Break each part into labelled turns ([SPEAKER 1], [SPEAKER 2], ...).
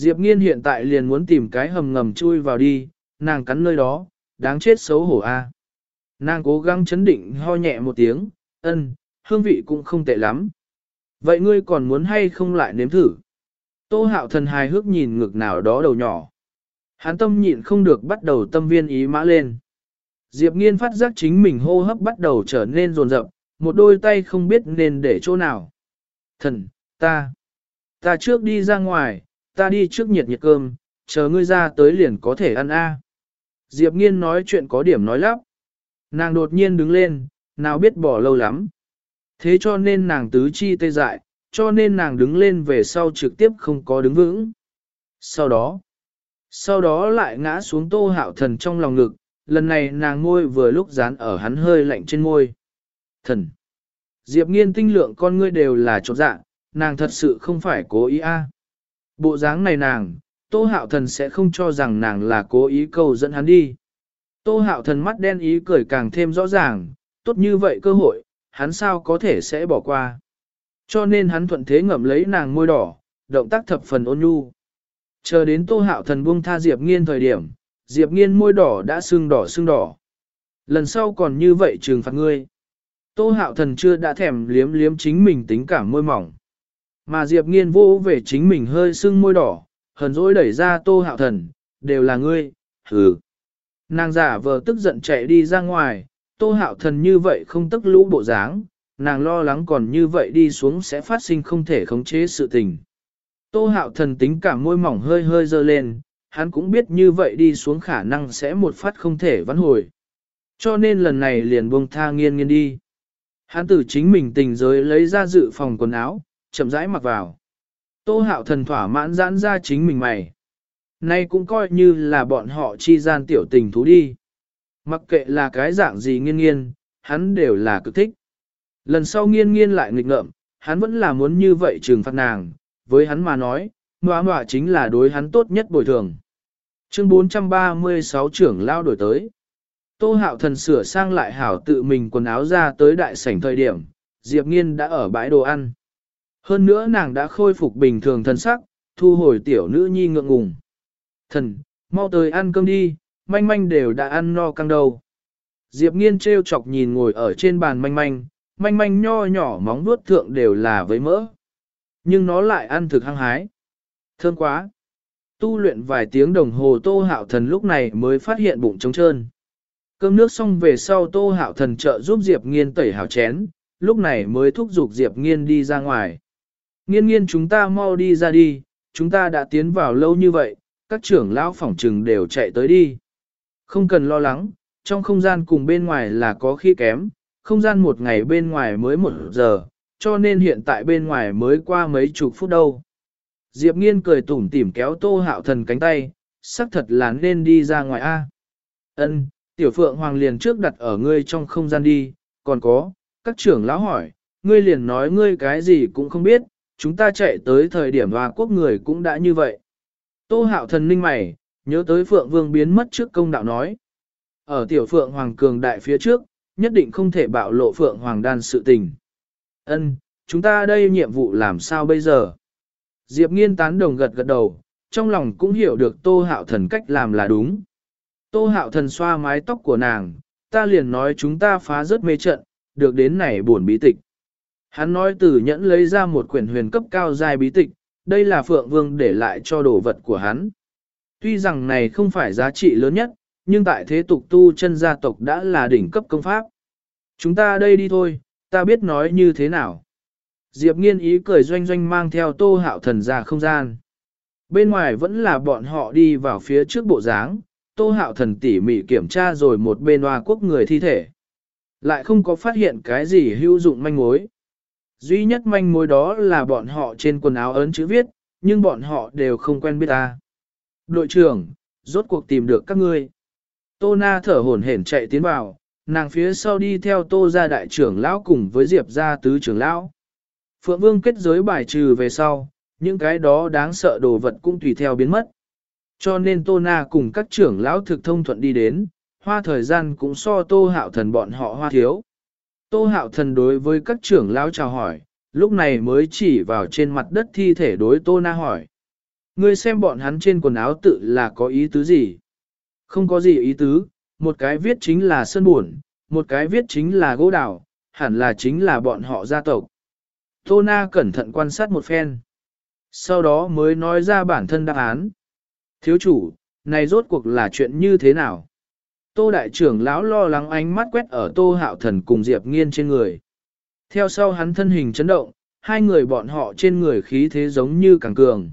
[SPEAKER 1] Diệp nghiên hiện tại liền muốn tìm cái hầm ngầm chui vào đi, nàng cắn nơi đó, đáng chết xấu hổ a. Nàng cố gắng chấn định ho nhẹ một tiếng, ân, hương vị cũng không tệ lắm. Vậy ngươi còn muốn hay không lại nếm thử? Tô hạo thần hài hước nhìn ngực nào đó đầu nhỏ. Hán tâm nhịn không được bắt đầu tâm viên ý mã lên. Diệp nghiên phát giác chính mình hô hấp bắt đầu trở nên rồn rập, một đôi tay không biết nên để chỗ nào. Thần, ta, ta trước đi ra ngoài, ta đi trước nhiệt nhiệt cơm, chờ ngươi ra tới liền có thể ăn a. Diệp nghiên nói chuyện có điểm nói lắp. Nàng đột nhiên đứng lên, nào biết bỏ lâu lắm. Thế cho nên nàng tứ chi tê dại, cho nên nàng đứng lên về sau trực tiếp không có đứng vững. Sau đó, sau đó lại ngã xuống tô hạo thần trong lòng ngực, lần này nàng ngôi vừa lúc dán ở hắn hơi lạnh trên ngôi. Thần! Diệp nghiên tinh lượng con ngươi đều là chột dạ, nàng thật sự không phải cố ý a. Bộ dáng này nàng, tô hạo thần sẽ không cho rằng nàng là cố ý câu dẫn hắn đi. Tô hạo thần mắt đen ý cười càng thêm rõ ràng, tốt như vậy cơ hội, hắn sao có thể sẽ bỏ qua. Cho nên hắn thuận thế ngậm lấy nàng môi đỏ, động tác thập phần ôn nhu. Chờ đến tô hạo thần buông tha Diệp nghiên thời điểm, Diệp nghiên môi đỏ đã sưng đỏ sưng đỏ. Lần sau còn như vậy trừng phạt ngươi. Tô hạo thần chưa đã thèm liếm liếm chính mình tính cảm môi mỏng. Mà Diệp nghiên vô về chính mình hơi sưng môi đỏ, hờn dỗi đẩy ra tô hạo thần, đều là ngươi, hừ. Nàng giả vờ tức giận chạy đi ra ngoài, tô hạo thần như vậy không tức lũ bộ dáng, nàng lo lắng còn như vậy đi xuống sẽ phát sinh không thể khống chế sự tình. Tô hạo thần tính cả môi mỏng hơi hơi dơ lên, hắn cũng biết như vậy đi xuống khả năng sẽ một phát không thể vãn hồi. Cho nên lần này liền buông tha nghiên nghiên đi. Hắn tử chính mình tình giới lấy ra dự phòng quần áo, chậm rãi mặc vào. Tô hạo thần thỏa mãn giãn ra chính mình mày. Nay cũng coi như là bọn họ chi gian tiểu tình thú đi. Mặc kệ là cái dạng gì nghiên nghiên, hắn đều là cực thích. Lần sau nghiên nghiên lại nghịch ngợm, hắn vẫn là muốn như vậy trừng phạt nàng, với hắn mà nói, ngoạ ngoạ chính là đối hắn tốt nhất bồi thường. Chương 436 trưởng lao đổi tới. Tô hạo thần sửa sang lại hảo tự mình quần áo ra tới đại sảnh thời điểm, Diệp Nghiên đã ở bãi đồ ăn. Hơn nữa nàng đã khôi phục bình thường thân sắc, thu hồi tiểu nữ nhi ngượng ngùng. Thần, mau tới ăn cơm đi, manh manh đều đã ăn no căng đầu. Diệp nghiên treo chọc nhìn ngồi ở trên bàn manh manh, manh manh nho nhỏ móng vuốt thượng đều là với mỡ. Nhưng nó lại ăn thực hăng hái. Thơm quá. Tu luyện vài tiếng đồng hồ tô hạo thần lúc này mới phát hiện bụng trống trơn. Cơm nước xong về sau tô hạo thần trợ giúp Diệp nghiên tẩy hảo chén, lúc này mới thúc giục Diệp nghiên đi ra ngoài. Nghiên nghiên chúng ta mau đi ra đi, chúng ta đã tiến vào lâu như vậy, các trưởng lão phỏng trừng đều chạy tới đi. Không cần lo lắng, trong không gian cùng bên ngoài là có khi kém, không gian một ngày bên ngoài mới một giờ, cho nên hiện tại bên ngoài mới qua mấy chục phút đâu. Diệp nghiên cười tủm tỉm kéo tô hạo thần cánh tay, xác thật là nên đi ra ngoài A. Ân, tiểu phượng hoàng liền trước đặt ở ngươi trong không gian đi, còn có, các trưởng lão hỏi, ngươi liền nói ngươi cái gì cũng không biết, chúng ta chạy tới thời điểm hòa quốc người cũng đã như vậy. Tô hạo thần ninh mày, nhớ tới Phượng Vương biến mất trước công đạo nói. Ở tiểu Phượng Hoàng cường đại phía trước, nhất định không thể bạo lộ Phượng Hoàng đan sự tình. Ân, chúng ta đây nhiệm vụ làm sao bây giờ? Diệp nghiên tán đồng gật gật đầu, trong lòng cũng hiểu được Tô Hạo Thần cách làm là đúng. Tô Hạo Thần xoa mái tóc của nàng, ta liền nói chúng ta phá rớt mê trận, được đến này buồn bí tịch. Hắn nói từ nhẫn lấy ra một quyển huyền cấp cao dài bí tịch, đây là Phượng Vương để lại cho đồ vật của hắn. Tuy rằng này không phải giá trị lớn nhất, nhưng tại thế tục tu chân gia tộc đã là đỉnh cấp công pháp. Chúng ta đây đi thôi, ta biết nói như thế nào. Diệp nghiên ý cười doanh doanh mang theo tô hạo thần ra không gian. Bên ngoài vẫn là bọn họ đi vào phía trước bộ dáng, tô hạo thần tỉ mỉ kiểm tra rồi một bên hoa quốc người thi thể. Lại không có phát hiện cái gì hữu dụng manh mối. Duy nhất manh mối đó là bọn họ trên quần áo ấn chữ viết, nhưng bọn họ đều không quen biết ta. Đội trưởng, rốt cuộc tìm được các ngươi. Tô Na thở hổn hển chạy tiến vào, nàng phía sau đi theo tô gia đại trưởng lão cùng với diệp gia tứ trưởng lão. Phượng Vương kết giới bài trừ về sau, những cái đó đáng sợ đồ vật cũng tùy theo biến mất. Cho nên Tô Na cùng các trưởng lão thực thông thuận đi đến, hoa thời gian cũng so Tô Hạo Thần bọn họ hoa thiếu. Tô Hạo Thần đối với các trưởng lão chào hỏi, lúc này mới chỉ vào trên mặt đất thi thể đối Tô Na hỏi. Ngươi xem bọn hắn trên quần áo tự là có ý tứ gì? Không có gì ý tứ, một cái viết chính là sơn buồn, một cái viết chính là gỗ đào, hẳn là chính là bọn họ gia tộc. Tô Na cẩn thận quan sát một phen. Sau đó mới nói ra bản thân đáp án. Thiếu chủ, này rốt cuộc là chuyện như thế nào? Tô đại trưởng lão lo lắng ánh mắt quét ở tô hạo thần cùng Diệp nghiên trên người. Theo sau hắn thân hình chấn động, hai người bọn họ trên người khí thế giống như càng cường.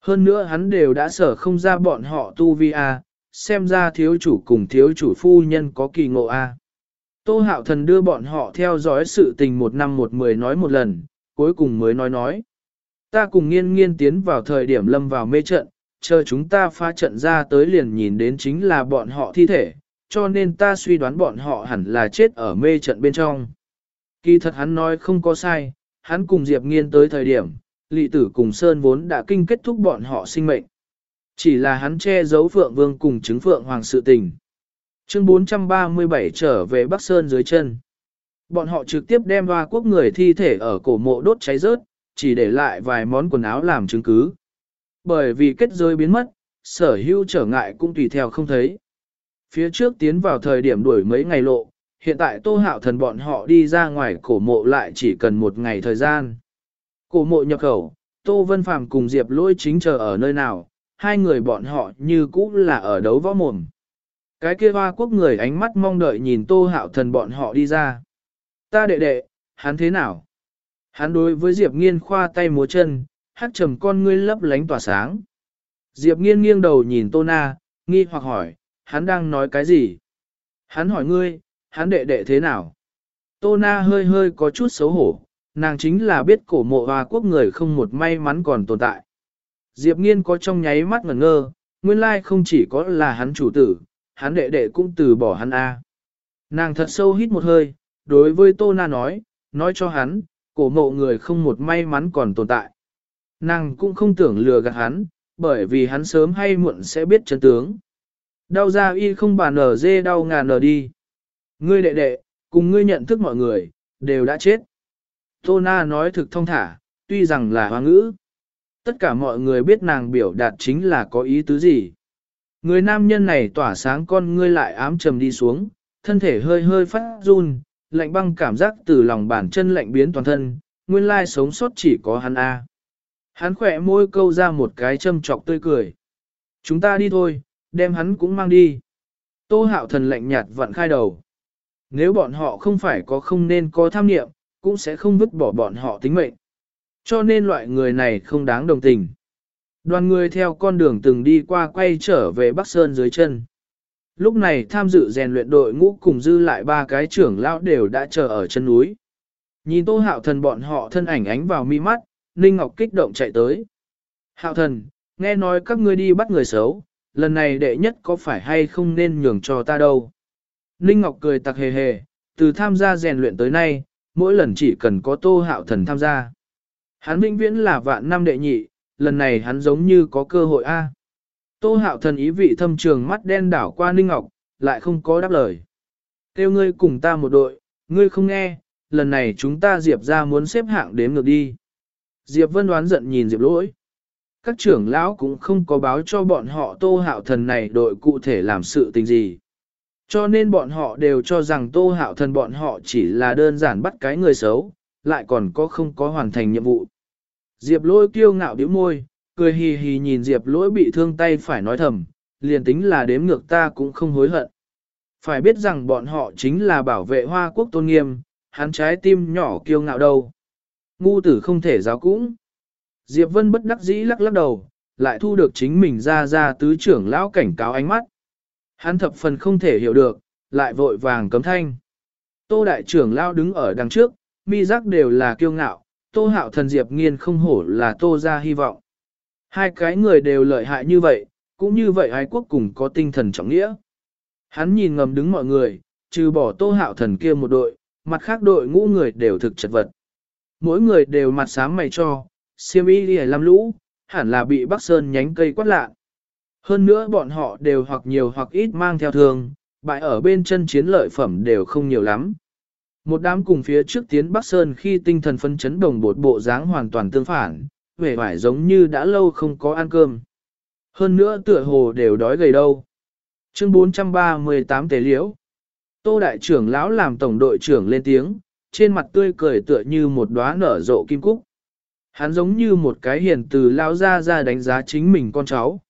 [SPEAKER 1] Hơn nữa hắn đều đã sở không ra bọn họ tu vi a, xem ra thiếu chủ cùng thiếu chủ phu nhân có kỳ ngộ a. Tô hạo thần đưa bọn họ theo dõi sự tình một năm một mười nói một lần, cuối cùng mới nói nói. Ta cùng nghiên nghiên tiến vào thời điểm lâm vào mê trận, chờ chúng ta phá trận ra tới liền nhìn đến chính là bọn họ thi thể, cho nên ta suy đoán bọn họ hẳn là chết ở mê trận bên trong. Kỳ thật hắn nói không có sai, hắn cùng Diệp nghiên tới thời điểm, lị tử cùng Sơn vốn đã kinh kết thúc bọn họ sinh mệnh. Chỉ là hắn che giấu Phượng Vương cùng chứng Phượng Hoàng sự tình. Chương 437 trở về Bắc Sơn dưới chân. Bọn họ trực tiếp đem hoa quốc người thi thể ở cổ mộ đốt cháy rớt, chỉ để lại vài món quần áo làm chứng cứ. Bởi vì kết giới biến mất, sở hữu trở ngại cũng tùy theo không thấy. Phía trước tiến vào thời điểm đuổi mấy ngày lộ, hiện tại tô hạo thần bọn họ đi ra ngoài cổ mộ lại chỉ cần một ngày thời gian. Cổ mộ nhập khẩu, tô vân phàm cùng diệp lôi chính chờ ở nơi nào, hai người bọn họ như cũ là ở đấu võ mồm. Cái kia hoa quốc người ánh mắt mong đợi nhìn tô hạo thần bọn họ đi ra. Ta đệ đệ, hắn thế nào? Hắn đối với Diệp Nghiên khoa tay múa chân, hát trầm con ngươi lấp lánh tỏa sáng. Diệp Nghiên nghiêng đầu nhìn Tô Na, nghi hoặc hỏi, hắn đang nói cái gì? Hắn hỏi ngươi, hắn đệ đệ thế nào? Tô Na hơi hơi có chút xấu hổ, nàng chính là biết cổ mộ hoa quốc người không một may mắn còn tồn tại. Diệp Nghiên có trong nháy mắt ngẩn ngơ, nguyên lai không chỉ có là hắn chủ tử, hắn đệ đệ cũng từ bỏ hắn A. Nàng thật sâu hít một hơi, đối với Tô Na nói, nói cho hắn, cổ mộ người không một may mắn còn tồn tại. Nàng cũng không tưởng lừa gạt hắn, bởi vì hắn sớm hay muộn sẽ biết chân tướng. Đau ra y không bàn ở dê đau ngàn ở đi. Ngươi đệ đệ, cùng ngươi nhận thức mọi người, đều đã chết. Tô Na nói thực thông thả, tuy rằng là hoa ngữ. Tất cả mọi người biết nàng biểu đạt chính là có ý tứ gì. Người nam nhân này tỏa sáng con ngươi lại ám trầm đi xuống, thân thể hơi hơi phát run, lạnh băng cảm giác từ lòng bàn chân lạnh biến toàn thân, nguyên lai sống sót chỉ có hắn A. Hắn khỏe môi câu ra một cái châm trọc tươi cười. Chúng ta đi thôi, đem hắn cũng mang đi. Tô hạo thần lạnh nhạt vặn khai đầu. Nếu bọn họ không phải có không nên có tham niệm, cũng sẽ không vứt bỏ bọn họ tính mệnh. Cho nên loại người này không đáng đồng tình. Đoàn người theo con đường từng đi qua quay trở về Bắc Sơn dưới chân. Lúc này tham dự rèn luyện đội ngũ cùng dư lại ba cái trưởng lão đều đã chờ ở chân núi. Nhìn tô hạo thần bọn họ thân ảnh ánh vào mi mắt, Ninh Ngọc kích động chạy tới. Hạo thần, nghe nói các ngươi đi bắt người xấu, lần này đệ nhất có phải hay không nên nhường cho ta đâu. Ninh Ngọc cười tặc hề hề, từ tham gia rèn luyện tới nay, mỗi lần chỉ cần có tô hạo thần tham gia. Hắn vĩnh viễn là vạn năm đệ nhị, lần này hắn giống như có cơ hội a. Tô hạo thần ý vị thâm trường mắt đen đảo qua Ninh Ngọc, lại không có đáp lời. Kêu ngươi cùng ta một đội, ngươi không nghe, lần này chúng ta Diệp ra muốn xếp hạng đếm ngược đi. Diệp Vân đoán giận nhìn Diệp lỗi. Các trưởng lão cũng không có báo cho bọn họ tô hạo thần này đội cụ thể làm sự tình gì. Cho nên bọn họ đều cho rằng tô hạo thần bọn họ chỉ là đơn giản bắt cái người xấu, lại còn có không có hoàn thành nhiệm vụ. Diệp lỗi kiêu ngạo điếu môi, cười hì hì nhìn Diệp lỗi bị thương tay phải nói thầm, liền tính là đếm ngược ta cũng không hối hận. Phải biết rằng bọn họ chính là bảo vệ hoa quốc tôn nghiêm, hắn trái tim nhỏ kiêu ngạo đâu. Ngu tử không thể giáo cũng. Diệp Vân bất đắc dĩ lắc lắc đầu, lại thu được chính mình ra ra tứ trưởng lão cảnh cáo ánh mắt. Hắn thập phần không thể hiểu được, lại vội vàng cấm thanh. Tô đại trưởng lão đứng ở đằng trước, mi giác đều là kiêu ngạo, tô hạo thần Diệp nghiên không hổ là tô ra hy vọng. Hai cái người đều lợi hại như vậy, cũng như vậy ái quốc cùng có tinh thần trọng nghĩa. Hắn nhìn ngầm đứng mọi người, trừ bỏ tô hạo thần kia một đội, mặt khác đội ngũ người đều thực chật vật. Mỗi người đều mặt sám mày cho, siêm y đi làm lũ, hẳn là bị Bắc Sơn nhánh cây quát lạ. Hơn nữa bọn họ đều hoặc nhiều hoặc ít mang theo thường, bại ở bên chân chiến lợi phẩm đều không nhiều lắm. Một đám cùng phía trước tiến Bắc Sơn khi tinh thần phân chấn đồng bột bộ dáng hoàn toàn tương phản, vẻ vải giống như đã lâu không có ăn cơm. Hơn nữa tựa hồ đều đói gầy đâu. Chương 438 Tế Liễu Tô Đại trưởng lão làm tổng đội trưởng lên tiếng, trên mặt tươi cười tựa như một đóa nở rộ kim cúc. Hắn giống như một cái hiền từ lão ra ra đánh giá chính mình con cháu.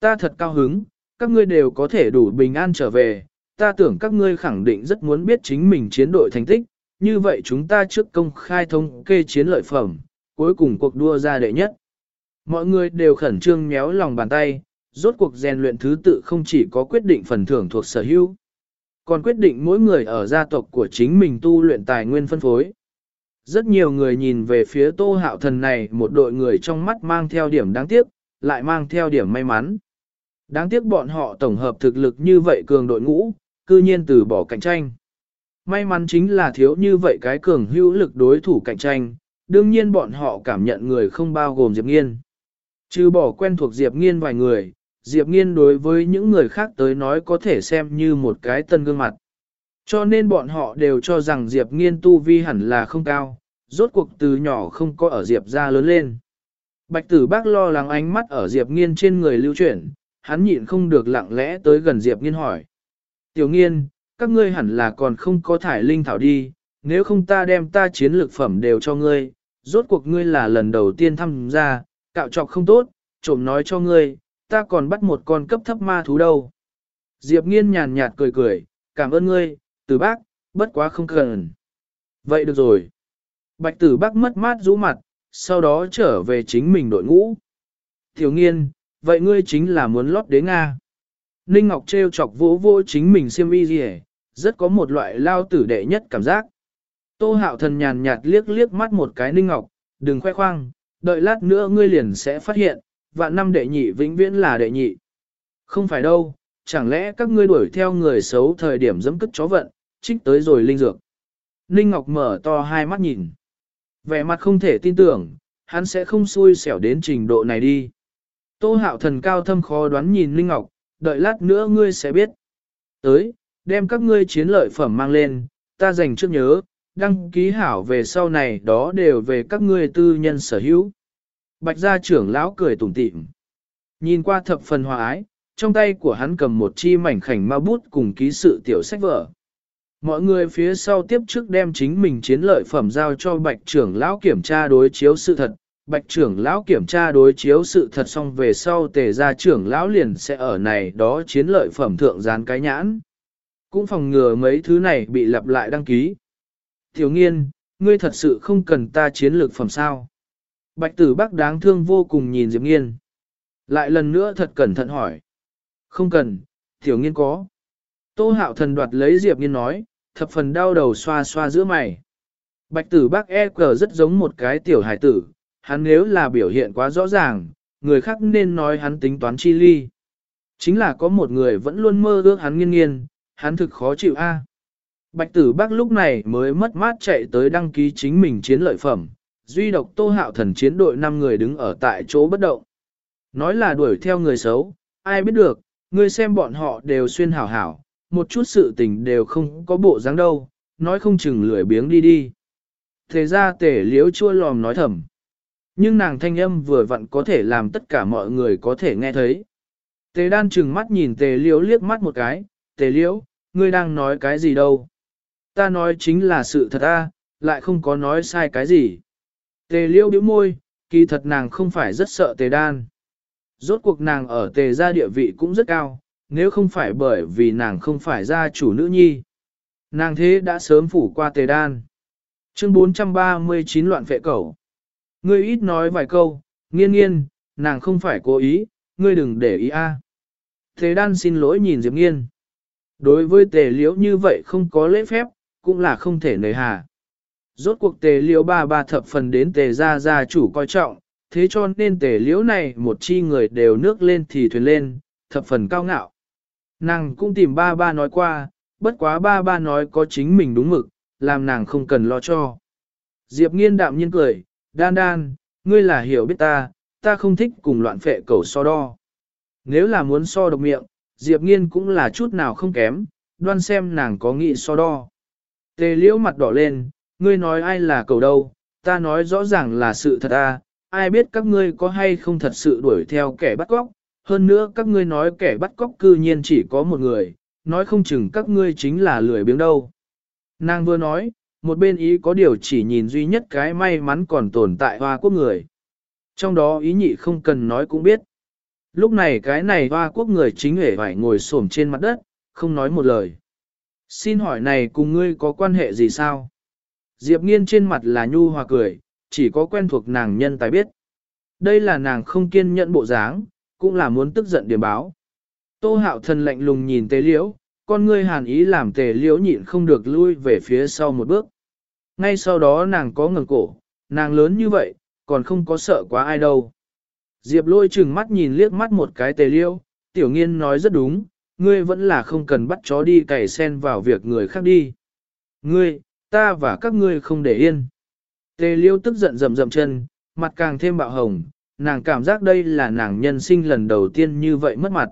[SPEAKER 1] Ta thật cao hứng, các ngươi đều có thể đủ bình an trở về, ta tưởng các ngươi khẳng định rất muốn biết chính mình chiến đội thành tích, như vậy chúng ta trước công khai thống kê chiến lợi phẩm, cuối cùng cuộc đua ra đệ nhất. Mọi người đều khẩn trương méo lòng bàn tay, rốt cuộc rèn luyện thứ tự không chỉ có quyết định phần thưởng thuộc sở hữu, còn quyết định mỗi người ở gia tộc của chính mình tu luyện tài nguyên phân phối. Rất nhiều người nhìn về phía tô hạo thần này một đội người trong mắt mang theo điểm đáng tiếc, lại mang theo điểm may mắn. Đáng tiếc bọn họ tổng hợp thực lực như vậy cường đội ngũ, cư nhiên từ bỏ cạnh tranh. May mắn chính là thiếu như vậy cái cường hữu lực đối thủ cạnh tranh, đương nhiên bọn họ cảm nhận người không bao gồm Diệp Nghiên. Trừ bỏ quen thuộc Diệp Nghiên vài người, Diệp Nghiên đối với những người khác tới nói có thể xem như một cái tân gương mặt. Cho nên bọn họ đều cho rằng Diệp Nghiên tu vi hẳn là không cao, rốt cuộc từ nhỏ không có ở Diệp ra lớn lên. Bạch tử bác lo lắng ánh mắt ở Diệp Nghiên trên người lưu chuyển, hắn nhịn không được lặng lẽ tới gần Diệp Nghiên hỏi. Tiểu Nghiên, các ngươi hẳn là còn không có thải linh thảo đi, nếu không ta đem ta chiến lược phẩm đều cho ngươi, rốt cuộc ngươi là lần đầu tiên tham gia, cạo trọc không tốt, trộm nói cho ngươi, ta còn bắt một con cấp thấp ma thú đâu. Diệp nghiên nhàn nhạt cười cười, cảm ơn ngươi, tử bác, bất quá không cần. Vậy được rồi. Bạch tử bác mất mát rũ mặt, sau đó trở về chính mình đội ngũ. Tiểu nghiên, vậy ngươi chính là muốn lót đế Nga. Ninh Ngọc treo chọc vỗ vỗ chính mình siêm y gì rất có một loại lao tử đệ nhất cảm giác. Tô hạo thần nhàn nhạt liếc liếc mắt một cái Ninh Ngọc, đừng khoe khoang, đợi lát nữa ngươi liền sẽ phát hiện, vạn năm đệ nhị vĩnh viễn là đệ nhị. Không phải đâu, chẳng lẽ các ngươi đuổi theo người xấu thời điểm dẫm cất chó vận, trích tới rồi linh dược. Ninh Ngọc mở to hai mắt nhìn. Vẻ mặt không thể tin tưởng, hắn sẽ không xui xẻo đến trình độ này đi. Tô hạo thần cao thâm khó đoán nhìn Ninh Ngọc, đợi lát nữa ngươi sẽ biết. Tới, đem các ngươi chiến lợi phẩm mang lên, ta dành trước nhớ, đăng ký hảo về sau này đó đều về các ngươi tư nhân sở hữu. Bạch gia trưởng lão cười tủm tỉm. Nhìn qua thập phần hòa ái, trong tay của hắn cầm một chi mảnh khảnh ma bút cùng ký sự tiểu sách vở. Mọi người phía sau tiếp trước đem chính mình chiến lợi phẩm giao cho bạch trưởng lão kiểm tra đối chiếu sự thật. Bạch trưởng lão kiểm tra đối chiếu sự thật xong về sau tề gia trưởng lão liền sẽ ở này đó chiến lợi phẩm thượng dán cái nhãn. Cũng phòng ngừa mấy thứ này bị lặp lại đăng ký. Tiểu nghiên, ngươi thật sự không cần ta chiến lược phẩm sao. Bạch tử bác đáng thương vô cùng nhìn Diệp nghiên. Lại lần nữa thật cẩn thận hỏi. Không cần, tiểu nghiên có. Tô hạo thần đoạt lấy Diệp nghiên nói, thập phần đau đầu xoa xoa giữa mày. Bạch tử bác e cờ rất giống một cái tiểu hải tử, hắn nếu là biểu hiện quá rõ ràng, người khác nên nói hắn tính toán chi ly. Chính là có một người vẫn luôn mơ ước hắn nghiên nghiên, hắn thực khó chịu a. Bạch tử bác lúc này mới mất mát chạy tới đăng ký chính mình chiến lợi phẩm, duy độc tô hạo thần chiến đội 5 người đứng ở tại chỗ bất động. Nói là đuổi theo người xấu, ai biết được, người xem bọn họ đều xuyên hảo hảo, một chút sự tình đều không có bộ dáng đâu, nói không chừng lười biếng đi đi. Thế ra tể liếu chua lòm nói thầm. Nhưng nàng thanh âm vừa vặn có thể làm tất cả mọi người có thể nghe thấy. Tề đan chừng mắt nhìn tề liễu liếc mắt một cái, tề liễu, ngươi đang nói cái gì đâu? Ta nói chính là sự thật a, lại không có nói sai cái gì. Tề liễu bĩu môi, kỳ thật nàng không phải rất sợ tề đan. Rốt cuộc nàng ở tề gia địa vị cũng rất cao, nếu không phải bởi vì nàng không phải gia chủ nữ nhi. Nàng thế đã sớm phủ qua tề đan. Chương 439 loạn vệ cẩu. Ngươi ít nói vài câu, nghiên nghiên, nàng không phải cố ý, ngươi đừng để ý a. Tề đan xin lỗi nhìn Diệp nghiên. Đối với tề liễu như vậy không có lễ phép, cũng là không thể nời hà. Rốt cuộc tề liễu ba ba thập phần đến tề gia gia chủ coi trọng, thế cho nên tề liễu này một chi người đều nước lên thì thuyền lên, thập phần cao ngạo. Nàng cũng tìm ba ba nói qua, bất quá ba ba nói có chính mình đúng mực, làm nàng không cần lo cho. Diệp nghiên đạm nhiên cười, đan đan, ngươi là hiểu biết ta, ta không thích cùng loạn phệ cầu so đo. Nếu là muốn so độc miệng, Diệp nghiên cũng là chút nào không kém, đoan xem nàng có nghị so đo. Tề liễu mặt đỏ lên, ngươi nói ai là cầu đâu, ta nói rõ ràng là sự thật à? ai biết các ngươi có hay không thật sự đuổi theo kẻ bắt cóc, hơn nữa các ngươi nói kẻ bắt cóc cư nhiên chỉ có một người, nói không chừng các ngươi chính là lười biếng đâu. Nàng vừa nói, một bên ý có điều chỉ nhìn duy nhất cái may mắn còn tồn tại hoa quốc người. Trong đó ý nhị không cần nói cũng biết. Lúc này cái này hoa quốc người chính hề phải ngồi xổm trên mặt đất, không nói một lời. Xin hỏi này cùng ngươi có quan hệ gì sao? Diệp nghiên trên mặt là nhu hòa cười, chỉ có quen thuộc nàng nhân tài biết. Đây là nàng không kiên nhẫn bộ dáng, cũng là muốn tức giận điểm báo. Tô hạo thần lạnh lùng nhìn tề liễu, con ngươi hàn ý làm tề liễu nhịn không được lui về phía sau một bước. Ngay sau đó nàng có ngẩng cổ, nàng lớn như vậy, còn không có sợ quá ai đâu. Diệp lôi chừng mắt nhìn liếc mắt một cái tề liễu, tiểu nghiên nói rất đúng, ngươi vẫn là không cần bắt chó đi cày sen vào việc người khác đi. Ngươi, ta và các ngươi không để yên. Tề liêu tức giận rầm rầm chân, mặt càng thêm bạo hồng, nàng cảm giác đây là nàng nhân sinh lần đầu tiên như vậy mất mặt.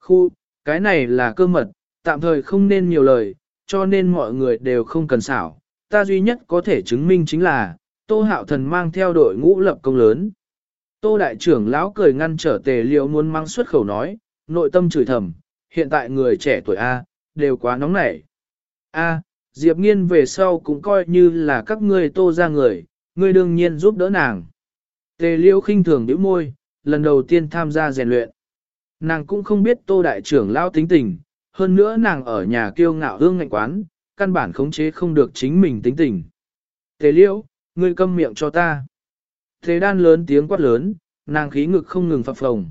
[SPEAKER 1] Khu, cái này là cơ mật, tạm thời không nên nhiều lời, cho nên mọi người đều không cần xảo. Ta duy nhất có thể chứng minh chính là, Tô Hạo Thần mang theo đội ngũ lập công lớn. Tô Đại trưởng lão cười ngăn trở tề liêu muốn mang xuất khẩu nói, nội tâm chửi thầm, hiện tại người trẻ tuổi A, đều quá nóng nảy. A, Diệp Nghiên về sau cũng coi như là các ngươi tô ra người, ngươi đương nhiên giúp đỡ nàng. Tề liễu khinh thường nhíu môi, lần đầu tiên tham gia rèn luyện. Nàng cũng không biết tô đại trưởng lao tính tình, hơn nữa nàng ở nhà kiêu ngạo hương ngạnh quán, căn bản khống chế không được chính mình tính tình. Tề liễu, ngươi câm miệng cho ta. Tề đan lớn tiếng quát lớn, nàng khí ngực không ngừng phập phồng.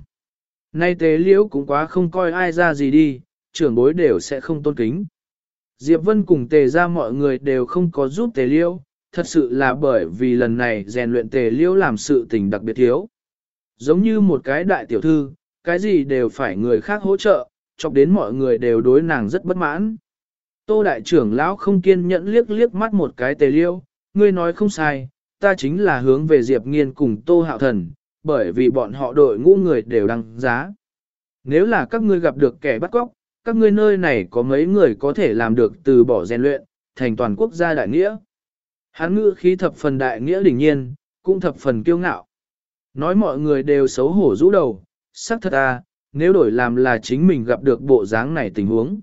[SPEAKER 1] Nay tề liễu cũng quá không coi ai ra gì đi, trưởng bối đều sẽ không tôn kính. Diệp Vân cùng tề ra mọi người đều không có giúp tề Liêu, thật sự là bởi vì lần này rèn luyện tề Liêu làm sự tình đặc biệt thiếu. Giống như một cái đại tiểu thư, cái gì đều phải người khác hỗ trợ, chọc đến mọi người đều đối nàng rất bất mãn. Tô đại trưởng lão không kiên nhẫn liếc liếc mắt một cái tề Liêu, ngươi nói không sai, ta chính là hướng về Diệp Nghiên cùng Tô Hạo Thần, bởi vì bọn họ đội ngũ người đều đăng giá. Nếu là các ngươi gặp được kẻ bắt cóc, các ngươi nơi này có mấy người có thể làm được từ bỏ rèn luyện, thành toàn quốc gia đại nghĩa. Hán ngữ khí thập phần đại nghĩa đỉnh nhiên, cũng thập phần kiêu ngạo. Nói mọi người đều xấu hổ rũ đầu, sắc thật à, nếu đổi làm là chính mình gặp được bộ dáng này tình huống.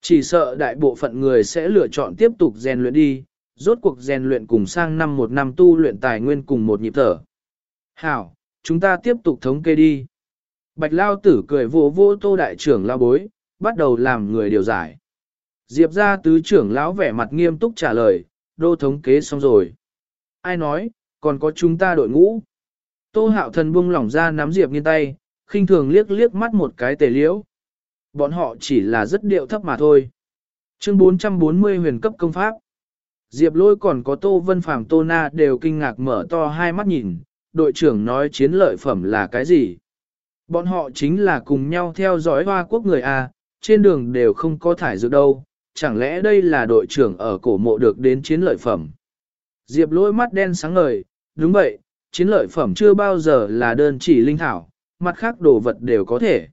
[SPEAKER 1] Chỉ sợ đại bộ phận người sẽ lựa chọn tiếp tục rèn luyện đi, rốt cuộc rèn luyện cùng sang năm một năm tu luyện tài nguyên cùng một nhịp thở. Hảo, chúng ta tiếp tục thống kê đi. Bạch Lao tử cười vỗ vỗ tô đại trưởng lao bối, bắt đầu làm người điều giải. Diệp ra tứ trưởng lão vẻ mặt nghiêm túc trả lời, đô thống kế xong rồi. Ai nói, còn có chúng ta đội ngũ. Tô hạo thần buông lỏng ra nắm Diệp nghiên tay, khinh thường liếc liếc mắt một cái tề liễu. Bọn họ chỉ là rất điệu thấp mà thôi. Chương 440 huyền cấp công pháp. Diệp lôi còn có Tô Vân Phàm Tô Na đều kinh ngạc mở to hai mắt nhìn, đội trưởng nói chiến lợi phẩm là cái gì? Bọn họ chính là cùng nhau theo dõi hoa quốc người A, trên đường đều không có thải dược đâu, chẳng lẽ đây là đội trưởng ở cổ mộ được đến chiến lợi phẩm? Diệp lôi mắt đen sáng ngời, đúng vậy, chiến lợi phẩm chưa bao giờ là đơn chỉ linh thảo, mặt khác đồ vật đều có thể.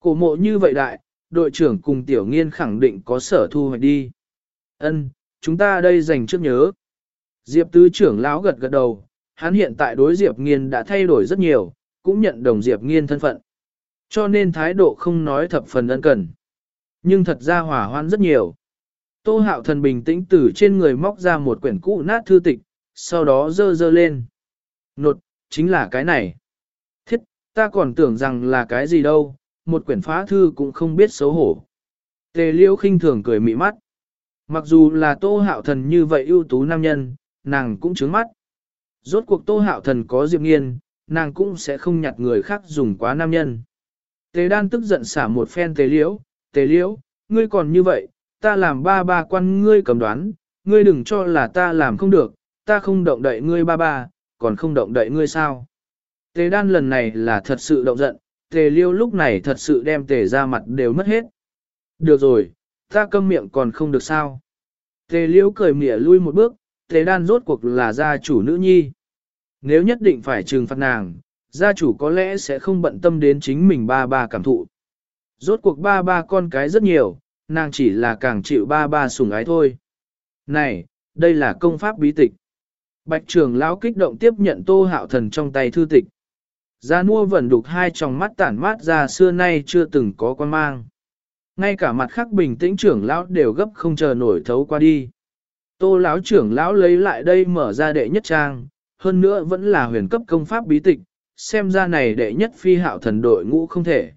[SPEAKER 1] Cổ mộ như vậy đại, đội trưởng cùng tiểu nghiên khẳng định có sở thu hoạch đi. Ân, chúng ta đây dành trước nhớ. Diệp tứ trưởng lão gật gật đầu, hắn hiện tại đối Diệp nghiên đã thay đổi rất nhiều, cũng nhận đồng Diệp nghiên thân phận. Cho nên thái độ không nói thập phần ân cần. Nhưng thật ra hỏa hoan rất nhiều. Tô hạo thần bình tĩnh từ trên người móc ra một quyển cũ nát thư tịch, sau đó dơ dơ lên. Nột, chính là cái này. Thiết, ta còn tưởng rằng là cái gì đâu, một quyển phá thư cũng không biết xấu hổ. Tề liêu khinh thường cười mị mắt. Mặc dù là tô hạo thần như vậy ưu tú nam nhân, nàng cũng trướng mắt. Rốt cuộc tô hạo thần có diệp nghiên, nàng cũng sẽ không nhặt người khác dùng quá nam nhân. Tề đan tức giận xả một phen tề liễu, tề liễu, ngươi còn như vậy, ta làm ba ba quan ngươi cầm đoán, ngươi đừng cho là ta làm không được, ta không động đậy ngươi ba ba, còn không động đậy ngươi sao. Tề đan lần này là thật sự động giận, tề liêu lúc này thật sự đem tề ra mặt đều mất hết. Được rồi, ta câm miệng còn không được sao. Tề liêu cười mỉa lui một bước, tề đan rốt cuộc là gia chủ nữ nhi. Nếu nhất định phải trừng phạt nàng, gia chủ có lẽ sẽ không bận tâm đến chính mình ba ba cảm thụ. Rốt cuộc ba ba con cái rất nhiều, nàng chỉ là càng chịu ba ba sủng ái thôi. Này, đây là công pháp bí tịch. Bạch trưởng lão kích động tiếp nhận tô hạo thần trong tay thư tịch. Gia nua vẫn đục hai tròng mắt tản mát ra xưa nay chưa từng có quan mang. Ngay cả mặt khác bình tĩnh trưởng lão đều gấp không chờ nổi thấu qua đi. Tô lão trưởng lão lấy lại đây mở ra đệ nhất trang, hơn nữa vẫn là huyền cấp công pháp bí tịch, xem ra này đệ nhất phi hạo thần đội ngũ không thể.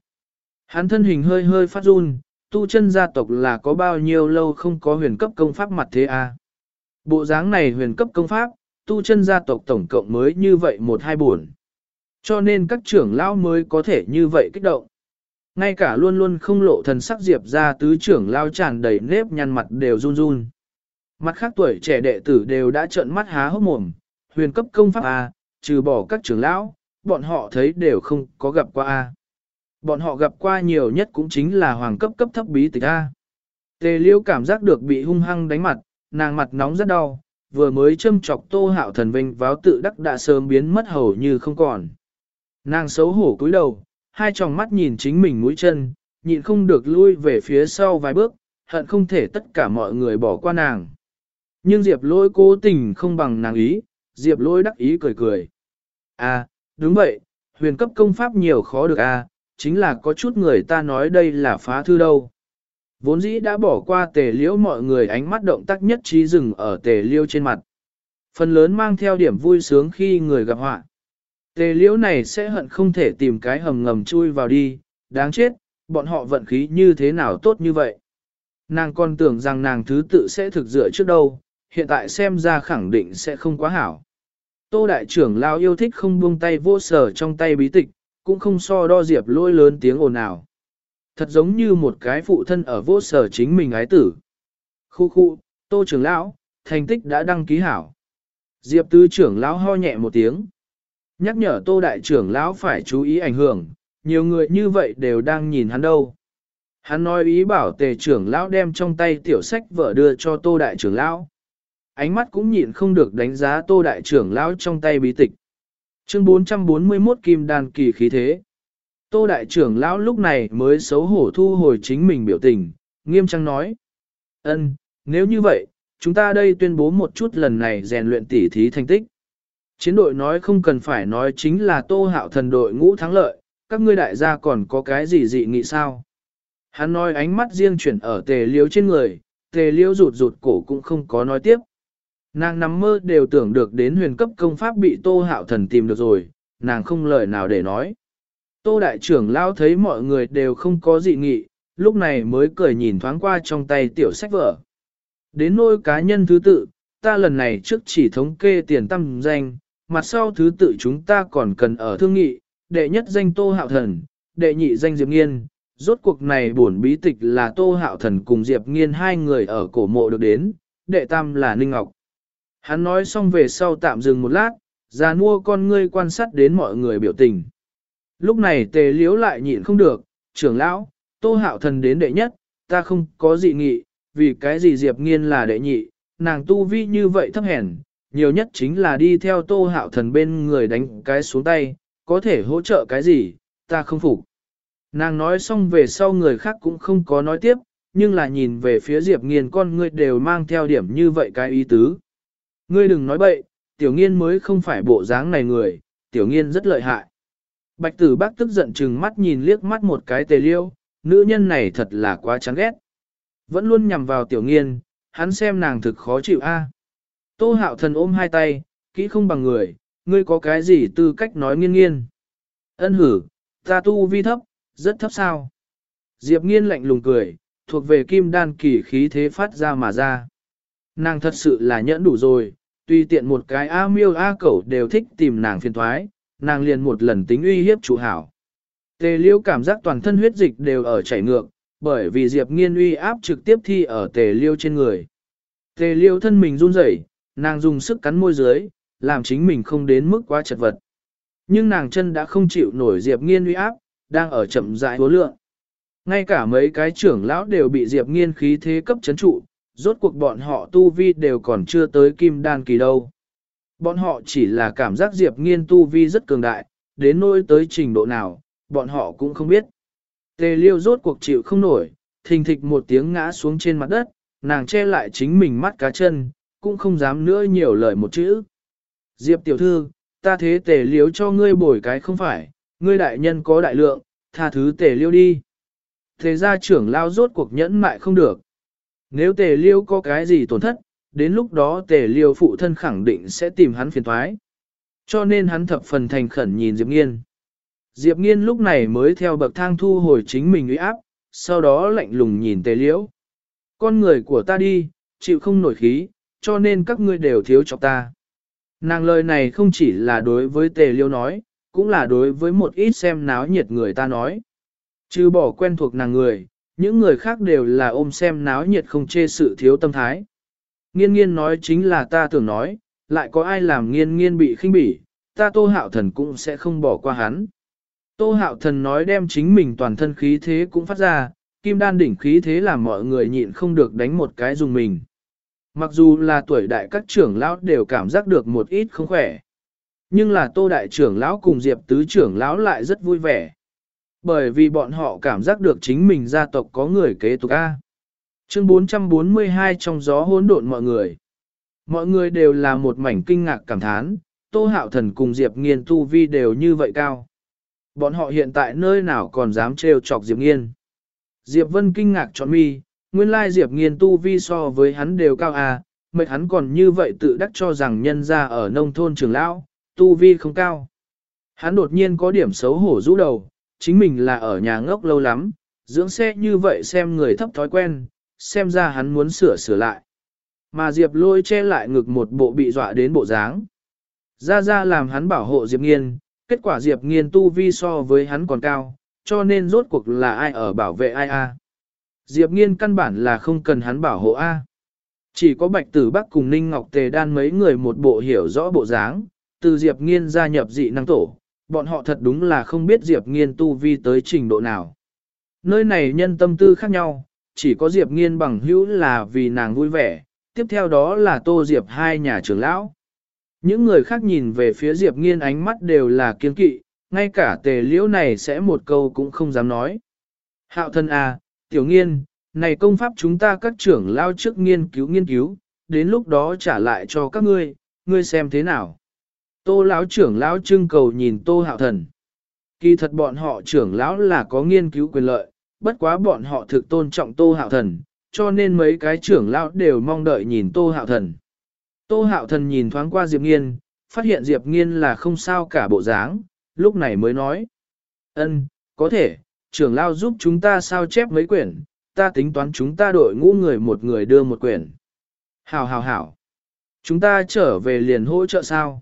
[SPEAKER 1] Hắn thân hình hơi hơi phát run, tu chân gia tộc là có bao nhiêu lâu không có huyền cấp công pháp mặt thế a? À? Bộ dáng này huyền cấp công pháp, tu chân gia tộc tổng cộng mới như vậy một hai buồn. Cho nên các trưởng lão mới có thể như vậy kích động. Ngay cả luôn luôn không lộ thần sắc diệp ra tứ trưởng lao tràn đầy nếp nhăn mặt đều run run. Mặt khác tuổi trẻ đệ tử đều đã trợn mắt há hốc mồm, huyền cấp công pháp A, trừ bỏ các trưởng lão, bọn họ thấy đều không có gặp qua A. Bọn họ gặp qua nhiều nhất cũng chính là hoàng cấp cấp thấp bí tịch A. Tề liêu cảm giác được bị hung hăng đánh mặt, nàng mặt nóng rất đau, vừa mới châm chọc tô hạo thần vinh váo tự đắc đã sớm biến mất hầu như không còn. Nàng xấu hổ cúi đầu, hai tròng mắt nhìn chính mình mũi chân, nhịn không được lui về phía sau vài bước, hận không thể tất cả mọi người bỏ qua nàng. Nhưng Diệp lỗi cố tình không bằng nàng ý, Diệp lỗi đắc ý cười cười. À, đúng vậy, huyền cấp công pháp nhiều khó được à, chính là có chút người ta nói đây là phá thư đâu. Vốn dĩ đã bỏ qua tề liễu mọi người ánh mắt động tác nhất trí dừng ở tề liễu trên mặt. Phần lớn mang theo điểm vui sướng khi người gặp họa. Tề liễu này sẽ hận không thể tìm cái hầm ngầm chui vào đi, đáng chết, bọn họ vận khí như thế nào tốt như vậy. Nàng còn tưởng rằng nàng thứ tự sẽ thực dựa trước đâu, hiện tại xem ra khẳng định sẽ không quá hảo. Tô đại trưởng lao yêu thích không buông tay vô sở trong tay bí tịch, cũng không so đo diệp lôi lớn tiếng ồn ào. Thật giống như một cái phụ thân ở vô sở chính mình ái tử. Khu khu, tô trưởng lão, thành tích đã đăng ký hảo. Diệp tứ trưởng lão ho nhẹ một tiếng. Nhắc nhở tô đại trưởng lão phải chú ý ảnh hưởng, nhiều người như vậy đều đang nhìn hắn đâu. Hắn nói ý bảo tề trưởng lão đem trong tay tiểu sách vợ đưa cho tô đại trưởng lão. Ánh mắt cũng nhịn không được đánh giá tô đại trưởng lão trong tay bí tịch. Chương 441 Kim Đan kỳ khí thế. Tô đại trưởng lão lúc này mới xấu hổ thu hồi chính mình biểu tình, nghiêm trang nói. ân nếu như vậy, chúng ta đây tuyên bố một chút lần này rèn luyện tỉ thí thành tích. Chiến đội nói không cần phải nói chính là tô hạo thần đội ngũ thắng lợi, các ngươi đại gia còn có cái gì dị nghị sao? Hắn nói ánh mắt riêng chuyển ở tề liếu trên người, tề liếu rụt rụt cổ cũng không có nói tiếp. Nàng nằm mơ đều tưởng được đến huyền cấp công pháp bị tô hạo thần tìm được rồi, nàng không lời nào để nói. Tô đại trưởng lao thấy mọi người đều không có dị nghị, lúc này mới cười nhìn thoáng qua trong tay tiểu sách vở. Đến nôi cá nhân thứ tự, ta lần này trước chỉ thống kê tiền tâm danh, mặt sau thứ tự chúng ta còn cần ở thương nghị, đệ nhất danh Tô Hạo Thần, đệ nhị danh Diệp Nghiên. Rốt cuộc này buồn bí tịch là Tô Hạo Thần cùng Diệp Nghiên hai người ở cổ mộ được đến, đệ tam là Ninh Ngọc. Hắn nói xong về sau tạm dừng một lát, ra mua con ngươi quan sát đến mọi người biểu tình. Lúc này tề liếu lại nhịn không được, trưởng lão, Tô Hạo Thần đến đệ nhất, ta không có dị nghị, vì cái gì Diệp Nghiên là đệ nhị, nàng tu vi như vậy thấp hèn, nhiều nhất chính là đi theo tô hạo thần bên người đánh cái xuống tay, có thể hỗ trợ cái gì, ta không phục. Nàng nói xong về sau người khác cũng không có nói tiếp, nhưng là nhìn về phía Diệp Nghiên con ngươi đều mang theo điểm như vậy cái ý tứ. Ngươi đừng nói bậy, tiểu nghiên mới không phải bộ dáng này người, tiểu nghiên rất lợi hại. Bạch tử bác tức giận chừng mắt nhìn liếc mắt một cái tề liêu, nữ nhân này thật là quá chán ghét. Vẫn luôn nhằm vào tiểu nghiên, hắn xem nàng thực khó chịu a. Tô hạo thần ôm hai tay, kỹ không bằng người, ngươi có cái gì tư cách nói nghiên nghiên. Ân hử, ta tu vi thấp, rất thấp sao. Diệp nghiên lạnh lùng cười, thuộc về kim đan kỳ khí thế phát ra mà ra. Nàng thật sự là nhẫn đủ rồi, tuy tiện một cái A miêu A cẩu đều thích tìm nàng phiền thoái, nàng liền một lần tính uy hiếp chủ hảo. Tề liêu cảm giác toàn thân huyết dịch đều ở chảy ngược, bởi vì Diệp nghiên uy áp trực tiếp thi ở tề liêu trên người. Tề liêu thân mình run rẩy, nàng dùng sức cắn môi dưới, làm chính mình không đến mức quá chật vật. Nhưng nàng chân đã không chịu nổi Diệp Nghiên uy áp, đang ở chậm rãi hố lượng. Ngay cả mấy cái trưởng lão đều bị Diệp Nghiên khí thế cấp chấn trụ, rốt cuộc bọn họ tu vi đều còn chưa tới kim đan kỳ đâu. Bọn họ chỉ là cảm giác Diệp Nghiên tu vi rất cường đại, đến nỗi tới trình độ nào, bọn họ cũng không biết. Tề liêu rốt cuộc chịu không nổi, thình thịch một tiếng ngã xuống trên mặt đất, nàng che lại chính mình mắt cá chân, cũng không dám nữa nhiều lời một chữ. Diệp tiểu thư, ta thế tề liếu cho ngươi bồi cái không phải, ngươi đại nhân có đại lượng, tha thứ tề liêu đi. Thế ra trưởng lao rốt cuộc nhẫn mại không được. Nếu tề liêu có cái gì tổn thất, đến lúc đó tề liêu phụ thân khẳng định sẽ tìm hắn phiền thoái. Cho nên hắn thập phần thành khẩn nhìn Diệp Nghiên. Diệp Nghiên lúc này mới theo bậc thang thu hồi chính mình uy áp, sau đó lạnh lùng nhìn tề liễu. Con người của ta đi, chịu không nổi khí, cho nên các ngươi đều thiếu cho ta. Nàng lời này không chỉ là đối với tề liêu nói, cũng là đối với một ít xem náo nhiệt người ta nói. Chứ bỏ quen thuộc nàng người, những người khác đều là ôm xem náo nhiệt không chê sự thiếu tâm thái. Nghiên nghiên nói chính là ta tưởng nói, lại có ai làm nghiên nghiên bị khinh bỉ, ta tô hạo thần cũng sẽ không bỏ qua hắn. Tô hạo thần nói đem chính mình toàn thân khí thế cũng phát ra, kim đan đỉnh khí thế làm mọi người nhịn không được đánh một cái dùng mình. Mặc dù là tuổi đại các trưởng lão đều cảm giác được một ít không khỏe. Nhưng là tô đại trưởng lão cùng diệp tứ trưởng lão lại rất vui vẻ. Bởi vì bọn họ cảm giác được chính mình gia tộc có người kế tục A. Chương 442 trong gió hỗn độn mọi người. Mọi người đều là một mảnh kinh ngạc cảm thán, tô hạo thần cùng diệp nghiên tu vi đều như vậy cao. Bọn họ hiện tại nơi nào còn dám trêu chọc diệp nghiên. Diệp vân kinh ngạc trọn mi, nguyên lai diệp nghiên tu vi so với hắn đều cao à, mệt hắn còn như vậy tự đắc cho rằng nhân ra ở nông thôn trường lão, tu vi không cao. Hắn đột nhiên có điểm xấu hổ rũ đầu, chính mình là ở nhà ngốc lâu lắm, dưỡng xe như vậy xem người thấp thói quen, xem ra hắn muốn sửa sửa lại. Mà Diệp lôi che lại ngực một bộ bị dọa đến bộ dáng. Ra ra làm hắn bảo hộ Diệp nghiên, kết quả Diệp nghiên tu vi so với hắn còn cao, cho nên rốt cuộc là ai ở bảo vệ ai a? Diệp nghiên căn bản là không cần hắn bảo hộ a. Chỉ có Bạch Tử Bắc cùng Ninh Ngọc Tề đan mấy người một bộ hiểu rõ bộ dáng, từ Diệp nghiên gia nhập dị năng tổ, bọn họ thật đúng là không biết Diệp nghiên tu vi tới trình độ nào. Nơi này nhân tâm tư khác nhau, chỉ có Diệp nghiên bằng hữu là vì nàng vui vẻ, tiếp theo đó là Tô Diệp hai nhà trưởng lão. Những người khác nhìn về phía Diệp nghiên ánh mắt đều là kiên kỵ, ngay cả tề liễu này sẽ một câu cũng không dám nói. Hạo thân à, tiểu nghiên, này công pháp chúng ta các trưởng lao trước nghiên cứu nghiên cứu, đến lúc đó trả lại cho các ngươi, ngươi xem thế nào. Tô lão trưởng lão trưng cầu nhìn tô hạo thần. Kỳ thật bọn họ trưởng lão là có nghiên cứu quyền lợi, bất quá bọn họ thực tôn trọng tô hạo thần, cho nên mấy cái trưởng lão đều mong đợi nhìn tô hạo thần. Tô hạo thần nhìn thoáng qua Diệp Nghiên, phát hiện Diệp Nghiên là không sao cả bộ dáng, lúc này mới nói. ân, có thể, trưởng lão giúp chúng ta sao chép mấy quyển, ta tính toán chúng ta đội ngũ người một người đưa một quyển. Hảo hảo hảo. Chúng ta trở về liền hỗ trợ sao?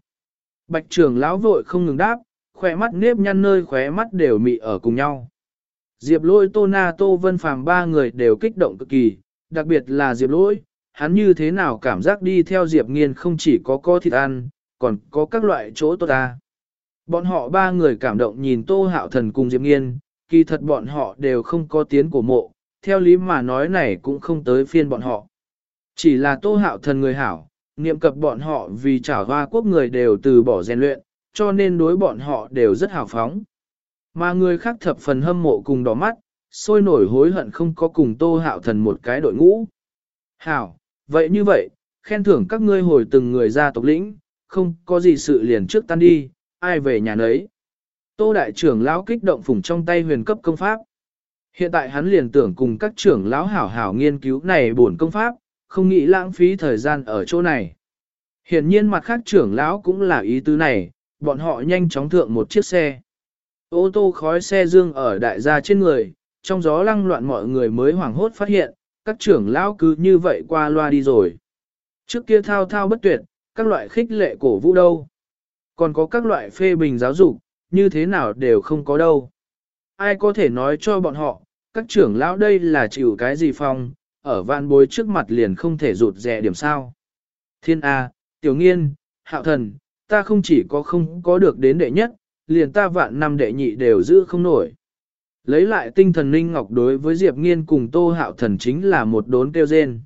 [SPEAKER 1] Bạch trưởng lão vội không ngừng đáp, khỏe mắt nếp nhăn nơi khóe mắt đều mị ở cùng nhau. Diệp lôi tô na tô vân phàm ba người đều kích động cực kỳ, đặc biệt là Diệp lôi, hắn như thế nào cảm giác đi theo Diệp nghiên không chỉ có có thịt ăn, còn có các loại chỗ tốt ta. Bọn họ ba người cảm động nhìn tô hạo thần cùng Diệp nghiên, kỳ thật bọn họ đều không có tiến của mộ, theo lý mà nói này cũng không tới phiên bọn họ. Chỉ là tô hạo thần người hảo, niệm cập bọn họ vì trả hoa quốc người đều từ bỏ rèn luyện, cho nên đối bọn họ đều rất hào phóng. Mà người khác thập phần hâm mộ cùng đỏ mắt, sôi nổi hối hận không có cùng tô hạo thần một cái đội ngũ. Hảo, vậy như vậy, khen thưởng các ngươi hồi từng người ra tộc lĩnh, không có gì sự liền trước tan đi, ai về nhà nấy. Tô đại trưởng lão kích động phủng trong tay huyền cấp công pháp. Hiện tại hắn liền tưởng cùng các trưởng lão hảo hảo nghiên cứu này bổn công pháp, không nghĩ lãng phí thời gian ở chỗ này. hiển nhiên mặt khác trưởng lão cũng là ý tứ này, bọn họ nhanh chóng thượng một chiếc xe. Ô tô khói xe dương ở đại gia trên người, trong gió lăng loạn mọi người mới hoảng hốt phát hiện, các trưởng lão cứ như vậy qua loa đi rồi. Trước kia thao thao bất tuyệt, các loại khích lệ cổ vũ đâu. Còn có các loại phê bình giáo dục, như thế nào đều không có đâu. Ai có thể nói cho bọn họ, các trưởng lão đây là chịu cái gì phong, ở vạn bối trước mặt liền không thể rụt rè điểm sao. Thiên A, tiểu nghiên, hạo thần, ta không chỉ có không có được đến đệ nhất, liền ta vạn năm đệ nhị đều giữ không nổi. Lấy lại tinh thần linh ngọc đối với Diệp Nghiên cùng Tô Hạo Thần chính là một đốn kêu rên.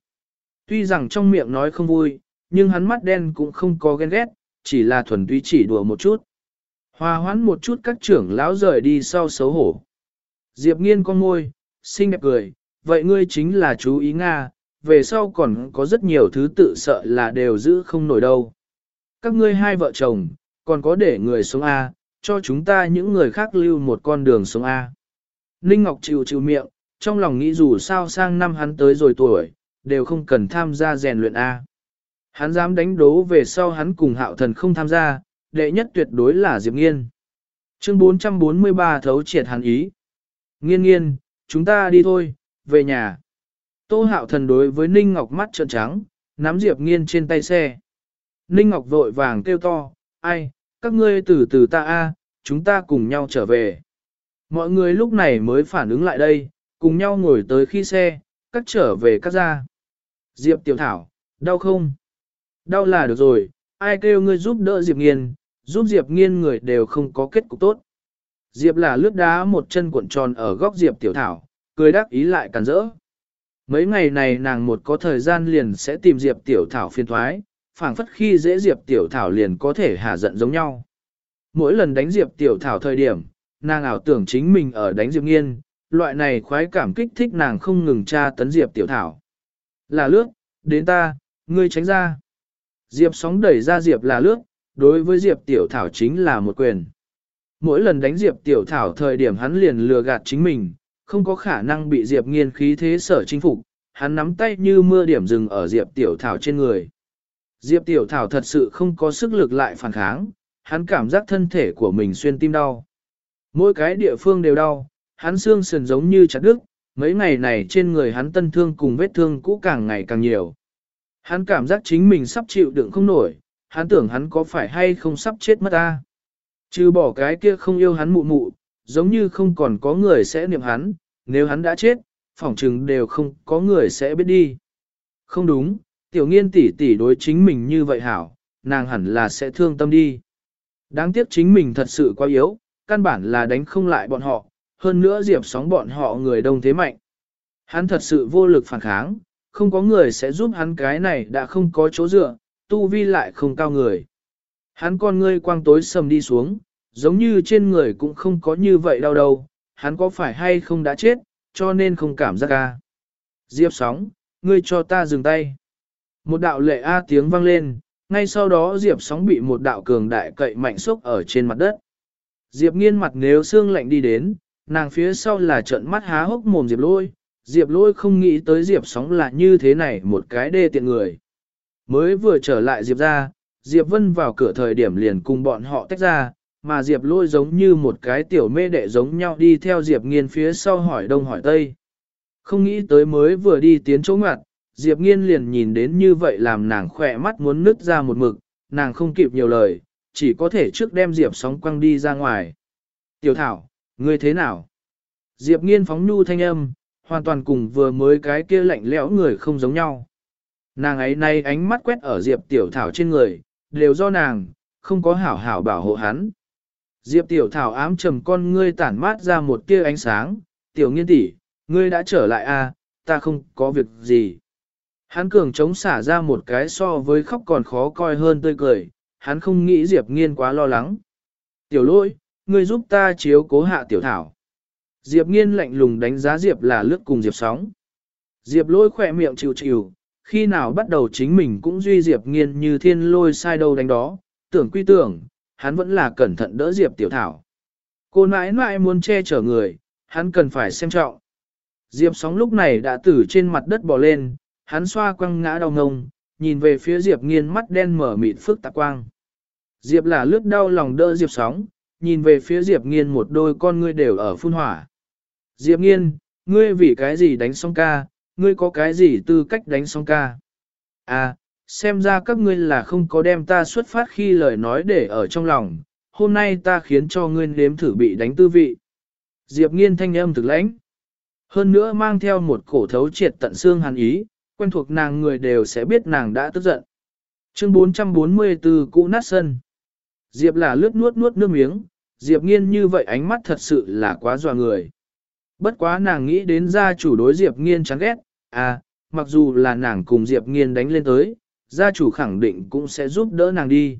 [SPEAKER 1] Tuy rằng trong miệng nói không vui, nhưng hắn mắt đen cũng không có ghen ghét, chỉ là thuần túy chỉ đùa một chút. Hòa hoãn một chút các trưởng lão rời đi sau xấu hổ. Diệp Nghiên con môi, xinh đẹp cười, vậy ngươi chính là chú ý Nga, về sau còn có rất nhiều thứ tự sợ là đều giữ không nổi đâu. các ngươi hai vợ chồng, còn có để người sống A, cho chúng ta những người khác lưu một con đường sống A. Ninh Ngọc chịu chịu miệng, trong lòng nghĩ dù sao sang năm hắn tới rồi tuổi, đều không cần tham gia rèn luyện A. Hắn dám đánh đố về sau hắn cùng hạo thần không tham gia, đệ nhất tuyệt đối là Diệp Nghiên. Chương 443 thấu triệt hắn ý. Nghiên nghiên, chúng ta đi thôi, về nhà. Tô hạo thần đối với Ninh Ngọc mắt trợn trắng, nắm Diệp Nghiên trên tay xe. Ninh Ngọc vội vàng kêu to, ai, các ngươi từ từ ta a, chúng ta cùng nhau trở về. Mọi người lúc này mới phản ứng lại đây, cùng nhau ngồi tới khi xe, cắt trở về cắt ra. Diệp Tiểu Thảo, đau không? Đau là được rồi, ai kêu ngươi giúp đỡ Diệp Nghiên, giúp Diệp Nghiên người đều không có kết cục tốt. Diệp là lướt đá một chân cuộn tròn ở góc Diệp Tiểu Thảo, cười đắc ý lại càn rỡ. Mấy ngày này nàng một có thời gian liền sẽ tìm Diệp Tiểu Thảo phiên thoái, phảng phất khi dễ Diệp Tiểu Thảo liền có thể hạ giận giống nhau. Mỗi lần đánh Diệp Tiểu Thảo thời điểm, nàng ảo tưởng chính mình ở đánh Diệp Nghiên, loại này khoái cảm kích thích nàng không ngừng tra tấn Diệp Tiểu Thảo. Là lướt, đến ta, ngươi tránh ra. Diệp sóng đẩy ra Diệp là lướt, đối với Diệp Tiểu Thảo chính là một quyền. Mỗi lần đánh Diệp Tiểu Thảo thời điểm hắn liền lừa gạt chính mình, không có khả năng bị Diệp nghiên khí thế sở chinh phục, hắn nắm tay như mưa điểm dừng ở Diệp Tiểu Thảo trên người. Diệp Tiểu Thảo thật sự không có sức lực lại phản kháng, hắn cảm giác thân thể của mình xuyên tim đau. Mỗi cái địa phương đều đau, hắn xương sườn giống như chặt đứt, mấy ngày này trên người hắn tân thương cùng vết thương cũ càng ngày càng nhiều. Hắn cảm giác chính mình sắp chịu đựng không nổi, hắn tưởng hắn có phải hay không sắp chết mất ta. Trừ bỏ cái kia không yêu hắn mụ mụ, giống như không còn có người sẽ niệm hắn, nếu hắn đã chết, phỏng chừng đều không có người sẽ biết đi. Không đúng, tiểu nghiên tỷ tỷ đối chính mình như vậy hảo, nàng hẳn là sẽ thương tâm đi. Đáng tiếc chính mình thật sự quá yếu, căn bản là đánh không lại bọn họ, hơn nữa diệp sóng bọn họ người đông thế mạnh. Hắn thật sự vô lực phản kháng, không có người sẽ giúp hắn cái này đã không có chỗ dựa, tu vi lại không cao người. Hắn con ngươi quang tối sầm đi xuống, giống như trên người cũng không có như vậy đau đâu, hắn có phải hay không đã chết, cho nên không cảm giác ca. Diệp sóng, ngươi cho ta dừng tay. Một đạo lệ A tiếng vang lên, ngay sau đó Diệp sóng bị một đạo cường đại cậy mạnh xúc ở trên mặt đất. Diệp nghiên mặt nếu xương lạnh đi đến, nàng phía sau là trận mắt há hốc mồm Diệp lôi, Diệp lôi không nghĩ tới Diệp sóng là như thế này một cái đê tiện người. Mới vừa trở lại Diệp ra, Diệp Vân vào cửa thời điểm liền cùng bọn họ tách ra, mà Diệp lôi giống như một cái tiểu mê đệ giống nhau đi theo Diệp nghiên phía sau hỏi đông hỏi tây. Không nghĩ tới mới vừa đi tiến chỗ ngặt, Diệp nghiên liền nhìn đến như vậy làm nàng khỏe mắt muốn nứt ra một mực, nàng không kịp nhiều lời, chỉ có thể trước đem Diệp sóng quăng đi ra ngoài. Tiểu thảo, ngươi thế nào? Diệp nghiên phóng nhu thanh âm, hoàn toàn cùng vừa mới cái kia lạnh lẽo người không giống nhau. Nàng ấy nay ánh mắt quét ở Diệp tiểu thảo trên người, đều do nàng, không có hảo hảo bảo hộ hắn. Diệp tiểu thảo ám trầm con ngươi tản mát ra một tia ánh sáng, tiểu nghiên tỷ, ngươi đã trở lại a, à, ta không có việc gì. Hắn cường chống xả ra một cái so với khóc còn khó coi hơn tươi cười, hắn không nghĩ Diệp nghiên quá lo lắng. Tiểu Lỗi, ngươi giúp ta chiếu cố hạ tiểu thảo. Diệp nghiên lạnh lùng đánh giá Diệp là lướt cùng Diệp sóng. Diệp lôi khỏe miệng chịu chịu, khi nào bắt đầu chính mình cũng duy Diệp nghiên như thiên lôi sai đâu đánh đó, tưởng quy tưởng, hắn vẫn là cẩn thận đỡ Diệp tiểu thảo. Cô nãi nãi muốn che chở người, hắn cần phải xem trọng. Diệp sóng lúc này đã từ trên mặt đất bò lên, hắn xoa quăng ngã đau ngông, nhìn về phía Diệp nghiên mắt đen mở mịt phức tạp quang. Diệp là lướt đau lòng đỡ Diệp sóng, nhìn về phía Diệp nghiên một đôi con ngươi đều ở phun hỏa. Diệp nghiên, ngươi vì cái gì đánh song ca, ngươi có cái gì tư cách đánh song ca? À, xem ra các ngươi là không có đem ta xuất phát khi lời nói để ở trong lòng, hôm nay ta khiến cho ngươi nếm thử bị đánh tư vị. Diệp nghiên thanh âm thực lãnh. Hơn nữa mang theo một cổ thấu triệt tận xương hàn ý, quen thuộc nàng người đều sẽ biết nàng đã tức giận. Chương 444 Cũ nát sân. Diệp là lướt nuốt nuốt nước miếng, Diệp nghiên như vậy ánh mắt thật sự là quá dò người. Bất quá nàng nghĩ đến gia chủ đối Diệp nghiên chán ghét, à, mặc dù là nàng cùng Diệp nghiên đánh lên tới, gia chủ khẳng định cũng sẽ giúp đỡ nàng đi.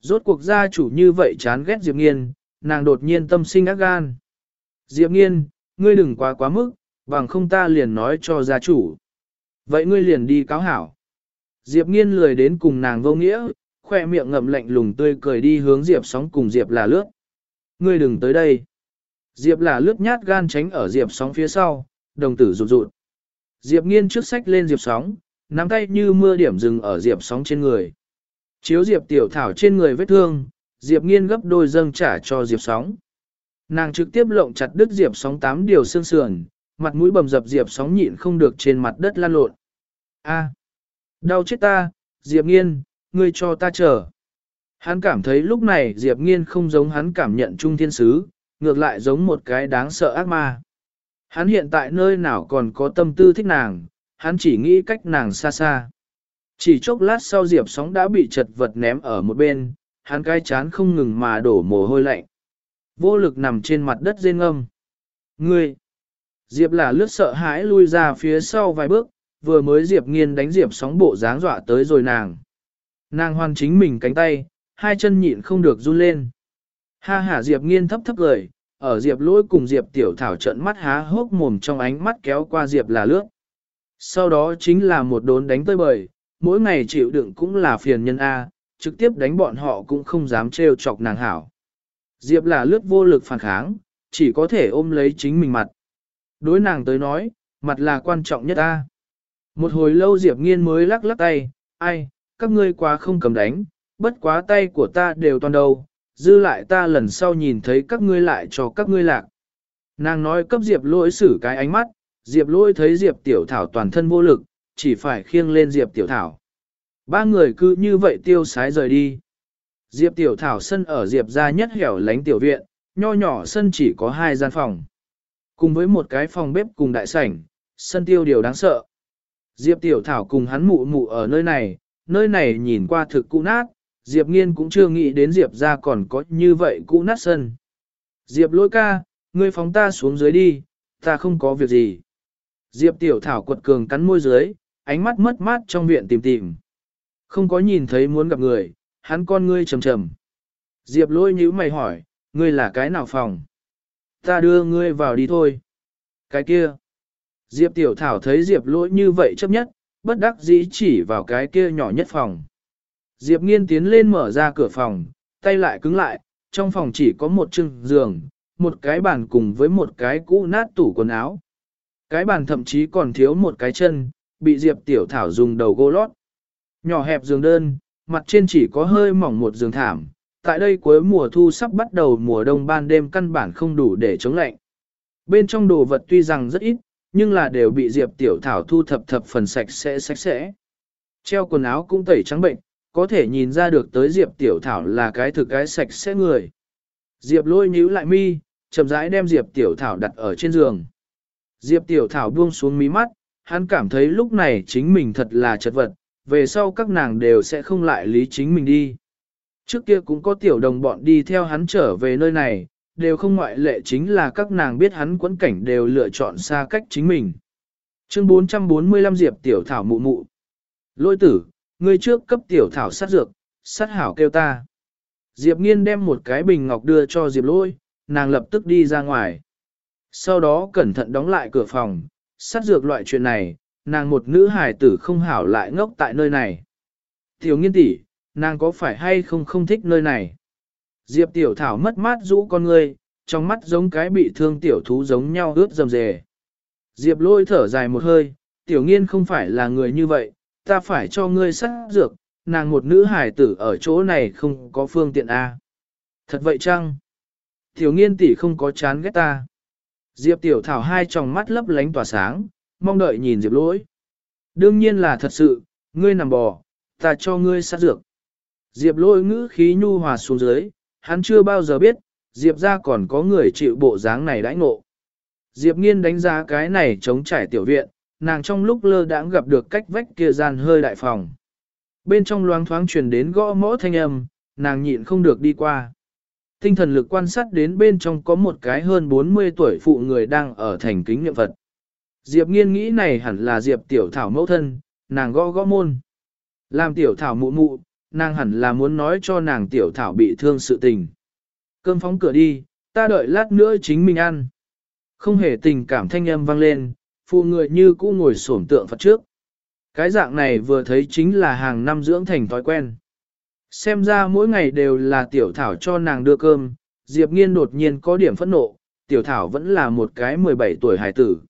[SPEAKER 1] Rốt cuộc gia chủ như vậy chán ghét Diệp nghiên, nàng đột nhiên tâm sinh ác gan. Diệp nghiên, ngươi đừng quá quá mức, bằng không ta liền nói cho gia chủ. Vậy ngươi liền đi cáo hảo. Diệp nghiên lười đến cùng nàng vô nghĩa, khoe miệng ngậm lạnh lùng tươi cười đi hướng Diệp sóng cùng Diệp là lướt. Ngươi đừng tới đây. Diệp là lướt nhát gan tránh ở Diệp sóng phía sau, đồng tử rụt rụt. Diệp nghiên trước sách lên Diệp sóng, nắm tay như mưa điểm dừng ở Diệp sóng trên người. Chiếu Diệp tiểu thảo trên người vết thương, Diệp nghiên gấp đôi dâng trả cho Diệp sóng. Nàng trực tiếp lộng chặt đứt Diệp sóng tám điều xương sườn, mặt mũi bầm dập Diệp sóng nhịn không được trên mặt đất lan lộn. A, đau chết ta, Diệp nghiên, ngươi cho ta chờ. Hắn cảm thấy lúc này Diệp nghiên không giống hắn cảm nhận trung thiên sứ, ngược lại giống một cái đáng sợ ác ma. Hắn hiện tại nơi nào còn có tâm tư thích nàng, hắn chỉ nghĩ cách nàng xa xa. Chỉ chốc lát sau Diệp sóng đã bị chật vật ném ở một bên, hắn cái chán không ngừng mà đổ mồ hôi lạnh. Vô lực nằm trên mặt đất rên ngâm. Ngươi! Diệp là lướt sợ hãi lui ra phía sau vài bước, vừa mới Diệp nghiên đánh Diệp sóng bộ dáng dọa tới rồi nàng. Nàng hoàn chính mình cánh tay, hai chân nhịn không được run lên. Ha ha Diệp nghiên thấp thấp cười, ở Diệp lỗi cùng Diệp tiểu thảo trận mắt há hốc mồm trong ánh mắt kéo qua Diệp là lướt. Sau đó chính là một đốn đánh tơi bời, mỗi ngày chịu đựng cũng là phiền nhân A, trực tiếp đánh bọn họ cũng không dám trêu chọc nàng hảo. Diệp là lướt vô lực phản kháng, chỉ có thể ôm lấy chính mình mặt. Đối nàng tới nói, mặt là quan trọng nhất A. Một hồi lâu Diệp nghiên mới lắc lắc tay, ai, các ngươi quá không cầm đánh, bất quá tay của ta đều toàn đầu, dư lại ta lần sau nhìn thấy các ngươi lại cho các ngươi lạc. Nàng nói cấp Diệp lỗi xử cái ánh mắt, Diệp lỗi thấy Diệp tiểu thảo toàn thân vô lực, chỉ phải khiêng lên Diệp tiểu thảo. Ba người cứ như vậy tiêu sái rời đi. Diệp tiểu thảo sân ở Diệp ra nhất hẻo lánh tiểu viện, nho nhỏ sân chỉ có hai gian phòng. Cùng với một cái phòng bếp cùng đại sảnh, sân tiêu điều đáng sợ. Diệp tiểu thảo cùng hắn mụ mụ ở nơi này, nơi này nhìn qua thực cũ nát, Diệp nghiên cũng chưa nghĩ đến Diệp ra còn có như vậy cũ nát sân. Diệp lỗi ca, ngươi phóng ta xuống dưới đi, ta không có việc gì. Diệp tiểu thảo quật cường cắn môi dưới, ánh mắt mất mát trong viện tìm tìm. Không có nhìn thấy muốn gặp người, hắn con ngươi trầm trầm. Diệp lỗi nhíu mày hỏi, ngươi là cái nào phòng? Ta đưa ngươi vào đi thôi. Cái kia. Diệp tiểu thảo thấy Diệp lỗi như vậy chấp nhất, bất đắc dĩ chỉ vào cái kia nhỏ nhất phòng. Diệp nghiên tiến lên mở ra cửa phòng, tay lại cứng lại, trong phòng chỉ có một chừng giường, một cái bàn cùng với một cái cũ nát tủ quần áo. Cái bàn thậm chí còn thiếu một cái chân, bị Diệp tiểu thảo dùng đầu gỗ lót. Nhỏ hẹp giường đơn, mặt trên chỉ có hơi mỏng một giường thảm. Tại đây cuối mùa thu sắp bắt đầu mùa đông ban đêm căn bản không đủ để chống lạnh. Bên trong đồ vật tuy rằng rất ít, nhưng là đều bị Diệp Tiểu Thảo thu thập thập phần sạch sẽ sạch sẽ. Treo quần áo cũng tẩy trắng bệnh, có thể nhìn ra được tới Diệp Tiểu Thảo là cái thực cái sạch sẽ người. Diệp lôi nhíu lại mi, chậm rãi đem Diệp Tiểu Thảo đặt ở trên giường. Diệp Tiểu Thảo buông xuống mí mắt, hắn cảm thấy lúc này chính mình thật là chật vật, về sau các nàng đều sẽ không lại lý chính mình đi. Trước kia cũng có tiểu đồng bọn đi theo hắn trở về nơi này, đều không ngoại lệ chính là các nàng biết hắn quẫn cảnh đều lựa chọn xa cách chính mình. Chương 445 Diệp Tiểu Thảo mụ mụ. Lôi tử, ngươi trước cấp Tiểu Thảo sát dược, sát hảo kêu ta. Diệp nghiên đem một cái bình ngọc đưa cho Diệp lôi, nàng lập tức đi ra ngoài. Sau đó cẩn thận đóng lại cửa phòng, sát dược loại chuyện này, nàng một nữ hài tử không hảo lại ngốc tại nơi này. Tiểu nghiên tỷ, nàng có phải hay không không thích nơi này? Diệp tiểu thảo mất mát rũ con ngươi, trong mắt giống cái bị thương tiểu thú giống nhau ướt dầm dề. Diệp lôi thở dài một hơi, tiểu nghiên không phải là người như vậy, ta phải cho ngươi sát dược, nàng một nữ hài tử ở chỗ này không có phương tiện A. Thật vậy chăng? Tiểu nghiên tỷ không có chán ghét ta. Diệp tiểu thảo hai tròng mắt lấp lánh tỏa sáng, mong đợi nhìn Diệp lỗi. Đương nhiên là thật sự, ngươi nằm bò, ta cho ngươi sát dược. Diệp lỗi ngữ khí nhu hòa xuống dưới, hắn chưa bao giờ biết, Diệp ra còn có người chịu bộ dáng này đãi ngộ. Diệp nghiên đánh giá cái này chống trải tiểu viện, nàng trong lúc lơ đãng gặp được cách vách kia gian hơi đại phòng. Bên trong loáng thoáng truyền đến gõ mõ thanh âm, nàng nhịn không được đi qua. Tinh thần lực quan sát đến bên trong có một cái hơn 40 tuổi phụ người đang ở thành kính niệm Phật. Diệp nghiên nghĩ này hẳn là Diệp tiểu thảo mẫu thân, nàng gõ gõ môn. Làm tiểu thảo mụ mụ, nàng hẳn là muốn nói cho nàng tiểu thảo bị thương sự tình. Cơm phóng cửa đi, ta đợi lát nữa chính mình ăn. Không hề tình cảm thanh âm vang lên, phụ người như cũ ngồi sổm tượng Phật trước. Cái dạng này vừa thấy chính là hàng năm dưỡng thành thói quen. Xem ra mỗi ngày đều là tiểu thảo cho nàng đưa cơm, Diệp Nghiên đột nhiên có điểm phẫn nộ, tiểu thảo vẫn là một cái 17 tuổi hải tử.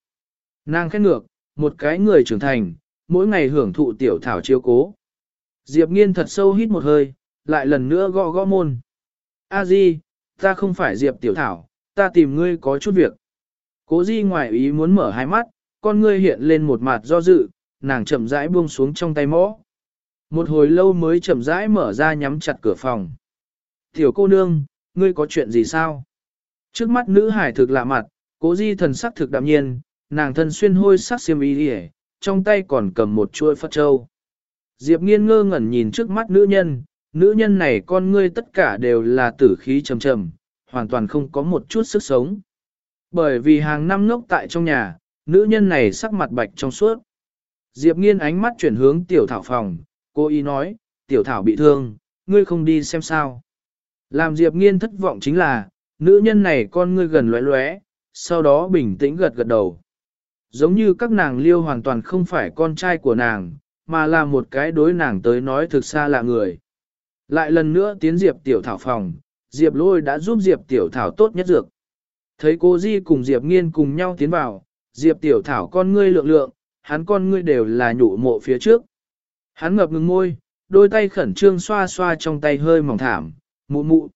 [SPEAKER 1] Nàng khét ngược, một cái người trưởng thành, mỗi ngày hưởng thụ tiểu thảo chiếu cố. Diệp Nghiên thật sâu hít một hơi, lại lần nữa gõ gõ môn. A Di, ta không phải Diệp tiểu thảo, ta tìm ngươi có chút việc. Cố Di ngoài ý muốn mở hai mắt, con ngươi hiện lên một mặt do dự, nàng chậm rãi buông xuống trong tay mõ. Một hồi lâu mới chậm rãi mở ra nhắm chặt cửa phòng. Tiểu cô nương, ngươi có chuyện gì sao? Trước mắt nữ hải thực lạ mặt, cố di thần sắc thực đạm nhiên, nàng thân xuyên hôi sắc xiêm y đi trong tay còn cầm một chuôi phất trâu. Diệp nghiên ngơ ngẩn nhìn trước mắt nữ nhân, nữ nhân này con ngươi tất cả đều là tử khí trầm trầm, hoàn toàn không có một chút sức sống. Bởi vì hàng năm ngốc tại trong nhà, nữ nhân này sắc mặt bạch trong suốt. Diệp nghiên ánh mắt chuyển hướng tiểu thảo phòng, cô ý nói, tiểu thảo bị thương, ngươi không đi xem sao. Làm Diệp nghiên thất vọng chính là, nữ nhân này con ngươi gần lóe lóe, sau đó bình tĩnh gật gật đầu. Giống như các nàng liêu hoàn toàn không phải con trai của nàng, mà là một cái đối nàng tới nói thực xa lạ người. Lại lần nữa tiến Diệp tiểu thảo phòng, Diệp lôi đã giúp Diệp tiểu thảo tốt nhất dược. Thấy cô Di cùng Diệp nghiên cùng nhau tiến vào, Diệp tiểu thảo con ngươi lượng lượng, hắn con ngươi đều là nhụ mộ phía trước. Hắn ngập ngừng môi, đôi tay khẩn trương xoa xoa trong tay hơi mỏng thảm, mụ mụ.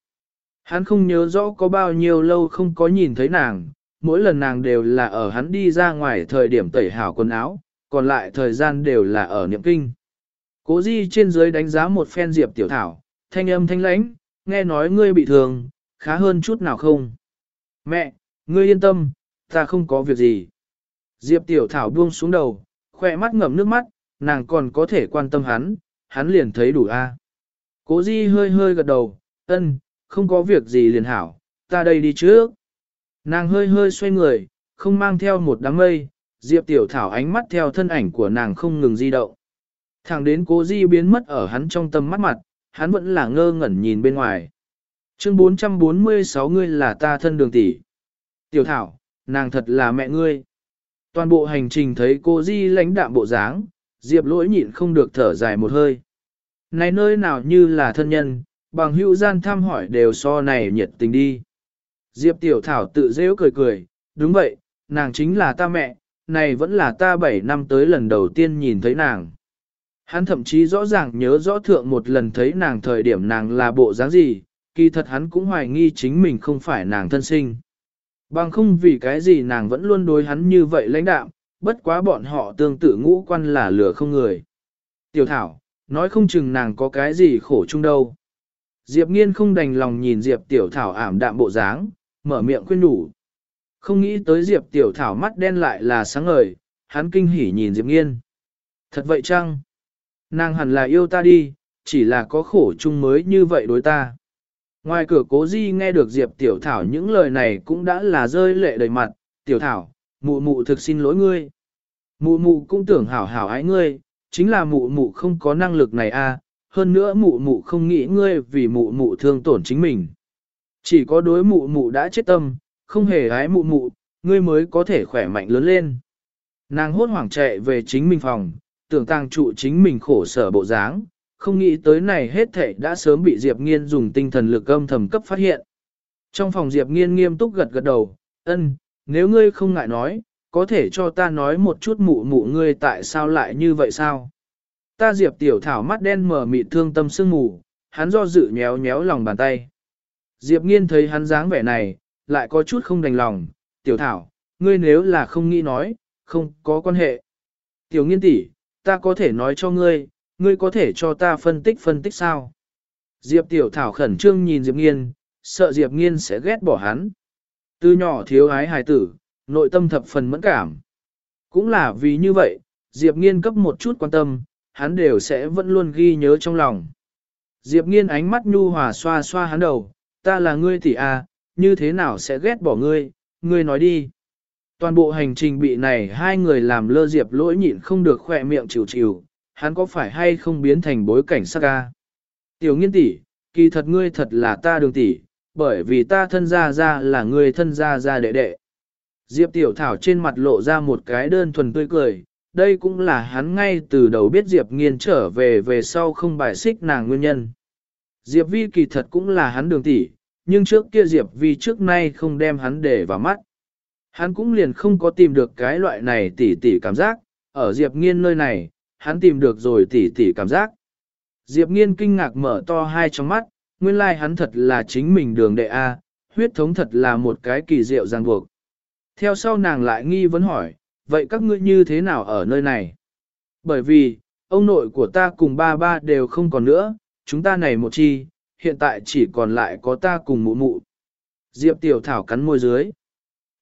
[SPEAKER 1] Hắn không nhớ rõ có bao nhiêu lâu không có nhìn thấy nàng, mỗi lần nàng đều là ở hắn đi ra ngoài thời điểm tẩy hảo quần áo, còn lại thời gian đều là ở niệm kinh. Cố di trên dưới đánh giá một phen diệp tiểu thảo, thanh âm thanh lãnh, nghe nói ngươi bị thương, khá hơn chút nào không? Mẹ, ngươi yên tâm, ta không có việc gì. Diệp tiểu thảo buông xuống đầu, khoe mắt ngầm nước mắt, nàng còn có thể quan tâm hắn, hắn liền thấy đủ a. Cố di hơi hơi gật đầu, ân, không có việc gì liền hảo, ta đây đi trước. Nàng hơi hơi xoay người, không mang theo một đám mây, Diệp Tiểu Thảo ánh mắt theo thân ảnh của nàng không ngừng di động. Thẳng đến cố di biến mất ở hắn trong tâm mắt mặt, hắn vẫn là ngơ ngẩn nhìn bên ngoài. Chương 446 ngươi là ta thân đường tỷ. Tiểu Thảo, nàng thật là mẹ ngươi. Toàn bộ hành trình thấy cô di lãnh đạm bộ dáng, Diệp lỗi nhịn không được thở dài một hơi. Này nơi nào như là thân nhân, bằng hữu gian thăm hỏi đều so này nhiệt tình đi. Diệp Tiểu Thảo tự rêu cười cười, đúng vậy, nàng chính là ta mẹ, này vẫn là ta 7 năm tới lần đầu tiên nhìn thấy nàng. Hắn thậm chí rõ ràng nhớ rõ thượng một lần thấy nàng thời điểm nàng là bộ dáng gì, kỳ thật hắn cũng hoài nghi chính mình không phải nàng thân sinh. Bằng không vì cái gì nàng vẫn luôn đối hắn như vậy lãnh đạm, bất quá bọn họ tương tự ngũ quan là lửa không người. Tiểu Thảo, nói không chừng nàng có cái gì khổ chung đâu. Diệp Nghiên không đành lòng nhìn Diệp Tiểu Thảo ảm đạm bộ dáng, mở miệng khuyên đủ. Không nghĩ tới Diệp Tiểu Thảo mắt đen lại là sáng ngời, hắn kinh hỉ nhìn Diệp Nghiên. Thật vậy chăng? Nàng hẳn là yêu ta đi, chỉ là có khổ chung mới như vậy đối ta. Ngoài cửa cố di nghe được Diệp Tiểu Thảo những lời này cũng đã là rơi lệ đầy mặt, Tiểu Thảo, mụ mụ thực xin lỗi ngươi. Mụ mụ cũng tưởng hảo hảo ái ngươi, chính là mụ mụ không có năng lực này a, à, hơn nữa mụ mụ không nghĩ ngươi vì mụ mụ thương tổn chính mình. Chỉ có đối mụ mụ đã chết tâm, không hề ái mụ mụ, ngươi mới có thể khỏe mạnh lớn lên. Nàng hốt hoảng chạy về chính mình phòng, tưởng tàng trụ chính mình khổ sở bộ dáng, không nghĩ tới này hết thảy đã sớm bị Diệp Nghiên dùng tinh thần lực âm thầm cấp phát hiện. Trong phòng Diệp Nghiên nghiêm túc gật gật đầu, ân, nếu ngươi không ngại nói, có thể cho ta nói một chút mụ mụ ngươi tại sao lại như vậy sao? Ta Diệp Tiểu Thảo mắt đen mở mịt thương tâm sương mù, hắn do dự nhéo nhéo lòng bàn tay. Diệp Nghiên thấy hắn dáng vẻ này, lại có chút không đành lòng, Tiểu Thảo, ngươi nếu là không nghĩ nói, không có quan hệ. Tiểu Nghiên tỷ, ta có thể nói cho ngươi, ngươi có thể cho ta phân tích phân tích sao? Diệp Tiểu Thảo khẩn trương nhìn Diệp Nghiên, sợ Diệp Nghiên sẽ ghét bỏ hắn. Từ nhỏ thiếu ái hài tử, nội tâm thập phần mẫn cảm. Cũng là vì như vậy, Diệp Nghiên cấp một chút quan tâm, hắn đều sẽ vẫn luôn ghi nhớ trong lòng. Diệp nghiên ánh mắt nhu hòa xoa xoa hắn đầu, ta là ngươi tỷ a, như thế nào sẽ ghét bỏ ngươi, ngươi nói đi. Toàn bộ hành trình bị này hai người làm lơ Diệp lỗi nhịn không được khỏe miệng chịu chịu, hắn có phải hay không biến thành bối cảnh sắc ca. Tiểu nghiên tỷ, kỳ thật ngươi thật là ta đường tỷ, bởi vì ta thân gia gia là người thân gia gia đệ đệ. Diệp tiểu thảo trên mặt lộ ra một cái đơn thuần tươi cười, đây cũng là hắn ngay từ đầu biết Diệp Nghiên trở về về sau không bài xích nàng nguyên nhân. Diệp Vi kỳ thật cũng là hắn đường tỷ, nhưng trước kia Diệp Vi trước nay không đem hắn để vào mắt. Hắn cũng liền không có tìm được cái loại này tỷ tỷ cảm giác, ở Diệp Nghiên nơi này, hắn tìm được rồi tỷ tỷ cảm giác. Diệp Nghiên kinh ngạc mở to hai trong mắt, nguyên lai like hắn thật là chính mình đường đệ A, huyết thống thật là một cái kỳ diệu ràng buộc. Theo sau nàng lại nghi vấn hỏi, vậy các ngươi như thế nào ở nơi này? Bởi vì, ông nội của ta cùng ba ba đều không còn nữa, chúng ta này một chi, hiện tại chỉ còn lại có ta cùng mụ mụ. Diệp Tiểu Thảo cắn môi dưới.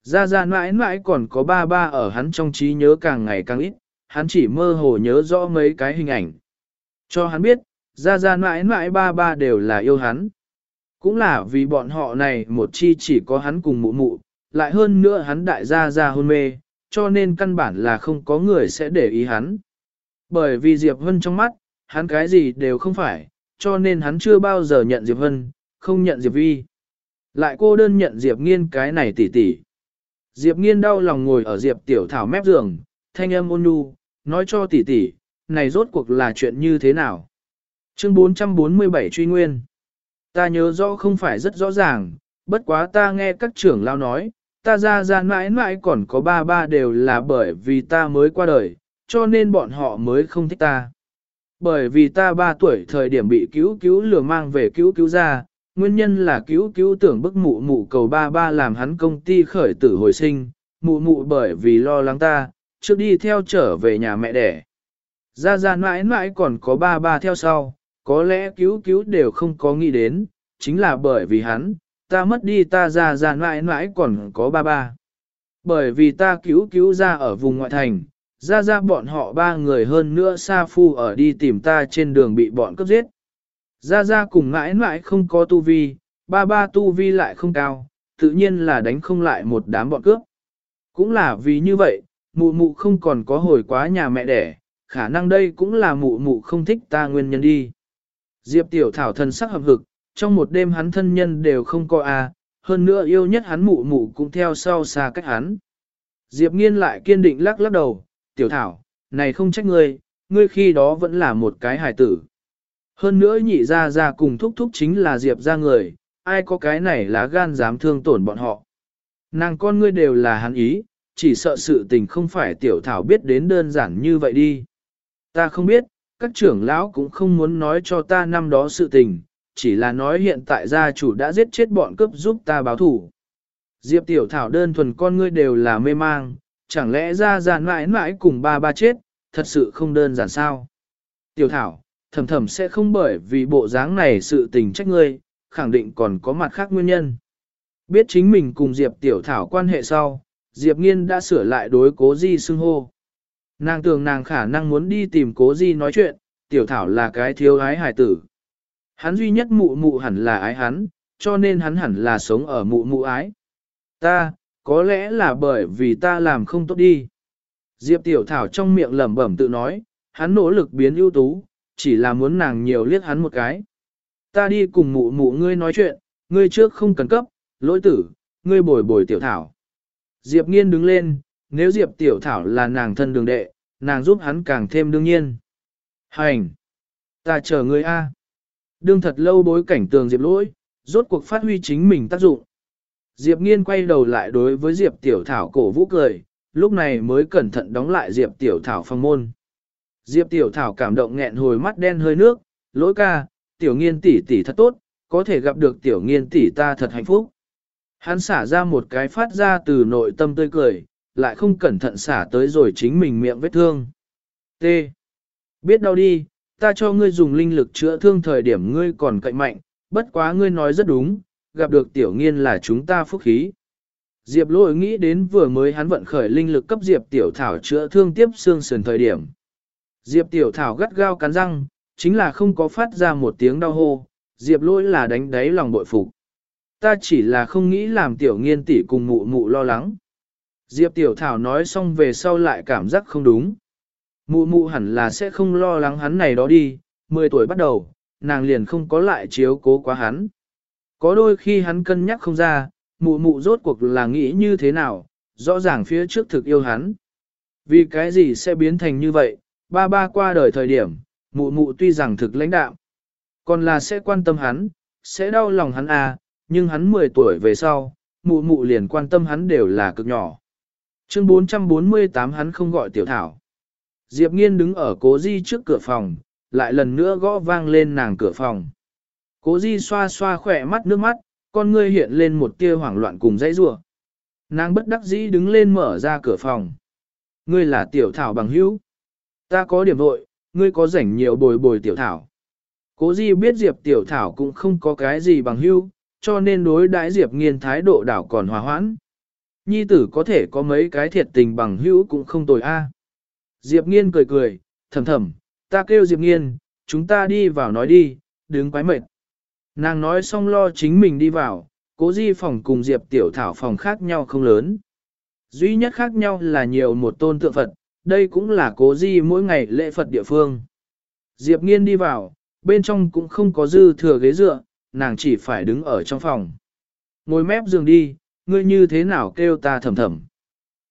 [SPEAKER 1] Ra ra mãi mãi còn có ba ba ở hắn trong trí nhớ càng ngày càng ít, hắn chỉ mơ hồ nhớ rõ mấy cái hình ảnh. Cho hắn biết, ra ra mãi mãi ba ba đều là yêu hắn. Cũng là vì bọn họ này một chi chỉ có hắn cùng mụ mụ, lại hơn nữa hắn đại gia ra hôn mê, cho nên căn bản là không có người sẽ để ý hắn. Bởi vì Diệp Vân trong mắt, hắn cái gì đều không phải, cho nên hắn chưa bao giờ nhận Diệp Vân, không nhận Diệp Vi. Lại cô đơn nhận Diệp Nghiên cái này tỉ tỉ. Diệp Nghiên đau lòng ngồi ở Diệp Tiểu Thảo mép giường, thanh âm ôn nhu, nói cho tỉ tỉ, này rốt cuộc là chuyện như thế nào. Chương 447 truy nguyên. Ta nhớ rõ không phải rất rõ ràng, bất quá ta nghe các trưởng lao nói, ta ra ra mãi mãi còn có ba ba đều là bởi vì ta mới qua đời, cho nên bọn họ mới không thích ta. Bởi vì ta ba tuổi thời điểm bị cứu cứu lừa mang về cứu cứu ra, nguyên nhân là cứu cứu tưởng bức mụ mụ cầu ba ba làm hắn công ty khởi tử hồi sinh, mụ mụ bởi vì lo lắng ta, trước đi theo trở về nhà mẹ đẻ. Ra ra mãi mãi còn có ba ba theo sau, có lẽ cứu cứu đều không có nghĩ đến, chính là bởi vì hắn, ta mất đi ta ra ra mãi mãi còn có ba ba. Bởi vì ta cứu cứu ra ở vùng ngoại thành, ra ra bọn họ ba người hơn nữa xa phu ở đi tìm ta trên đường bị bọn cướp giết. Ra ra cùng mãi mãi không có tu vi, ba ba tu vi lại không cao, tự nhiên là đánh không lại một đám bọn cướp. Cũng là vì như vậy, mụ mụ không còn có hồi quá nhà mẹ đẻ, khả năng đây cũng là mụ mụ không thích ta nguyên nhân đi. Diệp tiểu thảo thân sắc hợp hực, trong một đêm hắn thân nhân đều không có a, hơn nữa yêu nhất hắn mụ mụ cũng theo sau xa cách hắn. Diệp nghiên lại kiên định lắc lắc đầu, tiểu thảo, này không trách ngươi, ngươi khi đó vẫn là một cái hài tử. Hơn nữa nhị ra ra cùng thúc thúc chính là Diệp ra người, ai có cái này lá gan dám thương tổn bọn họ. Nàng con ngươi đều là hắn ý, chỉ sợ sự tình không phải tiểu thảo biết đến đơn giản như vậy đi. Ta không biết, các trưởng lão cũng không muốn nói cho ta năm đó sự tình, chỉ là nói hiện tại gia chủ đã giết chết bọn cướp giúp ta báo thủ. Diệp tiểu thảo đơn thuần con ngươi đều là mê mang, chẳng lẽ ra giàn mãi mãi cùng ba ba chết, thật sự không đơn giản sao? Tiểu thảo, thầm thầm sẽ không bởi vì bộ dáng này sự tình trách ngươi, khẳng định còn có mặt khác nguyên nhân. Biết chính mình cùng Diệp tiểu thảo quan hệ sau, Diệp nghiên đã sửa lại đối cố di xưng hô. Nàng tưởng nàng khả năng muốn đi tìm cố di nói chuyện, tiểu thảo là cái thiếu ái hài tử. Hắn duy nhất mụ mụ hẳn là ái hắn, cho nên hắn hẳn là sống ở mụ mụ ái. Ta, có lẽ là bởi vì ta làm không tốt đi. Diệp Tiểu Thảo trong miệng lẩm bẩm tự nói, hắn nỗ lực biến ưu tú, chỉ là muốn nàng nhiều liếc hắn một cái. Ta đi cùng mụ mụ ngươi nói chuyện, ngươi trước không cần cấp, lỗi tử, ngươi bồi bồi Tiểu Thảo. Diệp Nghiên đứng lên, nếu Diệp Tiểu Thảo là nàng thân đường đệ, nàng giúp hắn càng thêm đương nhiên. Hành! Ta chờ ngươi a. Đương thật lâu bối cảnh tường Diệp lỗi, rốt cuộc phát huy chính mình tác dụng. Diệp Nghiên quay đầu lại đối với Diệp Tiểu Thảo cổ vũ cười, lúc này mới cẩn thận đóng lại Diệp Tiểu Thảo phong môn. Diệp Tiểu Thảo cảm động nghẹn hồi mắt đen hơi nước, lỗi ca, Tiểu Nghiên tỷ tỷ thật tốt, có thể gặp được Tiểu Nghiên tỷ ta thật hạnh phúc. Hắn xả ra một cái phát ra từ nội tâm tươi cười, lại không cẩn thận xả tới rồi chính mình miệng vết thương. T. Biết đau đi, ta cho ngươi dùng linh lực chữa thương thời điểm ngươi còn cậy mạnh, bất quá ngươi nói rất đúng, gặp được tiểu nghiên là chúng ta phúc khí. Diệp lôi nghĩ đến vừa mới hắn vận khởi linh lực cấp Diệp tiểu thảo chữa thương tiếp xương sườn thời điểm. Diệp tiểu thảo gắt gao cắn răng, chính là không có phát ra một tiếng đau hô, Diệp lôi là đánh đáy lòng bội phục. Ta chỉ là không nghĩ làm tiểu nghiên tỷ cùng mụ mụ lo lắng. Diệp tiểu thảo nói xong về sau lại cảm giác không đúng. Mụ mụ hẳn là sẽ không lo lắng hắn này đó đi, 10 tuổi bắt đầu, nàng liền không có lại chiếu cố quá hắn. Có đôi khi hắn cân nhắc không ra, mụ mụ rốt cuộc là nghĩ như thế nào, rõ ràng phía trước thực yêu hắn. Vì cái gì sẽ biến thành như vậy, ba ba qua đời thời điểm, mụ mụ tuy rằng thực lãnh đạo. Còn là sẽ quan tâm hắn, sẽ đau lòng hắn à, nhưng hắn 10 tuổi về sau, mụ mụ liền quan tâm hắn đều là cực nhỏ. Chương 448 hắn không gọi tiểu thảo. Diệp Nghiên đứng ở cố di trước cửa phòng, lại lần nữa gõ vang lên nàng cửa phòng. Cố di xoa xoa khỏe mắt nước mắt, con ngươi hiện lên một tia hoảng loạn cùng dãy rủa. Nàng bất đắc dĩ đứng lên mở ra cửa phòng. Ngươi là tiểu thảo bằng hữu. Ta có điểm vội, ngươi có rảnh nhiều bồi bồi tiểu thảo. Cố di biết Diệp tiểu thảo cũng không có cái gì bằng hữu, cho nên đối đãi Diệp nghiên thái độ đảo còn hòa hoãn. Nhi tử có thể có mấy cái thiệt tình bằng hữu cũng không tồi a. Diệp nghiên cười cười, thầm thầm, ta kêu Diệp nghiên, chúng ta đi vào nói đi, đứng quái mệt. Nàng nói xong lo chính mình đi vào, cố di phòng cùng Diệp tiểu thảo phòng khác nhau không lớn. Duy nhất khác nhau là nhiều một tôn tượng Phật, đây cũng là cố di mỗi ngày lễ Phật địa phương. Diệp nghiên đi vào, bên trong cũng không có dư thừa ghế dựa, nàng chỉ phải đứng ở trong phòng. Ngồi mép giường đi, ngươi như thế nào kêu ta thầm thầm.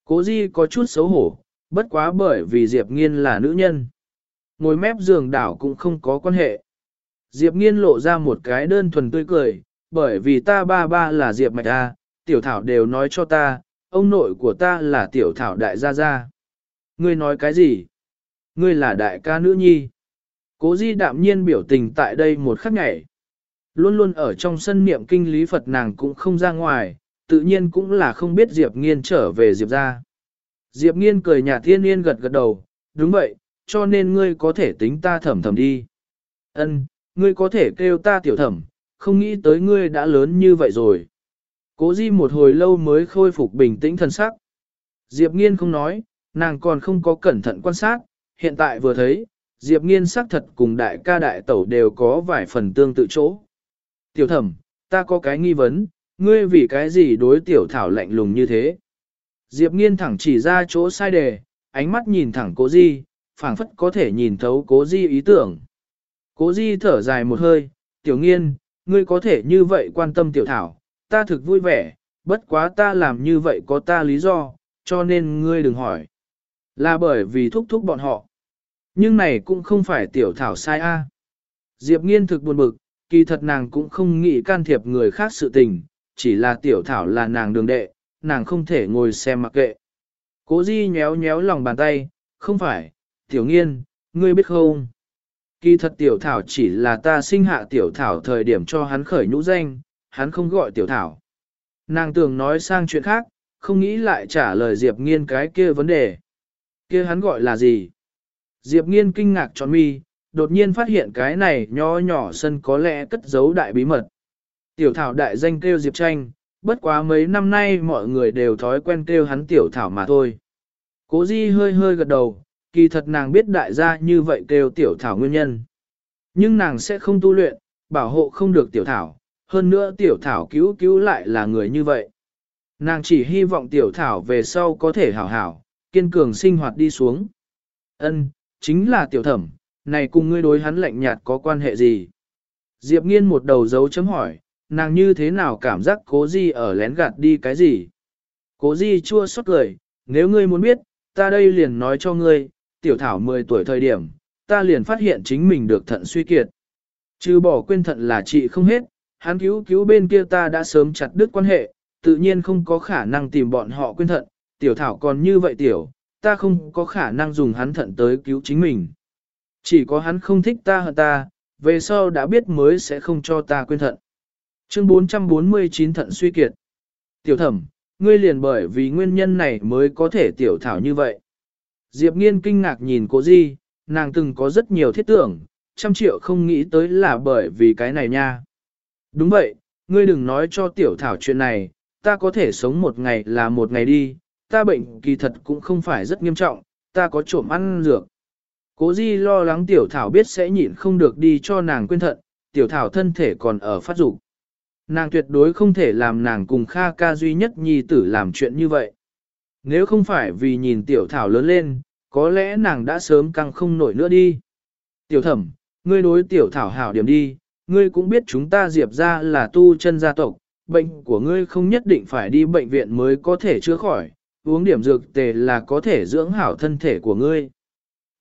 [SPEAKER 1] Cố di có chút xấu hổ, bất quá bởi vì Diệp nghiên là nữ nhân. Ngồi mép giường đảo cũng không có quan hệ. Diệp nghiên lộ ra một cái đơn thuần tươi cười, bởi vì ta ba ba là Diệp mạch A, tiểu thảo đều nói cho ta, ông nội của ta là tiểu thảo đại gia gia. Ngươi nói cái gì? Ngươi là đại ca nữ nhi. Cố di đạm nhiên biểu tình tại đây một khắc ngày. Luôn luôn ở trong sân niệm kinh lý Phật nàng cũng không ra ngoài, tự nhiên cũng là không biết Diệp nghiên trở về Diệp ra. Diệp nghiên cười nhà thiên yên gật gật đầu, đúng vậy, cho nên ngươi có thể tính ta thẩm thẩm đi. Ân, ngươi có thể kêu ta tiểu thẩm, không nghĩ tới ngươi đã lớn như vậy rồi. Cố di một hồi lâu mới khôi phục bình tĩnh thân sắc. Diệp nghiên không nói, nàng còn không có cẩn thận quan sát, hiện tại vừa thấy, Diệp nghiên xác thật cùng đại ca đại tẩu đều có vài phần tương tự chỗ. Tiểu thẩm, ta có cái nghi vấn, ngươi vì cái gì đối tiểu thảo lạnh lùng như thế? Diệp nghiên thẳng chỉ ra chỗ sai đề, ánh mắt nhìn thẳng cố di, phảng phất có thể nhìn thấu cố di ý tưởng. Cố di thở dài một hơi, tiểu nghiên, ngươi có thể như vậy quan tâm tiểu thảo, ta thực vui vẻ, bất quá ta làm như vậy có ta lý do, cho nên ngươi đừng hỏi. Là bởi vì thúc thúc bọn họ. Nhưng này cũng không phải tiểu thảo sai a. Diệp nghiên thực buồn bực, kỳ thật nàng cũng không nghĩ can thiệp người khác sự tình, chỉ là tiểu thảo là nàng đường đệ, nàng không thể ngồi xem mặc kệ. Cố di nhéo nhéo lòng bàn tay, không phải, tiểu nghiên, ngươi biết không? Kỳ thật tiểu thảo chỉ là ta sinh hạ tiểu thảo thời điểm cho hắn khởi nhũ danh, hắn không gọi tiểu thảo. Nàng tưởng nói sang chuyện khác, không nghĩ lại trả lời Diệp nghiên cái kia vấn đề. Kia hắn gọi là gì? Diệp nghiên kinh ngạc tròn mi, đột nhiên phát hiện cái này nho nhỏ sân có lẽ cất giấu đại bí mật. Tiểu thảo đại danh kêu Diệp tranh, bất quá mấy năm nay mọi người đều thói quen kêu hắn tiểu thảo mà thôi. Cố di hơi hơi gật đầu, kỳ thật nàng biết đại gia như vậy kêu tiểu thảo nguyên nhân. Nhưng nàng sẽ không tu luyện, bảo hộ không được tiểu thảo, hơn nữa tiểu thảo cứu cứu lại là người như vậy. Nàng chỉ hy vọng tiểu thảo về sau có thể hảo hảo, kiên cường sinh hoạt đi xuống. Ân, chính là tiểu thẩm, này cùng ngươi đối hắn lạnh nhạt có quan hệ gì? Diệp nghiên một đầu dấu chấm hỏi, nàng như thế nào cảm giác cố di ở lén gạt đi cái gì? Cố di chua xót cười, nếu ngươi muốn biết, ta đây liền nói cho ngươi, tiểu thảo 10 tuổi thời điểm, ta liền phát hiện chính mình được thận suy kiệt. Trừ bỏ quên thận là chị không hết, hắn cứu cứu bên kia ta đã sớm chặt đứt quan hệ, tự nhiên không có khả năng tìm bọn họ quên thận, tiểu thảo còn như vậy tiểu, ta không có khả năng dùng hắn thận tới cứu chính mình. Chỉ có hắn không thích ta hơn ta, về sau đã biết mới sẽ không cho ta quên thận. Chương 449 thận suy kiệt. Tiểu thẩm, ngươi liền bởi vì nguyên nhân này mới có thể tiểu thảo như vậy. Diệp nghiên kinh ngạc nhìn cô Di, nàng từng có rất nhiều thiết tưởng, trăm triệu không nghĩ tới là bởi vì cái này nha. Đúng vậy, ngươi đừng nói cho tiểu thảo chuyện này, ta có thể sống một ngày là một ngày đi, ta bệnh kỳ thật cũng không phải rất nghiêm trọng, ta có trộm ăn dược. Cố Di lo lắng tiểu thảo biết sẽ nhịn không được đi cho nàng quên thận, tiểu thảo thân thể còn ở phát dục. Nàng tuyệt đối không thể làm nàng cùng Kha ca duy nhất nhi tử làm chuyện như vậy. Nếu không phải vì nhìn tiểu thảo lớn lên, có lẽ nàng đã sớm căng không nổi nữa đi. Tiểu thẩm, ngươi đối tiểu thảo hảo điểm đi, ngươi cũng biết chúng ta diệp ra là tu chân gia tộc, bệnh của ngươi không nhất định phải đi bệnh viện mới có thể chữa khỏi, uống điểm dược tề là có thể dưỡng hảo thân thể của ngươi.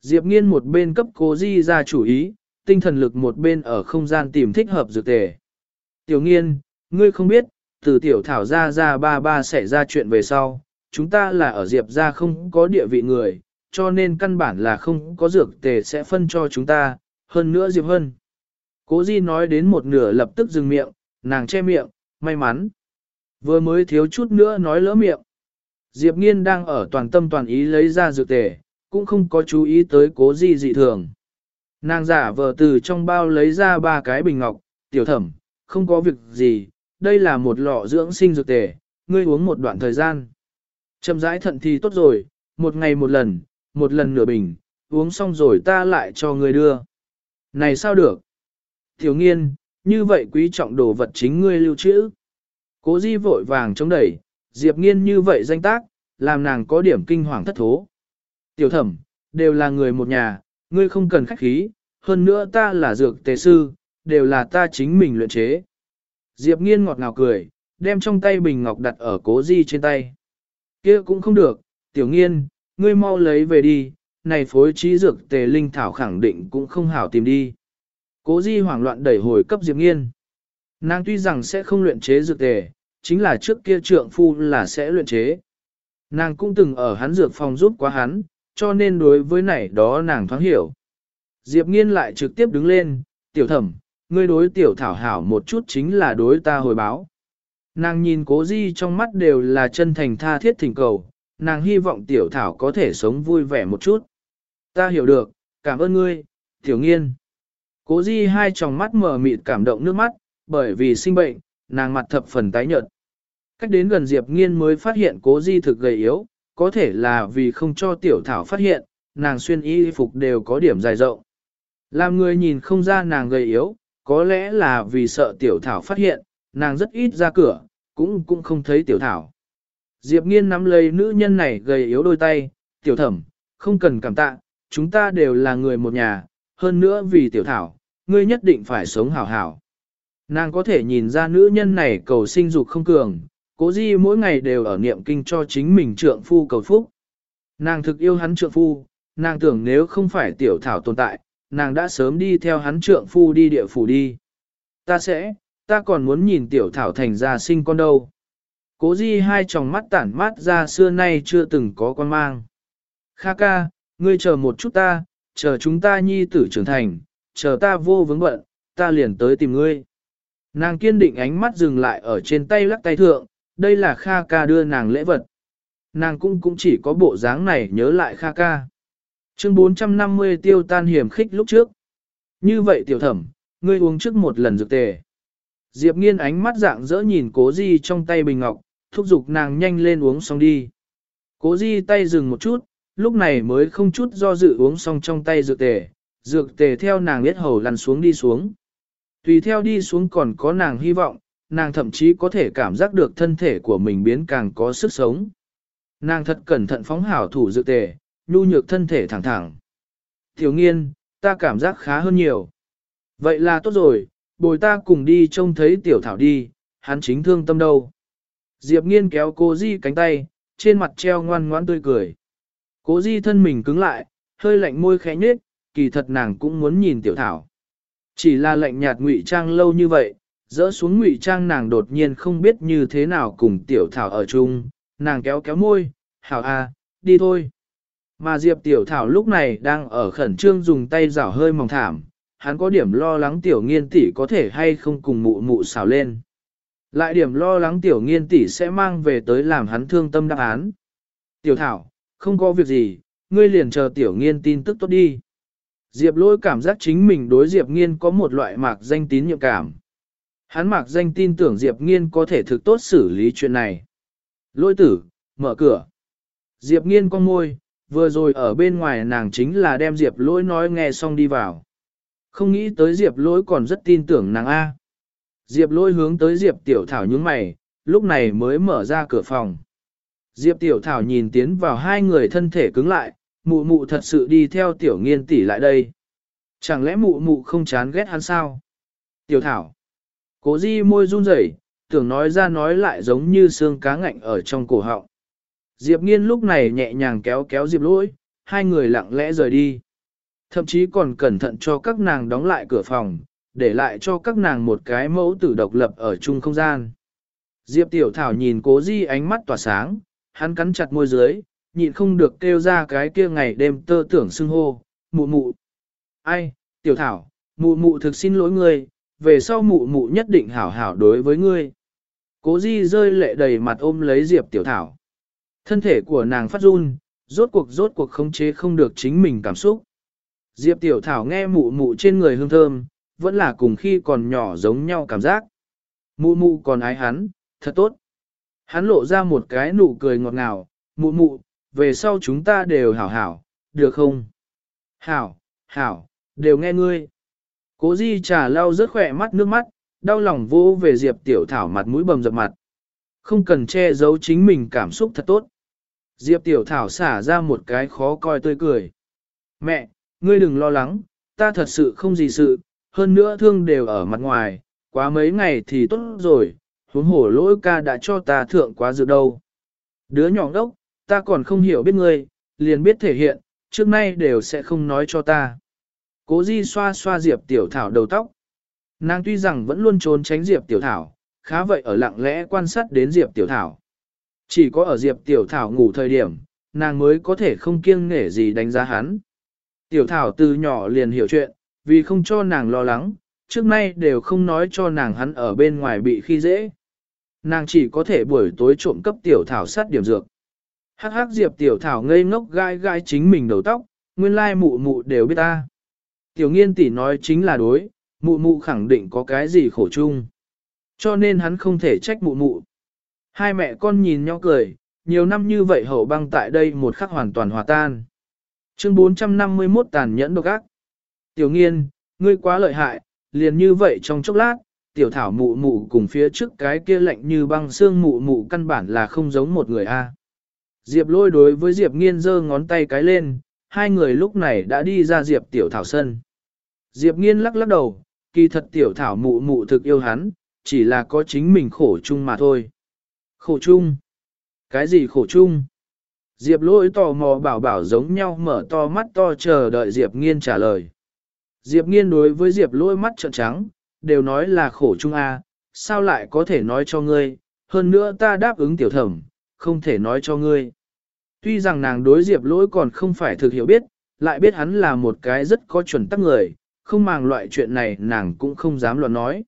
[SPEAKER 1] Diệp nghiên một bên cấp cố di ra chủ ý, tinh thần lực một bên ở không gian tìm thích hợp dược tề. Tiểu nghiên, ngươi không biết, từ tiểu thảo ra ra ba ba sẽ ra chuyện về sau, chúng ta là ở Diệp ra không có địa vị người, cho nên căn bản là không có dược tề sẽ phân cho chúng ta, hơn nữa Diệp hơn. Cố Di nói đến một nửa lập tức dừng miệng, nàng che miệng, may mắn. Vừa mới thiếu chút nữa nói lỡ miệng. Diệp Nghiên đang ở toàn tâm toàn ý lấy ra dược tề, cũng không có chú ý tới cố Di dị thường. Nàng giả vờ từ trong bao lấy ra ba cái bình ngọc, tiểu thẩm, không có việc gì, đây là một lọ dưỡng sinh dược tề, ngươi uống một đoạn thời gian. Chậm rãi thận thì tốt rồi, một ngày một lần, một lần nửa bình, uống xong rồi ta lại cho ngươi đưa. Này sao được? Tiểu nghiên, như vậy quý trọng đồ vật chính ngươi lưu trữ. Cố di vội vàng chống đẩy, Diệp nghiên như vậy danh tác, làm nàng có điểm kinh hoàng thất thố. Tiểu thẩm, đều là người một nhà, ngươi không cần khách khí, hơn nữa ta là dược tề sư, đều là ta chính mình luyện chế. Diệp nghiên ngọt ngào cười, đem trong tay bình ngọc đặt ở cố di trên tay. kia cũng không được, tiểu nghiên, ngươi mau lấy về đi, này phối trí dược tề linh thảo khẳng định cũng không hảo tìm đi. Cố di hoảng loạn đẩy hồi cấp Diệp nghiên. Nàng tuy rằng sẽ không luyện chế dược tề, chính là trước kia trượng phu là sẽ luyện chế. Nàng cũng từng ở hắn dược phòng giúp quá hắn, cho nên đối với này đó nàng thoáng hiểu. Diệp nghiên lại trực tiếp đứng lên, tiểu thẩm, ngươi đối tiểu thảo hảo một chút chính là đối ta hồi báo. Nàng nhìn cố di trong mắt đều là chân thành tha thiết thỉnh cầu, nàng hy vọng tiểu thảo có thể sống vui vẻ một chút. Ta hiểu được, cảm ơn ngươi, tiểu nghiên. Cố di hai tròng mắt mở mịt cảm động nước mắt, bởi vì sinh bệnh, nàng mặt thập phần tái nhợt. Cách đến gần Diệp nghiên mới phát hiện cố di thực gầy yếu, có thể là vì không cho tiểu thảo phát hiện, nàng xuyên y phục đều có điểm dài rộng. Làm người nhìn không ra nàng gầy yếu, có lẽ là vì sợ tiểu thảo phát hiện, nàng rất ít ra cửa, cũng cũng không thấy tiểu thảo. Diệp nghiên nắm lấy nữ nhân này gầy yếu đôi tay, tiểu thẩm, không cần cảm tạ, chúng ta đều là người một nhà, hơn nữa vì tiểu thảo, ngươi nhất định phải sống hảo hảo. Nàng có thể nhìn ra nữ nhân này cầu sinh dục không cường, cố di mỗi ngày đều ở niệm kinh cho chính mình trượng phu cầu phúc. Nàng thực yêu hắn trượng phu, nàng tưởng nếu không phải tiểu thảo tồn tại, nàng đã sớm đi theo hắn trượng phu đi địa phủ đi. Ta sẽ, ta còn muốn nhìn tiểu thảo thành ra sinh con đâu. Cố di hai tròng mắt tản mát ra xưa nay chưa từng có con mang. Kha ca, ngươi chờ một chút ta, chờ chúng ta nhi tử trưởng thành, chờ ta vô vướng bận, ta liền tới tìm ngươi. Nàng kiên định ánh mắt dừng lại ở trên tay lắc tay thượng, đây là Kha ca đưa nàng lễ vật. Nàng cũng cũng chỉ có bộ dáng này nhớ lại Kha ca. Chương 450 tiêu tan hiểm khích lúc trước. Như vậy tiểu thẩm, ngươi uống trước một lần dược tề. Diệp nghiên ánh mắt dạng dỡ nhìn cố di trong tay bình ngọc, thúc giục nàng nhanh lên uống xong đi. Cố di tay dừng một chút, lúc này mới không chút do dự uống xong trong tay dược tề, dược tề theo nàng biết hầu lăn xuống đi xuống. Tùy theo đi xuống còn có nàng hy vọng, nàng thậm chí có thể cảm giác được thân thể của mình biến càng có sức sống. Nàng thật cẩn thận phóng hảo thủ dược tề, nhu nhược thân thể thẳng thẳng. Thiếu nghiên, ta cảm giác khá hơn nhiều. Vậy là tốt rồi, bồi ta cùng đi trông thấy tiểu thảo đi, hắn chính thương tâm đâu. Diệp nghiên kéo cô Di cánh tay, trên mặt treo ngoan ngoãn tươi cười. Cố Di thân mình cứng lại, hơi lạnh môi khẽ nhếch, kỳ thật nàng cũng muốn nhìn tiểu thảo. Chỉ là lạnh nhạt ngụy trang lâu như vậy, dỡ xuống ngụy trang nàng đột nhiên không biết như thế nào cùng tiểu thảo ở chung, nàng kéo kéo môi, hảo a, đi thôi. Mà Diệp tiểu thảo lúc này đang ở khẩn trương dùng tay rảo hơi mỏng thảm, hắn có điểm lo lắng tiểu nghiên tỷ có thể hay không cùng mụ mụ xào lên. Lại điểm lo lắng tiểu nghiên tỷ sẽ mang về tới làm hắn thương tâm đáp án. Tiểu thảo, không có việc gì, ngươi liền chờ tiểu nghiên tin tức tốt đi. Diệp lôi cảm giác chính mình đối Diệp nghiên có một loại mạc danh tín nhiệm cảm. Hắn mạc danh tin tưởng Diệp nghiên có thể thực tốt xử lý chuyện này. Lôi tử, mở cửa. Diệp nghiên con môi, vừa rồi ở bên ngoài nàng chính là đem Diệp lỗi nói nghe xong đi vào. Không nghĩ tới Diệp lỗi còn rất tin tưởng nàng A. Diệp lỗi hướng tới Diệp tiểu thảo nhướng mày, lúc này mới mở ra cửa phòng. Diệp tiểu thảo nhìn tiến vào hai người thân thể cứng lại, mụ mụ thật sự đi theo tiểu nghiên tỷ lại đây. Chẳng lẽ mụ mụ không chán ghét hắn sao? Tiểu thảo. Cố di môi run rẩy, tưởng nói ra nói lại giống như xương cá ngạnh ở trong cổ họng. Diệp nghiên lúc này nhẹ nhàng kéo kéo Diệp lỗi, hai người lặng lẽ rời đi. Thậm chí còn cẩn thận cho các nàng đóng lại cửa phòng, để lại cho các nàng một cái mẫu tử độc lập ở chung không gian. Diệp Tiểu Thảo nhìn cố di ánh mắt tỏa sáng, hắn cắn chặt môi dưới, nhịn không được kêu ra cái kia ngày đêm tơ tưởng xưng hô, mụ mụ. Ai, Tiểu Thảo, mụ mụ thực xin lỗi ngươi, về sau mụ mụ nhất định hảo hảo đối với ngươi. Cố di rơi lệ đầy mặt ôm lấy Diệp Tiểu Thảo. Thân thể của nàng phát run, rốt cuộc rốt cuộc khống chế không được chính mình cảm xúc. Diệp Tiểu Thảo nghe mụ mụ trên người hương thơm, vẫn là cùng khi còn nhỏ giống nhau cảm giác. Mụ mụ còn ái hắn, thật tốt. Hắn lộ ra một cái nụ cười ngọt ngào, mụ mụ, về sau chúng ta đều hảo hảo, được không? Hảo, hảo, đều nghe ngươi. Cố di trà lau rớt khỏe mắt nước mắt, đau lòng vô về Diệp Tiểu Thảo mặt mũi bầm dập mặt. Không cần che giấu chính mình cảm xúc thật tốt. Diệp Tiểu Thảo xả ra một cái khó coi tươi cười. Mẹ, ngươi đừng lo lắng, ta thật sự không gì sự, hơn nữa thương đều ở mặt ngoài, quá mấy ngày thì tốt rồi, huống hổ lỗi ca đã cho ta thượng quá dự đâu. Đứa nhỏ đốc, ta còn không hiểu biết ngươi, liền biết thể hiện, trước nay đều sẽ không nói cho ta. Cố di xoa xoa Diệp Tiểu Thảo đầu tóc. Nàng tuy rằng vẫn luôn trốn tránh Diệp Tiểu Thảo, khá vậy ở lặng lẽ quan sát đến Diệp Tiểu Thảo. Chỉ có ở Diệp Tiểu Thảo ngủ thời điểm, nàng mới có thể không kiêng nể gì đánh giá hắn. Tiểu Thảo từ nhỏ liền hiểu chuyện, vì không cho nàng lo lắng, trước nay đều không nói cho nàng hắn ở bên ngoài bị khi dễ. Nàng chỉ có thể buổi tối trộm cấp Tiểu Thảo sát điểm dược. Hắc hắc Diệp Tiểu Thảo ngây ngốc gai gai chính mình đầu tóc, nguyên lai mụ mụ đều biết ta. Tiểu nghiên tỷ nói chính là đối, mụ mụ khẳng định có cái gì khổ chung. Cho nên hắn không thể trách mụ mụ. Hai mẹ con nhìn nhau cười, nhiều năm như vậy hậu băng tại đây một khắc hoàn toàn hòa tan. Chương 451 tàn nhẫn độc ác. Tiểu nghiên, ngươi quá lợi hại, liền như vậy trong chốc lát, tiểu thảo mụ mụ cùng phía trước cái kia lạnh như băng xương mụ mụ căn bản là không giống một người a. Diệp lôi đối với Diệp nghiên giơ ngón tay cái lên, hai người lúc này đã đi ra Diệp tiểu thảo sân. Diệp nghiên lắc lắc đầu, kỳ thật tiểu thảo mụ mụ thực yêu hắn, chỉ là có chính mình khổ chung mà thôi. Khổ chung? Cái gì khổ chung? Diệp lỗi tò mò bảo bảo giống nhau mở to mắt to chờ đợi Diệp nghiên trả lời. Diệp nghiên đối với Diệp lỗi mắt trợn trắng, đều nói là khổ chung a, sao lại có thể nói cho ngươi, hơn nữa ta đáp ứng tiểu thẩm, không thể nói cho ngươi. Tuy rằng nàng đối Diệp lỗi còn không phải thực hiểu biết, lại biết hắn là một cái rất có chuẩn tắc người, không màng loại chuyện này nàng cũng không dám luận nói.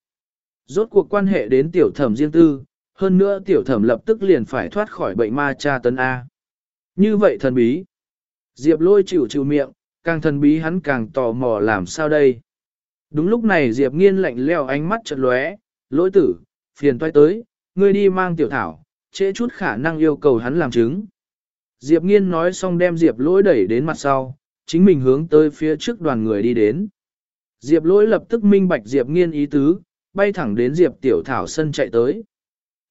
[SPEAKER 1] Rốt cuộc quan hệ đến tiểu thẩm riêng tư, hơn nữa tiểu thẩm lập tức liền phải thoát khỏi bệnh ma cha tấn A. Như vậy thần bí. Diệp lôi chịu chịu miệng, càng thần bí hắn càng tò mò làm sao đây. Đúng lúc này Diệp nghiên lạnh leo ánh mắt chợt lóe, lỗi tử, phiền toái tới, ngươi đi mang tiểu thảo, trễ chút khả năng yêu cầu hắn làm chứng. Diệp nghiên nói xong đem Diệp lỗi đẩy đến mặt sau, chính mình hướng tới phía trước đoàn người đi đến. Diệp lỗi lập tức minh bạch Diệp nghiên ý tứ, bay thẳng đến Diệp tiểu thảo sân chạy tới.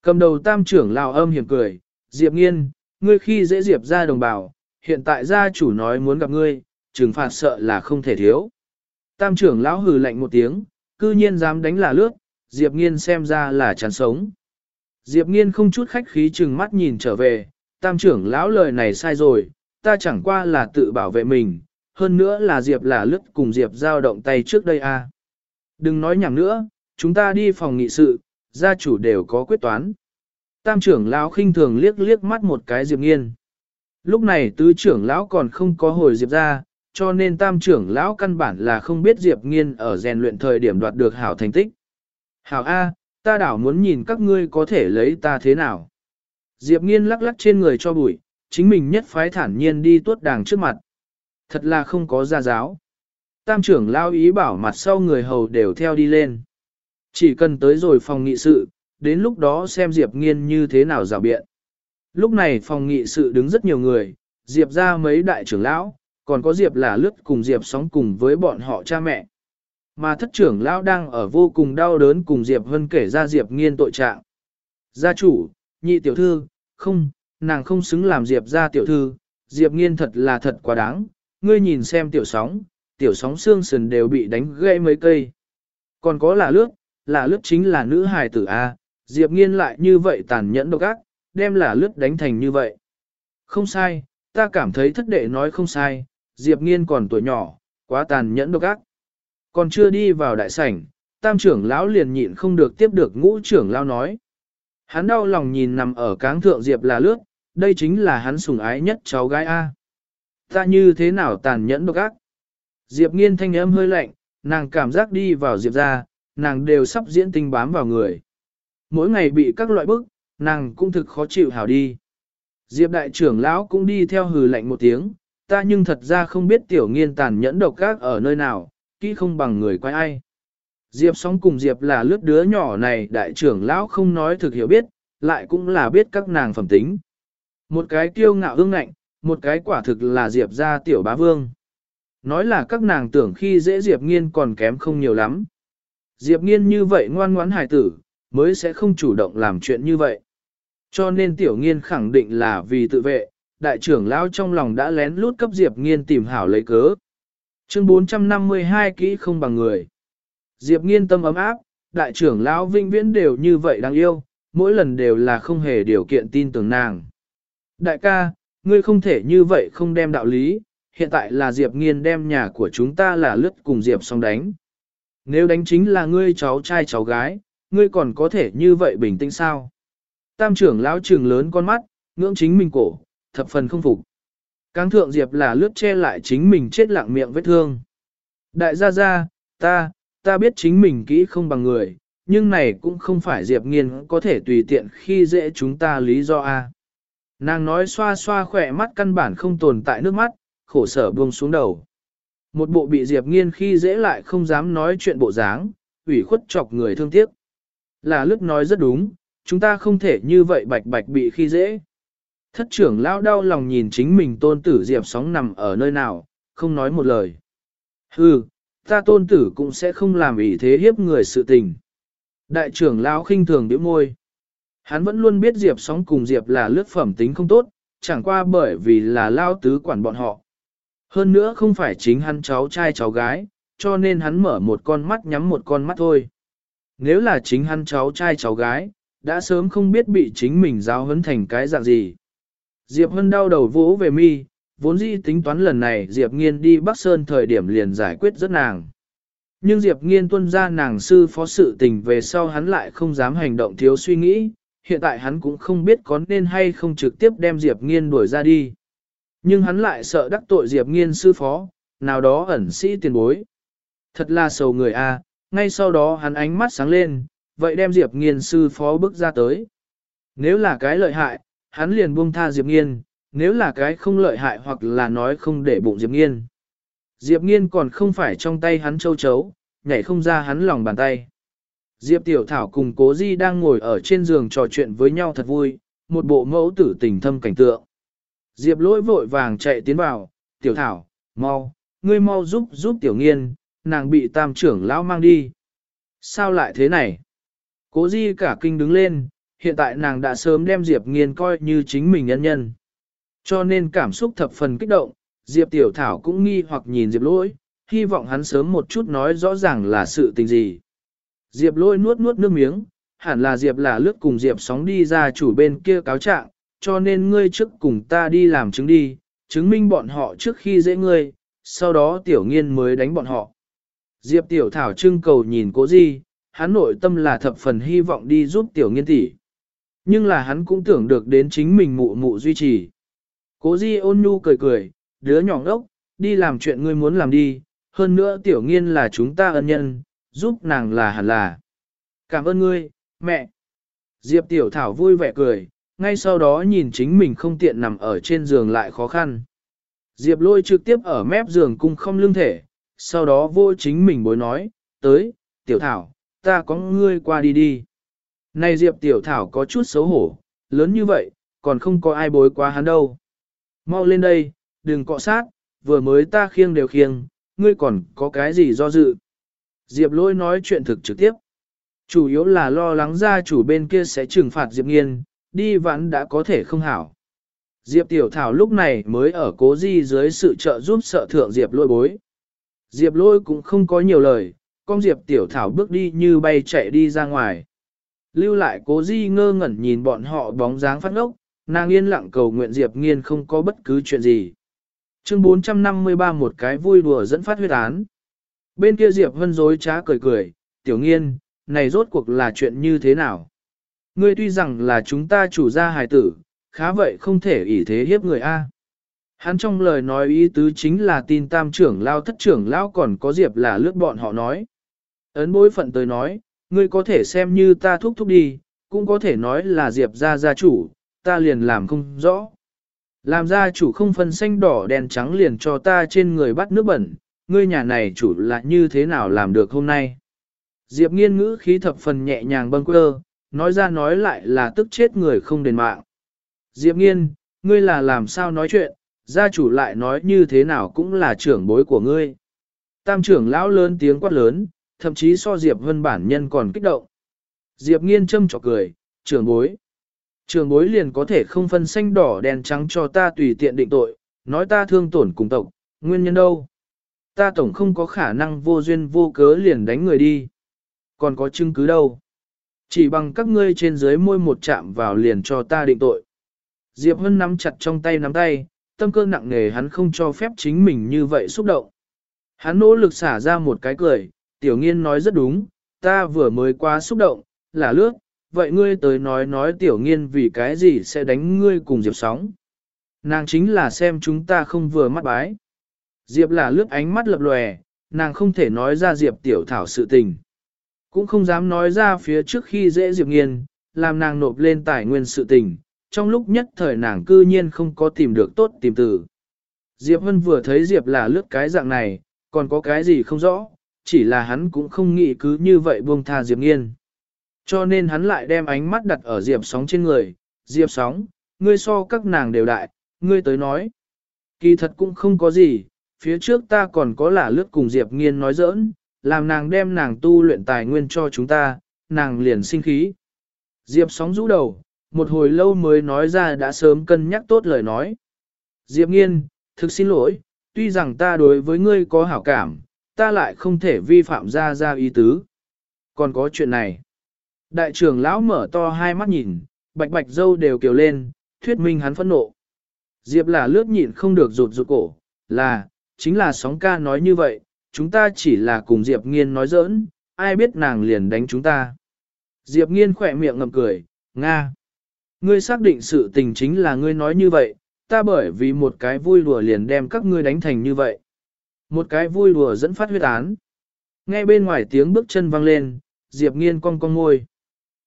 [SPEAKER 1] Cầm đầu tam trưởng lao âm hiểm cười, Diệp nghiên, ngươi khi dễ Diệp ra đồng bào, hiện tại gia chủ nói muốn gặp ngươi, trừng phạt sợ là không thể thiếu. Tam trưởng lão hừ lạnh một tiếng, cư nhiên dám đánh là lướt, Diệp nghiên xem ra là chán sống. Diệp nghiên không chút khách khí chừng mắt nhìn trở về, tam trưởng lão lời này sai rồi, ta chẳng qua là tự bảo vệ mình, hơn nữa là Diệp là lướt cùng Diệp giao động tay trước đây a. À. Đừng nói nhảm nữa, chúng ta đi phòng nghị sự, gia chủ đều có quyết toán. Tam trưởng lão khinh thường liếc liếc mắt một cái Diệp Nghiên. Lúc này tứ trưởng lão còn không có hồi Diệp ra, cho nên tam trưởng lão căn bản là không biết Diệp Nghiên ở rèn luyện thời điểm đoạt được hảo thành tích. Hảo A, ta đảo muốn nhìn các ngươi có thể lấy ta thế nào. Diệp Nghiên lắc lắc trên người cho bụi, chính mình nhất phái thản nhiên đi tuốt đàng trước mặt. Thật là không có gia giáo. Tam trưởng lao ý bảo mặt sau người hầu đều theo đi lên. Chỉ cần tới rồi phòng nghị sự, đến lúc đó xem Diệp nghiên như thế nào rào biện. Lúc này phòng nghị sự đứng rất nhiều người, Diệp ra mấy đại trưởng lão, còn có Diệp là lướt cùng Diệp sóng cùng với bọn họ cha mẹ. Mà thất trưởng lão đang ở vô cùng đau đớn cùng Diệp Vân kể ra Diệp nghiên tội trạng. Gia chủ, nhị tiểu thư, không, nàng không xứng làm Diệp ra tiểu thư, Diệp nghiên thật là thật quá đáng, ngươi nhìn xem tiểu sóng, tiểu sóng xương sườn đều bị đánh gãy mấy cây. Còn có là lướt, là lướt chính là nữ hài tử A, Diệp nghiên lại như vậy tàn nhẫn độc ác, đem là lướt đánh thành như vậy. Không sai, ta cảm thấy thất đệ nói không sai, Diệp nghiên còn tuổi nhỏ, Quá tàn nhẫn độc ác. Còn chưa đi vào đại sảnh, tam trưởng lão liền nhịn không được tiếp được ngũ trưởng lão nói. Hắn đau lòng nhìn nằm ở cáng thượng Diệp là lướt, đây chính là hắn sủng ái nhất cháu gái A. Ta như thế nào tàn nhẫn độc ác? Diệp nghiên thanh âm hơi lạnh, nàng cảm giác đi vào Diệp ra, nàng đều sắp diễn tinh bám vào người. Mỗi ngày bị các loại bức, nàng cũng thực khó chịu hảo đi. Diệp đại trưởng lão cũng đi theo hừ lạnh một tiếng, ta nhưng thật ra không biết tiểu nghiên tàn nhẫn độc các ở nơi nào, kỹ không bằng người quay ai. Diệp sóng cùng Diệp là lướt đứa nhỏ này đại trưởng lão không nói thực hiểu biết, lại cũng là biết các nàng phẩm tính. Một cái kiêu ngạo ương ngạnh, một cái quả thực là Diệp gia tiểu bá vương. Nói là các nàng tưởng khi dễ Diệp nghiên còn kém không nhiều lắm. Diệp nghiên như vậy ngoan ngoãn hài tử, mới sẽ không chủ động làm chuyện như vậy. Cho nên tiểu nghiên khẳng định là vì tự vệ, đại trưởng lão trong lòng đã lén lút cấp Diệp nghiên tìm hảo lấy cớ. Chương 452 kỹ không bằng người. Diệp nghiên tâm ấm áp, đại trưởng lão vinh viễn đều như vậy đáng yêu, mỗi lần đều là không hề điều kiện tin tưởng nàng. Đại ca, ngươi không thể như vậy không đem đạo lý, hiện tại là Diệp nghiên đem nhà của chúng ta là lướt cùng Diệp xong đánh. Nếu đánh chính là ngươi cháu trai cháu gái, ngươi còn có thể như vậy bình tĩnh sao? Tam trưởng lão trừng lớn con mắt, ngưỡng chính mình cổ, thập phần không phục. Cáng thượng Diệp là lướt che lại chính mình chết lặng miệng vết thương. Đại gia gia, ta, ta biết chính mình kỹ không bằng người, nhưng này cũng không phải Diệp nghiên có thể tùy tiện khi dễ chúng ta lý do a. Nàng nói xoa xoa khỏe mắt căn bản không tồn tại nước mắt, khổ sở buông xuống đầu. Một bộ bị Diệp nghiên khi dễ lại không dám nói chuyện bộ dáng, ủy khuất chọc người thương tiếc. Là lướt nói rất đúng, chúng ta không thể như vậy bạch bạch bị khi dễ. Thất trưởng lao đau lòng nhìn chính mình tôn tử Diệp sóng nằm ở nơi nào, không nói một lời. Hừ, ta tôn tử cũng sẽ không làm ý thế hiếp người sự tình. Đại trưởng lão khinh thường điểm môi. Hắn vẫn luôn biết Diệp sóng cùng Diệp là lướt phẩm tính không tốt, chẳng qua bởi vì là lao tứ quản bọn họ. Hơn nữa không phải chính hắn cháu trai cháu gái, cho nên hắn mở một con mắt nhắm một con mắt thôi. Nếu là chính hắn cháu trai cháu gái, đã sớm không biết bị chính mình giáo huấn thành cái dạng gì. Diệp Hân đau đầu vỗ về mi, vốn dĩ tính toán lần này Diệp Nghiên đi Bắc Sơn thời điểm liền giải quyết rất nàng. Nhưng Diệp Nghiên tuân ra nàng sư phó sự tình về sau hắn lại không dám hành động thiếu suy nghĩ, hiện tại hắn cũng không biết có nên hay không trực tiếp đem Diệp Nghiên đuổi ra đi. Nhưng hắn lại sợ đắc tội Diệp Nghiên sư phó, nào đó ẩn sĩ tiền bối. Thật là sầu người a. ngay sau đó hắn ánh mắt sáng lên, vậy đem Diệp Nghiên sư phó bước ra tới. Nếu là cái lợi hại, hắn liền buông tha Diệp Nghiên, nếu là cái không lợi hại hoặc là nói không để bụng Diệp Nghiên. Diệp Nghiên còn không phải trong tay hắn châu chấu, nhảy không ra hắn lòng bàn tay. Diệp Tiểu Thảo cùng Cố Di đang ngồi ở trên giường trò chuyện với nhau thật vui, một bộ mẫu tử tình thâm cảnh tượng. Diệp lỗi vội vàng chạy tiến vào, Tiểu Thảo, mau, ngươi mau giúp giúp Tiểu Nghiên, nàng bị tam trưởng lão mang đi. Sao lại thế này? Cố Di cả kinh đứng lên, hiện tại nàng đã sớm đem Diệp Nghiên coi như chính mình nhân nhân. Cho nên cảm xúc thập phần kích động, Diệp Tiểu Thảo cũng nghi hoặc nhìn Diệp lỗi, hy vọng hắn sớm một chút nói rõ ràng là sự tình gì. Diệp lỗi nuốt nuốt nước miếng, hẳn là Diệp là lướt cùng Diệp sóng đi ra chủ bên kia cáo trạng, cho nên ngươi trước cùng ta đi làm chứng đi, chứng minh bọn họ trước khi dễ ngươi, sau đó Tiểu Nghiên mới đánh bọn họ. Diệp Tiểu Thảo trưng cầu nhìn cố gì, hắn nội tâm là thập phần hy vọng đi giúp Tiểu Nghiên tỷ. Nhưng là hắn cũng tưởng được đến chính mình mụ mụ duy trì. Cố di ôn nhu cười cười, đứa nhỏ ngốc, đi làm chuyện ngươi muốn làm đi, hơn nữa tiểu nghiên là chúng ta ân nhân, giúp nàng là hẳn là. Cảm ơn ngươi, mẹ. Diệp tiểu thảo vui vẻ cười, ngay sau đó nhìn chính mình không tiện nằm ở trên giường lại khó khăn. Diệp lôi trực tiếp ở mép giường cung không lưng thể, sau đó vô chính mình bối nói, tới, tiểu thảo, ta có ngươi qua đi đi. Này Diệp tiểu thảo có chút xấu hổ, lớn như vậy, còn không có ai bối qua hắn đâu. Mau lên đây, đừng cọ sát, vừa mới ta khiêng đều khiêng, ngươi còn có cái gì do dự. Diệp lôi nói chuyện thực trực tiếp. Chủ yếu là lo lắng gia chủ bên kia sẽ trừng phạt Diệp nghiên, đi vẫn đã có thể không hảo. Diệp tiểu thảo lúc này mới ở cố di dưới sự trợ giúp sợ thượng Diệp lôi bối. Diệp lôi cũng không có nhiều lời, con Diệp tiểu thảo bước đi như bay chạy đi ra ngoài. Lưu lại cố di ngơ ngẩn nhìn bọn họ bóng dáng phát ngốc, nàng yên lặng cầu nguyện Diệp Nghiên không có bất cứ chuyện gì. Chương 453 một cái vui đùa dẫn phát huyết án. Bên kia Diệp Vân dối trá cười cười, tiểu nghiên, này rốt cuộc là chuyện như thế nào? Ngươi tuy rằng là chúng ta chủ gia hài tử, khá vậy không thể ỷ thế hiếp người A. Hắn trong lời nói ý tứ chính là tin tam trưởng lao thất trưởng lao còn có Diệp là lướt bọn họ nói. Ấn bối phận tới nói, ngươi có thể xem như ta thúc thúc đi, cũng có thể nói là Diệp gia gia chủ, ta liền làm không rõ. Làm gia chủ không phân xanh đỏ đen trắng liền cho ta trên người bắt nước bẩn, ngươi nhà này chủ là như thế nào làm được hôm nay. Diệp nghiên ngữ khí thập phần nhẹ nhàng bâng quơ, nói ra nói lại là tức chết người không đền mạng. Diệp nghiên, ngươi là làm sao nói chuyện, gia chủ lại nói như thế nào cũng là trưởng bối của ngươi. Tam trưởng lão lớn tiếng quát lớn, thậm chí so Diệp Vân bản nhân còn kích động. Diệp nghiên châm trọc cười, trưởng bối. Trưởng bối liền có thể không phân xanh đỏ đen trắng cho ta tùy tiện định tội, nói ta thương tổn cùng tộc, nguyên nhân đâu. Ta tổng không có khả năng vô duyên vô cớ liền đánh người đi. Còn có chứng cứ đâu. Chỉ bằng các ngươi trên dưới môi một chạm vào liền cho ta định tội. Diệp Hân nắm chặt trong tay nắm tay, tâm cơ nặng nề hắn không cho phép chính mình như vậy xúc động. Hắn nỗ lực xả ra một cái cười, tiểu nghiên nói rất đúng, ta vừa mới qua xúc động, là lướt, vậy ngươi tới nói nói tiểu nghiên vì cái gì sẽ đánh ngươi cùng Diệp sóng. Nàng chính là xem chúng ta không vừa mắt bái. Diệp là lướt ánh mắt lập lòe, nàng không thể nói ra Diệp tiểu thảo sự tình. Cũng không dám nói ra phía trước khi dễ Diệp nghiên, làm nàng nộp lên tài nguyên sự tình, trong lúc nhất thời nàng cư nhiên không có tìm được tốt tìm từ. Diệp Hân vừa thấy Diệp là lướt cái dạng này, còn có cái gì không rõ, chỉ là hắn cũng không nghĩ cứ như vậy buông tha Diệp nghiên. Cho nên hắn lại đem ánh mắt đặt ở Diệp sóng trên người, Diệp sóng, ngươi so các nàng đều đại, ngươi tới nói. Kỳ thật cũng không có gì, phía trước ta còn có là lướt cùng Diệp nghiên nói giỡn, làm nàng đem nàng tu luyện tài nguyên cho chúng ta, nàng liền sinh khí. Diệp sóng rũ đầu, một hồi lâu mới nói ra đã sớm cân nhắc tốt lời nói. Diệp nghiên, thực xin lỗi, tuy rằng ta đối với ngươi có hảo cảm, ta lại không thể vi phạm ra ra ý tứ. Còn có chuyện này. Đại trưởng lão mở to hai mắt nhìn, bạch bạch dâu đều kiều lên, thuyết minh hắn phẫn nộ. Diệp là lướt nhịn không được rụt rụt cổ, là, chính là sóng ca nói như vậy, chúng ta chỉ là cùng Diệp nghiên nói giỡn, ai biết nàng liền đánh chúng ta. Diệp nghiên khỏe miệng ngầm cười, Nga. Ngươi xác định sự tình chính là ngươi nói như vậy, ta bởi vì một cái vui đùa liền đem các ngươi đánh thành như vậy. Một cái vui đùa dẫn phát huyết án. Nghe bên ngoài tiếng bước chân vang lên, Diệp nghiên cong cong ngôi.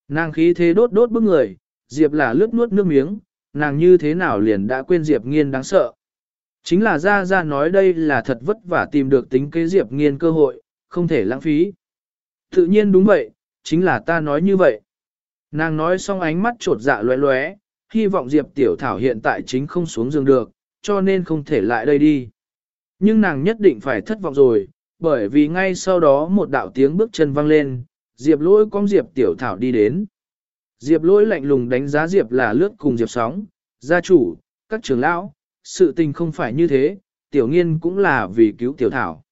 [SPEAKER 1] Nàng khí thế đốt đốt bức người, Diệp là lướt nuốt nước miếng, nàng như thế nào liền đã quên Diệp nghiên đáng sợ. Chính là ra ra nói đây là thật vất vả tìm được tính kế Diệp nghiên cơ hội, không thể lãng phí. Tự nhiên đúng vậy, chính là ta nói như vậy. Nàng nói xong ánh mắt trột dạ lóe lóe hy vọng Diệp Tiểu Thảo hiện tại chính không xuống giường được, cho nên không thể lại đây đi. Nhưng nàng nhất định phải thất vọng rồi, bởi vì ngay sau đó một đạo tiếng bước chân vang lên, Diệp lỗi con Diệp Tiểu Thảo đi đến. Diệp lỗi lạnh lùng đánh giá Diệp là lướt cùng Diệp sóng, gia chủ, các trưởng lão, sự tình không phải như thế, Tiểu Nghiên cũng là vì cứu Tiểu Thảo.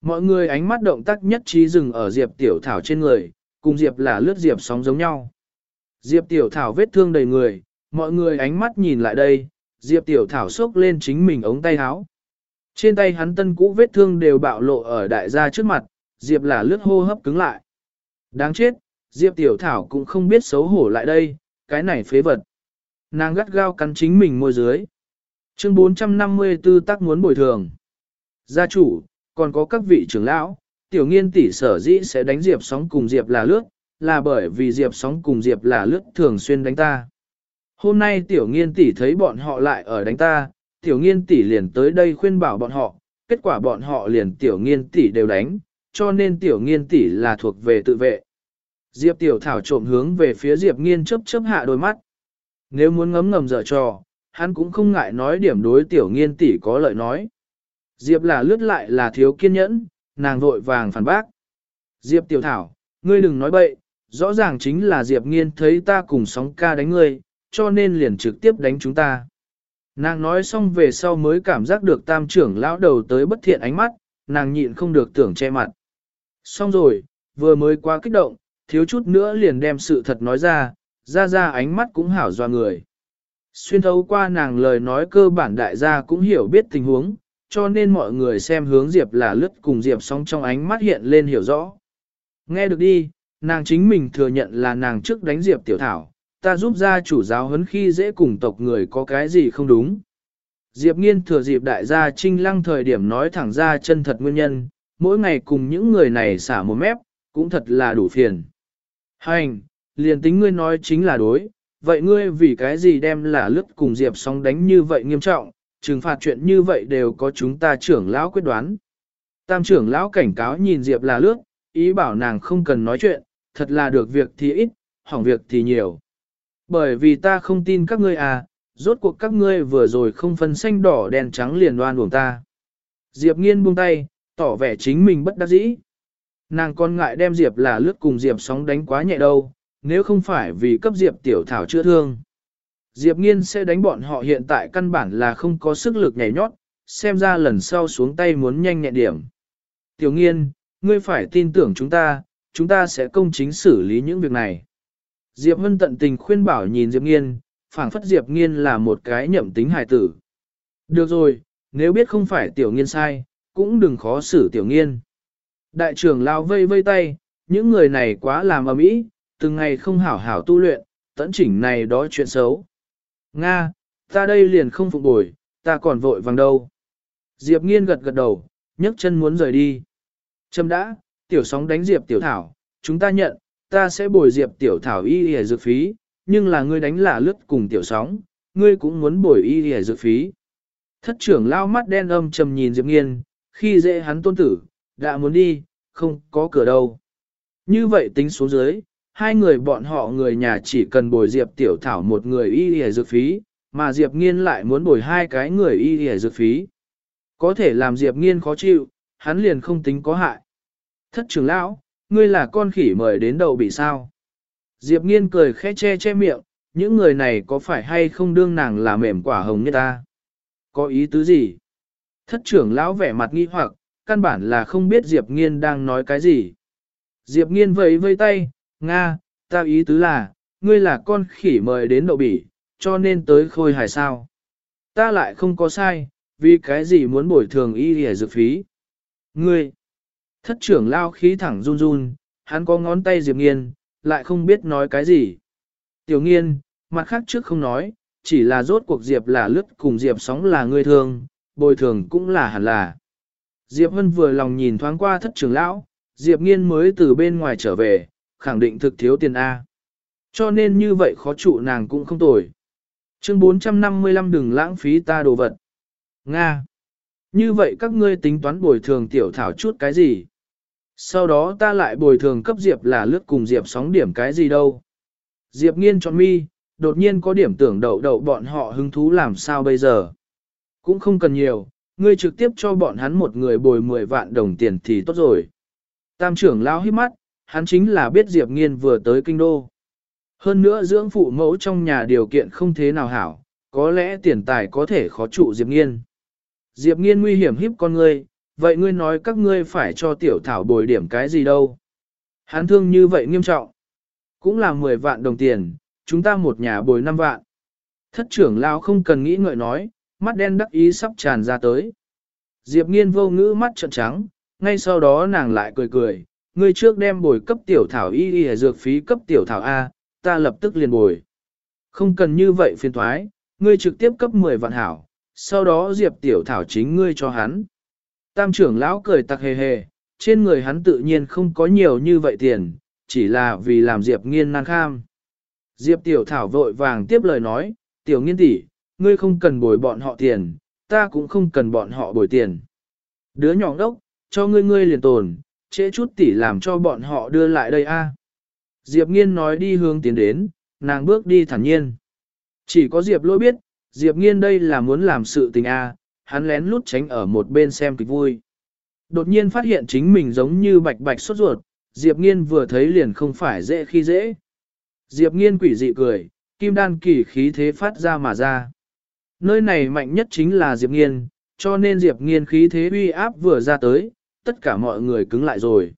[SPEAKER 1] Mọi người ánh mắt động tác nhất trí dừng ở Diệp Tiểu Thảo trên người, cùng Diệp là lướt Diệp sóng giống nhau. Diệp Tiểu Thảo vết thương đầy người, mọi người ánh mắt nhìn lại đây, Diệp Tiểu Thảo xốc lên chính mình ống tay áo. Trên tay hắn tân cũ vết thương đều bạo lộ ở đại gia trước mặt, Diệp là lướt hô hấp cứng lại. Đáng chết, Diệp Tiểu Thảo cũng không biết xấu hổ lại đây, cái này phế vật. Nàng gắt gao cắn chính mình môi dưới. Chương 454 tác muốn bồi thường. Gia chủ, còn có các vị trưởng lão, tiểu nghiên tỷ sở dĩ sẽ đánh Diệp sóng cùng Diệp là lướt, là bởi vì Diệp sóng cùng Diệp là lướt thường xuyên đánh ta. Hôm nay tiểu nghiên tỷ thấy bọn họ lại ở đánh ta, tiểu nghiên tỷ liền tới đây khuyên bảo bọn họ, kết quả bọn họ liền tiểu nghiên tỷ đều đánh, cho nên tiểu nghiên tỷ là thuộc về tự vệ. Diệp tiểu thảo trộm hướng về phía Diệp nghiên chớp chớp hạ đôi mắt. Nếu muốn ngấm ngầm dở trò, hắn cũng không ngại nói điểm đối tiểu nghiên tỷ có lợi nói. Diệp là lướt lại là thiếu kiên nhẫn, nàng vội vàng phản bác. Diệp tiểu thảo, ngươi đừng nói bậy, rõ ràng chính là Diệp nghiên thấy ta cùng sóng ca đánh ngươi, cho nên liền trực tiếp đánh chúng ta. Nàng nói xong về sau mới cảm giác được tam trưởng lão đầu tới bất thiện ánh mắt, nàng nhịn không được tưởng che mặt. Xong rồi, vừa mới qua kích động, thiếu chút nữa liền đem sự thật nói ra, ra ra ánh mắt cũng hảo doa người. Xuyên thấu qua nàng lời nói cơ bản đại gia cũng hiểu biết tình huống, cho nên mọi người xem hướng Diệp là lướt cùng Diệp song trong ánh mắt hiện lên hiểu rõ. Nghe được đi, nàng chính mình thừa nhận là nàng trước đánh Diệp tiểu thảo, ta giúp gia chủ giáo huấn khi dễ cùng tộc người có cái gì không đúng. Diệp nghiên thừa dịp đại gia trinh lăng thời điểm nói thẳng ra chân thật nguyên nhân, mỗi ngày cùng những người này xả một mép, cũng thật là đủ phiền. Hành, liền tính ngươi nói chính là đối, vậy ngươi vì cái gì đem là lướt cùng Diệp sóng đánh như vậy nghiêm trọng, trừng phạt chuyện như vậy đều có chúng ta trưởng lão quyết đoán. Tam trưởng lão cảnh cáo nhìn Diệp là lướt, ý bảo nàng không cần nói chuyện, thật là được việc thì ít, hỏng việc thì nhiều. Bởi vì ta không tin các ngươi à, rốt cuộc các ngươi vừa rồi không phân xanh đỏ đen trắng liền đoan buồng ta. Diệp nghiên buông tay, tỏ vẻ chính mình bất đắc dĩ. Nàng còn ngại đem Diệp là lướt cùng Diệp sóng đánh quá nhẹ đâu, nếu không phải vì cấp Diệp tiểu thảo chữa thương. Diệp nghiên sẽ đánh bọn họ hiện tại căn bản là không có sức lực nhảy nhót, xem ra lần sau xuống tay muốn nhanh nhẹn điểm. Tiểu nghiên, ngươi phải tin tưởng chúng ta, chúng ta sẽ công chính xử lý những việc này. Diệp Vân tận tình khuyên bảo nhìn Diệp nghiên, phảng phất Diệp nghiên là một cái nhậm tính hài tử. Được rồi, nếu biết không phải tiểu nghiên sai, cũng đừng khó xử tiểu nghiên. Đại trưởng lao vây vây tay, những người này quá làm ầm ĩ, từng ngày không hảo hảo tu luyện, tẫn chỉnh này đó chuyện xấu. Nga, ta đây liền không phục bồi, ta còn vội vàng đâu. Diệp nghiên gật gật đầu, nhấc chân muốn rời đi. Trâm đã, tiểu sóng đánh Diệp tiểu thảo, chúng ta nhận, ta sẽ bồi Diệp tiểu thảo y hề dược phí, nhưng là ngươi đánh lả lướt cùng tiểu sóng, ngươi cũng muốn bồi y hề dược phí. Thất trưởng lao mắt đen âm trầm nhìn Diệp nghiên, khi dễ hắn tôn tử, đã muốn đi, không có cửa đâu. Như vậy tính xuống dưới, hai người bọn họ người nhà chỉ cần bồi Diệp Tiểu Thảo một người y y dược phí, mà Diệp Nghiên lại muốn bồi hai cái người y y dược phí. Có thể làm Diệp Nghiên khó chịu, hắn liền không tính có hại. Thất trưởng lão, ngươi là con khỉ mời đến đầu bị sao? Diệp Nghiên cười khẽ che che miệng, những người này có phải hay không đương nàng là mềm quả hồng như ta? Có ý tứ gì? Thất trưởng lão vẻ mặt nghi hoặc, căn bản là không biết Diệp Nghiên đang nói cái gì. Diệp Nghiên vẫy vây tay, Nga, ta ý tứ là, ngươi là con khỉ mời đến đậu bỉ, cho nên tới khôi hài sao. Ta lại không có sai, vì cái gì muốn bồi thường y hề dược phí. Ngươi, thất trưởng lao khí thẳng run run, hắn có ngón tay Diệp Nghiên, lại không biết nói cái gì. Tiểu Nghiên, mặt khác trước không nói, chỉ là rốt cuộc Diệp là lướt cùng Diệp sóng là ngươi thường, bồi thường cũng là hẳn là. Diệp Vân vừa lòng nhìn thoáng qua thất trưởng lão, Diệp Nghiên mới từ bên ngoài trở về, khẳng định thực thiếu tiền A. Cho nên như vậy khó trụ nàng cũng không tồi. Chương 455 đừng lãng phí ta đồ vật. Nga. Như vậy các ngươi tính toán bồi thường tiểu thảo chút cái gì? Sau đó ta lại bồi thường cấp Diệp là lướt cùng Diệp sóng điểm cái gì đâu. Diệp nghiên chọn mi, đột nhiên có điểm tưởng đậu đậu bọn họ hứng thú làm sao bây giờ. Cũng không cần nhiều, ngươi trực tiếp cho bọn hắn một người bồi 10 vạn đồng tiền thì tốt rồi. Tam trưởng lao hít mắt, hắn chính là biết Diệp Nghiên vừa tới kinh đô. Hơn nữa dưỡng phụ mẫu trong nhà điều kiện không thế nào hảo, có lẽ tiền tài có thể khó trụ Diệp Nghiên. Diệp Nghiên nguy hiểm hiếp con ngươi, vậy ngươi nói các ngươi phải cho tiểu thảo bồi điểm cái gì đâu. Hắn thương như vậy nghiêm trọng. Cũng là 10 vạn đồng tiền, chúng ta một nhà bồi 5 vạn. Thất trưởng lao không cần nghĩ ngợi nói, mắt đen đắc ý sắp tràn ra tới. Diệp nghiên vô ngữ mắt trợn trắng, ngay sau đó nàng lại cười cười, ngươi trước đem bồi cấp tiểu thảo y y dược phí cấp tiểu thảo A, ta lập tức liền bồi. Không cần như vậy phiền thoái, ngươi trực tiếp cấp 10 vạn hảo, sau đó diệp tiểu thảo chính ngươi cho hắn. Tam trưởng lão cười tặc hề hề, trên người hắn tự nhiên không có nhiều như vậy tiền, chỉ là vì làm diệp nghiên nan kham. Diệp tiểu thảo vội vàng tiếp lời nói, tiểu nghiên tỷ, ngươi không cần bồi bọn họ tiền, ta cũng không cần bọn họ bồi tiền. Đứa nhỏ đốc, cho ngươi ngươi liền tồn, trễ chút tỉ làm cho bọn họ đưa lại đây a. Diệp nghiên nói đi hướng tiến đến, nàng bước đi thản nhiên. Chỉ có Diệp lỗi biết, Diệp nghiên đây là muốn làm sự tình a, hắn lén lút tránh ở một bên xem kịch vui. Đột nhiên phát hiện chính mình giống như bạch bạch sốt ruột, Diệp nghiên vừa thấy liền không phải dễ khi dễ. Diệp nghiên quỷ dị cười, kim đan kỳ khí thế phát ra mà ra. Nơi này mạnh nhất chính là Diệp nghiên, cho nên Diệp nghiên khí thế uy áp vừa ra tới, tất cả mọi người cứng lại rồi.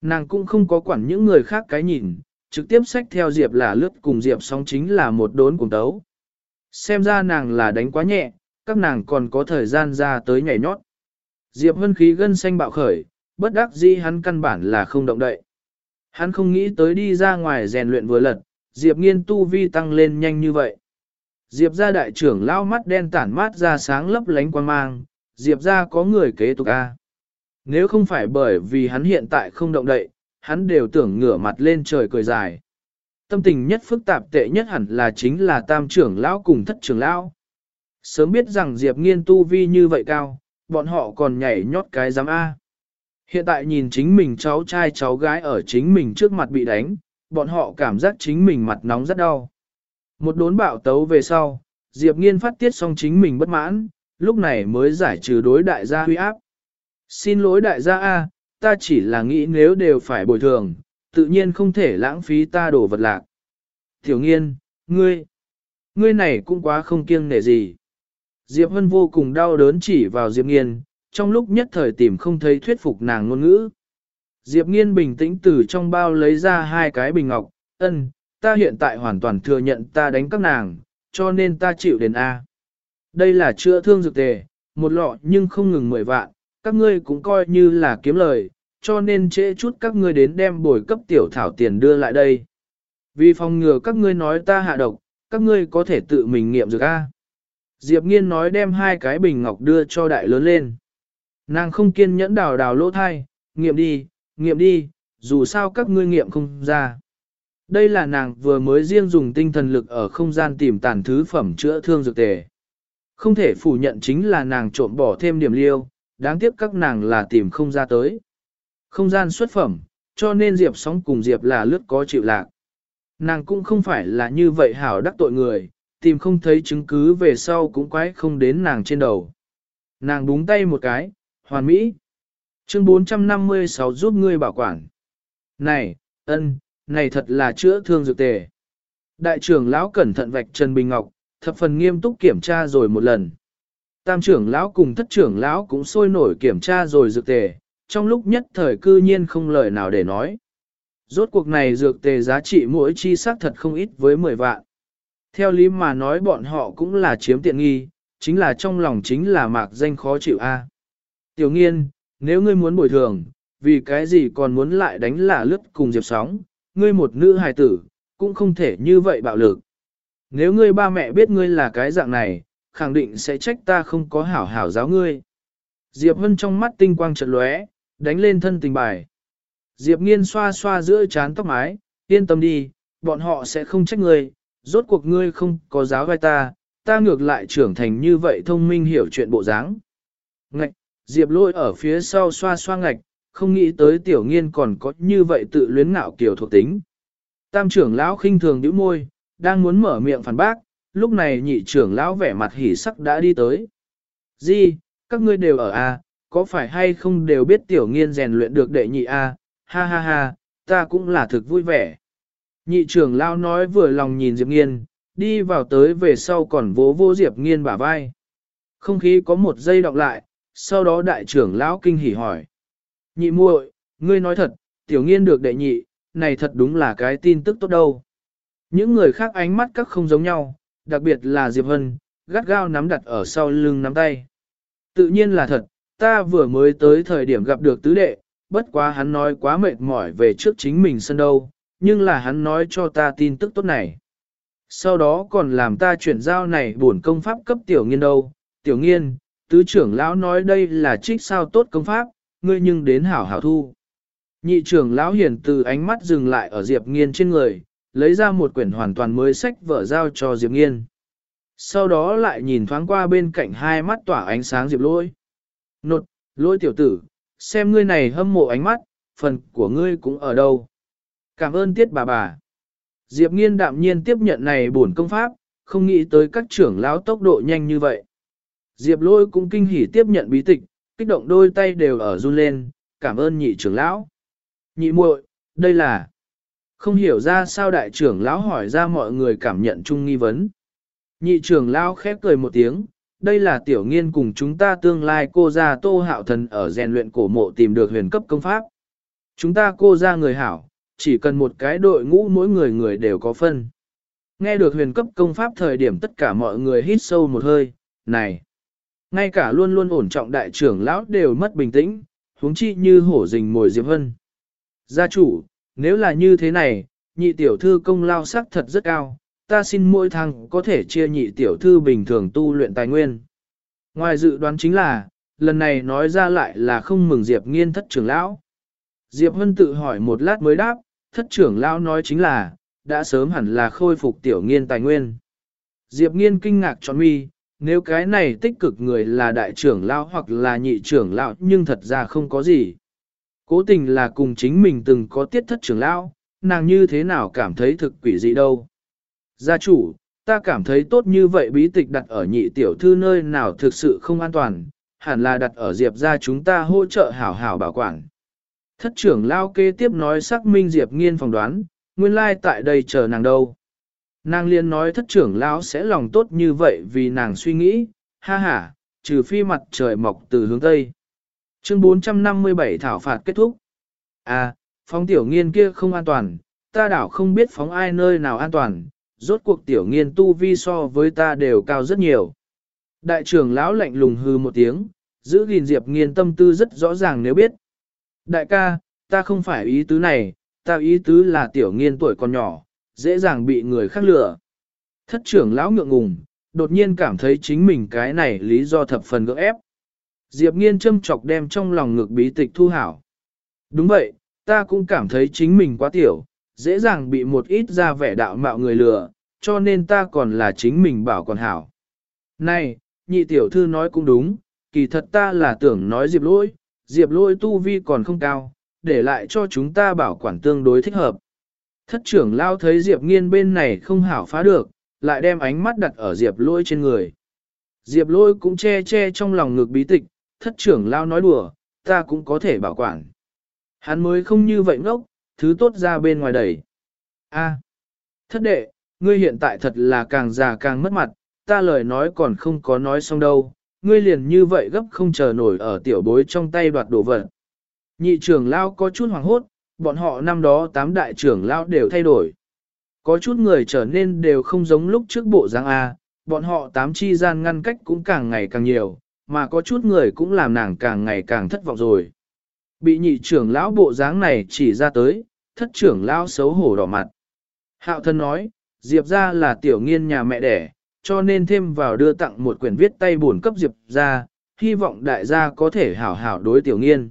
[SPEAKER 1] Nàng cũng không có quản những người khác cái nhìn, trực tiếp xách theo Diệp là lướt cùng Diệp song chính là một đốn cùng tấu. Xem ra nàng là đánh quá nhẹ, các nàng còn có thời gian ra tới nhảy nhót. Diệp Vân khí gân xanh bạo khởi, bất đắc dĩ hắn căn bản là không động đậy. Hắn không nghĩ tới đi ra ngoài rèn luyện vừa lật, Diệp nghiên tu vi tăng lên nhanh như vậy. Diệp ra đại trưởng lao mắt đen tản mát ra sáng lấp lánh quan mang, Diệp ra có người kế tục A. Nếu không phải bởi vì hắn hiện tại không động đậy, hắn đều tưởng ngửa mặt lên trời cười dài. Tâm tình nhất phức tạp tệ nhất hẳn là chính là tam trưởng lão cùng thất trưởng lão. Sớm biết rằng Diệp nghiên tu vi như vậy cao, bọn họ còn nhảy nhót cái giám A. Hiện tại nhìn chính mình cháu trai cháu gái ở chính mình trước mặt bị đánh, bọn họ cảm giác chính mình mặt nóng rất đau. Một đốn bạo tấu về sau, Diệp Nghiên phát tiết xong chính mình bất mãn, lúc này mới giải trừ đối đại gia huy áp. Xin lỗi đại gia A, ta chỉ là nghĩ nếu đều phải bồi thường, tự nhiên không thể lãng phí ta đổ vật lạc. Tiểu nghiên, ngươi, ngươi này cũng quá không kiêng nể gì. Diệp Hân vô cùng đau đớn chỉ vào Diệp Nghiên, trong lúc nhất thời tìm không thấy thuyết phục nàng ngôn ngữ. Diệp Nghiên bình tĩnh từ trong bao lấy ra hai cái bình ngọc, ân, ta hiện tại hoàn toàn thừa nhận ta đánh các nàng, cho nên ta chịu đền A. Đây là chữa thương dược tề, một lọ nhưng không ngừng mười vạn, các ngươi cũng coi như là kiếm lời, cho nên trễ chút các ngươi đến đem bồi cấp tiểu thảo tiền đưa lại đây. Vì phòng ngừa các ngươi nói ta hạ độc, các ngươi có thể tự mình nghiệm dược A. Diệp Nghiên nói đem hai cái bình ngọc đưa cho đại lớn lên. Nàng không kiên nhẫn đào đào lỗ thai, nghiệm đi, nghiệm đi, dù sao các ngươi nghiệm không ra. Đây là nàng vừa mới riêng dùng tinh thần lực ở không gian tìm tàn thứ phẩm chữa thương dược tề. Không thể phủ nhận chính là nàng trộm bỏ thêm điểm liêu, đáng tiếc các nàng là tìm không ra tới. Không gian xuất phẩm, cho nên Diệp sóng cùng Diệp là lướt có chịu lạc. Nàng cũng không phải là như vậy hảo đắc tội người, tìm không thấy chứng cứ về sau cũng quái không đến nàng trên đầu. Nàng búng tay một cái, hoàn mỹ. Chương 456 giúp ngươi bảo quản. Này, ân, này thật là chữa thương dược tề. Đại trưởng lão cẩn thận vạch Trần Bình Ngọc, thập phần nghiêm túc kiểm tra rồi một lần. Tam trưởng lão cùng thất trưởng lão cũng sôi nổi kiểm tra rồi dược tề, trong lúc nhất thời cư nhiên không lời nào để nói. Rốt cuộc này dược tề giá trị mỗi chi xác thật không ít với 10 vạn. Theo lý mà nói bọn họ cũng là chiếm tiện nghi, chính là trong lòng chính là mạc danh khó chịu a. Tiểu nghiên, nếu ngươi muốn bồi thường, vì cái gì còn muốn lại đánh là lướt cùng diệp sóng, ngươi một nữ hài tử, cũng không thể như vậy bạo lực. Nếu ngươi ba mẹ biết ngươi là cái dạng này, khẳng định sẽ trách ta không có hảo hảo giáo ngươi. Diệp Vân trong mắt tinh quang chợt lóe, đánh lên thân tình bài. Diệp Nghiên xoa xoa giữa chán tóc mái, yên tâm đi, bọn họ sẽ không trách ngươi, rốt cuộc ngươi không có giáo vai ta, ta ngược lại trưởng thành như vậy thông minh hiểu chuyện bộ dáng. Ngạch, Diệp lôi ở phía sau xoa xoa ngạch, không nghĩ tới tiểu nghiên còn có như vậy tự luyến ngạo kiểu thuộc tính. Tam trưởng lão khinh thường nhíu môi, đang muốn mở miệng phản bác, lúc này nhị trưởng lão vẻ mặt hỉ sắc đã đi tới. Di, các ngươi đều ở A, có phải hay không đều biết tiểu nghiên rèn luyện được đệ nhị A, ha ha ha, ta cũng là thực vui vẻ. Nhị trưởng lão nói vừa lòng nhìn Diệp nghiên, đi vào tới về sau còn vỗ vô Diệp nghiên bả vai. Không khí có một giây đọc lại, sau đó đại trưởng lão kinh hỉ hỏi. Nhị muội, ngươi nói thật, tiểu nghiên được đệ nhị, này thật đúng là cái tin tức tốt đâu. Những người khác ánh mắt các không giống nhau, đặc biệt là Diệp Hân, gắt gao nắm đặt ở sau lưng nắm tay. Tự nhiên là thật, ta vừa mới tới thời điểm gặp được tứ đệ, bất quá hắn nói quá mệt mỏi về trước chính mình sân đâu, nhưng là hắn nói cho ta tin tức tốt này. Sau đó còn làm ta chuyển giao này bổn công pháp cấp tiểu nghiên đâu, tiểu nghiên, tứ trưởng lão nói đây là trích sao tốt công pháp, ngươi nhưng đến hảo hảo thu. Nhị trưởng lão hiển từ ánh mắt dừng lại ở Diệp Nghiên trên người, lấy ra một quyển hoàn toàn mới sách vở giao cho Diệp Nghiên. Sau đó lại nhìn thoáng qua bên cạnh hai mắt tỏa ánh sáng Diệp lôi. Nột, lôi tiểu tử, xem ngươi này hâm mộ ánh mắt, phần của ngươi cũng ở đâu. Cảm ơn tiết bà bà. Diệp Nghiên đạm nhiên tiếp nhận này bổn công pháp, không nghĩ tới các trưởng lão tốc độ nhanh như vậy. Diệp lôi cũng kinh hỉ tiếp nhận bí tịch, kích động đôi tay đều ở run lên, cảm ơn nhị trưởng lão. Nhị muội, đây là... Không hiểu ra sao đại trưởng lão hỏi ra mọi người cảm nhận chung nghi vấn. Nhị trưởng lão khép cười một tiếng, đây là tiểu nghiên cùng chúng ta tương lai cô gia tô hạo thần ở rèn luyện cổ mộ tìm được huyền cấp công pháp. Chúng ta cô gia người hảo, chỉ cần một cái đội ngũ mỗi người người đều có phân. Nghe được huyền cấp công pháp thời điểm tất cả mọi người hít sâu một hơi, này. Ngay cả luôn luôn ổn trọng đại trưởng lão đều mất bình tĩnh, huống chi như hổ rình mồi Diệp Hân. Gia chủ, nếu là như thế này, nhị tiểu thư công lao sắc thật rất cao, ta xin mỗi thằng có thể chia nhị tiểu thư bình thường tu luyện tài nguyên. Ngoài dự đoán chính là, lần này nói ra lại là không mừng Diệp nghiên thất trưởng lão. Diệp Hân tự hỏi một lát mới đáp, thất trưởng lão nói chính là, đã sớm hẳn là khôi phục tiểu nghiên tài nguyên. Diệp nghiên kinh ngạc tròn mi, nếu cái này tích cực người là đại trưởng lão hoặc là nhị trưởng lão nhưng thật ra không có gì. Cố tình là cùng chính mình từng có tiết thất trưởng lão, nàng như thế nào cảm thấy thực quỷ gì đâu. Gia chủ, ta cảm thấy tốt như vậy bí tịch đặt ở nhị tiểu thư nơi nào thực sự không an toàn, hẳn là đặt ở Diệp ra chúng ta hỗ trợ hảo hảo bảo quản. Thất trưởng lao kế tiếp nói xác minh Diệp nghiên phỏng đoán, nguyên lai tại đây chờ nàng đâu. Nàng liên nói thất trưởng lão sẽ lòng tốt như vậy vì nàng suy nghĩ, ha ha, trừ phi mặt trời mọc từ hướng Tây. Chương 457 thảo phạt kết thúc. À, phóng tiểu nghiên kia không an toàn, ta đảo không biết phóng ai nơi nào an toàn, rốt cuộc tiểu nghiên tu vi so với ta đều cao rất nhiều. Đại trưởng lão lạnh lùng hư một tiếng, giữ gìn Diệp nghiên tâm tư rất rõ ràng nếu biết. Đại ca, ta không phải ý tứ này, ta ý tứ là tiểu nghiên tuổi còn nhỏ, dễ dàng bị người khác lừa. Thất trưởng lão ngượng ngùng, đột nhiên cảm thấy chính mình cái này lý do thập phần gỡ ép. Diệp nghiên châm chọc đem trong lòng ngực bí tịch thu hảo. Đúng vậy, ta cũng cảm thấy chính mình quá tiểu, dễ dàng bị một ít ra vẻ đạo mạo người lừa, cho nên ta còn là chính mình bảo còn hảo. Này, nhị tiểu thư nói cũng đúng, kỳ thật ta là tưởng nói diệp lỗi, diệp lỗi tu vi còn không cao, để lại cho chúng ta bảo quản tương đối thích hợp. Thất trưởng lao thấy diệp nghiên bên này không hảo phá được, lại đem ánh mắt đặt ở diệp lỗi trên người. Diệp lỗi cũng che che trong lòng ngực bí tịch, thất trưởng lao nói đùa, ta cũng có thể bảo quản. Hắn mới không như vậy ngốc, thứ tốt ra bên ngoài đẩy. A, thất đệ, ngươi hiện tại thật là càng già càng mất mặt, ta lời nói còn không có nói xong đâu, ngươi liền như vậy gấp không chờ nổi ở tiểu bối trong tay đoạt đồ vật. Nhị trưởng lao có chút hoảng hốt, bọn họ năm đó tám đại trưởng lao đều thay đổi. Có chút người trở nên đều không giống lúc trước bộ dáng A, bọn họ tám chi gian ngăn cách cũng càng ngày càng nhiều, mà có chút người cũng làm nàng càng ngày càng thất vọng rồi. Bị nhị trưởng lão bộ dáng này chỉ ra tới, thất trưởng lão xấu hổ đỏ mặt. Hạo thân nói, Diệp ra là tiểu nghiên nhà mẹ đẻ, cho nên thêm vào đưa tặng một quyển viết tay buồn cấp Diệp ra, hy vọng đại gia có thể hảo hảo đối tiểu nghiên.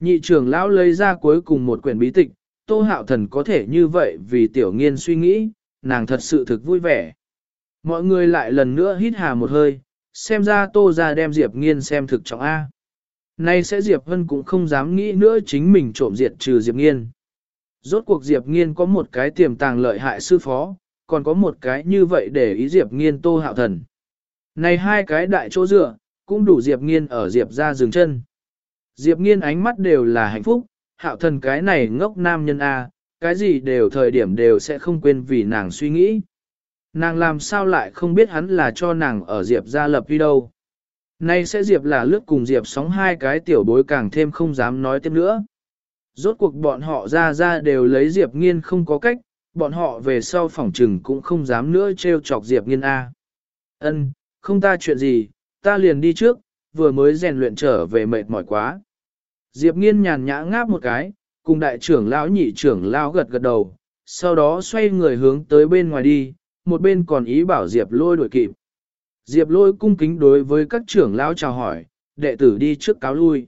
[SPEAKER 1] Nhị trưởng lão lấy ra cuối cùng một quyển bí tịch, tô hạo thần có thể như vậy vì tiểu nghiên suy nghĩ, nàng thật sự thực vui vẻ. Mọi người lại lần nữa hít hà một hơi, xem ra tô ra đem Diệp nghiên xem thực trọng A. Nay sẽ Diệp Vân cũng không dám nghĩ nữa chính mình trộm diệt trừ Diệp nghiên. Rốt cuộc Diệp nghiên có một cái tiềm tàng lợi hại sư phó, còn có một cái như vậy để ý Diệp nghiên tô hạo thần. Này hai cái đại chỗ dựa, cũng đủ Diệp nghiên ở Diệp ra dừng chân. Diệp nghiên ánh mắt đều là hạnh phúc, hạo thần cái này ngốc nam nhân A, cái gì đều thời điểm đều sẽ không quên vì nàng suy nghĩ. Nàng làm sao lại không biết hắn là cho nàng ở Diệp ra lập đi đâu. Nay sẽ Diệp là lướt cùng Diệp sóng hai cái tiểu bối càng thêm không dám nói tiếp nữa. Rốt cuộc bọn họ ra ra đều lấy Diệp nghiên không có cách, bọn họ về sau phòng trừng cũng không dám nữa trêu chọc Diệp nghiên A. Ân, không ta chuyện gì, ta liền đi trước, vừa mới rèn luyện trở về mệt mỏi quá. Diệp nghiên nhàn nhã ngáp một cái, cùng đại trưởng lão nhị trưởng lão gật gật đầu, sau đó xoay người hướng tới bên ngoài đi, một bên còn ý bảo Diệp lôi đuổi kịp. Diệp lôi cung kính đối với các trưởng lão chào hỏi, đệ tử đi trước cáo lui.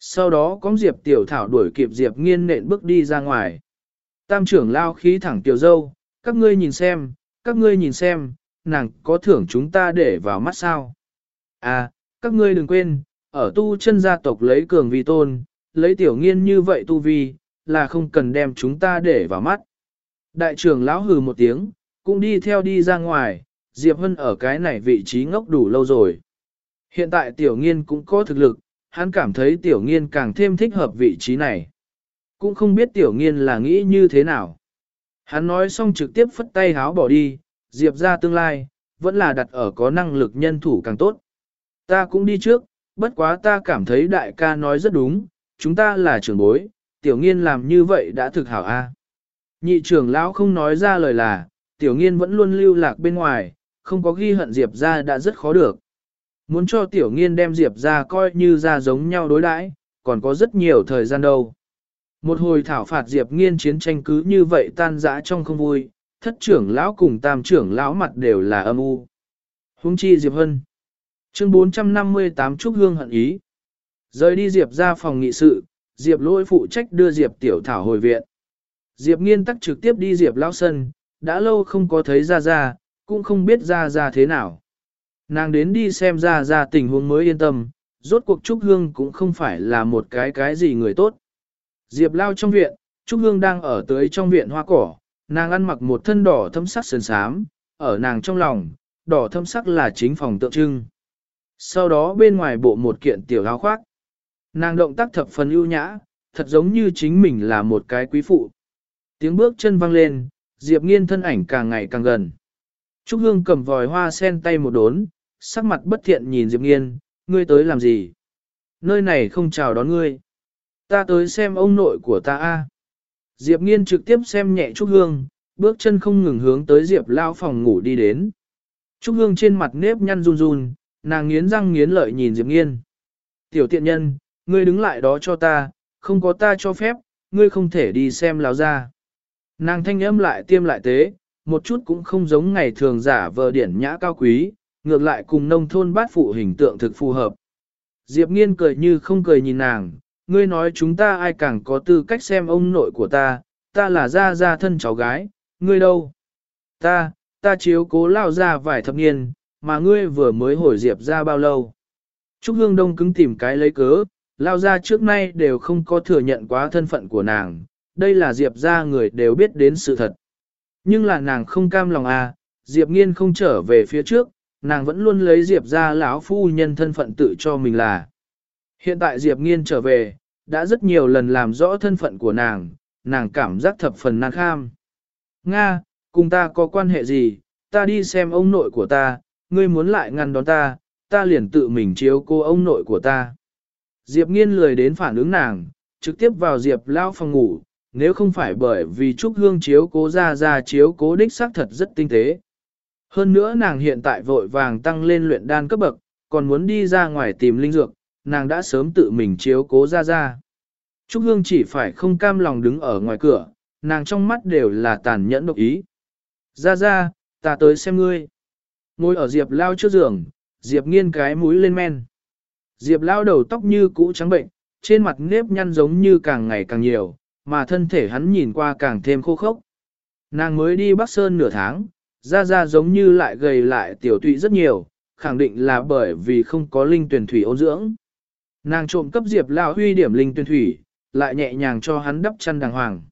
[SPEAKER 1] Sau đó có Diệp tiểu thảo đuổi kịp Diệp nghiên nện bước đi ra ngoài. Tam trưởng lao khí thẳng tiểu dâu, các ngươi nhìn xem, các ngươi nhìn xem, nàng có thưởng chúng ta để vào mắt sao. À, các ngươi đừng quên, ở tu chân gia tộc lấy cường vi tôn, lấy tiểu nghiên như vậy tu vi, là không cần đem chúng ta để vào mắt. Đại trưởng lão hừ một tiếng, cũng đi theo đi ra ngoài, Diệp Hân ở cái này vị trí ngốc đủ lâu rồi. Hiện tại tiểu nghiên cũng có thực lực, hắn cảm thấy tiểu nghiên càng thêm thích hợp vị trí này. Cũng không biết tiểu nghiên là nghĩ như thế nào. Hắn nói xong trực tiếp phất tay háo bỏ đi, Diệp ra tương lai, vẫn là đặt ở có năng lực nhân thủ càng tốt. Ta cũng đi trước, bất quá ta cảm thấy đại ca nói rất đúng, chúng ta là trưởng bối, tiểu nghiên làm như vậy đã thực hảo a. Nhị trưởng lão không nói ra lời là, tiểu nghiên vẫn luôn lưu lạc bên ngoài, không có ghi hận Diệp ra đã rất khó được. Muốn cho tiểu nghiên đem Diệp ra coi như ra giống nhau đối đãi, còn có rất nhiều thời gian đâu. Một hồi thảo phạt Diệp nghiên chiến tranh cứ như vậy tan rã trong không vui, thất trưởng lão cùng tam trưởng lão mặt đều là âm u. Hung chi Diệp Hân. Chương 458 Trúc Hương hận ý. Rời đi Diệp ra phòng nghị sự, Diệp lôi phụ trách đưa Diệp tiểu thảo hồi viện. Diệp nghiên tắc trực tiếp đi Diệp lão sân, đã lâu không có thấy ra ra, cũng không biết ra ra thế nào. Nàng đến đi xem ra ra tình huống mới yên tâm, rốt cuộc Trúc Hương cũng không phải là một cái cái gì người tốt. Diệp lao trong viện, Trúc Hương đang ở tới trong viện hoa cỏ, nàng ăn mặc một thân đỏ thâm sắc sườn sám, ở nàng trong lòng, đỏ thâm sắc là chính phòng tượng trưng. Sau đó bên ngoài bộ một kiện tiểu áo khoác. Nàng động tác thập phần ưu nhã, thật giống như chính mình là một cái quý phụ. Tiếng bước chân vang lên, Diệp Nghiên thân ảnh càng ngày càng gần. Trúc Hương cầm vòi hoa sen tay một đốn, sắc mặt bất thiện nhìn Diệp Nghiên, ngươi tới làm gì? Nơi này không chào đón ngươi. Ta tới xem ông nội của ta a. Diệp Nghiên trực tiếp xem nhẹ Trúc Hương, bước chân không ngừng hướng tới Diệp Lao phòng ngủ đi đến. Trúc Hương trên mặt nếp nhăn run run, nàng nghiến răng nghiến lợi nhìn Diệp Nghiên. Tiểu tiện nhân, ngươi đứng lại đó cho ta, không có ta cho phép, ngươi không thể đi xem lão ra. Nàng thanh âm lại tiêm lại tế, một chút cũng không giống ngày thường giả vờ điển nhã cao quý, ngược lại cùng nông thôn bát phụ hình tượng thực phù hợp. Diệp nghiên cười như không cười nhìn nàng, ngươi nói chúng ta ai càng có tư cách xem ông nội của ta, ta là gia gia thân cháu gái, ngươi đâu? Ta, ta chiếu cố lao ra vài thập niên, mà ngươi vừa mới hồi Diệp ra bao lâu? Trúc Hương Đông cứng tìm cái lấy cớ, lao ra trước nay đều không có thừa nhận quá thân phận của nàng, đây là Diệp ra người đều biết đến sự thật. Nhưng là nàng không cam lòng à, Diệp nghiên không trở về phía trước, nàng vẫn luôn lấy Diệp ra lão phu nhân thân phận tự cho mình là. Hiện tại Diệp nghiên trở về, đã rất nhiều lần làm rõ thân phận của nàng, nàng cảm giác thập phần nàng kham. Nga, cùng ta có quan hệ gì, ta đi xem ông nội của ta, ngươi muốn lại ngăn đón ta, ta liền tự mình chiếu cô ông nội của ta. Diệp nghiên lười đến phản ứng nàng, trực tiếp vào Diệp lao phòng ngủ, nếu không phải bởi vì Trúc Hương chiếu cố ra ra chiếu cố đích xác thật rất tinh tế. Hơn nữa nàng hiện tại vội vàng tăng lên luyện đan cấp bậc, còn muốn đi ra ngoài tìm linh dược, nàng đã sớm tự mình chiếu cố ra ra. Trúc Hương chỉ phải không cam lòng đứng ở ngoài cửa, nàng trong mắt đều là tàn nhẫn độc ý. Ra ra, ta tới xem ngươi. Ngồi ở Diệp lao trước giường, Diệp nghiên cái mũi lên men. Diệp lao đầu tóc như cũ trắng bệnh, trên mặt nếp nhăn giống như càng ngày càng nhiều, mà thân thể hắn nhìn qua càng thêm khô khốc. Nàng mới đi Bắc Sơn nửa tháng, ra ra giống như lại gầy lại tiểu tụy rất nhiều, khẳng định là bởi vì không có linh tuyển thủy ôn dưỡng. Nàng trộm cấp Diệp Lao huy điểm linh tuyển thủy, lại nhẹ nhàng cho hắn đắp chăn đàng hoàng.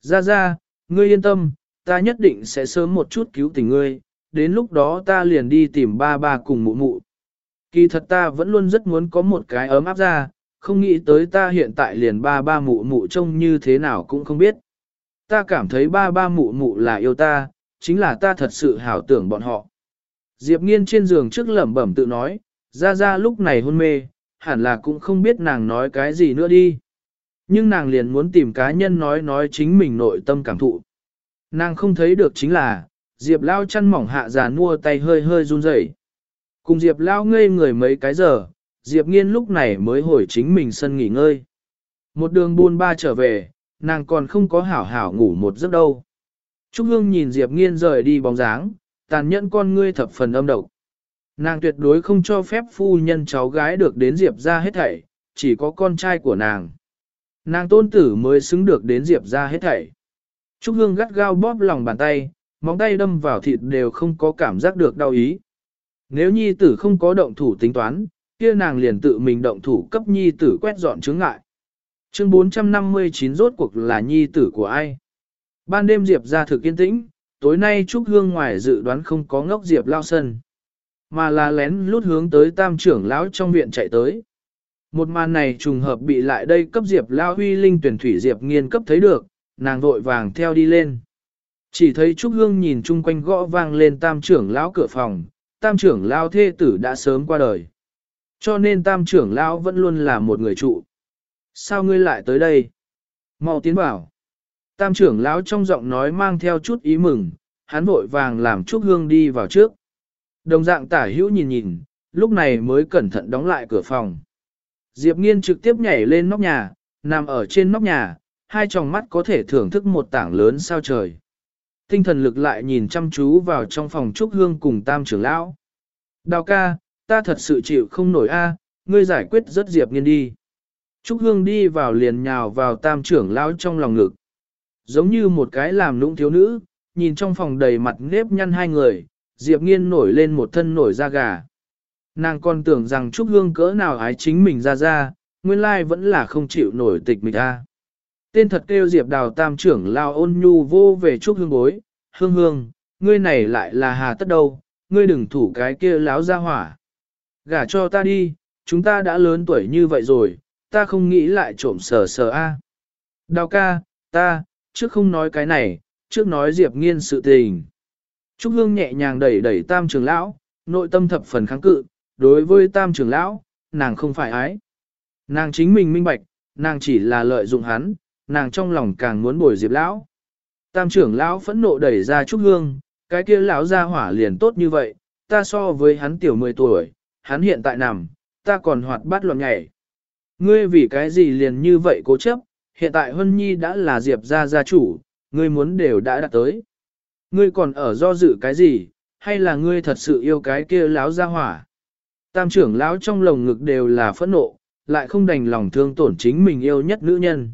[SPEAKER 1] Ra ra, ngươi yên tâm, ta nhất định sẽ sớm một chút cứu tình ngươi, đến lúc đó ta liền đi tìm ba ba cùng mụ mụ. Kỳ thật ta vẫn luôn rất muốn có một cái ấm áp ra, không nghĩ tới ta hiện tại liền ba ba mụ mụ trông như thế nào cũng không biết. Ta cảm thấy ba ba mụ mụ là yêu ta, chính là ta thật sự hảo tưởng bọn họ. Diệp nghiên trên giường trước lẩm bẩm tự nói, ra ra lúc này hôn mê, hẳn là cũng không biết nàng nói cái gì nữa đi. Nhưng nàng liền muốn tìm cá nhân nói nói chính mình nội tâm cảm thụ. Nàng không thấy được chính là, Diệp lao chăn mỏng hạ già nua tay hơi hơi run rẩy. Cùng Diệp lao ngây người mấy cái giờ, Diệp Nghiên lúc này mới hồi chính mình sân nghỉ ngơi. Một đường buôn ba trở về, nàng còn không có hảo hảo ngủ một giấc đâu. Trúc Hương nhìn Diệp Nghiên rời đi bóng dáng, tàn nhẫn con ngươi thập phần âm độc. Nàng tuyệt đối không cho phép phu nhân cháu gái được đến Diệp ra hết thảy, chỉ có con trai của nàng. Nàng tôn tử mới xứng được đến Diệp ra hết thảy. Trúc Hương gắt gao bóp lòng bàn tay, móng tay đâm vào thịt đều không có cảm giác được đau ý. Nếu nhi tử không có động thủ tính toán, kia nàng liền tự mình động thủ cấp nhi tử quét dọn chướng ngại. Chương 459 rốt cuộc là nhi tử của ai? Ban đêm Diệp ra thực kiên tĩnh, tối nay Trúc Hương ngoài dự đoán không có ngốc Diệp lao sân, mà là lén lút hướng tới tam trưởng lão trong viện chạy tới. Một màn này trùng hợp bị lại đây cấp Diệp lao huy linh tuyển thủy Diệp nghiên cấp thấy được, nàng vội vàng theo đi lên. Chỉ thấy Trúc Hương nhìn chung quanh gõ vang lên tam trưởng lão cửa phòng, tam trưởng lão thê tử đã sớm qua đời. Cho nên tam trưởng lão vẫn luôn là một người trụ. Sao ngươi lại tới đây? Mau tiến bảo. Tam trưởng lão trong giọng nói mang theo chút ý mừng, hắn vội vàng làm Trúc Hương đi vào trước. Đồng dạng tả hữu nhìn nhìn, lúc này mới cẩn thận đóng lại cửa phòng. Diệp Nghiên trực tiếp nhảy lên nóc nhà, nằm ở trên nóc nhà, hai tròng mắt có thể thưởng thức một tảng lớn sao trời. Tinh thần lực lại nhìn chăm chú vào trong phòng Trúc Hương cùng tam trưởng lão. Đào ca, ta thật sự chịu không nổi a, ngươi giải quyết rất Diệp Nghiên đi. Trúc Hương đi vào liền nhào vào tam trưởng lão trong lòng ngực. Giống như một cái làm nũng thiếu nữ, nhìn trong phòng đầy mặt nếp nhăn hai người, Diệp Nghiên nổi lên một thân nổi da gà. Nàng còn tưởng rằng Trúc Hương cỡ nào ái chính mình ra ra, nguyên lai vẫn là không chịu nổi tịch mình a. Tên thật kêu Diệp Đào Tam trưởng lao ôn nhu vô về Trúc Hương bối, hương hương, ngươi này lại là hà tất đâu, ngươi đừng thủ cái kia láo ra hỏa. Gả cho ta đi, chúng ta đã lớn tuổi như vậy rồi, ta không nghĩ lại trộm sờ sờ a. Đào ca, ta, trước không nói cái này, trước nói Diệp nghiên sự tình. Trúc Hương nhẹ nhàng đẩy đẩy tam trưởng lão, nội tâm thập phần kháng cự, đối với tam trưởng lão, nàng không phải ái. Nàng chính mình minh bạch, nàng chỉ là lợi dụng hắn, nàng trong lòng càng muốn bồi Diệp lão. Tam trưởng lão phẫn nộ đẩy ra Trúc Hương, cái kia lão ra hỏa liền tốt như vậy, ta so với hắn tiểu 10 tuổi, hắn hiện tại nằm, ta còn hoạt bát loạn nhảy. Ngươi vì cái gì liền như vậy cố chấp, hiện tại Hân Nhi đã là Diệp gia gia chủ, ngươi muốn đều đã đạt tới. Ngươi còn ở do dự cái gì, hay là ngươi thật sự yêu cái kia láo gia hỏa? Tam trưởng lão trong lồng ngực đều là phẫn nộ, lại không đành lòng thương tổn chính mình yêu nhất nữ nhân.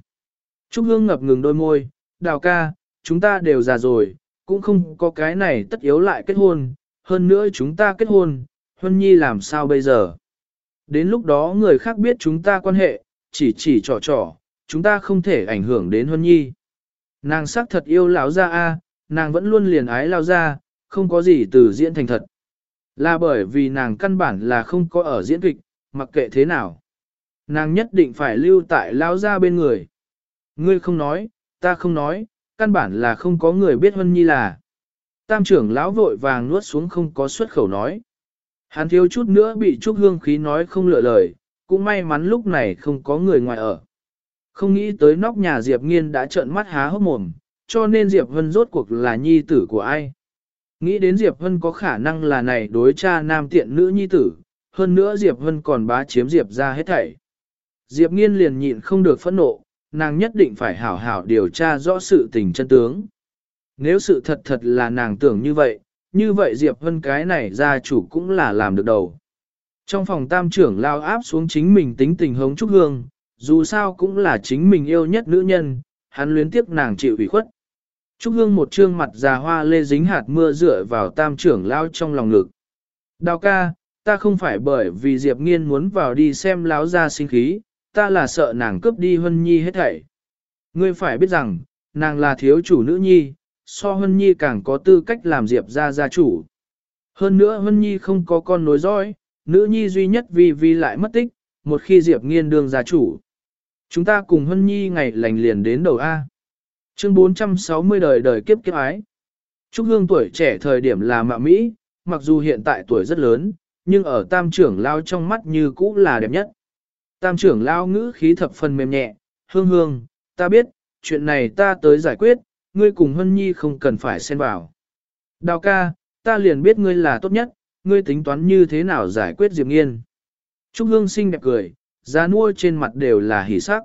[SPEAKER 1] Trúc Hương ngập ngừng đôi môi, đào ca, chúng ta đều già rồi, cũng không có cái này tất yếu lại kết hôn, hơn nữa chúng ta kết hôn, Huân Nhi làm sao bây giờ? Đến lúc đó người khác biết chúng ta quan hệ, chỉ chỉ trò trò, chúng ta không thể ảnh hưởng đến Huân Nhi. Nàng sắc thật yêu lão gia a, nàng vẫn luôn liền ái lao gia, không có gì từ diễn thành thật. Là bởi vì nàng căn bản là không có ở diễn kịch, mặc kệ thế nào. Nàng nhất định phải lưu tại Lão gia bên người. Ngươi không nói, ta không nói, căn bản là không có người biết Huân Nhi là. Tam trưởng lão vội vàng nuốt xuống không có xuất khẩu nói. Hắn thiếu chút nữa bị Trúc Hương khí nói không lựa lời, cũng may mắn lúc này không có người ngoài ở. Không nghĩ tới nóc nhà Diệp Nghiên đã trợn mắt há hốc mồm, cho nên Diệp Vân rốt cuộc là nhi tử của ai. Nghĩ đến Diệp Vân có khả năng là này đối cha nam tiện nữ nhi tử, hơn nữa Diệp Vân còn bá chiếm Diệp ra hết thảy. Diệp Nghiên liền nhịn không được phẫn nộ, nàng nhất định phải hảo hảo điều tra rõ sự tình chân tướng. Nếu sự thật thật là nàng tưởng như vậy, như vậy Diệp Vân cái này gia chủ cũng là làm được đầu. Trong phòng tam trưởng lao áp xuống chính mình tính tình hống trúc hương, dù sao cũng là chính mình yêu nhất nữ nhân, hắn luyến tiếc nàng chịu ủy khuất. Trúc hương một trương mặt già hoa lê dính hạt mưa dựa vào tam trưởng lao trong lòng ngực. Đào ca, ta không phải bởi vì Diệp nghiên muốn vào đi xem láo ra sinh khí, ta là sợ nàng cướp đi Hân Nhi hết thảy. Ngươi phải biết rằng, nàng là thiếu chủ nữ nhi, so Hân Nhi càng có tư cách làm Diệp ra gia chủ. Hơn nữa Hân Nhi không có con nối dõi, nữ nhi duy nhất vì vì lại mất tích, một khi Diệp nghiên đương gia chủ. Chúng ta cùng Hân Nhi ngày lành liền đến đầu A. Chương 460 đời đời kiếp kiếp ái. Trúc Hương tuổi trẻ thời điểm là mạ Mỹ, mặc dù hiện tại tuổi rất lớn, nhưng ở tam trưởng lao trong mắt như cũ là đẹp nhất. Tam trưởng lao ngữ khí thập phần mềm nhẹ, hương hương, ta biết, chuyện này ta tới giải quyết, ngươi cùng Hân Nhi không cần phải xen vào. Đào ca, ta liền biết ngươi là tốt nhất, ngươi tính toán như thế nào giải quyết Diệp Nghiên. Trúc Hương xinh đẹp cười, da nuôi trên mặt đều là hỉ sắc.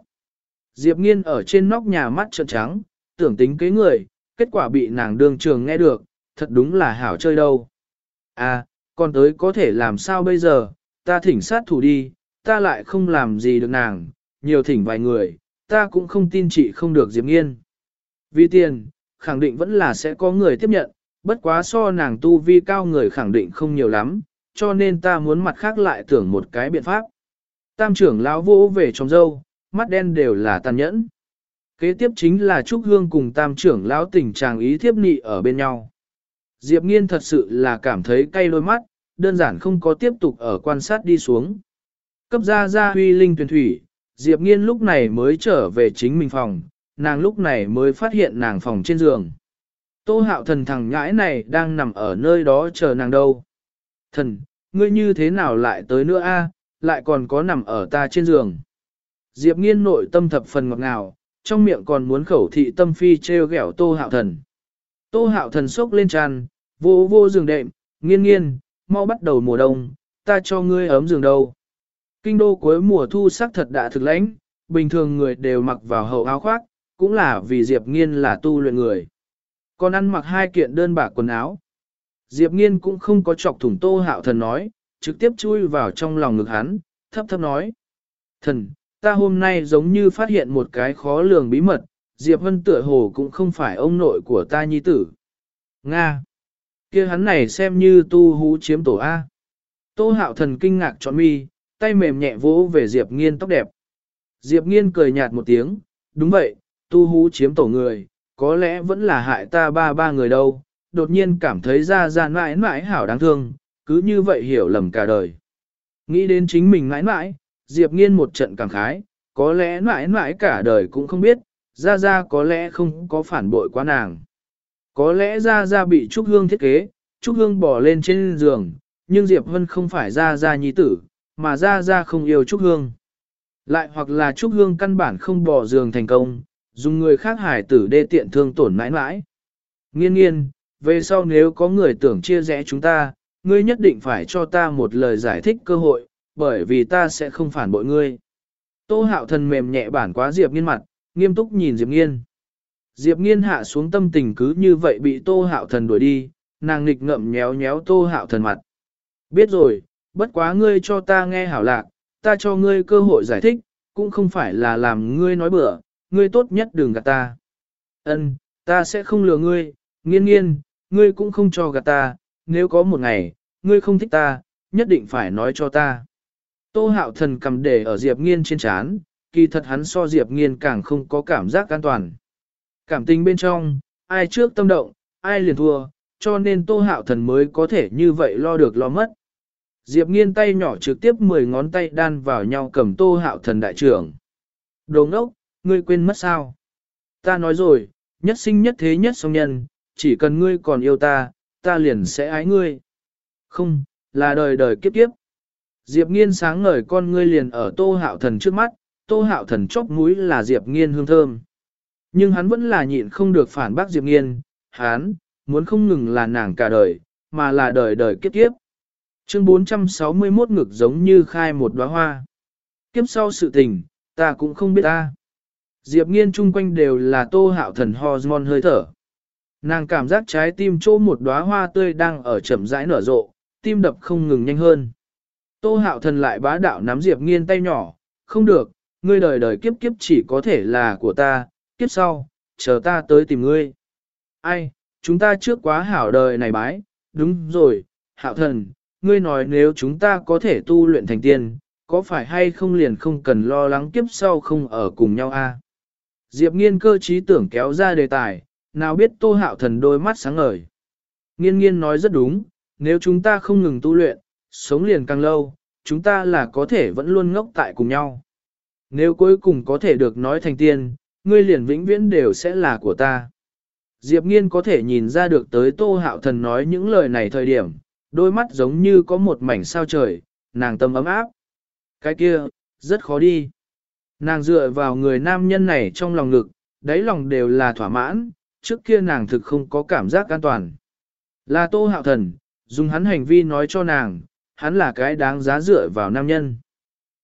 [SPEAKER 1] Diệp Nghiên ở trên nóc nhà mắt trợn trắng, tưởng tính kế người, kết quả bị nàng đường trường nghe được, thật đúng là hảo chơi đâu. À, còn tới có thể làm sao bây giờ, ta thỉnh sát thủ đi, ta lại không làm gì được nàng, nhiều thỉnh vài người, ta cũng không tin chị không được Diệp Nghiên. Vì tiền, khẳng định vẫn là sẽ có người tiếp nhận, bất quá so nàng tu vi cao người khẳng định không nhiều lắm, cho nên ta muốn mặt khác lại tưởng một cái biện pháp. Tam trưởng lão vô về trong dâu, mắt đen đều là tàn nhẫn. Kế tiếp chính là Trúc Hương cùng tam trưởng lão tình trạng ý thiếp nị ở bên nhau. Diệp Nghiên thật sự là cảm thấy cay đôi mắt, đơn giản không có tiếp tục ở quan sát đi xuống. Cấp ra ra huy linh tuyển thủy, Diệp Nghiên lúc này mới trở về chính mình phòng, nàng lúc này mới phát hiện nàng phòng trên giường. Tô hạo thần thằng ngãi này đang nằm ở nơi đó chờ nàng đâu. Thần, ngươi như thế nào lại tới nữa a? lại còn có nằm ở ta trên giường. Diệp nghiên nội tâm thập phần ngọt ngào, trong miệng còn muốn khẩu thị tâm phi treo gẻo tô hạo thần. Tô hạo thần sốc lên tràn, vô vô giường đệm, nghiên nghiên, mau bắt đầu mùa đông, ta cho ngươi ấm giường đâu. Kinh đô cuối mùa thu sắc thật đã thực lãnh, bình thường người đều mặc vào hậu áo khoác, cũng là vì Diệp Nghiên là tu luyện người. Còn ăn mặc hai kiện đơn bạc quần áo. Diệp Nghiên cũng không có chọc thủng Tô Hạo Thần nói, trực tiếp chui vào trong lòng ngực hắn, thấp thấp nói. Thần, ta hôm nay giống như phát hiện một cái khó lường bí mật, Diệp Vân tựa hồ cũng không phải ông nội của ta nhi tử. Nga! kia hắn này xem như tu hú chiếm tổ A. Tô hạo thần kinh ngạc trọn mi, tay mềm nhẹ vỗ về Diệp Nghiên tóc đẹp. Diệp Nghiên cười nhạt một tiếng, đúng vậy, tu hú chiếm tổ người, có lẽ vẫn là hại ta ba ba người đâu, đột nhiên cảm thấy ra ra mãi mãi hảo đáng thương, cứ như vậy hiểu lầm cả đời. Nghĩ đến chính mình mãi mãi, Diệp Nghiên một trận cảm khái, có lẽ mãi mãi cả đời cũng không biết, ra ra có lẽ không có phản bội quá nàng. Có lẽ ra ra bị Trúc Hương thiết kế, Trúc Hương bỏ lên trên giường, nhưng Diệp Vân không phải ra ra nhi tử, mà ra ra không yêu Trúc Hương. Lại hoặc là Trúc Hương căn bản không bỏ giường thành công, dùng người khác hải tử đê tiện thương tổn mãi mãi. Nghiên nghiên, về sau nếu có người tưởng chia rẽ chúng ta, ngươi nhất định phải cho ta một lời giải thích cơ hội, bởi vì ta sẽ không phản bội ngươi. Tô hạo thần mềm nhẹ bản quá Diệp nghiên mặt, nghiêm túc nhìn Diệp nghiên. Diệp nghiên hạ xuống tâm tình cứ như vậy bị tô hạo thần đuổi đi, nàng nghịch ngậm nhéo nhéo tô hạo thần mặt. Biết rồi, bất quá ngươi cho ta nghe hảo lạc, ta cho ngươi cơ hội giải thích, cũng không phải là làm ngươi nói bừa, ngươi tốt nhất đừng gạt ta. Ân, ta sẽ không lừa ngươi, nghiên nghiên, ngươi cũng không cho gạt ta, nếu có một ngày, ngươi không thích ta, nhất định phải nói cho ta. Tô hạo thần cầm để ở Diệp nghiên trên chán, kỳ thật hắn so Diệp nghiên càng không có cảm giác an toàn. Cảm tình bên trong, ai trước tâm động, ai liền thua, cho nên tô hạo thần mới có thể như vậy lo được lo mất. Diệp nghiên tay nhỏ trực tiếp 10 ngón tay đan vào nhau cầm tô hạo thần đại trưởng. Đồ ngốc, ngươi quên mất sao? Ta nói rồi, nhất sinh nhất thế nhất song nhân, chỉ cần ngươi còn yêu ta, ta liền sẽ ái ngươi. Không, là đời đời kiếp kiếp. Diệp nghiên sáng ngời con ngươi liền ở tô hạo thần trước mắt, tô hạo thần chốc mũi là Diệp nghiên hương thơm. Nhưng hắn vẫn là nhịn không được phản bác Diệp nghiên, hắn, muốn không ngừng là nàng cả đời, mà là đời đời kiếp kiếp. Chương 461 ngực giống như khai một đóa hoa. Kiếp sau sự tình, ta cũng không biết ta. Diệp nghiên chung quanh đều là tô hạo thần hormone hơi thở. Nàng cảm giác trái tim chỗ một đóa hoa tươi đang ở chậm rãi nở rộ, tim đập không ngừng nhanh hơn. Tô hạo thần lại bá đạo nắm Diệp nghiên tay nhỏ, không được, ngươi đời đời kiếp kiếp chỉ có thể là của ta, kiếp sau, chờ ta tới tìm ngươi. Ai, chúng ta trước quá hảo đời này bái, đúng rồi, hạo thần, ngươi nói nếu chúng ta có thể tu luyện thành tiên, có phải hay không liền không cần lo lắng kiếp sau không ở cùng nhau a? Diệp nghiên cơ trí tưởng kéo ra đề tài, nào biết tô hạo thần đôi mắt sáng ngời. Nghiên nghiên nói rất đúng, nếu chúng ta không ngừng tu luyện, sống liền càng lâu, chúng ta là có thể vẫn luôn ngốc tại cùng nhau. Nếu cuối cùng có thể được nói thành tiên, ngươi liền vĩnh viễn đều sẽ là của ta. Diệp nghiên có thể nhìn ra được tới tô hạo thần nói những lời này thời điểm, đôi mắt giống như có một mảnh sao trời, nàng tâm ấm áp. Cái kia, rất khó đi. Nàng dựa vào người nam nhân này trong lòng ngực, đáy lòng đều là thỏa mãn, trước kia nàng thực không có cảm giác an toàn. Là tô hạo thần, dùng hắn hành vi nói cho nàng, hắn là cái đáng giá dựa vào nam nhân.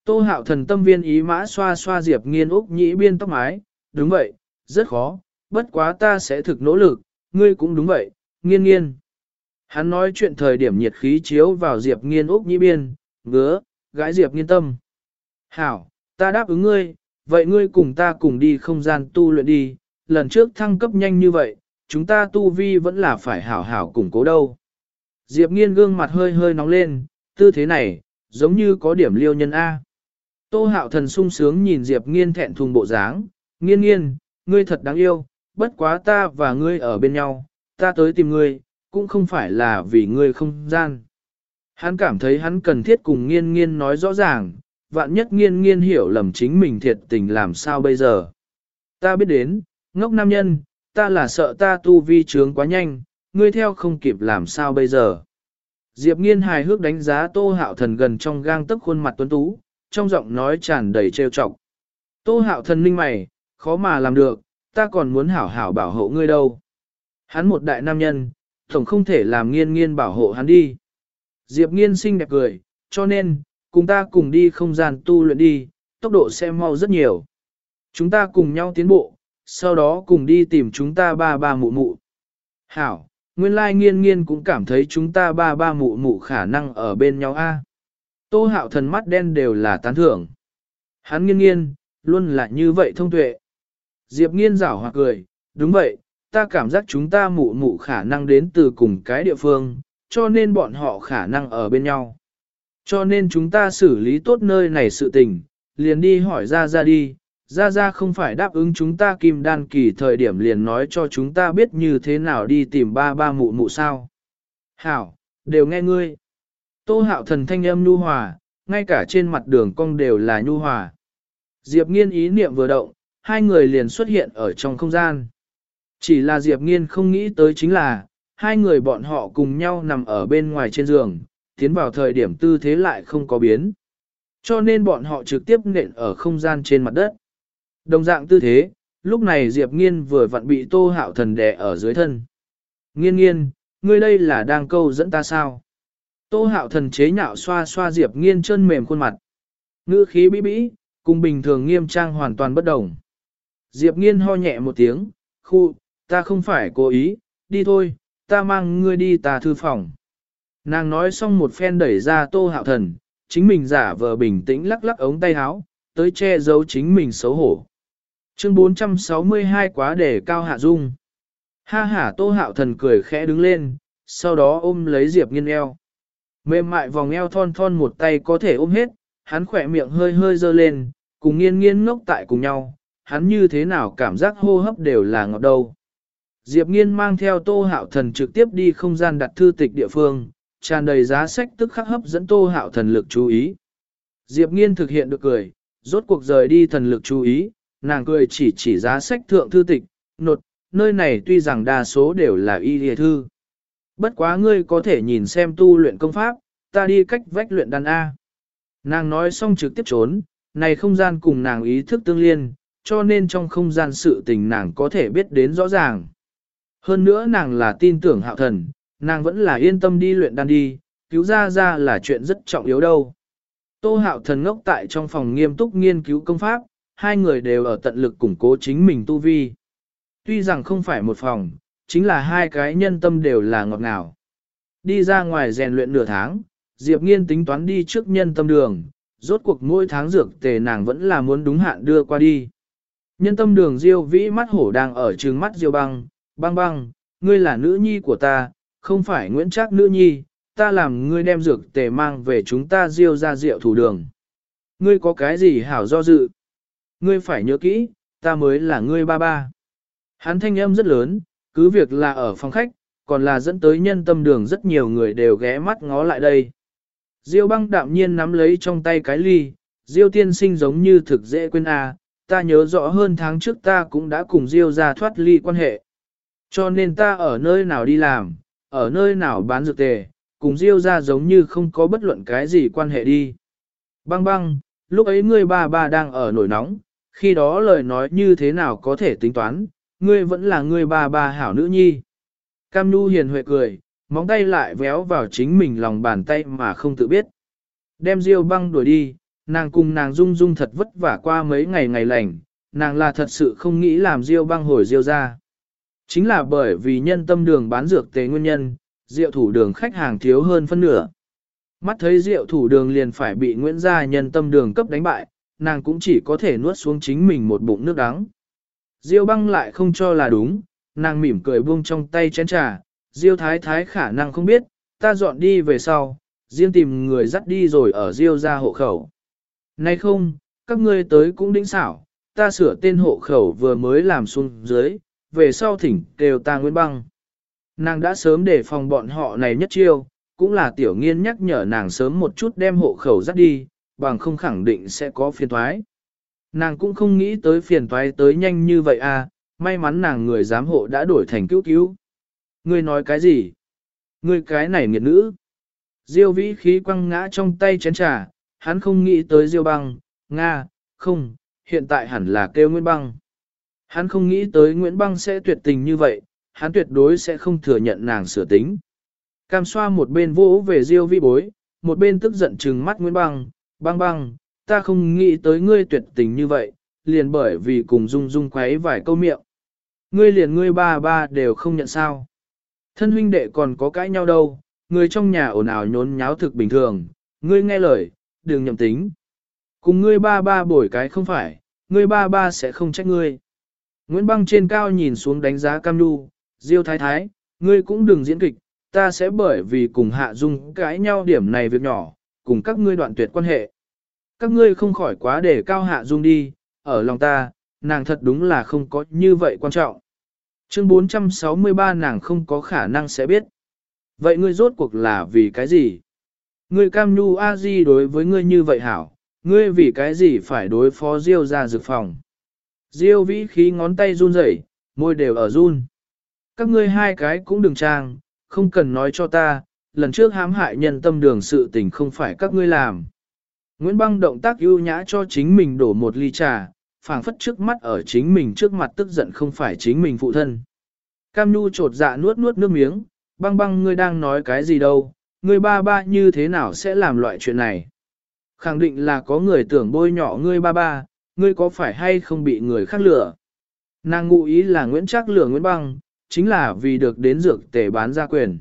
[SPEAKER 1] Tô hạo thần tâm viên ý mã xoa xoa Diệp nghiên úc nhĩ biên tóc mái, đúng vậy, rất khó, bất quá ta sẽ thực nỗ lực, ngươi cũng đúng vậy, nghiên nghiên. Hắn nói chuyện thời điểm nhiệt khí chiếu vào Diệp nghiên úc nhĩ biên, ngứa, gái Diệp nghiên tâm. Hảo, ta đáp ứng ngươi, vậy ngươi cùng ta cùng đi không gian tu luyện đi, lần trước thăng cấp nhanh như vậy, chúng ta tu vi vẫn là phải hảo hảo củng cố đâu. Diệp nghiên gương mặt hơi hơi nóng lên, tư thế này, giống như có điểm liêu nhân A. Tô hạo thần sung sướng nhìn Diệp nghiên thẹn thùng bộ dáng, nghiên nghiên, ngươi thật đáng yêu, bất quá ta và ngươi ở bên nhau, ta tới tìm ngươi, cũng không phải là vì ngươi không gian. Hắn cảm thấy hắn cần thiết cùng nghiên nghiên nói rõ ràng, vạn nhất nghiên nghiên hiểu lầm chính mình thiệt tình làm sao bây giờ. Ta biết đến, ngốc nam nhân, ta là sợ ta tu vi trướng quá nhanh, ngươi theo không kịp làm sao bây giờ. Diệp nghiên hài hước đánh giá tô hạo thần gần trong gang tức khuôn mặt tuấn tú, trong giọng nói tràn đầy trêu chọc. Tô hạo thần ninh mày, khó mà làm được, ta còn muốn hảo hảo bảo hộ ngươi đâu. Hắn một đại nam nhân, tổng không thể làm nghiên nghiên bảo hộ hắn đi. Diệp nghiên xinh đẹp cười, cho nên, cùng ta cùng đi không gian tu luyện đi, tốc độ sẽ mau rất nhiều. Chúng ta cùng nhau tiến bộ, sau đó cùng đi tìm chúng ta ba ba mụ mụ. Hảo, nguyên lai nghiên nghiên cũng cảm thấy chúng ta ba ba mụ mụ khả năng ở bên nhau a. Tô hạo thần mắt đen đều là tán thưởng. Hắn nghiên nghiên, luôn là như vậy thông tuệ. Diệp nghiên rảo hoặc cười, đúng vậy, ta cảm giác chúng ta mụ mụ khả năng đến từ cùng cái địa phương, cho nên bọn họ khả năng ở bên nhau. Cho nên chúng ta xử lý tốt nơi này sự tình, liền đi hỏi ra ra đi, ra ra không phải đáp ứng chúng ta kim đan kỳ thời điểm liền nói cho chúng ta biết như thế nào đi tìm ba ba mụ mụ sao. Hảo, đều nghe ngươi. Tô hạo thần thanh âm nhu hòa, ngay cả trên mặt đường cong đều là nhu hòa. Diệp nghiên ý niệm vừa động, hai người liền xuất hiện ở trong không gian. Chỉ là Diệp nghiên không nghĩ tới chính là, hai người bọn họ cùng nhau nằm ở bên ngoài trên giường, tiến vào thời điểm tư thế lại không có biến. Cho nên bọn họ trực tiếp nện ở không gian trên mặt đất. Đồng dạng tư thế, lúc này Diệp Nghiên vừa vặn bị Tô Hạo Thần đè ở dưới thân. Nghiên nghiên, ngươi đây là đang câu dẫn ta sao? Tô Hạo Thần chế nhạo xoa xoa Diệp Nghiên chân mềm khuôn mặt. Ngữ khí bí bĩ, cùng bình thường nghiêm trang hoàn toàn bất đồng. Diệp Nghiên ho nhẹ một tiếng, khu, ta không phải cố ý, đi thôi, ta mang ngươi đi tà thư phòng. Nàng nói xong một phen đẩy ra Tô Hạo Thần, chính mình giả vờ bình tĩnh lắc lắc ống tay áo, tới che giấu chính mình xấu hổ. Chương 462 quá để cao hạ dung. Ha ha tô hạo thần cười khẽ đứng lên, sau đó ôm lấy Diệp nghiên eo. Mềm mại vòng eo thon thon một tay có thể ôm hết, hắn khỏe miệng hơi hơi dơ lên, cùng nghiên nghiên ngốc tại cùng nhau, hắn như thế nào cảm giác hô hấp đều là ngọt đầu. Diệp nghiên mang theo tô hạo thần trực tiếp đi không gian đặt thư tịch địa phương, tràn đầy giá sách tức khắc hấp dẫn tô hạo thần lực chú ý. Diệp nghiên thực hiện được cười, rốt cuộc rời đi thần lực chú ý, nàng cười chỉ chỉ giá sách thượng thư tịch, nột, nơi này tuy rằng đa số đều là y lìa thư. Bất quá ngươi có thể nhìn xem tu luyện công pháp, ta đi cách vách luyện đàn A. Nàng nói xong trực tiếp trốn, này không gian cùng nàng ý thức tương liên, cho nên trong không gian sự tình nàng có thể biết đến rõ ràng. Hơn nữa nàng là tin tưởng hạo thần, nàng vẫn là yên tâm đi luyện đan đi, cứu ra ra là chuyện rất trọng yếu đâu. Tô hạo thần ngốc tại trong phòng nghiêm túc nghiên cứu công pháp, hai người đều ở tận lực củng cố chính mình tu vi. Tuy rằng không phải một phòng, chính là hai cái nhân tâm đều là ngọt ngào. Đi ra ngoài rèn luyện nửa tháng, Diệp Nghiên tính toán đi trước nhân tâm đường, rốt cuộc mỗi tháng dược tề nàng vẫn là muốn đúng hạn đưa qua đi. Nhân tâm đường Diêu vĩ mắt hổ đang ở trường mắt Diêu băng, băng băng, ngươi là nữ nhi của ta, không phải Nguyễn Trác nữ nhi, ta làm ngươi đem dược tề mang về chúng ta Diêu ra rượu thủ đường. Ngươi có cái gì hảo do dự? Ngươi phải nhớ kỹ, ta mới là ngươi ba ba. Hắn thanh âm rất lớn, cứ việc là ở phòng khách, còn là dẫn tới nhân tâm đường rất nhiều người đều ghé mắt ngó lại đây. Diêu băng đạm nhiên nắm lấy trong tay cái ly, Diêu tiên sinh giống như thực dễ quên à, ta nhớ rõ hơn tháng trước ta cũng đã cùng Diêu ra thoát ly quan hệ. Cho nên ta ở nơi nào đi làm, ở nơi nào bán dược tề, cùng Diêu ra giống như không có bất luận cái gì quan hệ đi. Băng băng, lúc ấy ngươi ba ba đang ở nổi nóng, khi đó lời nói như thế nào có thể tính toán, ngươi vẫn là ngươi ba ba hảo nữ nhi. Cam Nhu hiền huệ cười, móng tay lại véo vào chính mình lòng bàn tay mà không tự biết. Đem Diêu băng đuổi đi, nàng cùng nàng dung dung thật vất vả qua mấy ngày ngày lành, nàng là thật sự không nghĩ làm Diêu băng hồi Diêu ra. Chính là bởi vì nhân tâm đường bán dược tế nguyên nhân, Diệu thủ đường khách hàng thiếu hơn phân nửa. Mắt thấy Diệu thủ đường liền phải bị Nguyễn Gia nhân tâm đường cấp đánh bại, nàng cũng chỉ có thể nuốt xuống chính mình một bụng nước đắng. Diêu băng lại không cho là đúng, nàng mỉm cười buông trong tay chén trà, Diêu thái thái khả năng không biết, ta dọn đi về sau, riêng tìm người dắt đi rồi ở Diêu ra hộ khẩu. Nay không, các ngươi tới cũng đĩnh xảo, ta sửa tên hộ khẩu vừa mới làm xuống dưới, về sau thỉnh kêu ta Nguyễn Băng. Nàng đã sớm để phòng bọn họ này nhất chiêu, cũng là tiểu nghiên nhắc nhở nàng sớm một chút đem hộ khẩu dắt đi, bằng không khẳng định sẽ có phiền thoái. Nàng cũng không nghĩ tới phiền thoái tới nhanh như vậy à, may mắn nàng người giám hộ đã đổi thành cứu cứu. Ngươi nói cái gì? Ngươi cái này nghiệt nữ. Diêu vĩ khí quăng ngã trong tay chén trà, hắn không nghĩ tới Diêu băng, Nga, không, hiện tại hẳn là kêu nguyên băng. Hắn không nghĩ tới Nguyễn băng sẽ tuyệt tình như vậy, hắn tuyệt đối sẽ không thừa nhận nàng sửa tính. Cam xoa một bên vỗ về Diêu vi bối, một bên tức giận trừng mắt Nguyễn Băng, băng băng, ta không nghĩ tới ngươi tuyệt tình như vậy, liền bởi vì cùng dung dung quấy vài câu miệng. Ngươi liền ngươi ba ba đều không nhận sao. Thân huynh đệ còn có cãi nhau đâu, người trong nhà ồn ào nhốn nháo thực bình thường, ngươi nghe lời, đừng nhầm tính. Cùng ngươi ba ba bổi cái không phải, ngươi ba ba sẽ không trách ngươi. Nguyễn Băng trên cao nhìn xuống đánh giá Cam Nhu, Diêu Thái Thái, ngươi cũng đừng diễn kịch, ta sẽ bởi vì cùng Hạ Dung cãi nhau điểm này việc nhỏ, cùng các ngươi đoạn tuyệt quan hệ. Các ngươi không khỏi quá để cao Hạ Dung đi, ở lòng ta, nàng thật đúng là không có như vậy quan trọng. Chương 463 nàng không có khả năng sẽ biết. Vậy ngươi rốt cuộc là vì cái gì? Ngươi cam nhu a di đối với ngươi như vậy hảo, ngươi vì cái gì phải đối phó Diêu ra dược phòng? Diêu vĩ khí ngón tay run rẩy, môi đều ở run. Các ngươi hai cái cũng đừng trang, không cần nói cho ta, lần trước hãm hại nhân tâm đường sự tình không phải các ngươi làm. Nguyễn Băng động tác ưu nhã cho chính mình đổ một ly trà, phảng phất trước mắt ở chính mình trước mặt tức giận không phải chính mình phụ thân. Cam Nhu trột dạ nuốt nuốt nước miếng, băng băng ngươi đang nói cái gì đâu, ngươi ba ba như thế nào sẽ làm loại chuyện này. Khẳng định là có người tưởng bôi nhỏ ngươi ba ba, ngươi có phải hay không bị người khác lừa. Nàng ngụ ý là Nguyễn Trác lừa Nguyễn Băng, chính là vì được đến dược tề bán ra quyền.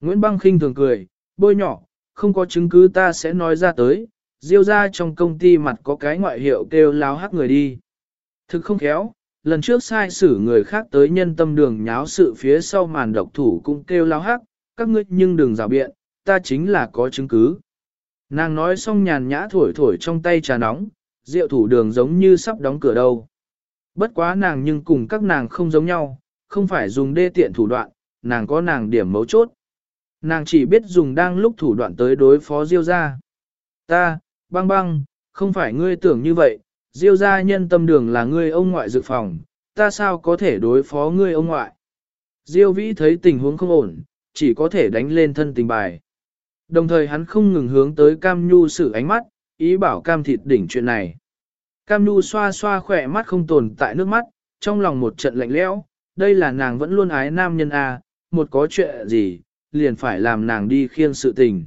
[SPEAKER 1] Nguyễn Băng khinh thường cười, bôi nhỏ, không có chứng cứ ta sẽ nói ra tới, diêu ra trong công ty mặt có cái ngoại hiệu kêu láo hắc người đi. Thực không khéo, lần trước sai xử người khác tới nhân tâm đường nháo sự phía sau màn độc thủ cũng kêu láo hắc, các ngươi nhưng đừng rào biện, ta chính là có chứng cứ. Nàng nói xong nhàn nhã thổi thổi trong tay trà nóng, rượu thủ đường giống như sắp đóng cửa đâu. Bất quá nàng nhưng cùng các nàng không giống nhau, không phải dùng đê tiện thủ đoạn, nàng có nàng điểm mấu chốt. Nàng chỉ biết dùng đang lúc thủ đoạn tới đối phó Diêu ra. Ta, băng băng, không phải ngươi tưởng như vậy, Diêu gia nhân tâm đường là ngươi ông ngoại dự phòng, ta sao có thể đối phó ngươi ông ngoại. Diêu vĩ thấy tình huống không ổn, chỉ có thể đánh lên thân tình bài. Đồng thời hắn không ngừng hướng tới Cam Nhu sử ánh mắt, ý bảo Cam thịt đỉnh chuyện này. Cam nu xoa xoa khỏe mắt không tồn tại nước mắt, trong lòng một trận lạnh lẽo, đây là nàng vẫn luôn ái nam nhân A, một có chuyện gì, liền phải làm nàng đi khiêng sự tình.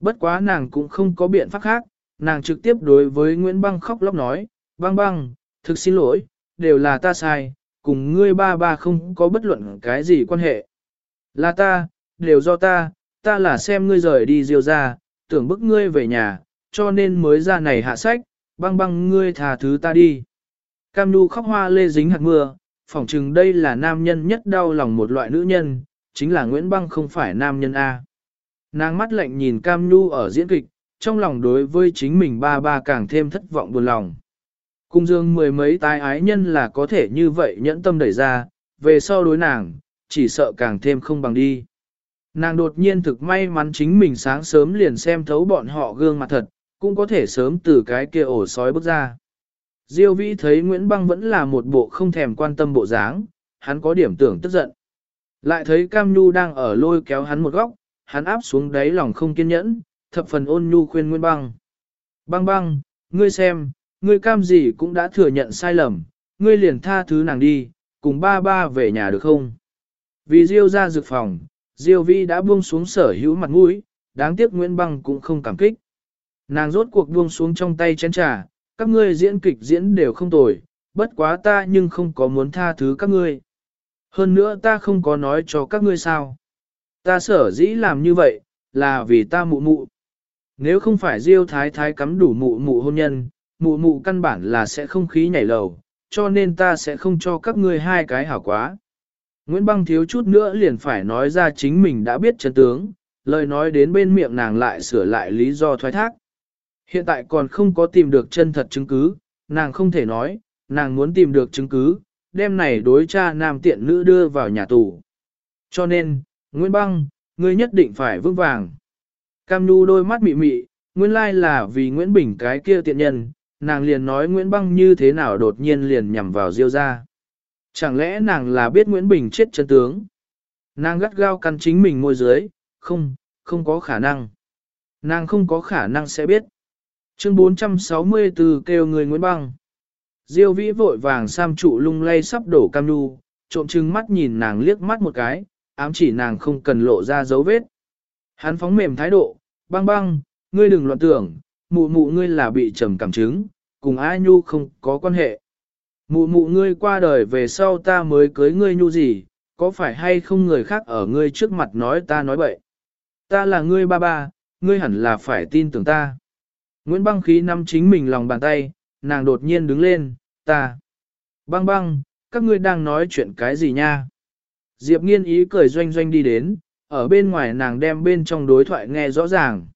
[SPEAKER 1] Bất quá nàng cũng không có biện pháp khác, nàng trực tiếp đối với Nguyễn Băng khóc lóc nói, băng băng, thực xin lỗi, đều là ta sai, cùng ngươi ba ba không có bất luận cái gì quan hệ. Là ta, đều do ta, ta là xem ngươi rời đi diêu ra, tưởng bức ngươi về nhà, cho nên mới ra này hạ sách, băng băng ngươi thả thứ ta đi. Cam Nu khóc hoa lê dính hạt mưa, phỏng chừng đây là nam nhân nhất đau lòng một loại nữ nhân, chính là Nguyễn Băng không phải nam nhân A. Nàng mắt lạnh nhìn Cam Nhu ở diễn kịch, trong lòng đối với chính mình ba ba càng thêm thất vọng buồn lòng. Cung dương mười mấy tai ái nhân là có thể như vậy nhẫn tâm đẩy ra, về sau đối nàng, chỉ sợ càng thêm không bằng đi. Nàng đột nhiên thực may mắn chính mình sáng sớm liền xem thấu bọn họ gương mặt thật, cũng có thể sớm từ cái kia ổ sói bước ra. Diêu vĩ thấy Nguyễn Băng vẫn là một bộ không thèm quan tâm bộ dáng, hắn có điểm tưởng tức giận. Lại thấy Cam Nhu đang ở lôi kéo hắn một góc, hắn áp xuống đáy lòng không kiên nhẫn, thập phần ôn nhu khuyên Nguyễn Băng. Băng băng, ngươi xem, ngươi cam gì cũng đã thừa nhận sai lầm, ngươi liền tha thứ nàng đi, cùng ba ba về nhà được không? Vì Diêu ra dược phòng, Diêu Vi đã buông xuống sở hữu mặt mũi, đáng tiếc Nguyễn Băng cũng không cảm kích. Nàng rốt cuộc buông xuống trong tay chén trà, các ngươi diễn kịch diễn đều không tồi, bất quá ta nhưng không có muốn tha thứ các ngươi. Hơn nữa ta không có nói cho các ngươi sao. Ta sở dĩ làm như vậy, là vì ta mụ mụ. Nếu không phải Diêu Thái Thái cắm đủ mụ mụ hôn nhân, mụ mụ căn bản là sẽ không khí nhảy lầu, cho nên ta sẽ không cho các ngươi hai cái hảo quá. Nguyễn Băng thiếu chút nữa liền phải nói ra chính mình đã biết chân tướng, lời nói đến bên miệng nàng lại sửa lại lý do thoái thác. Hiện tại còn không có tìm được chân thật chứng cứ, nàng không thể nói, nàng muốn tìm được chứng cứ, đem này đối cha nam tiện nữ đưa vào nhà tù. Cho nên, Nguyễn Băng, ngươi nhất định phải vững vàng. Cam Nhu đôi mắt mị mị, nguyên lai là vì Nguyễn Bình cái kia tiện nhân, nàng liền nói Nguyễn Băng như thế nào đột nhiên liền nhằm vào Diêu ra. Chẳng lẽ nàng là biết Nguyễn Bình chết chân tướng? Nàng gắt gao căn chính mình môi dưới, không, không có khả năng. Nàng không có khả năng sẽ biết. Chương 464 kêu người Nguyễn Băng. Diêu vĩ vội vàng sam trụ lung lay sắp đổ cam nu, trộm chừng mắt nhìn nàng liếc mắt một cái, ám chỉ nàng không cần lộ ra dấu vết. Hắn phóng mềm thái độ, băng băng, ngươi đừng loạn tưởng, mụ mụ ngươi là bị trầm cảm chứng, cùng ai nhu không có quan hệ. Mụ mụ ngươi qua đời về sau ta mới cưới ngươi nhu gì, có phải hay không người khác ở ngươi trước mặt nói ta nói bậy. Ta là ngươi ba ba, ngươi hẳn là phải tin tưởng ta. Nguyễn băng khí nắm chính mình lòng bàn tay, nàng đột nhiên đứng lên, ta. Băng băng, các ngươi đang nói chuyện cái gì nha? Diệp nghiên ý cười doanh doanh đi đến, ở bên ngoài nàng đem bên trong đối thoại nghe rõ ràng.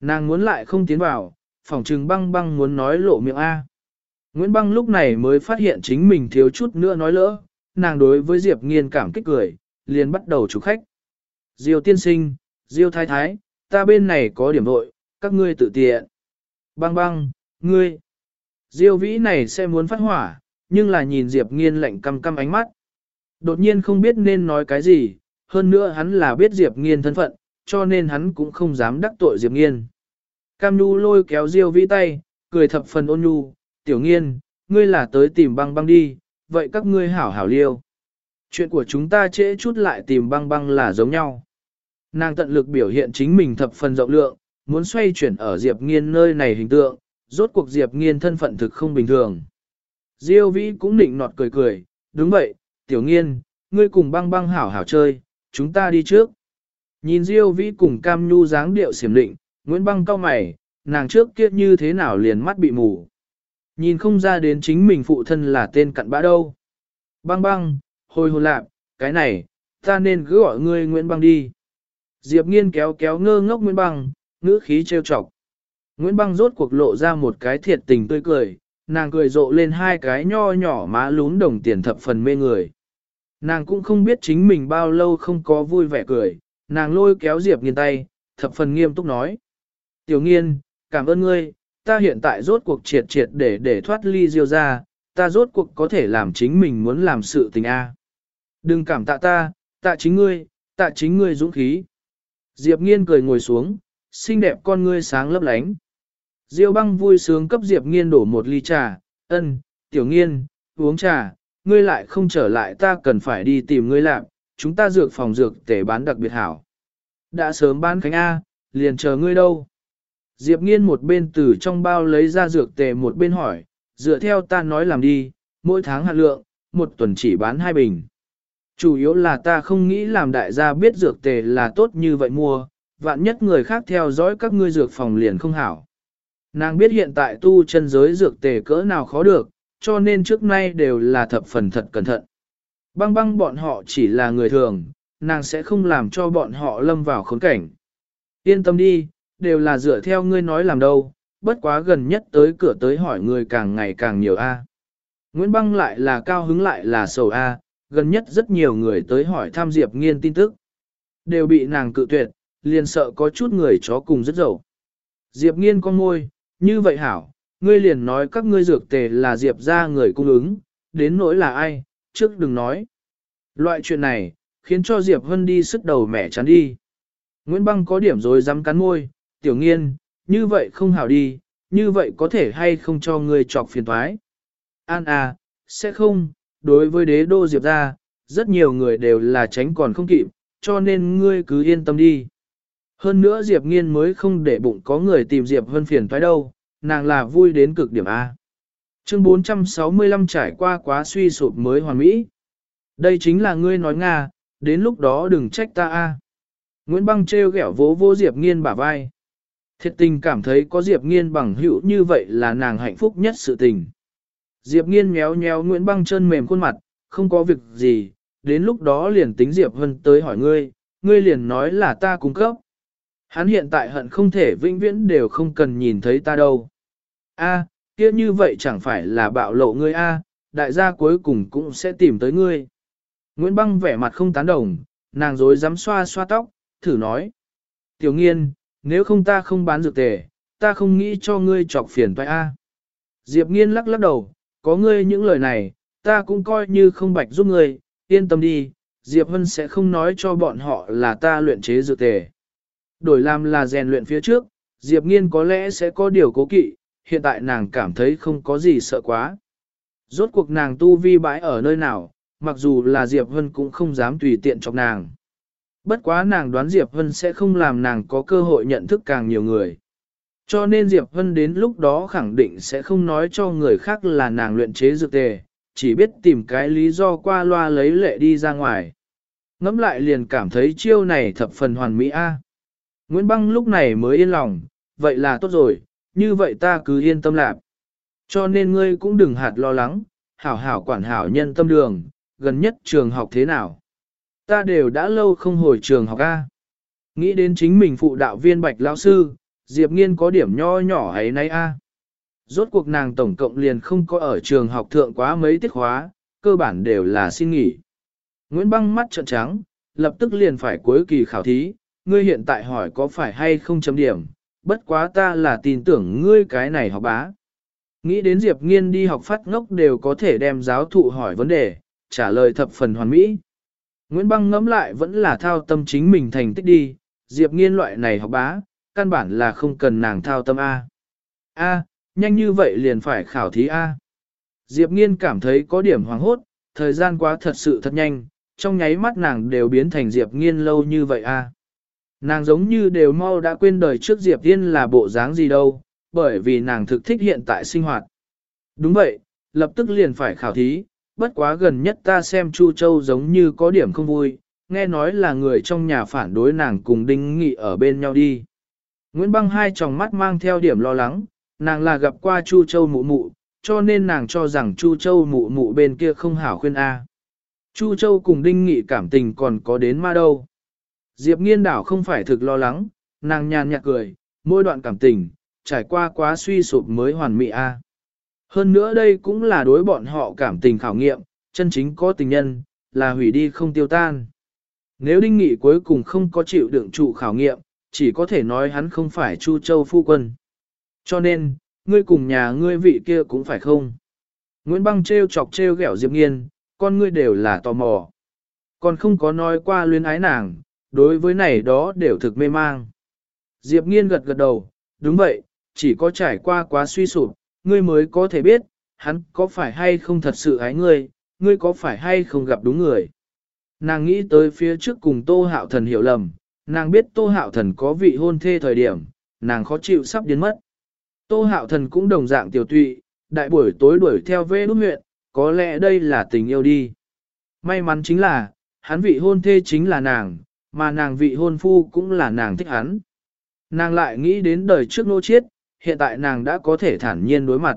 [SPEAKER 1] Nàng muốn lại không tiến vào, phòng trừng băng băng muốn nói lộ miệng A. Nguyễn băng lúc này mới phát hiện chính mình thiếu chút nữa nói lỡ, nàng đối với Diệp nghiên cảm kích cười, liền bắt đầu chủ khách. Diêu tiên sinh, Diêu thái thái, ta bên này có điểm vội, các ngươi tự tiện. Băng băng, ngươi. Diêu vĩ này sẽ muốn phát hỏa, nhưng là nhìn Diệp nghiên lạnh căm căm ánh mắt. Đột nhiên không biết nên nói cái gì, hơn nữa hắn là biết Diệp nghiên thân phận, cho nên hắn cũng không dám đắc tội Diệp nghiên. Cam Nhu lôi kéo Diêu vĩ tay, cười thập phần ôn nhu, tiểu nghiên, ngươi là tới tìm băng băng đi, vậy các ngươi hảo hảo liêu. Chuyện của chúng ta trễ chút lại tìm băng băng là giống nhau. Nàng tận lực biểu hiện chính mình thập phần rộng lượng, muốn xoay chuyển ở Diệp Nghiên nơi này hình tượng, rốt cuộc Diệp Nghiên thân phận thực không bình thường. Diêu Vĩ cũng nịnh nọt cười cười, đúng vậy, tiểu nghiên, ngươi cùng băng băng hảo hảo chơi, chúng ta đi trước. Nhìn Diêu Vĩ cùng Cam Nhu dáng điệu xiểm định, Nguyễn băng cau mày, nàng trước kia như thế nào liền mắt bị mù. Nhìn không ra đến chính mình phụ thân là tên cặn bã đâu. Băng băng, hồi hồn lạp, cái này, ta nên cứ gọi ngươi Nguyễn băng đi. Diệp nghiên kéo kéo ngơ ngốc Nguyễn băng, ngữ khí trêu chọc. Nguyễn băng rốt cuộc lộ ra một cái thiệt tình tươi cười, nàng cười rộ lên hai cái nho nhỏ má lún đồng tiền thập phần mê người. Nàng cũng không biết chính mình bao lâu không có vui vẻ cười, nàng lôi kéo Diệp nghiên tay, thập phần nghiêm túc nói. Tiểu nghiên, cảm ơn ngươi, ta hiện tại rốt cuộc triệt triệt để để thoát ly diêu ra, ta rốt cuộc có thể làm chính mình muốn làm sự tình A. Đừng cảm tạ ta, tạ chính ngươi, tạ chính ngươi dũng khí. Diệp nghiên cười ngồi xuống, xinh đẹp con ngươi sáng lấp lánh. Diêu băng vui sướng cấp Diệp nghiên đổ một ly trà, ân, tiểu nghiên, uống trà, ngươi lại không trở lại ta cần phải đi tìm ngươi làm, chúng ta dược phòng dược tể bán đặc biệt hảo. Đã sớm bán khánh A, liền chờ ngươi đâu. Diệp nghiên một bên từ trong bao lấy ra dược tề một bên hỏi, dựa theo ta nói làm đi, mỗi tháng hạt lượng, một tuần chỉ bán hai bình. Chủ yếu là ta không nghĩ làm đại gia biết dược tề là tốt như vậy mua, vạn nhất người khác theo dõi các ngươi dược phòng liền không hảo. Nàng biết hiện tại tu chân giới dược tề cỡ nào khó được, cho nên trước nay đều là thập phần thật cẩn thận. Băng băng bọn họ chỉ là người thường, nàng sẽ không làm cho bọn họ lâm vào khốn cảnh. Yên tâm đi, đều là dựa theo ngươi nói làm đâu, bất quá gần nhất tới cửa tới hỏi người càng ngày càng nhiều a. Nguyễn Băng lại là cao hứng lại là sầu a, gần nhất rất nhiều người tới hỏi tham Diệp Nghiên tin tức. Đều bị nàng cự tuyệt, liền sợ có chút người chó cùng rất dậu. Diệp Nghiên con môi, như vậy hảo, ngươi liền nói các ngươi dược tề là Diệp ra người cung ứng, đến nỗi là ai, trước đừng nói. Loại chuyện này, khiến cho Diệp Hân đi sức đầu mẻ chán đi. Nguyễn Băng có điểm rồi dám cắn môi, tiểu nghiên, như vậy không hảo đi, như vậy có thể hay không cho ngươi chọc phiền thoái. An à, sẽ không, đối với đế đô Diệp ra, rất nhiều người đều là tránh còn không kịp, cho nên ngươi cứ yên tâm đi. Hơn nữa Diệp nghiên mới không để bụng có người tìm Diệp Vân phiền thoái đâu, nàng là vui đến cực điểm A. Chương 465 trải qua quá suy sụp mới hoàn mỹ. Đây chính là ngươi nói Nga, đến lúc đó đừng trách ta A. Nguyễn Băng treo ghẹo vỗ vô Diệp nghiên bả vai. Thiệt tình cảm thấy có Diệp Nghiên bằng hữu như vậy là nàng hạnh phúc nhất sự tình. Diệp Nghiên méo méo Nguyễn Băng chân mềm khuôn mặt, không có việc gì, đến lúc đó liền tính Diệp Vân tới hỏi ngươi, ngươi liền nói là ta cung cấp. Hắn hiện tại hận không thể vĩnh viễn đều không cần nhìn thấy ta đâu. A, kia như vậy chẳng phải là bạo lộ ngươi A, đại gia cuối cùng cũng sẽ tìm tới ngươi. Nguyễn Băng vẻ mặt không tán đồng, nàng dối dám xoa xoa tóc, thử nói. Tiểu nghiên, nếu không ta không bán dược tề, ta không nghĩ cho ngươi chọc phiền toái a. Diệp nghiên lắc lắc đầu, có ngươi những lời này, ta cũng coi như không bạch giúp ngươi, yên tâm đi, Diệp Vân sẽ không nói cho bọn họ là ta luyện chế dược tề. Đổi làm là rèn luyện phía trước, Diệp nghiên có lẽ sẽ có điều cố kỵ, hiện tại nàng cảm thấy không có gì sợ quá. Rốt cuộc nàng tu vi bãi ở nơi nào, mặc dù là Diệp Hân cũng không dám tùy tiện chọc nàng. Bất quá nàng đoán Diệp Hân sẽ không làm nàng có cơ hội nhận thức càng nhiều người. Cho nên Diệp Hân đến lúc đó khẳng định sẽ không nói cho người khác là nàng luyện chế dược tề, chỉ biết tìm cái lý do qua loa lấy lệ đi ra ngoài. Ngắm lại liền cảm thấy chiêu này thập phần hoàn mỹ a. Nguyễn Băng lúc này mới yên lòng, vậy là tốt rồi, như vậy ta cứ yên tâm lạc. Cho nên ngươi cũng đừng hạt lo lắng, hảo hảo quản hảo nhân tâm đường, gần nhất trường học thế nào. Ta đều đã lâu không hồi trường học A. Nghĩ đến chính mình phụ đạo viên bạch lão sư, Diệp Nghiên có điểm nho nhỏ ấy nay A. Rốt cuộc nàng tổng cộng liền không có ở trường học thượng quá mấy tiết khóa, cơ bản đều là xin nghỉ. Nguyễn Băng mắt trợn trắng, lập tức liền phải cuối kỳ khảo thí, ngươi hiện tại hỏi có phải hay không chấm điểm, bất quá ta là tin tưởng ngươi cái này học bá. Nghĩ đến Diệp Nghiên đi học phát ngốc đều có thể đem giáo thụ hỏi vấn đề, trả lời thập phần hoàn mỹ. Nguyễn Băng ngẫm lại vẫn là thao tâm chính mình thành tích đi, Diệp Nghiên loại này học bá, căn bản là không cần nàng thao tâm A. A, nhanh như vậy liền phải khảo thí A. Diệp Nghiên cảm thấy có điểm hoàng hốt, thời gian quá thật sự thật nhanh, trong nháy mắt nàng đều biến thành Diệp Nghiên lâu như vậy A. Nàng giống như đều mau đã quên đời trước Diệp Yên là bộ dáng gì đâu, bởi vì nàng thực thích hiện tại sinh hoạt. Đúng vậy, lập tức liền phải khảo thí, bất quá gần nhất ta xem Chu Châu giống như có điểm không vui, nghe nói là người trong nhà phản đối nàng cùng Đinh Nghị ở bên nhau đi. Nguyễn Băng hai tròng mắt mang theo điểm lo lắng, nàng là gặp qua Chu Châu mụ mụ, cho nên nàng cho rằng Chu Châu mụ mụ bên kia không hảo khuyên A. Chu Châu cùng Đinh Nghị cảm tình còn có đến ma đâu. Diệp nghiên đảo không phải thực lo lắng, nàng nhàn nhạt cười, mỗi đoạn cảm tình, trải qua quá suy sụp mới hoàn mỹ A. Hơn nữa đây cũng là đối bọn họ cảm tình khảo nghiệm, chân chính có tình nhân, là hủy đi không tiêu tan. Nếu Đinh Nghị cuối cùng không có chịu đựng trụ khảo nghiệm, chỉ có thể nói hắn không phải Chu Châu phu quân. Cho nên, ngươi cùng nhà ngươi vị kia cũng phải không. Nguyễn Băng treo chọc treo ghẹo Diệp Nghiên, con ngươi đều là tò mò. Còn không có nói qua luyến ái nàng, đối với này đó đều thực mê mang. Diệp Nghiên gật gật đầu, đúng vậy, chỉ có trải qua quá suy sụp, ngươi mới có thể biết, hắn có phải hay không thật sự ái ngươi, ngươi có phải hay không gặp đúng người. Nàng nghĩ tới phía trước cùng Tô Hạo Thần hiểu lầm, nàng biết Tô Hạo Thần có vị hôn thê thời điểm, nàng khó chịu sắp điên mất. Tô Hạo Thần cũng đồng dạng tiểu tụy, đại buổi tối đuổi theo về đúc huyện, có lẽ đây là tình yêu đi. May mắn chính là, hắn vị hôn thê chính là nàng, mà nàng vị hôn phu cũng là nàng thích hắn. Nàng lại nghĩ đến đời trước nô chiết, hiện tại nàng đã có thể thản nhiên đối mặt.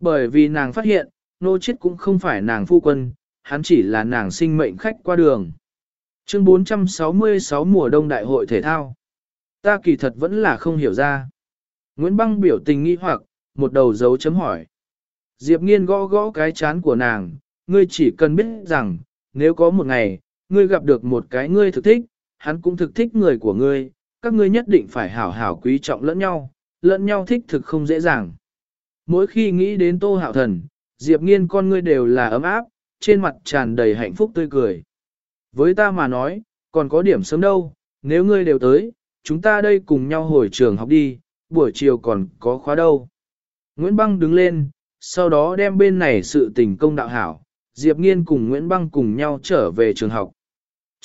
[SPEAKER 1] Bởi vì nàng phát hiện, nô chiết cũng không phải nàng phu quân, hắn chỉ là nàng sinh mệnh khách qua đường. Chương 466 mùa đông đại hội thể thao. Ta kỳ thật vẫn là không hiểu ra. Nguyễn Băng biểu tình nghi hoặc, một đầu dấu chấm hỏi. Diệp nghiên gõ gõ cái chán của nàng, ngươi chỉ cần biết rằng, nếu có một ngày, ngươi gặp được một cái ngươi thực thích, hắn cũng thực thích người của ngươi, các ngươi nhất định phải hảo hảo quý trọng lẫn nhau, lẫn nhau thích thực không dễ dàng. Mỗi khi nghĩ đến tô hạo thần, Diệp nghiên con ngươi đều là ấm áp, trên mặt tràn đầy hạnh phúc tươi cười. Với ta mà nói, còn có điểm sớm đâu, nếu ngươi đều tới, chúng ta đây cùng nhau hồi trường học đi, buổi chiều còn có khóa đâu. Nguyễn Băng đứng lên, sau đó đem bên này sự tình công đạo hảo, Diệp Nghiên cùng Nguyễn Băng cùng nhau trở về trường học.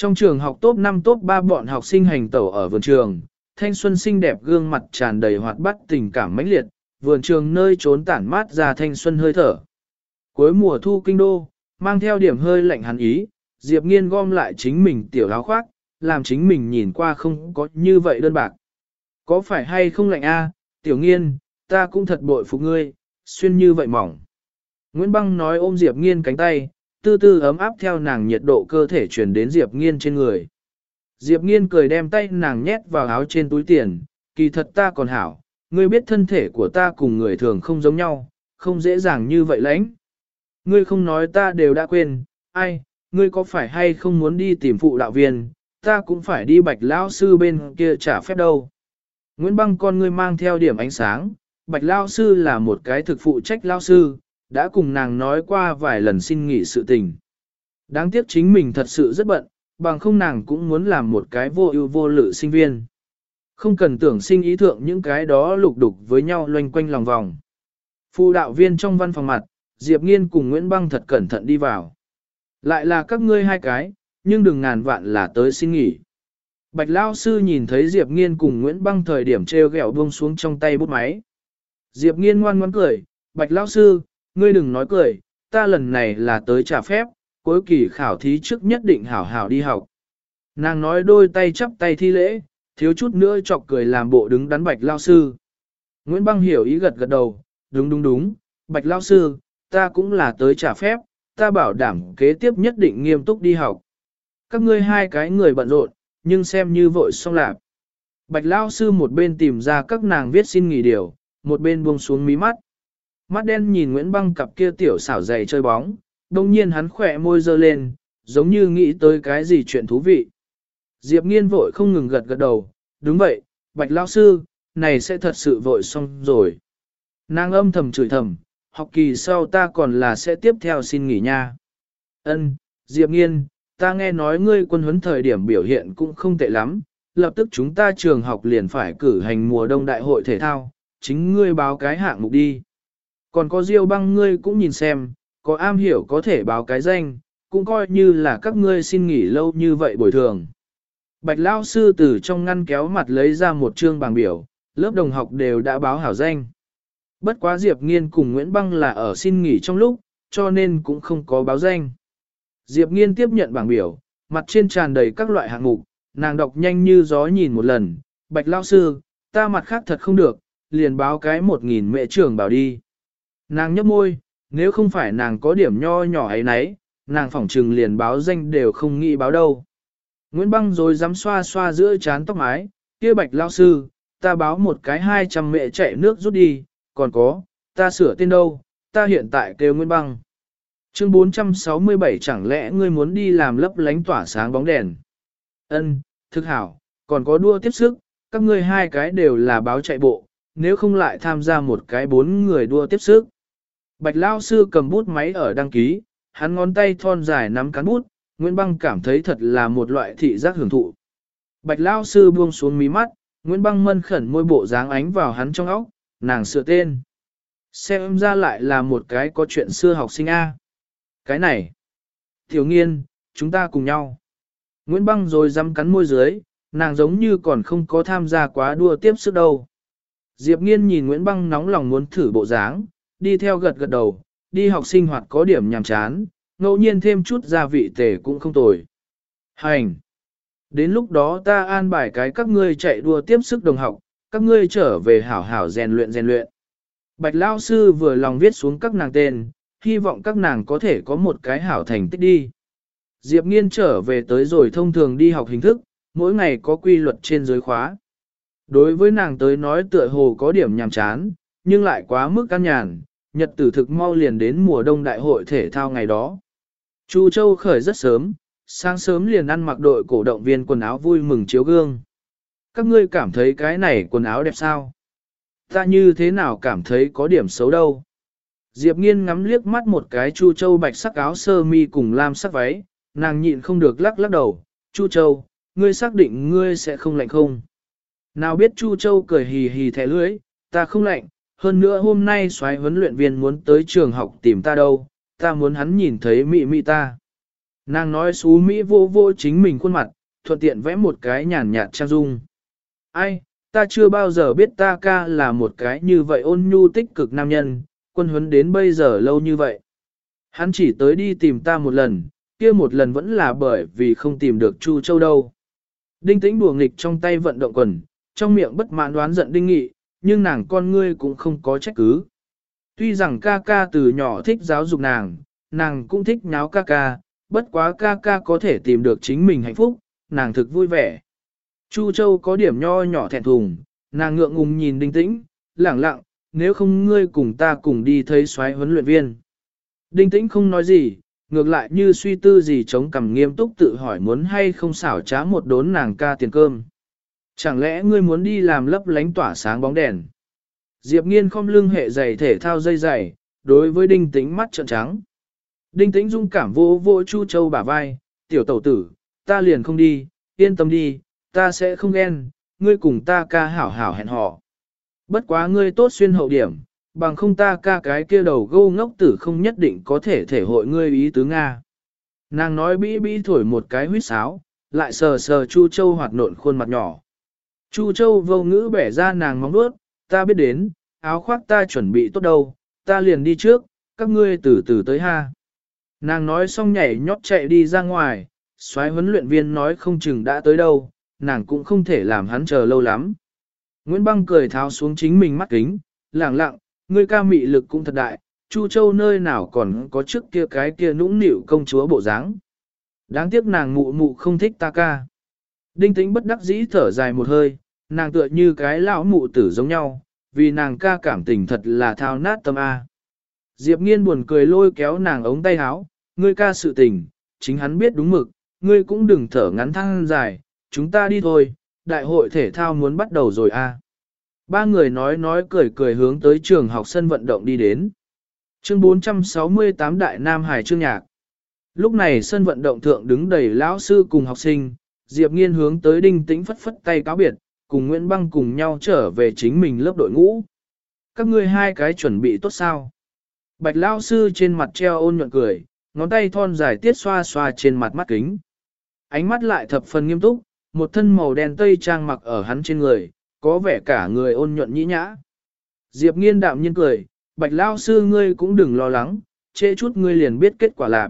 [SPEAKER 1] Trong trường học top 5 top 3 bọn học sinh hành tẩu ở vườn trường, thanh xuân xinh đẹp gương mặt tràn đầy hoạt bát tình cảm mãnh liệt, vườn trường nơi trốn tản mát ra thanh xuân hơi thở. Cuối mùa thu kinh đô, mang theo điểm hơi lạnh hắn ý, Diệp Nghiên gom lại chính mình tiểu áo khoác, làm chính mình nhìn qua không có như vậy đơn bạc. Có phải hay không lạnh a, tiểu nghiên, ta cũng thật bội phục ngươi, xuyên như vậy mỏng. Nguyễn Băng nói ôm Diệp Nghiên cánh tay, tư tư ấm áp theo nàng nhiệt độ cơ thể truyền đến Diệp Nghiên trên người. Diệp Nghiên cười đem tay nàng nhét vào áo trên túi tiền, kỳ thật ta còn hảo, ngươi biết thân thể của ta cùng người thường không giống nhau, không dễ dàng như vậy lãnh. Ngươi không nói ta đều đã quên, ai, ngươi có phải hay không muốn đi tìm phụ đạo viên, ta cũng phải đi bạch lão sư bên kia trả phép đâu. Nguyễn Băng con ngươi mang theo điểm ánh sáng, bạch lão sư là một cái thực phụ trách lão sư, đã cùng nàng nói qua vài lần xin nghỉ sự tình. Đáng tiếc chính mình thật sự rất bận, bằng không nàng cũng muốn làm một cái vô ưu vô lự sinh viên. Không cần tưởng sinh ý thượng những cái đó lục đục với nhau loanh quanh lòng vòng. Phụ đạo viên trong văn phòng mặt, Diệp Nghiên cùng Nguyễn Băng thật cẩn thận đi vào. Lại là các ngươi hai cái, nhưng đừng ngàn vạn là tới xin nghỉ. Bạch Lao Sư nhìn thấy Diệp Nghiên cùng Nguyễn Băng thời điểm treo gẹo buông xuống trong tay bút máy. Diệp Nghiên ngoan ngoãn cười, Bạch Lao Sư, ngươi đừng nói cười, ta lần này là tới trả phép, cuối kỳ khảo thí trước nhất định hảo hảo đi học. Nàng nói đôi tay chắp tay thi lễ, thiếu chút nữa chọc cười làm bộ đứng đắn Bạch Lao Sư. Nguyễn Băng hiểu ý gật gật đầu, đúng đúng đúng, Bạch Lao Sư, ta cũng là tới trả phép, ta bảo đảm kế tiếp nhất định nghiêm túc đi học. Các ngươi hai cái người bận rộn, nhưng xem như vội xong lạc. Bạch Lao Sư một bên tìm ra các nàng viết xin nghỉ điều, một bên buông xuống mí mắt. Mắt đen nhìn Nguyễn Băng cặp kia tiểu xảo dày chơi bóng, đồng nhiên hắn khỏe môi dơ lên, giống như nghĩ tới cái gì chuyện thú vị. Diệp nghiên vội không ngừng gật gật đầu, đúng vậy, Bạch Lao Sư, này sẽ thật sự vội xong rồi. Nàng âm thầm chửi thầm, học kỳ sau ta còn là sẽ tiếp theo xin nghỉ nha. Ân, Diệp nghiên, ta nghe nói ngươi quân huấn thời điểm biểu hiện cũng không tệ lắm, lập tức chúng ta trường học liền phải cử hành mùa đông đại hội thể thao, chính ngươi báo cái hạng mục đi. Còn có diêu băng ngươi cũng nhìn xem, có am hiểu có thể báo cái danh, cũng coi như là các ngươi xin nghỉ lâu như vậy bồi thường. Bạch Lao sư từ trong ngăn kéo mặt lấy ra một chương bảng biểu, lớp đồng học đều đã báo hảo danh. Bất quá Diệp Nghiên cùng Nguyễn Băng là ở xin nghỉ trong lúc, cho nên cũng không có báo danh. Diệp Nghiên tiếp nhận bảng biểu, mặt trên tràn đầy các loại hạng mục, nàng đọc nhanh như gió nhìn một lần, Bạch Lao sư, ta mặt khác thật không được, liền báo cái một nghìn mẹ trưởng bảo đi. Nàng nhấp môi, nếu không phải nàng có điểm nho nhỏ ấy nấy, nàng phỏng trừng liền báo danh đều không nghĩ báo đâu. Nguyễn Băng rồi dám xoa xoa giữa chán tóc mái, kia bạch lao sư, ta báo một cái hai trăm mẹ chạy nước rút đi, còn có, ta sửa tên đâu, ta hiện tại kêu Nguyễn Băng. Chương 467 chẳng lẽ ngươi muốn đi làm lấp lánh tỏa sáng bóng đèn? Ân, thực hảo, còn có đua tiếp sức, các ngươi hai cái đều là báo chạy bộ, nếu không lại tham gia một cái bốn người đua tiếp sức. Bạch Lao Sư cầm bút máy ở đăng ký, hắn ngón tay thon dài nắm cán bút, Nguyễn Băng cảm thấy thật là một loại thị giác hưởng thụ. Bạch Lao Sư buông xuống mí mắt, Nguyễn Băng mân khẩn môi bộ dáng ánh vào hắn trong óc, nàng sửa tên. Xem ra lại là một cái có chuyện xưa học sinh A. Cái này. Tiểu nghiên, chúng ta cùng nhau. Nguyễn Băng rồi dám cắn môi dưới, nàng giống như còn không có tham gia quá đua tiếp sức đâu. Diệp nghiên nhìn Nguyễn Băng nóng lòng muốn thử bộ dáng, đi theo gật gật đầu, đi học sinh hoạt có điểm nhàm chán, ngẫu nhiên thêm chút gia vị tề cũng không tồi. Hành! Đến lúc đó ta an bài cái các ngươi chạy đua tiếp sức đồng học, các ngươi trở về hảo hảo rèn luyện rèn luyện. Bạch Lao Sư vừa lòng viết xuống các nàng tên, hy vọng các nàng có thể có một cái hảo thành tích đi. Diệp Nghiên trở về tới rồi thông thường đi học hình thức, mỗi ngày có quy luật trên dưới khóa. Đối với nàng tới nói tựa hồ có điểm nhàm chán, nhưng lại quá mức căn nhàn, nhật tử thực mau liền đến mùa đông đại hội thể thao ngày đó. Chu Châu khởi rất sớm, sáng sớm liền ăn mặc đội cổ động viên quần áo vui mừng chiếu gương. Các ngươi cảm thấy cái này quần áo đẹp sao? Ta như thế nào cảm thấy có điểm xấu đâu? Diệp nghiên ngắm liếc mắt một cái Chu Châu bạch sắc áo sơ mi cùng lam sắc váy, nàng nhịn không được lắc lắc đầu. Chu Châu, ngươi xác định ngươi sẽ không lạnh không? Nào biết Chu Châu cười hì hì thẻ lưỡi, ta không lạnh, hơn nữa hôm nay soái huấn luyện viên muốn tới trường học tìm ta đâu, ta muốn hắn nhìn thấy mị mị ta. Nàng nói xú Mỹ vô vô chính mình khuôn mặt, thuận tiện vẽ một cái nhàn nhạt trang dung. Ai, ta chưa bao giờ biết ta ca là một cái như vậy ôn nhu tích cực nam nhân, quân huấn đến bây giờ lâu như vậy. Hắn chỉ tới đi tìm ta một lần, kia một lần vẫn là bởi vì không tìm được Chu Châu đâu. Đinh tĩnh đùa nghịch trong tay vận động quần, trong miệng bất mãn đoán giận đinh nghị, nhưng nàng con ngươi cũng không có trách cứ. Tuy rằng ca ca từ nhỏ thích giáo dục nàng, nàng cũng thích nháo ca ca, bất quá ca ca có thể tìm được chính mình hạnh phúc, nàng thực vui vẻ. Chu Châu có điểm nho nhỏ thẹn thùng, nàng ngượng ngùng nhìn đinh tĩnh, lẳng lặng, nếu không ngươi cùng ta cùng đi thấy soái huấn luyện viên. Đinh tĩnh không nói gì, ngược lại như suy tư gì chống cằm nghiêm túc tự hỏi muốn hay không xảo trá một đốn nàng ca tiền cơm. Chẳng lẽ ngươi muốn đi làm lấp lánh tỏa sáng bóng đèn? Diệp nghiên không lưng hệ giày thể thao dây dày, đối với đinh tĩnh mắt trợn trắng. Đinh tĩnh dung cảm vô vô Chu Châu bả vai, tiểu tẩu tử, ta liền không đi, yên tâm đi, ta sẽ không ghen, ngươi cùng ta ca hảo hảo hẹn hò. Bất quá ngươi tốt xuyên hậu điểm, bằng không ta ca cái kia đầu gâu ngốc tử không nhất định có thể thể hội ngươi ý tứ Nga. Nàng nói bĩ bĩ thổi một cái huyết sáo, lại sờ sờ Chu Châu hoạt nộn khuôn mặt nhỏ. Chu Châu vô ngữ bẻ ra nàng móng nuốt, ta biết đến, áo khoác ta chuẩn bị tốt đâu, ta liền đi trước, các ngươi từ từ tới ha. Nàng nói xong nhảy nhót chạy đi ra ngoài, soái huấn luyện viên nói không chừng đã tới đâu, nàng cũng không thể làm hắn chờ lâu lắm. Nguyễn Băng cười tháo xuống chính mình mắt kính, lẳng lặng, ngươi ca mị lực cũng thật đại, Chu Châu nơi nào còn có trước kia cái kia nũng nịu công chúa bộ dáng. Đáng tiếc nàng mụ mụ không thích ta ca. Đinh tĩnh bất đắc dĩ thở dài một hơi, nàng tựa như cái lão mụ tử giống nhau, vì nàng ca cảm tình thật là thao nát tâm A. Diệp nghiên buồn cười lôi kéo nàng ống tay áo, ngươi ca sự tình, chính hắn biết đúng mực, ngươi cũng đừng thở ngắn thăng dài, chúng ta đi thôi, đại hội thể thao muốn bắt đầu rồi a. Ba người nói nói cười cười hướng tới trường học sân vận động đi đến. Chương 468 Đại Nam Hải Trương Nhạc Lúc này sân vận động thượng đứng đầy lão sư cùng học sinh, Diệp Nghiên hướng tới đinh tĩnh phất phất tay cáo biệt, cùng Nguyễn Băng cùng nhau trở về chính mình lớp đội ngũ. Các ngươi hai cái chuẩn bị tốt sao? Bạch lão sư trên mặt treo ôn nhuận cười, ngón tay thon dài tiết xoa xoa trên mặt mắt kính. Ánh mắt lại thập phần nghiêm túc, một thân màu đen tây trang mặc ở hắn trên người, có vẻ cả người ôn nhuận nhĩ nhã. Diệp nghiên đạm nhiên cười, bạch lao sư ngươi cũng đừng lo lắng, trễ chút ngươi liền biết kết quả lạc.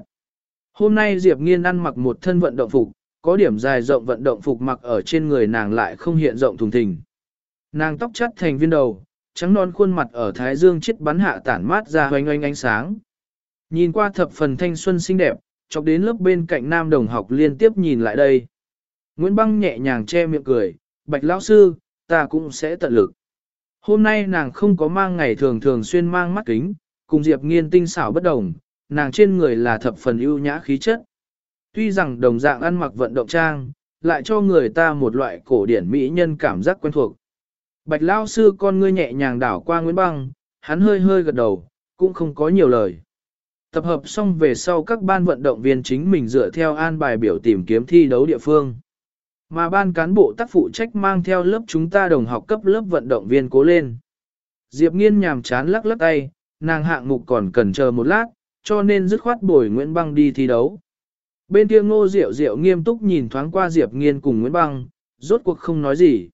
[SPEAKER 1] Hôm nay Diệp nghiên ăn mặc một thân vận động phục, có điểm dài rộng vận động phục mặc ở trên người nàng lại không hiện rộng thùng thình. Nàng tóc chắt thành viên đầu, trắng non khuôn mặt ở thái dương chết bắn hạ tản mát ra hoanh oanh ánh sáng. Nhìn qua thập phần thanh xuân xinh đẹp, chọc đến lớp bên cạnh nam đồng học liên tiếp nhìn lại đây. Nguyễn Băng nhẹ nhàng che miệng cười, bạch lão sư, ta cũng sẽ tận lực. Hôm nay nàng không có mang ngày thường thường xuyên mang mắt kính, cùng Diệp nghiên tinh xảo bất đồng, nàng trên người là thập phần ưu nhã khí chất. Tuy rằng đồng dạng ăn mặc vận động trang, lại cho người ta một loại cổ điển mỹ nhân cảm giác quen thuộc. Bạch lao sư con ngươi nhẹ nhàng đảo qua Nguyễn Băng, hắn hơi hơi gật đầu, cũng không có nhiều lời. Tập hợp xong về sau các ban vận động viên chính mình dựa theo an bài biểu tìm kiếm thi đấu địa phương. Mà ban cán bộ tác phụ trách mang theo lớp chúng ta đồng học cấp lớp vận động viên cố lên. Diệp nghiên nhàm chán lắc lắc tay, nàng hạng mục còn cần chờ một lát, cho nên dứt khoát bồi Nguyễn Băng đi thi đấu. Bên kia ngô diệu diệu nghiêm túc nhìn thoáng qua Diệp nghiên cùng Nguyễn Băng, rốt cuộc không nói gì.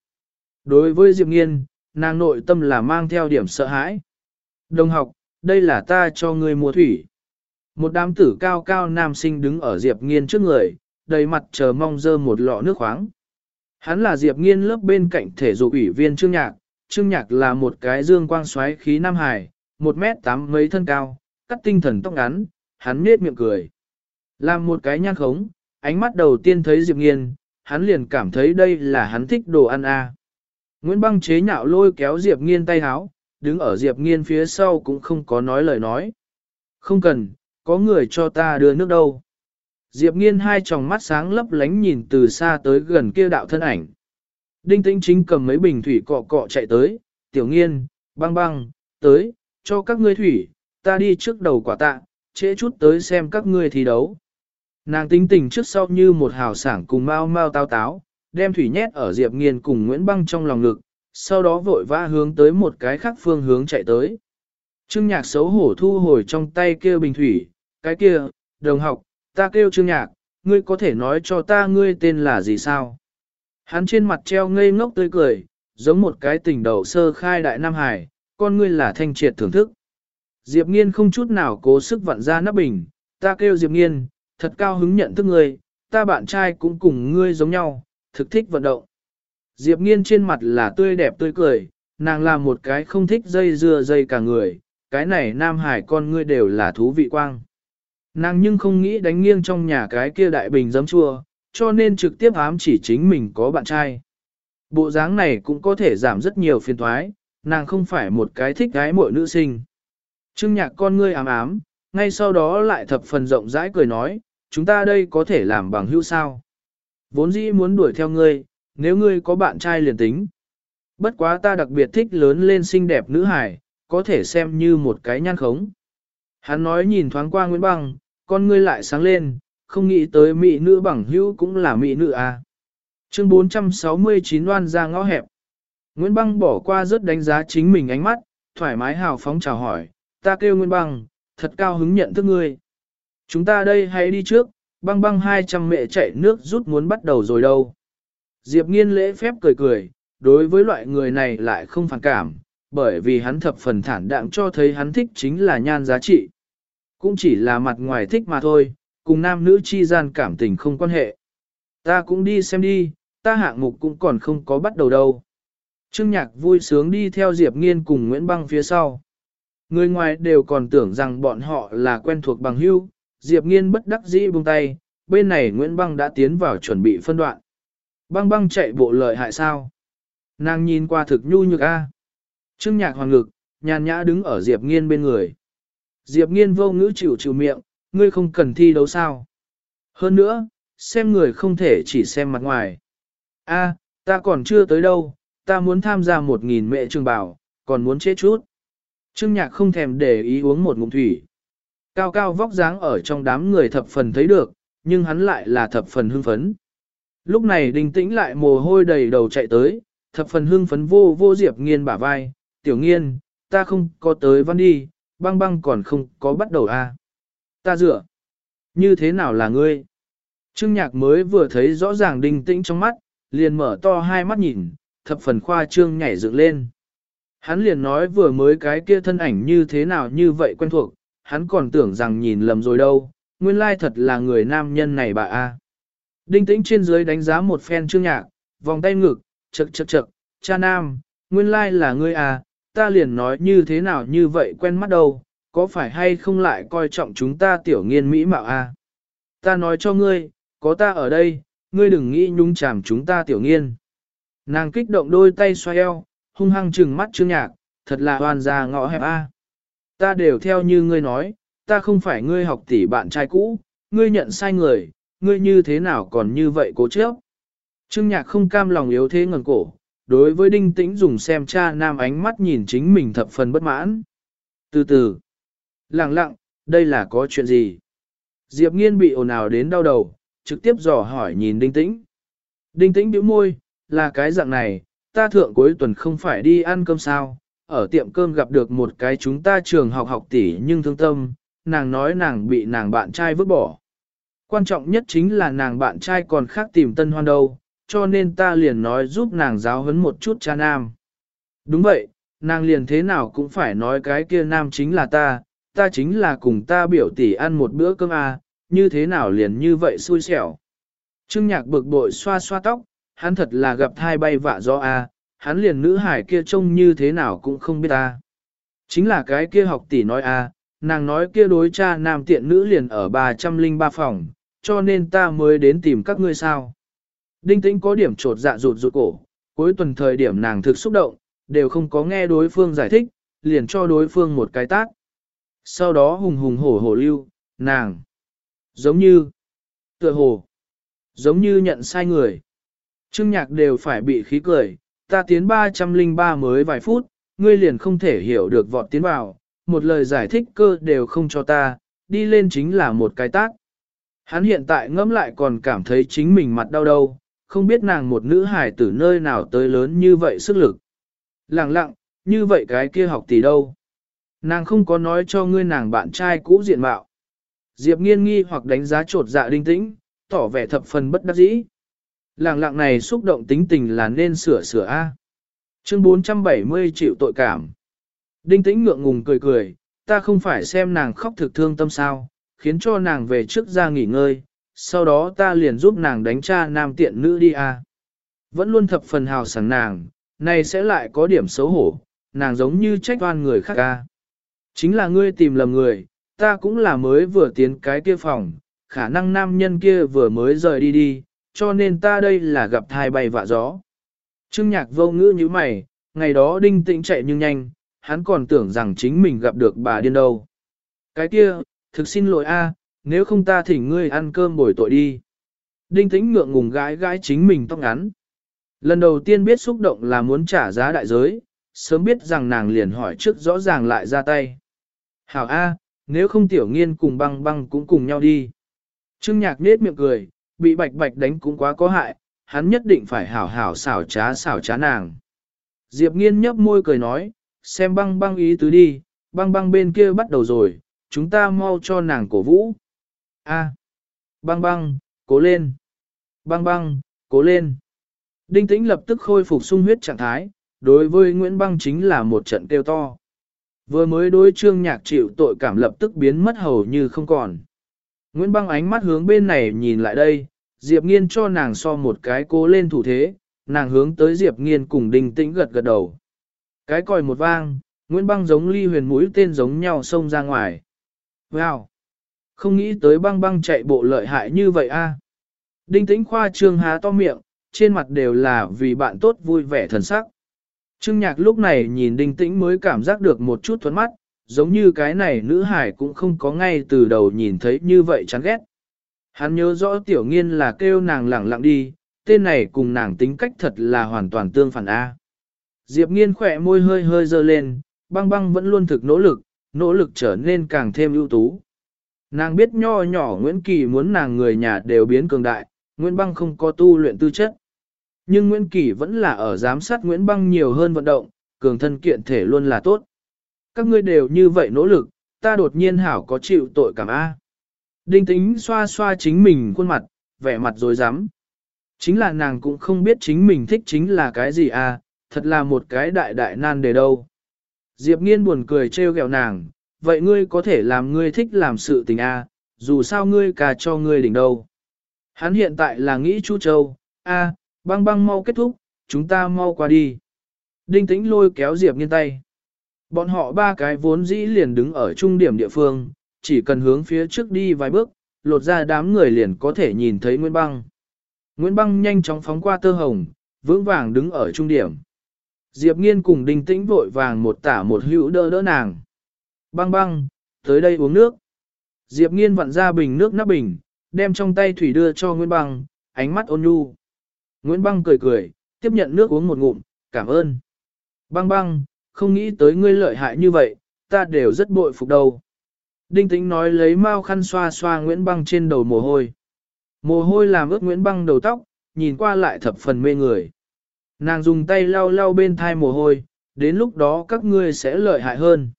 [SPEAKER 1] Đối với Diệp nghiên, nàng nội tâm là mang theo điểm sợ hãi. Đồng học, đây là ta cho ngươi mua thủy. Một đám tử cao cao nam sinh đứng ở Diệp Nghiên trước người, đầy mặt chờ mong dơ một lọ nước khoáng. Hắn là Diệp Nghiên lớp bên cạnh thể dục ủy viên Trương Nhạc, Trương Nhạc là một cái dương quang xoáy khí nam hài, một mét tám mấy thân cao, cắt tinh thần tóc ngắn, hắn nết miệng cười. Làm một cái nhát khống, ánh mắt đầu tiên thấy Diệp Nghiên, hắn liền cảm thấy đây là hắn thích đồ ăn a. Nguyễn Băng chế nhạo lôi kéo Diệp Nghiên tay háo, đứng ở Diệp Nghiên phía sau cũng không có nói lời nói. Không cần, có người cho ta đưa nước đâu. Diệp nghiên hai tròng mắt sáng lấp lánh nhìn từ xa tới gần kia đạo thân ảnh. Đinh tĩnh chính cầm mấy bình thủy cọ cọ chạy tới, tiểu nghiên, băng băng, tới, cho các ngươi thủy, ta đi trước đầu quả tạ, trễ chút tới xem các ngươi thi đấu. Nàng tính tình trước sau như một hào sảng cùng mau mau tao táo, đem thủy nhét ở Diệp nghiên cùng Nguyễn băng trong lòng ngực, sau đó vội vã hướng tới một cái khác phương hướng chạy tới. Trương nhạc xấu hổ thu hồi trong tay kia bình thủy, cái kia, đồng học, ta kêu trương nhạc, ngươi có thể nói cho ta ngươi tên là gì sao? Hắn trên mặt treo ngây ngốc tươi cười, giống một cái tình đầu sơ khai đại Nam Hải, con ngươi là thanh triệt thưởng thức. Diệp Nghiên không chút nào cố sức vặn ra nắp bình, ta kêu Diệp Nghiên, thật cao hứng nhận thức ngươi, ta bạn trai cũng cùng ngươi giống nhau, thực thích vận động. Diệp Nghiên trên mặt là tươi đẹp tươi cười, nàng là một cái không thích dây dưa dây cả người, cái này Nam Hải con ngươi đều là thú vị quang. Nàng nhưng không nghĩ đánh nghiêng trong nhà cái kia đại bình giấm chua, cho nên trực tiếp ám chỉ chính mình có bạn trai. Bộ dáng này cũng có thể giảm rất nhiều phiền thoái, nàng không phải một cái thích gái muội nữ sinh. Trương nhạc con ngươi ám ám, ngay sau đó lại thập phần rộng rãi cười nói, chúng ta đây có thể làm bằng hữu sao. Vốn dĩ muốn đuổi theo ngươi, nếu ngươi có bạn trai liền tính. Bất quá ta đặc biệt thích lớn lên xinh đẹp nữ hải, có thể xem như một cái nhan khống. Hắn nói nhìn thoáng qua Nguyễn Băng, con ngươi lại sáng lên, không nghĩ tới mỹ nữ bằng hữu cũng là mỹ nữ à. Chương 469 loan ra ngõ hẹp. Nguyễn Băng bỏ qua rất đánh giá chính mình ánh mắt, thoải mái hào phóng chào hỏi, ta kêu Nguyễn Băng, thật cao hứng nhận thức ngươi. Chúng ta đây hãy đi trước, băng băng 200 mẹ chạy nước rút muốn bắt đầu rồi đâu. Diệp nghiên lễ phép cười cười, đối với loại người này lại không phản cảm, bởi vì hắn thập phần thản đạm cho thấy hắn thích chính là nhan giá trị. Cũng chỉ là mặt ngoài thích mà thôi, cùng nam nữ chi gian cảm tình không quan hệ. Ta cũng đi xem đi, ta hạng mục cũng còn không có bắt đầu đâu. Trương Nhạc vui sướng đi theo Diệp Nghiên cùng Nguyễn Băng phía sau. Người ngoài đều còn tưởng rằng bọn họ là quen thuộc bằng hưu. Diệp Nghiên bất đắc dĩ buông tay, bên này Nguyễn Băng đã tiến vào chuẩn bị phân đoạn. Băng băng chạy bộ lợi hại sao? Nàng nhìn qua thực nhu nhược a. Trương Nhạc hoàng ngực, nhàn nhã đứng ở Diệp Nghiên bên người. Diệp Nghiên vô ngữ chịu chịu miệng, ngươi không cần thi đấu sao? Hơn nữa, xem người không thể chỉ xem mặt ngoài. A, ta còn chưa tới đâu, ta muốn tham gia một nghìn mẹ trường bảo, còn muốn chết chút. Trương Nhạc không thèm để ý uống một ngụm thủy. Cao cao vóc dáng ở trong đám người thập phần thấy được, nhưng hắn lại là thập phần hưng phấn. Lúc này đình tĩnh lại mồ hôi đầy đầu chạy tới, thập phần hưng phấn vô vô Diệp Nghiên bả vai, tiểu nghiên, ta không có tới văn đi, băng băng còn không có bắt đầu a. À. Ta dựa. Như thế nào là ngươi? Trương nhạc mới vừa thấy rõ ràng đình tĩnh trong mắt, liền mở to hai mắt nhìn, thập phần khoa trương nhảy dựng lên. Hắn liền nói vừa mới cái kia thân ảnh như thế nào như vậy quen thuộc, hắn còn tưởng rằng nhìn lầm rồi đâu, nguyên lai thật là người nam nhân này bà a. Đinh tĩnh trên dưới đánh giá một phen trương nhạc, vòng tay ngực, chật chật chật, cha nam, nguyên lai là ngươi à, ta liền nói như thế nào như vậy quen mắt đâu, có phải hay không lại coi trọng chúng ta tiểu nghiên mỹ mạo à? Ta nói cho ngươi, có ta ở đây, ngươi đừng nghĩ nhung chàm chúng ta tiểu nghiên. Nàng kích động đôi tay xoay eo, hung hăng trừng mắt trương nhạc, thật là hoàn ra ngõ hẹp a. Ta đều theo như ngươi nói, ta không phải ngươi học tỷ bạn trai cũ, ngươi nhận sai người, ngươi như thế nào còn như vậy cố chấp. Trương nhạc không cam lòng yếu thế ngần cổ, đối với đinh tĩnh dùng xem cha nam ánh mắt nhìn chính mình thập phần bất mãn. Từ từ, lặng lặng, đây là có chuyện gì? Diệp nghiên bị ồn ào đến đau đầu, trực tiếp dò hỏi nhìn đinh tĩnh. Đinh tĩnh bĩu môi, là cái dạng này, ta thượng cuối tuần không phải đi ăn cơm sao, ở tiệm cơm gặp được một cái chúng ta trường học học tỷ nhưng thương tâm, nàng nói nàng bị nàng bạn trai vứt bỏ. Quan trọng nhất chính là nàng bạn trai còn khác tìm tân hoan đâu, cho nên ta liền nói giúp nàng giáo huấn một chút cha nam. Đúng vậy, nàng liền thế nào cũng phải nói cái kia nam chính là ta, ta chính là cùng ta biểu tỷ ăn một bữa cơm à, như thế nào liền như vậy xui xẻo. Trương nhạc bực bội xoa xoa tóc, hắn thật là gặp thai bay vạ do a, hắn liền nữ hải kia trông như thế nào cũng không biết ta. Chính là cái kia học tỷ nói a, nàng nói kia đối cha nam tiện nữ liền ở 303 phòng, cho nên ta mới đến tìm các ngươi sao. Đinh tĩnh có điểm trột dạ rụt rụt cổ, cuối tuần thời điểm nàng thực xúc động, đều không có nghe đối phương giải thích, liền cho đối phương một cái tác. Sau đó hùng hùng hổ hổ lưu, nàng, giống như, tựa hồ, giống như nhận sai người. Trương nhạc đều phải bị khí cười, ta tiến 303 mới vài phút, ngươi liền không thể hiểu được vọt tiến vào, một lời giải thích cơ đều không cho ta, đi lên chính là một cái tác. Hắn hiện tại ngẫm lại còn cảm thấy chính mình mặt đau đâu, không biết nàng một nữ hài từ nơi nào tới lớn như vậy sức lực. Lặng lặng, như vậy cái kia học tỷ đâu? Nàng không có nói cho ngươi nàng bạn trai cũ diện mạo. Diệp nghiên nghi hoặc đánh giá trột dạ đinh tĩnh, tỏ vẻ thập phần bất đắc dĩ làng lặng này xúc động tính tình là nên sửa sửa A. Chương 470 triệu tội cảm. Đinh tĩnh ngượng ngùng cười cười, ta không phải xem nàng khóc thực thương tâm sao, khiến cho nàng về trước ra nghỉ ngơi, sau đó ta liền giúp nàng đánh cha nam tiện nữ đi a. Vẫn luôn thập phần hào sảng nàng, này sẽ lại có điểm xấu hổ, nàng giống như trách oan người khác a. Chính là ngươi tìm lầm người, ta cũng là mới vừa tiến cái kia phòng, khả năng nam nhân kia vừa mới rời đi đi, cho nên ta đây là gặp thai bay vạ gió. Trương nhạc vô ngữ như mày, ngày đó đinh tĩnh chạy nhưng nhanh, hắn còn tưởng rằng chính mình gặp được bà điên đâu. Cái kia, thực xin lỗi a, nếu không ta thỉnh ngươi ăn cơm bồi tội đi. Đinh tĩnh ngượng ngùng gái gái chính mình tóc ngắn. Lần đầu tiên biết xúc động là muốn trả giá đại giới, sớm biết rằng nàng liền hỏi trước rõ ràng lại ra tay. Hảo A, nếu không tiểu nghiên cùng băng băng cũng cùng nhau đi. Trương nhạc nết miệng cười, bị bạch bạch đánh cũng quá có hại, hắn nhất định phải hảo hảo xảo trá xảo trá nàng. Diệp nghiên nhấp môi cười nói, xem băng băng ý tứ đi, băng băng bên kia bắt đầu rồi, chúng ta mau cho nàng cổ vũ. A. Băng băng, cố lên. Băng băng, cố lên. Đinh tĩnh lập tức khôi phục sung huyết trạng thái, đối với Nguyễn Băng chính là một trận kêu to. Vừa mới đối trương nhạc chịu tội cảm lập tức biến mất hầu như không còn. Nguyễn Băng ánh mắt hướng bên này nhìn lại đây, Diệp Nghiên cho nàng so một cái cố lên thủ thế, nàng hướng tới Diệp Nghiên cùng Đinh Tĩnh gật gật đầu. Cái còi một vang, Nguyễn Băng giống ly huyền mũi tên giống nhau xông ra ngoài. Wow! Không nghĩ tới băng băng chạy bộ lợi hại như vậy a. Đinh Tĩnh khoa trương há to miệng, trên mặt đều là vì bạn tốt vui vẻ thần sắc. Trương Nhạc lúc này nhìn Đinh Tĩnh mới cảm giác được một chút thuẫn mắt, giống như cái này nữ hải cũng không có ngay từ đầu nhìn thấy như vậy chán ghét. Hắn nhớ rõ tiểu nghiên là kêu nàng lẳng lặng đi, tên này cùng nàng tính cách thật là hoàn toàn tương phản A. Diệp nghiên khỏe môi hơi hơi dơ lên, băng băng vẫn luôn thực nỗ lực, nỗ lực trở nên càng thêm ưu tú. Nàng biết nho nhỏ Nguyễn Kỳ muốn nàng người nhà đều biến cường đại, Nguyễn Băng không có tu luyện tư chất. Nhưng Nguyễn Kỳ vẫn là ở giám sát Nguyễn Băng nhiều hơn vận động, cường thân kiện thể luôn là tốt. Các ngươi đều như vậy nỗ lực, ta đột nhiên hảo có chịu tội cảm A. Đinh tính xoa xoa chính mình khuôn mặt, vẻ mặt dối rắm Chính là nàng cũng không biết chính mình thích chính là cái gì à, thật là một cái đại đại nan đề đâu. Diệp nghiên buồn cười trêu ghẹo nàng, vậy ngươi có thể làm ngươi thích làm sự tình à, dù sao ngươi cả cho ngươi đỉnh đâu. Hắn hiện tại là nghĩ Chu Châu, a, à, băng băng mau kết thúc, chúng ta mau qua đi. Đinh tĩnh lôi kéo Diệp nghiên tay. Bọn họ ba cái vốn dĩ liền đứng ở trung điểm địa phương, chỉ cần hướng phía trước đi vài bước, lột ra đám người liền có thể nhìn thấy Nguyễn Băng. Nguyễn Băng nhanh chóng phóng qua tơ hồng, vững vàng đứng ở trung điểm. Diệp Nghiên cùng Đinh Tĩnh vội vàng một tả một hữu đỡ đỡ nàng. Băng băng, tới đây uống nước. Diệp Nghiên vặn ra bình nước nắp bình, đem trong tay thủy đưa cho Nguyễn Băng, ánh mắt ôn nhu. Nguyễn Băng cười cười, tiếp nhận nước uống một ngụm, cảm ơn. Băng băng, không nghĩ tới ngươi lợi hại như vậy, ta đều rất bội phục đâu. Đinh Tĩnh nói lấy mau khăn xoa xoa Nguyễn Băng trên đầu mồ hôi. Mồ hôi làm ướt Nguyễn Băng đầu tóc, nhìn qua lại thập phần mê người. Nàng dùng tay lau lau bên thai mồ hôi, đến lúc đó các ngươi sẽ lợi hại hơn.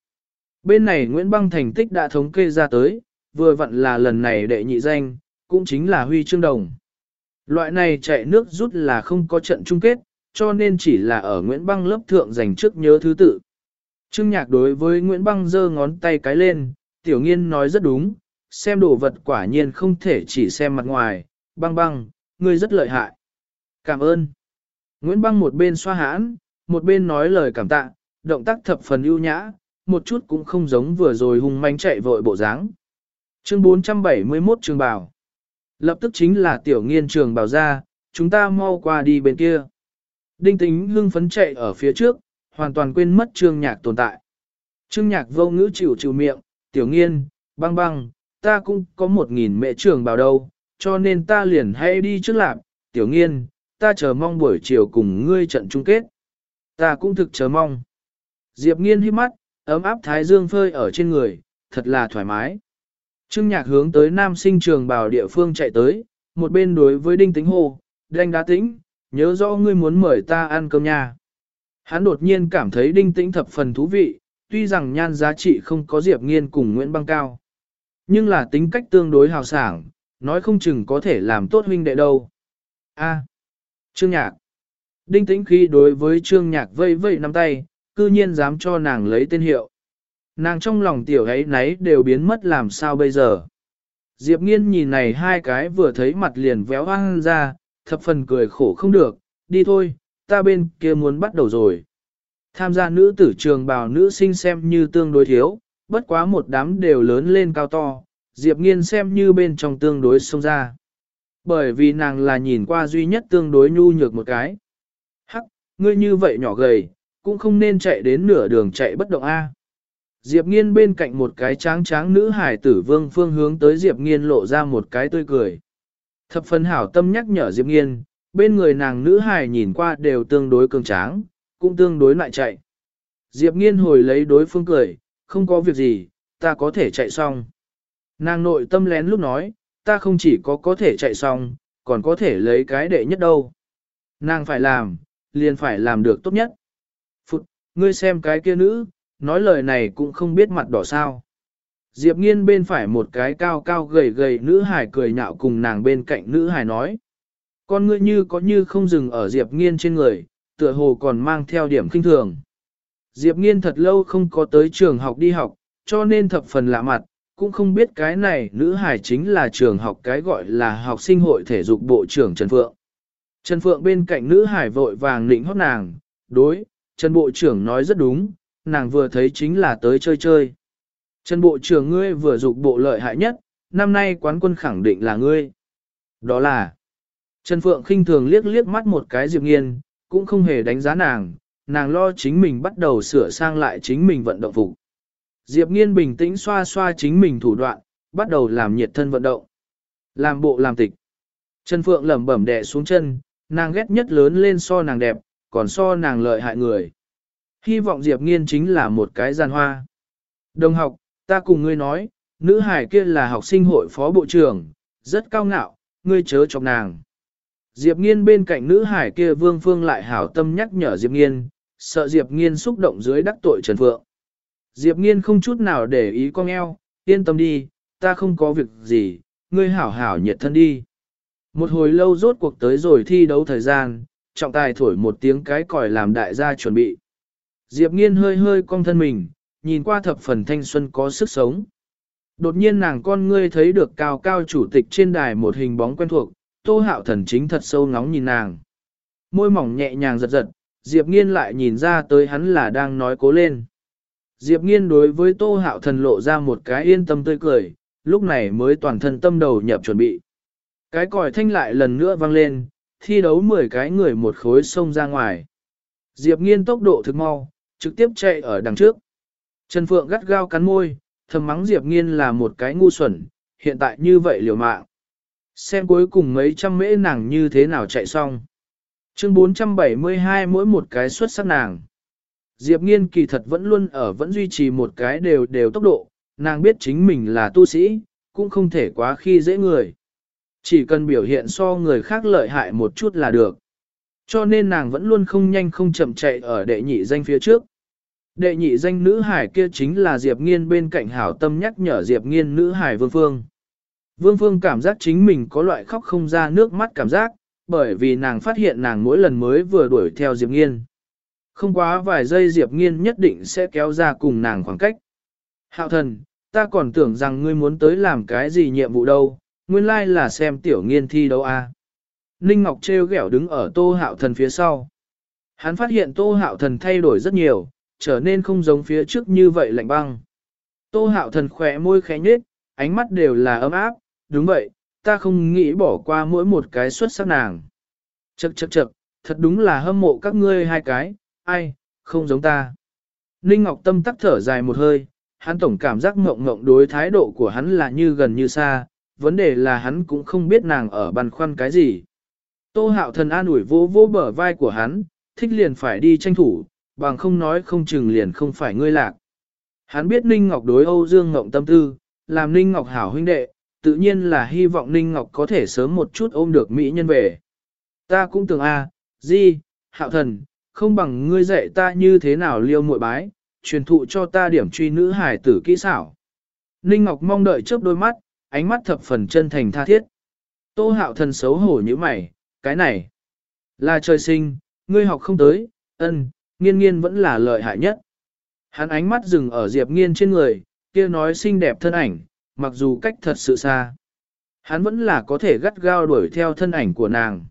[SPEAKER 1] Bên này Nguyễn Băng thành tích đã thống kê ra tới, vừa vặn là lần này đệ nhị danh, cũng chính là huy chương đồng. Loại này chạy nước rút là không có trận chung kết, cho nên chỉ là ở Nguyễn Băng lớp thượng dành trước nhớ thứ tự. Trương Nhạc đối với Nguyễn Băng giơ ngón tay cái lên, tiểu nghiên nói rất đúng, xem đồ vật quả nhiên không thể chỉ xem mặt ngoài, băng băng, ngươi rất lợi hại. Cảm ơn. Nguyễn băng một bên xoa hãn, một bên nói lời cảm tạ, động tác thập phần ưu nhã, một chút cũng không giống vừa rồi hung manh chạy vội bộ dáng. Chương 471 trường Bảo. Lập tức chính là tiểu nghiên trường Bảo ra, chúng ta mau qua đi bên kia. Đinh tính hưng phấn chạy ở phía trước, hoàn toàn quên mất trương nhạc tồn tại. Trương nhạc vô ngữ chịu chịu miệng, tiểu nghiên, băng băng, ta cũng có một nghìn mẹ trường bảo đâu, cho nên ta liền hãy đi trước lạc, tiểu nghiên, ta chờ mong buổi chiều cùng ngươi trận chung kết. Ta cũng thực chờ mong. Diệp nghiên hít mắt, ấm áp thái dương phơi ở trên người, thật là thoải mái. Trương nhạc hướng tới nam sinh trường Bảo địa phương chạy tới, một bên đối với đinh tính hồ, đanh đá tĩnh, nhớ rõ ngươi muốn mời ta ăn cơm nha. Hắn đột nhiên cảm thấy đinh tĩnh thập phần thú vị, tuy rằng nhan giá trị không có Diệp Nghiên cùng Nguyễn Băng cao. Nhưng là tính cách tương đối hào sảng, nói không chừng có thể làm tốt huynh đệ đâu. A. Trương Nhạc. Đinh tĩnh khi đối với Trương Nhạc vây vây nắm tay, cư nhiên dám cho nàng lấy tên hiệu. Nàng trong lòng tiểu ấy nấy đều biến mất làm sao bây giờ. Diệp nghiên nhìn này hai cái vừa thấy mặt liền véo hoang ra, thập phần cười khổ không được, đi thôi, ta bên kia muốn bắt đầu rồi. Tham gia nữ tử trường bào nữ sinh xem như tương đối thiếu, bất quá một đám đều lớn lên cao to, Diệp Nghiên xem như bên trong tương đối xông ra. Bởi vì nàng là nhìn qua duy nhất tương đối nhu nhược một cái. Hắc, ngươi như vậy nhỏ gầy, cũng không nên chạy đến nửa đường chạy bất động A. Diệp Nghiên bên cạnh một cái tráng tráng nữ hải tử vương phương hướng tới Diệp Nghiên lộ ra một cái tươi cười. Thập phần hảo tâm nhắc nhở Diệp Nghiên, bên người nàng nữ hài nhìn qua đều tương đối cường tráng, cũng tương đối lại chạy. Diệp Nghiên hồi lấy đối phương cười, không có việc gì, ta có thể chạy xong. Nàng nội tâm lén lúc nói, ta không chỉ có có thể chạy xong, còn có thể lấy cái đệ nhất đâu. Nàng phải làm, liền phải làm được tốt nhất. Phụt, ngươi xem cái kia nữ, nói lời này cũng không biết mặt đỏ sao. Diệp nghiên bên phải một cái cao cao gầy gầy nữ hải cười nhạo cùng nàng bên cạnh nữ hải nói. Con ngươi như có như không dừng ở Diệp nghiên trên người, tựa hồ còn mang theo điểm kinh thường. Diệp nghiên thật lâu không có tới trường học đi học, cho nên thập phần lạ mặt, cũng không biết cái này nữ hải chính là trường học cái gọi là học sinh hội thể dục bộ trưởng Trần Phượng. Trần Phượng bên cạnh nữ hải vội vàng nịnh hót nàng, đối, Trần Bộ trưởng nói rất đúng, nàng vừa thấy chính là tới chơi chơi. Trần Bộ trưởng ngươi vừa dục bộ lợi hại nhất, năm nay quán quân khẳng định là ngươi. Đó là, Trần Phượng khinh thường liếc liếc mắt một cái Diệp Nghiên, cũng không hề đánh giá nàng, nàng lo chính mình bắt đầu sửa sang lại chính mình vận động phục. Diệp Nghiên bình tĩnh xoa xoa chính mình thủ đoạn, bắt đầu làm nhiệt thân vận động. Làm bộ làm tịch. Trần Phượng lẩm bẩm đè xuống chân, nàng ghét nhất lớn lên so nàng đẹp, còn so nàng lợi hại người. Hy vọng Diệp Nghiên chính là một cái gian hoa. Đồng học, ta cùng ngươi nói, nữ hải kia là học sinh hội phó bộ trưởng, rất cao ngạo, ngươi chớ chọc nàng. Diệp Nghiên bên cạnh nữ hải kia Vương Phương lại hảo tâm nhắc nhở Diệp Nghiên, sợ Diệp Nghiên xúc động dưới đắc tội Trần Phượng. Diệp Nghiên không chút nào để ý con eo, yên tâm đi, ta không có việc gì, ngươi hảo hảo nhiệt thân đi. Một hồi lâu rốt cuộc tới rồi thi đấu thời gian, trọng tài thổi một tiếng cái còi làm đại gia chuẩn bị. Diệp Nghiên hơi hơi cong thân mình, nhìn qua thập phần thanh xuân có sức sống. Đột nhiên nàng con ngươi thấy được cao cao chủ tịch trên đài một hình bóng quen thuộc, tô hạo thần chính thật sâu ngóng nhìn nàng. Môi mỏng nhẹ nhàng giật giật, Diệp Nghiên lại nhìn ra tới hắn là đang nói cố lên. Diệp Nghiên đối với tô hạo thần lộ ra một cái yên tâm tươi cười, lúc này mới toàn thân tâm đầu nhập chuẩn bị. Cái còi thanh lại lần nữa vang lên, thi đấu 10 cái người một khối xông ra ngoài. Diệp Nghiên tốc độ thực mau, trực tiếp chạy ở đằng trước. Trần Phượng gắt gao cắn môi, thầm mắng Diệp Nghiên là một cái ngu xuẩn, hiện tại như vậy liều mạng. Xem cuối cùng mấy trăm mễ nàng như thế nào chạy xong. Chương 472 mỗi một cái xuất sắc nàng. Diệp Nghiên kỳ thật vẫn luôn ở vẫn duy trì một cái đều đều tốc độ, nàng biết chính mình là tu sĩ, cũng không thể quá khi dễ người. Chỉ cần biểu hiện so người khác lợi hại một chút là được. Cho nên nàng vẫn luôn không nhanh không chậm chạy ở đệ nhị danh phía trước. Đệ nhị danh nữ hải kia chính là Diệp Nghiên bên cạnh hảo tâm nhắc nhở Diệp Nghiên nữ hải Vương Phương. Vương Phương cảm giác chính mình có loại khóc không ra nước mắt cảm giác, bởi vì nàng phát hiện nàng mỗi lần mới vừa đuổi theo Diệp Nghiên. Không quá vài giây Diệp Nghiên nhất định sẽ kéo ra cùng nàng khoảng cách. Hạo thần, ta còn tưởng rằng ngươi muốn tới làm cái gì nhiệm vụ đâu, nguyên lai là xem tiểu nghiên thi đấu a. À. Ninh Ngọc treo ghẻo đứng ở tô hạo thần phía sau. Hắn phát hiện tô hạo thần thay đổi rất nhiều, trở nên không giống phía trước như vậy lạnh băng. Tô hạo thần khỏe môi khẽ nhếch, ánh mắt đều là ấm áp, đúng vậy, ta không nghĩ bỏ qua mỗi một cái xuất sắc nàng. Chậc chậc chậc, thật đúng là hâm mộ các ngươi hai cái, ai, không giống ta. Ninh Ngọc Tâm tắc thở dài một hơi, hắn tổng cảm giác ngộng ngộng đối thái độ của hắn là như gần như xa, vấn đề là hắn cũng không biết nàng ở băn khoăn cái gì. Tô hạo thần an ủi vô vô bờ vai của hắn, thích liền phải đi tranh thủ, bằng không nói không chừng liền không phải ngươi lạc. Hắn biết Ninh Ngọc đối Âu Dương Ngộng tâm tư, làm Ninh Ngọc hảo huynh đệ, tự nhiên là hy vọng Ninh Ngọc có thể sớm một chút ôm được Mỹ nhân về. Ta cũng tưởng a, à, di, hạo thần, không bằng ngươi dạy ta như thế nào liêu muội bái, truyền thụ cho ta điểm truy nữ hải tử kỹ xảo. Ninh Ngọc mong đợi chớp đôi mắt, ánh mắt thập phần chân thành tha thiết. Tô hạo thần xấu hổ như mày, cái này là trời sinh, ngươi học không tới, ân, nghiên nghiên vẫn là lợi hại nhất. Hắn ánh mắt dừng ở Diệp nghiên trên người, kia nói xinh đẹp thân ảnh, mặc dù cách thật sự xa. Hắn vẫn là có thể gắt gao đuổi theo thân ảnh của nàng.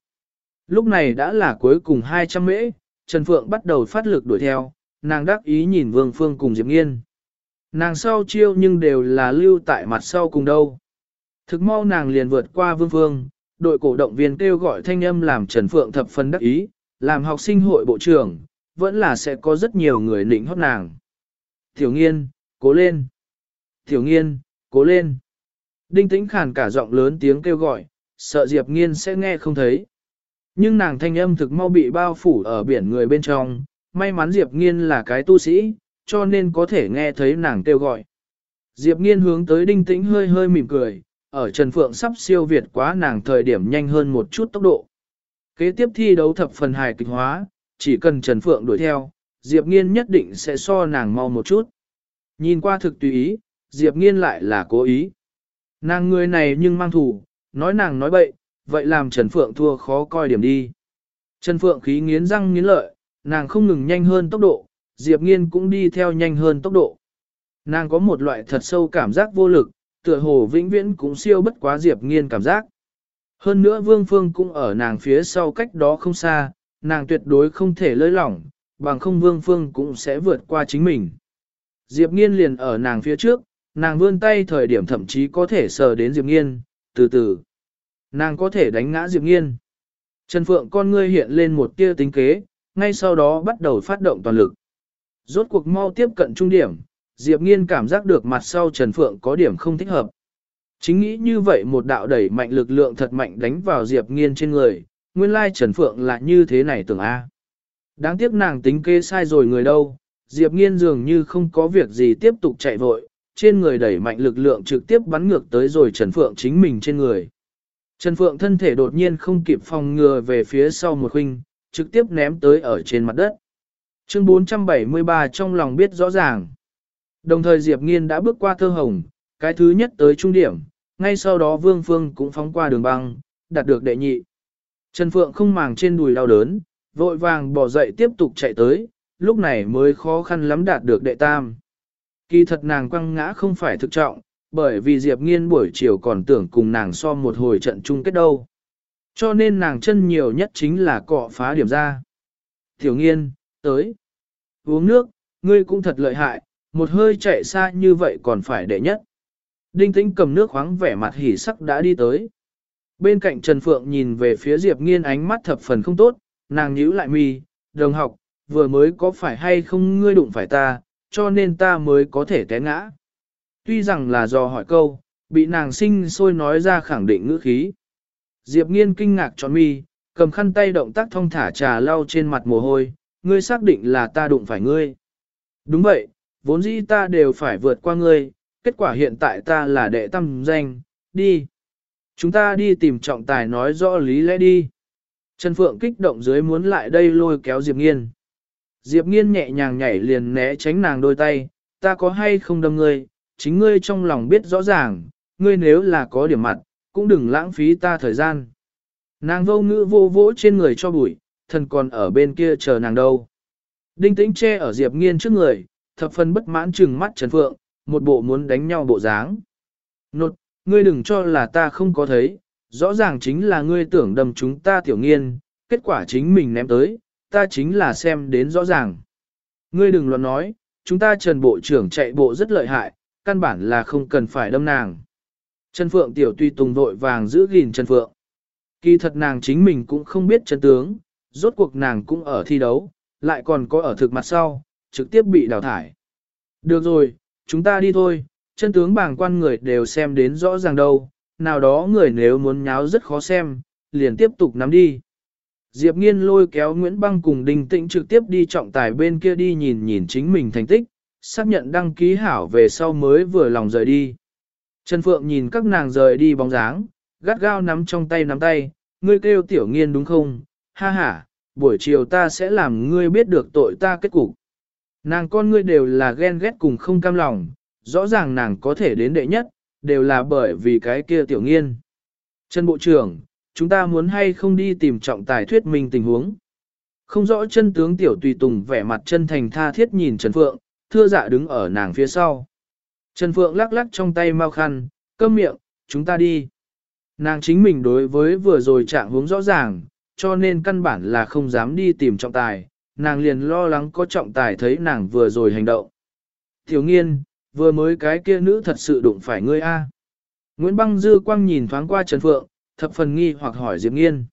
[SPEAKER 1] Lúc này đã là cuối cùng 200 mễ, Trần Phượng bắt đầu phát lực đuổi theo, nàng đắc ý nhìn Vương Phương cùng Diệp Nghiên. Nàng sau chiêu nhưng đều là lưu tại mặt sau cùng đâu. Thực mau nàng liền vượt qua Vương Phương, đội cổ động viên kêu gọi thanh âm làm Trần Phượng thập phần đắc ý, làm học sinh hội bộ trưởng, vẫn là sẽ có rất nhiều người nịnh hót nàng. Tiểu nghiên, cố lên. Tiểu nghiên, cố lên. Đinh tĩnh khàn cả giọng lớn tiếng kêu gọi, sợ Diệp nghiên sẽ nghe không thấy. Nhưng nàng thanh âm thực mau bị bao phủ ở biển người bên trong, may mắn Diệp nghiên là cái tu sĩ, cho nên có thể nghe thấy nàng kêu gọi. Diệp nghiên hướng tới đinh tĩnh hơi hơi mỉm cười, ở Trần Phượng sắp siêu việt quá nàng thời điểm nhanh hơn một chút tốc độ. Kế tiếp thi đấu thập phần hài kịch hóa, chỉ cần Trần Phượng đuổi theo, Diệp Nghiên nhất định sẽ so nàng mau một chút. Nhìn qua thực tùy ý, Diệp Nghiên lại là cố ý. Nàng người này nhưng mang thủ, nói nàng nói bậy, vậy làm Trần Phượng thua khó coi điểm đi. Trần Phượng khí nghiến răng nghiến lợi, nàng không ngừng nhanh hơn tốc độ, Diệp Nghiên cũng đi theo nhanh hơn tốc độ. Nàng có một loại thật sâu cảm giác vô lực, tựa hồ vĩnh viễn cũng siêu bất quá Diệp Nghiên cảm giác. Hơn nữa Vương Phương cũng ở nàng phía sau cách đó không xa, nàng tuyệt đối không thể lơi lỏng, bằng không Vương Phương cũng sẽ vượt qua chính mình. Diệp Nghiên liền ở nàng phía trước, nàng vươn tay thời điểm thậm chí có thể sờ đến Diệp Nghiên, từ từ. Nàng có thể đánh ngã Diệp Nghiên. Trần Phượng con ngươi hiện lên một tia tính kế, ngay sau đó bắt đầu phát động toàn lực. Rốt cuộc mau tiếp cận trung điểm, Diệp Nghiên cảm giác được mặt sau Trần Phượng có điểm không thích hợp. Chính nghĩ như vậy một đạo đẩy mạnh lực lượng thật mạnh đánh vào Diệp Nghiên trên người, nguyên lai Trần Phượng là như thế này tưởng A. Đáng tiếc nàng tính kê sai rồi người đâu, Diệp Nghiên dường như không có việc gì tiếp tục chạy vội, trên người đẩy mạnh lực lượng trực tiếp bắn ngược tới rồi Trần Phượng chính mình trên người. Trần Phượng thân thể đột nhiên không kịp phòng ngừa về phía sau một huynh, trực tiếp ném tới ở trên mặt đất. Chương 473 trong lòng biết rõ ràng. Đồng thời Diệp Nghiên đã bước qua thơ hồng, cái thứ nhất tới trung điểm, ngay sau đó Vương Phương cũng phóng qua đường băng, đạt được đệ nhị. Trần Phượng không màng trên đùi đau đớn, vội vàng bỏ dậy tiếp tục chạy tới, lúc này mới khó khăn lắm đạt được đệ tam. Kỳ thật nàng quăng ngã không phải thực trọng, bởi vì Diệp Nghiên buổi chiều còn tưởng cùng nàng so một hồi trận chung kết đâu. Cho nên nàng chân nhiều nhất chính là cọ phá điểm ra. Tiểu Nghiên, tới. Uống nước, ngươi cũng thật lợi hại, một hơi chạy xa như vậy còn phải đệ nhất. Đinh tĩnh cầm nước khoáng vẻ mặt hỉ sắc đã đi tới. Bên cạnh Trần Phượng nhìn về phía Diệp Nghiên ánh mắt thập phần không tốt, nàng nhíu lại mi, đồng học, vừa mới có phải hay không ngươi đụng phải ta, cho nên ta mới có thể té ngã. Tuy rằng là do hỏi câu, bị nàng sinh sôi nói ra khẳng định ngữ khí. Diệp Nghiên kinh ngạc tròn mi, cầm khăn tay động tác thông thả trà lau trên mặt mồ hôi, ngươi xác định là ta đụng phải ngươi. Đúng vậy, vốn dĩ ta đều phải vượt qua ngươi, kết quả hiện tại ta là đệ tâm danh, đi. Chúng ta đi tìm trọng tài nói rõ lý lẽ đi. Trần Phượng kích động dưới muốn lại đây lôi kéo Diệp Nghiên. Diệp Nghiên nhẹ nhàng nhảy liền né tránh nàng đôi tay, ta có hay không đâm ngươi, chính ngươi trong lòng biết rõ ràng, ngươi nếu là có điểm mặt, cũng đừng lãng phí ta thời gian. Nàng vô ngữ vô vỗ trên người cho bụi, thần còn ở bên kia chờ nàng đâu. Đinh tĩnh che ở Diệp Nghiên trước người, thập phần bất mãn trừng mắt Trần Phượng, một bộ muốn đánh nhau bộ dáng. Nột, ngươi đừng cho là ta không có thấy, rõ ràng chính là ngươi tưởng đâm chúng ta tiểu nghiên, kết quả chính mình ném tới, ta chính là xem đến rõ ràng. Ngươi đừng luận nói, chúng ta Trần Bộ trưởng chạy bộ rất lợi hại, căn bản là không cần phải đâm nàng. Trần Phượng tiểu tuy tùng vội vàng giữ gìn Trần Phượng. Kỳ thật nàng chính mình cũng không biết chân tướng, rốt cuộc nàng cũng ở thi đấu, lại còn có ở thực mặt sau, trực tiếp bị đào thải. Được rồi, chúng ta đi thôi, chân tướng bảng quan người đều xem đến rõ ràng đâu, nào đó người nếu muốn nháo rất khó xem, liền tiếp tục nắm đi. Diệp Nghiên lôi kéo Nguyễn Băng cùng Đinh Tĩnh trực tiếp đi trọng tài bên kia đi nhìn nhìn chính mình thành tích, xác nhận đăng ký hảo về sau mới vừa lòng rời đi. Trần Phượng nhìn các nàng rời đi bóng dáng, gắt gao nắm trong tay nắm tay, ngươi kêu tiểu nghiên đúng không? Ha ha, buổi chiều ta sẽ làm ngươi biết được tội ta kết cục. Nàng con ngươi đều là ghen ghét cùng không cam lòng, rõ ràng nàng có thể đến đệ nhất, đều là bởi vì cái kia tiểu nghiên. chân Bộ trưởng, chúng ta muốn hay không đi tìm trọng tài thuyết minh tình huống. Không rõ chân tướng tiểu tùy tùng vẻ mặt chân thành tha thiết nhìn Trần Phượng, thưa dạ đứng ở nàng phía sau. Trần Phượng lắc lắc trong tay mau khăn, câm miệng, chúng ta đi. Nàng chính mình đối với vừa rồi trạng hướng rõ ràng, cho nên căn bản là không dám đi tìm trọng tài, nàng liền lo lắng có trọng tài thấy nàng vừa rồi hành động. Tiểu nghiên, vừa mới cái kia nữ thật sự đụng phải ngươi a. Nguyễn Băng Dư quang nhìn thoáng qua Trần Phượng, thập phần nghi hoặc hỏi Diệp Nghiên.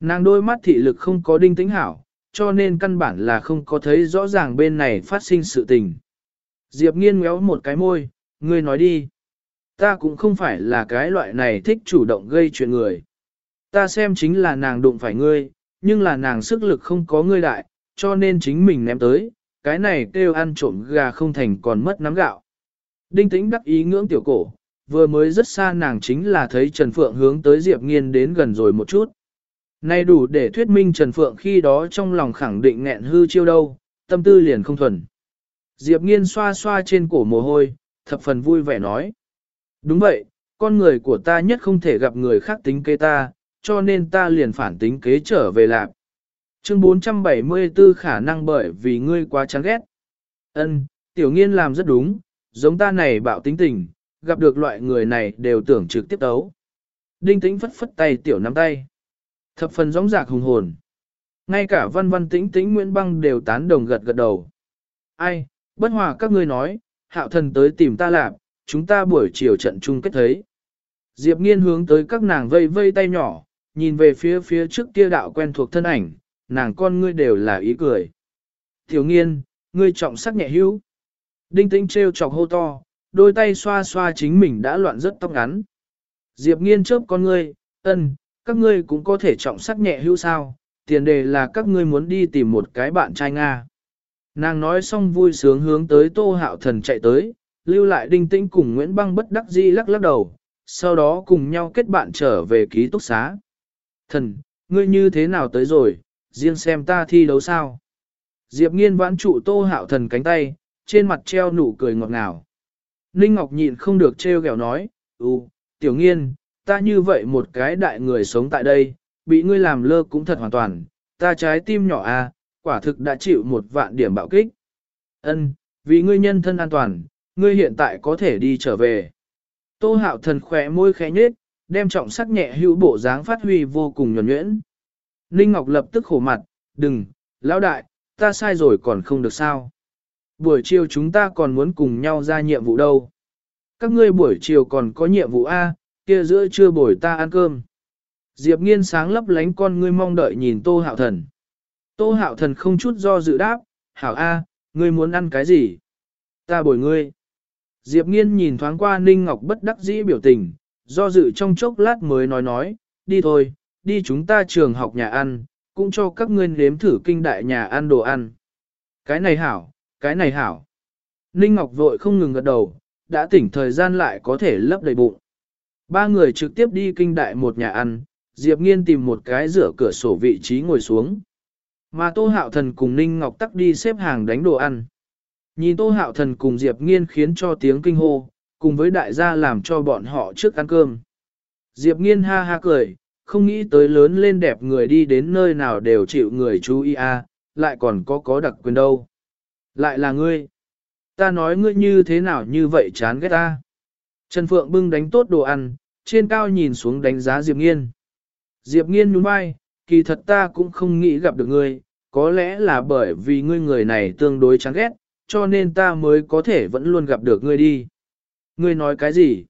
[SPEAKER 1] Nàng đôi mắt thị lực không có đinh tính hảo, cho nên căn bản là không có thấy rõ ràng bên này phát sinh sự tình. Diệp Nghiên méo một cái môi, ngươi nói đi. Ta cũng không phải là cái loại này thích chủ động gây chuyện người. Ta xem chính là nàng đụng phải ngươi, nhưng là nàng sức lực không có ngươi đại, cho nên chính mình ném tới, cái này kêu ăn trộm gà không thành còn mất nắm gạo. Đinh tĩnh đắc ý ngưỡng tiểu cổ, vừa mới rất xa nàng chính là thấy Trần Phượng hướng tới Diệp Nghiên đến gần rồi một chút. Nay đủ để thuyết minh Trần Phượng khi đó trong lòng khẳng định nghẹn hư chiêu đâu, tâm tư liền không thuần. Diệp Nghiên xoa xoa trên cổ mồ hôi, thập phần vui vẻ nói. Đúng vậy, con người của ta nhất không thể gặp người khác tính kế ta, cho nên ta liền phản tính kế trở về lạc. Chương 474 khả năng bởi vì ngươi quá chán ghét. Ân, tiểu nghiên làm rất đúng, giống ta này bạo tính tình, gặp được loại người này đều tưởng trực tiếp tấu Đinh tĩnh phất phất tay tiểu nắm tay. Thập phần giống dạc hùng hồn. Ngay cả văn văn tĩnh tĩnh Nguyễn Băng đều tán đồng gật gật đầu. Ai, bất hòa các ngươi nói, hạo thần tới tìm ta làm, chúng ta buổi chiều trận chung kết thấy. Diệp nghiên hướng tới các nàng vây vây tay nhỏ, nhìn về phía phía trước kia đạo quen thuộc thân ảnh, nàng con ngươi đều là ý cười. Tiểu nghiên, ngươi trọng sắc nhẹ hữu. Đinh tĩnh treo chọc hô to, đôi tay xoa xoa chính mình đã loạn rất tóc ngắn. Diệp nghiên chớp con ngươi, ân, các ngươi cũng có thể trọng sắc nhẹ hữu sao, tiền đề là các ngươi muốn đi tìm một cái bạn trai Nga. Nàng nói xong vui sướng hướng tới tô hạo thần chạy tới, lưu lại đinh tĩnh cùng Nguyễn Băng bất đắc dĩ lắc lắc đầu, sau đó cùng nhau kết bạn trở về ký túc xá. Thần, ngươi như thế nào tới rồi, riêng xem ta thi đấu sao. Diệp nghiên vãn trụ tô hạo thần cánh tay, trên mặt treo nụ cười ngọt ngào. Ninh Ngọc nhịn không được treo gẹo nói, ừ, tiểu nghiên, ta như vậy một cái đại người sống tại đây, bị ngươi làm lơ cũng thật hoàn toàn, ta trái tim nhỏ à, quả thực đã chịu một vạn điểm bạo kích. Ân, vì ngươi nhân thân an toàn, ngươi hiện tại có thể đi trở về. Tô hạo thần khỏe môi khẽ nhết, đem trọng sắc nhẹ hữu bộ dáng phát huy vô cùng nhuẩn nhuyễn. Ninh Ngọc lập tức khổ mặt, đừng, lão đại, ta sai rồi còn không được sao. Buổi chiều chúng ta còn muốn cùng nhau ra nhiệm vụ đâu. Các ngươi buổi chiều còn có nhiệm vụ A, kia giữa trưa buổi ta ăn cơm. Diệp nghiên sáng lấp lánh con ngươi mong đợi nhìn Tô Hạo Thần. Tô Hạo Thần không chút do dự đáp, Hảo A, ngươi muốn ăn cái gì? Ta bồi ngươi. Diệp nghiên nhìn thoáng qua Ninh Ngọc bất đắc dĩ biểu tình, do dự trong chốc lát mới nói nói, đi thôi, đi chúng ta trường học nhà ăn, cũng cho các ngươi nếm thử kinh đại nhà ăn đồ ăn. Cái này hảo, cái này hảo. Ninh Ngọc vội không ngừng gật đầu, đã tỉnh thời gian lại có thể lấp đầy bụng. Ba người trực tiếp đi kinh đại một nhà ăn, Diệp Nghiên tìm một cái rửa cửa sổ vị trí ngồi xuống. Mà Tô Hạo Thần cùng Ninh Ngọc tắc đi xếp hàng đánh đồ ăn. Nhìn Tô Hạo Thần cùng Diệp Nghiên khiến cho tiếng kinh hô, cùng với đại gia làm cho bọn họ trước ăn cơm. Diệp Nghiên ha ha cười, không nghĩ tới lớn lên đẹp người đi đến nơi nào đều chịu người chú ý a, à, lại còn có có đặc quyền đâu. Lại là ngươi. Ta nói ngươi như thế nào như vậy chán ghét ta. Trần Phượng bưng đánh tốt đồ ăn, trên cao nhìn xuống đánh giá Diệp Nghiên. Diệp Nghiên nhún vai, kỳ thật ta cũng không nghĩ gặp được ngươi, có lẽ là bởi vì ngươi người này tương đối chán ghét, cho nên ta mới có thể vẫn luôn gặp được ngươi đi. Ngươi nói cái gì?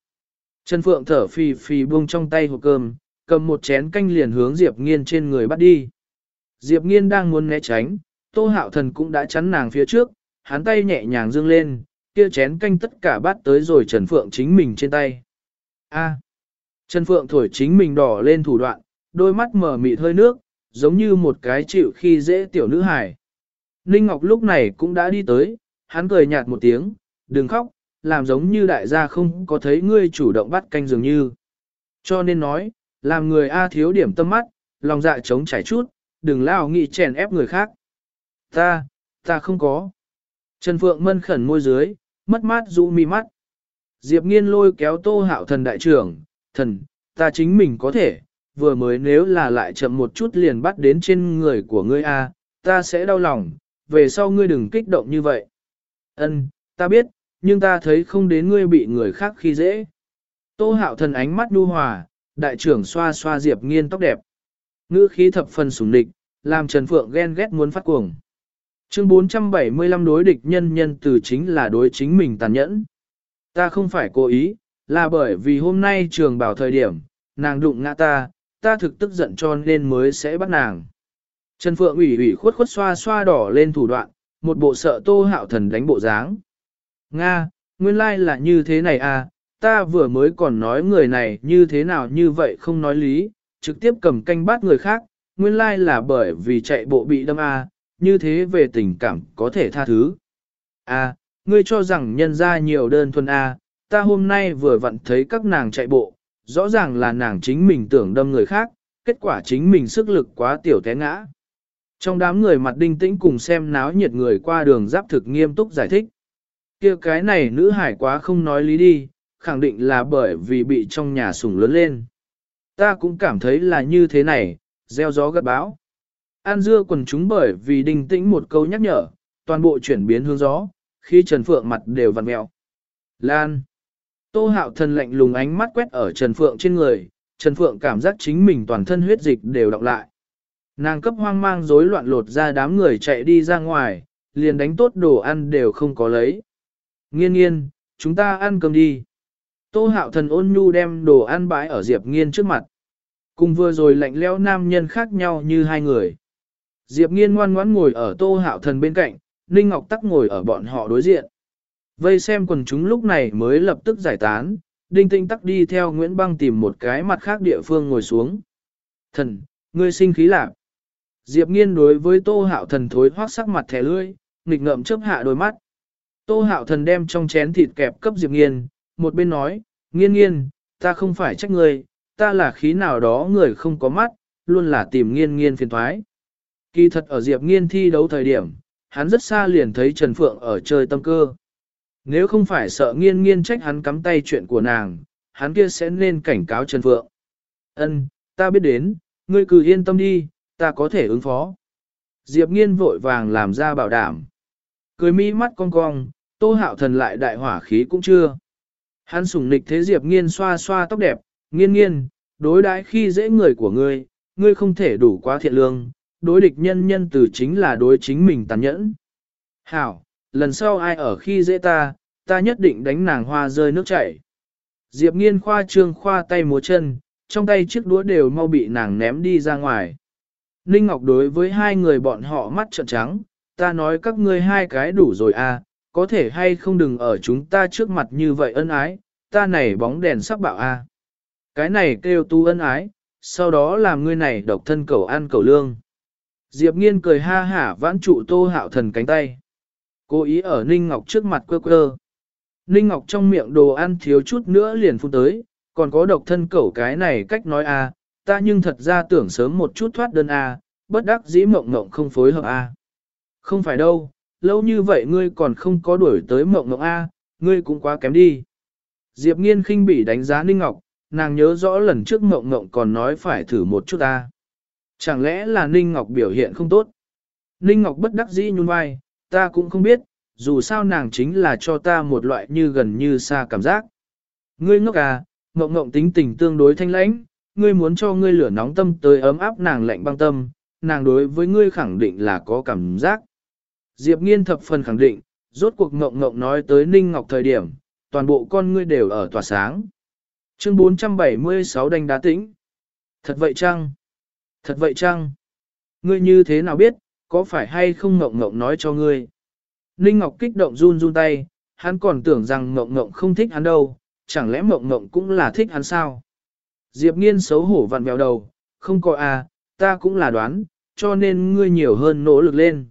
[SPEAKER 1] Trần Phượng thở phì phì buông trong tay hộp cơm, cầm một chén canh liền hướng Diệp Nghiên trên người bắt đi. Diệp Nghiên đang muốn né tránh, Tô Hạo Thần cũng đã chắn nàng phía trước, hắn tay nhẹ nhàng dương lên, kia chén canh tất cả bát tới rồi Trần Phượng chính mình trên tay. A. Trần Phượng thổi chính mình đỏ lên thủ đoạn, đôi mắt mở mịt hơi nước, giống như một cái chịu khi dễ tiểu nữ hài. Ninh Ngọc lúc này cũng đã đi tới, hắn cười nhạt một tiếng, đừng khóc, làm giống như đại gia không có thấy ngươi chủ động bắt canh dường như. Cho nên nói, làm người A thiếu điểm tâm mắt, lòng dạ trống trải chút, đừng lao nghị chèn ép người khác. Ta, ta không có. Trần Phượng mân khẩn môi dưới, mất mát rũ mi mắt. Diệp nghiên lôi kéo tô hạo thần đại trưởng, thần, ta chính mình có thể, vừa mới nếu là lại chậm một chút liền bắt đến trên người của ngươi A, ta sẽ đau lòng, về sau ngươi đừng kích động như vậy. Ân, ta biết, nhưng ta thấy không đến ngươi bị người khác khi dễ. Tô hạo thần ánh mắt nu hòa, đại trưởng xoa xoa Diệp nghiên tóc đẹp. Ngữ khí thập phần sủng địch, làm Trần Phượng ghen ghét muốn phát cuồng. Chương 475 đối địch nhân nhân từ chính là đối chính mình tàn nhẫn. Ta không phải cố ý, là bởi vì hôm nay trường bảo thời điểm, nàng đụng ngã ta, ta thực tức giận cho nên mới sẽ bắt nàng. Trần Phượng ủy ủy khuất khuất xoa xoa đỏ lên thủ đoạn, một bộ sợ tô hạo thần đánh bộ dáng. Nga, nguyên lai like là như thế này à, ta vừa mới còn nói người này như thế nào như vậy không nói lý, trực tiếp cầm canh bắt người khác, nguyên lai like là bởi vì chạy bộ bị đâm à, như thế về tình cảm có thể tha thứ. À, ngươi cho rằng nhân ra nhiều đơn thuần à, ta hôm nay vừa vặn thấy các nàng chạy bộ, rõ ràng là nàng chính mình tưởng đâm người khác, kết quả chính mình sức lực quá tiểu té ngã. Trong đám người mặt đinh tĩnh cùng xem náo nhiệt người qua đường giáp thực nghiêm túc giải thích. kia cái này nữ hải quá không nói lý đi, khẳng định là bởi vì bị trong nhà sủng lớn lên. Ta cũng cảm thấy là như thế này, gieo gió gặt bão. An dưa quần chúng bởi vì đình tĩnh một câu nhắc nhở, toàn bộ chuyển biến hướng gió, khi Trần Phượng mặt đều vặn mẹo. Lan. Tô hạo thần lạnh lùng ánh mắt quét ở Trần Phượng trên người, Trần Phượng cảm giác chính mình toàn thân huyết dịch đều đọc lại. Nàng cấp hoang mang rối loạn lột ra đám người chạy đi ra ngoài, liền đánh tốt đồ ăn đều không có lấy. Nghiên nghiên, chúng ta ăn cơm đi. Tô hạo thần ôn nhu đem đồ ăn bãi ở Diệp nghiên trước mặt. Cùng vừa rồi lạnh leo nam nhân khác nhau như hai người. Diệp nghiên ngoan ngoãn ngồi ở tô hạo thần bên cạnh, Ninh Ngọc Tắc ngồi ở bọn họ đối diện. Vây xem quần chúng lúc này mới lập tức giải tán, Đinh Tinh Tắc đi theo Nguyễn Băng tìm một cái mặt khác địa phương ngồi xuống. Thần, ngươi sinh khí lạc. Diệp nghiên đối với tô hạo thần thối hoác sắc mặt thẻ lưỡi, nghịch ngợm chớp hạ đôi mắt. Tô hạo thần đem trong chén thịt kẹp cấp Diệp nghiên, một bên nói, nghiên nghiên, ta không phải trách ngươi, ta là khí nào đó người không có mắt, luôn là tìm nghiên nghiên phiền thoái. Kỳ thật ở Diệp nghiên thi đấu thời điểm, hắn rất xa liền thấy Trần Phượng ở chơi tâm cơ. Nếu không phải sợ nghiên nghiên trách hắn cắm tay chuyện của nàng, hắn kia sẽ nên cảnh cáo Trần Phượng. Ân, ta biết đến, ngươi cứ yên tâm đi, ta có thể ứng phó. Diệp nghiên vội vàng làm ra bảo đảm. Cười mi mắt cong cong, tô hạo thần lại đại hỏa khí cũng chưa. Hắn sủng nịch thế Diệp nghiên xoa xoa tóc đẹp, nghiên nghiên, đối đãi khi dễ người của ngươi, ngươi không thể đủ quá thiện lương, đối địch nhân nhân từ chính là đối chính mình tàn nhẫn. Hảo, lần sau ai ở khi dễ ta, ta nhất định đánh nàng hoa rơi nước chảy. Diệp nghiên khoa trương khoa tay múa chân, trong tay chiếc đũa đều mau bị nàng ném đi ra ngoài. Ninh Ngọc đối với hai người bọn họ mắt trợn trắng, ta nói các ngươi hai cái đủ rồi à, có thể hay không đừng ở chúng ta trước mặt như vậy ân ái, ta này bóng đèn sắp bạo à. Cái này kêu tu ân ái, sau đó làm ngươi này độc thân cầu ăn cầu lương. Diệp nghiên cười ha hả vãn trụ tô hạo thần cánh tay. Cố ý ở Ninh Ngọc trước mặt quơ quơ. Ninh Ngọc trong miệng đồ ăn thiếu chút nữa liền phun tới, còn có độc thân cẩu cái này cách nói a, à, ta nhưng thật ra tưởng sớm một chút thoát đơn a, à, bất đắc dĩ mộng mộng không phối hợp a. À. Không phải đâu, lâu như vậy ngươi còn không có đuổi tới mộng mộng a, ngươi cũng quá kém đi. Diệp Nghiên khinh bỉ đánh giá Ninh Ngọc, nàng nhớ rõ lần trước mộng mộng còn nói phải thử một chút a. Chẳng lẽ là Ninh Ngọc biểu hiện không tốt? Ninh Ngọc bất đắc dĩ nhún vai, ta cũng không biết, dù sao nàng chính là cho ta một loại như gần như xa cảm giác. Ngươi ngốc à, ngộng ngộng tính tình tương đối thanh lãnh, ngươi muốn cho ngươi lửa nóng tâm tới ấm áp nàng lạnh băng tâm, nàng đối với ngươi khẳng định là có cảm giác. Diệp nghiên thập phần khẳng định, rốt cuộc ngộng ngộng nói tới Ninh Ngọc thời điểm, toàn bộ con ngươi đều ở tỏa sáng. Chương 476 đánh đá tĩnh. Thật vậy chăng? Thật vậy chăng? Ngươi như thế nào biết, có phải hay không ngộng ngộng nói cho ngươi? Ninh Ngọc kích động run run tay, hắn còn tưởng rằng ngộng ngộng không thích hắn đâu, chẳng lẽ ngộng ngộng cũng là thích hắn sao? Diệp nghiên xấu hổ vặn vẹo đầu, không có à, ta cũng là đoán, cho nên ngươi nhiều hơn nỗ lực lên.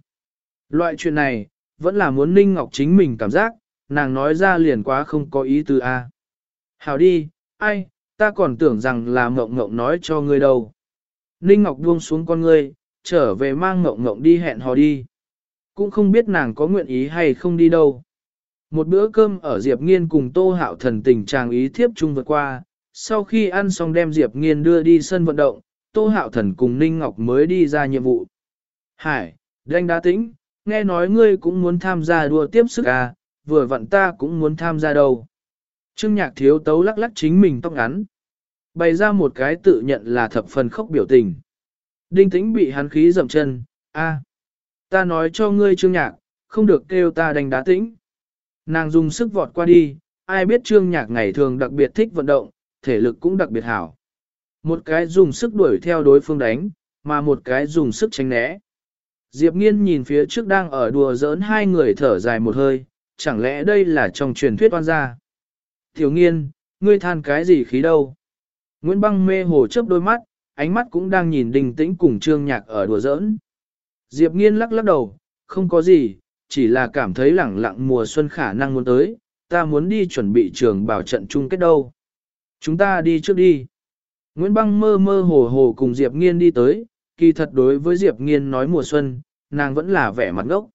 [SPEAKER 1] Loại chuyện này, vẫn là muốn Ninh Ngọc chính mình cảm giác, nàng nói ra liền quá không có ý tư a. À. Hảo đi, ai, ta còn tưởng rằng là Ngộng Ngộng nói cho ngươi đâu. Ninh Ngọc buông xuống con ngươi, trở về mang ngộng ngộng đi hẹn hò đi. Cũng không biết nàng có nguyện ý hay không đi đâu. Một bữa cơm ở Diệp Nghiên cùng Tô Hạo Thần tình chàng ý thiếp chung vượt qua, sau khi ăn xong đem Diệp Nghiên đưa đi sân vận động, Tô Hạo Thần cùng Ninh Ngọc mới đi ra nhiệm vụ. Hải, đánh đá tính, nghe nói ngươi cũng muốn tham gia đua tiếp sức à, vừa vặn ta cũng muốn tham gia đâu. Trương nhạc thiếu tấu lắc lắc chính mình tóc ngắn. Bày ra một cái tự nhận là thập phần khốc biểu tình. Đinh tĩnh bị hắn khí dậm chân, a, ta nói cho ngươi trương nhạc, không được kêu ta đánh đá tĩnh. Nàng dùng sức vọt qua đi, ai biết trương nhạc ngày thường đặc biệt thích vận động, thể lực cũng đặc biệt hảo. Một cái dùng sức đuổi theo đối phương đánh, mà một cái dùng sức tránh né. Diệp nghiên nhìn phía trước đang ở đùa giỡn hai người thở dài một hơi, chẳng lẽ đây là trong truyền thuyết oan gia? Tiểu nghiên, ngươi than cái gì khí đâu? Nguyễn băng mê hồ chớp đôi mắt, ánh mắt cũng đang nhìn đình tĩnh cùng trương nhạc ở đùa giỡn. Diệp nghiên lắc lắc đầu, không có gì, chỉ là cảm thấy lẳng lặng mùa xuân khả năng muốn tới, ta muốn đi chuẩn bị trường bảo trận chung kết đâu. Chúng ta đi trước đi. Nguyễn băng mơ mơ hồ hồ cùng Diệp nghiên đi tới, kỳ thật đối với Diệp nghiên nói mùa xuân, nàng vẫn là vẻ mặt ngốc.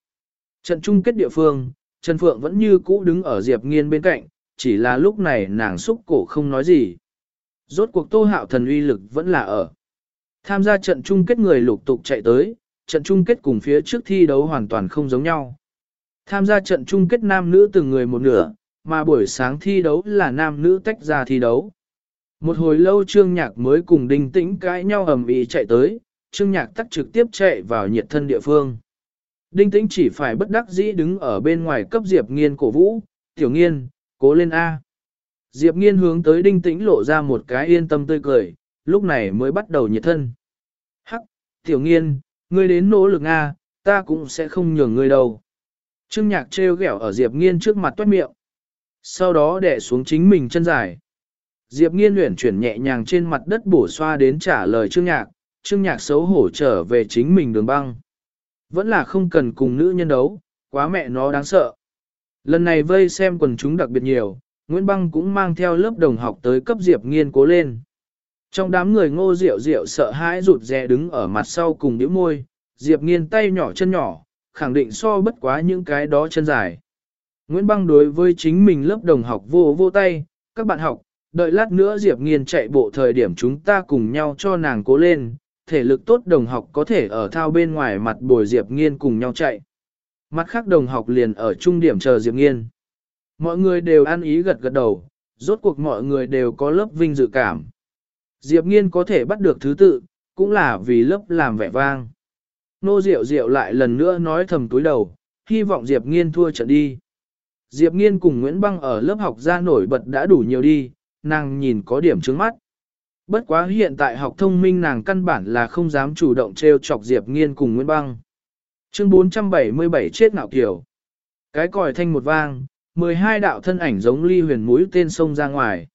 [SPEAKER 1] Trận chung kết địa phương, Trần Phượng vẫn như cũ đứng ở Diệp Nghiên bên cạnh, chỉ là lúc này nàng xúc cổ không nói gì. Rốt cuộc tô hạo thần uy lực vẫn là ở. Tham gia trận chung kết người lục tục chạy tới, trận chung kết cùng phía trước thi đấu hoàn toàn không giống nhau. Tham gia trận chung kết nam nữ từng người một nửa, mà buổi sáng thi đấu là nam nữ tách ra thi đấu. Một hồi lâu Trương Nhạc mới cùng Đinh Tĩnh cãi nhau ầm ĩ chạy tới, Trương Nhạc tắt trực tiếp chạy vào nhiệt thân địa phương. Đinh Tĩnh chỉ phải bất đắc dĩ đứng ở bên ngoài cấp Diệp Nghiên cổ vũ, "Tiểu Nghiên, cố lên a." Diệp Nghiên hướng tới Đinh Tĩnh lộ ra một cái yên tâm tươi cười, lúc này mới bắt đầu nhiệt thân. "Hắc, Tiểu Nghiên, ngươi đến nỗ lực a, ta cũng sẽ không nhường ngươi đâu." Trương Nhạc trêu ghẹo ở Diệp Nghiên trước mặt toát miệng. Sau đó đè xuống chính mình chân dài. Diệp Nghiên luyện chuyển nhẹ nhàng trên mặt đất bổ xoa đến trả lời Trương Nhạc, Trương Nhạc xấu hổ trở về chính mình đường băng. Vẫn là không cần cùng nữ nhân đấu, quá mẹ nó đáng sợ. Lần này vây xem quần chúng đặc biệt nhiều, Nguyễn Băng cũng mang theo lớp đồng học tới cấp Diệp Nghiên cố lên. Trong đám người ngô Diệu Diệu sợ hãi rụt rè đứng ở mặt sau cùng nhíu môi, Diệp Nghiên tay nhỏ chân nhỏ, khẳng định so bất quá những cái đó chân dài. Nguyễn Băng đối với chính mình lớp đồng học vô vô tay, các bạn học, đợi lát nữa Diệp Nghiên chạy bộ thời điểm chúng ta cùng nhau cho nàng cố lên, thể lực tốt đồng học có thể ở thao bên ngoài mặt bồi Diệp Nghiên cùng nhau chạy. Mặt khác đồng học liền ở trung điểm chờ Diệp Nghiên. Mọi người đều ăn ý gật gật đầu, rốt cuộc mọi người đều có lớp vinh dự cảm. Diệp Nghiên có thể bắt được thứ tự, cũng là vì lớp làm vẻ vang. Nô Diệu Diệu lại lần nữa nói thầm túi đầu, hy vọng Diệp Nghiên thua trận đi. Diệp Nghiên cùng Nguyễn Băng ở lớp học ra nổi bật đã đủ nhiều đi, nàng nhìn có điểm trứng mắt. Bất quá hiện tại học thông minh nàng căn bản là không dám chủ động treo chọc Diệp Nghiên cùng Nguyễn Băng. Chương 477 chết nạo kiểu. Cái còi thanh một vang, 12 đạo thân ảnh giống ly huyền mũi tên sông ra ngoài.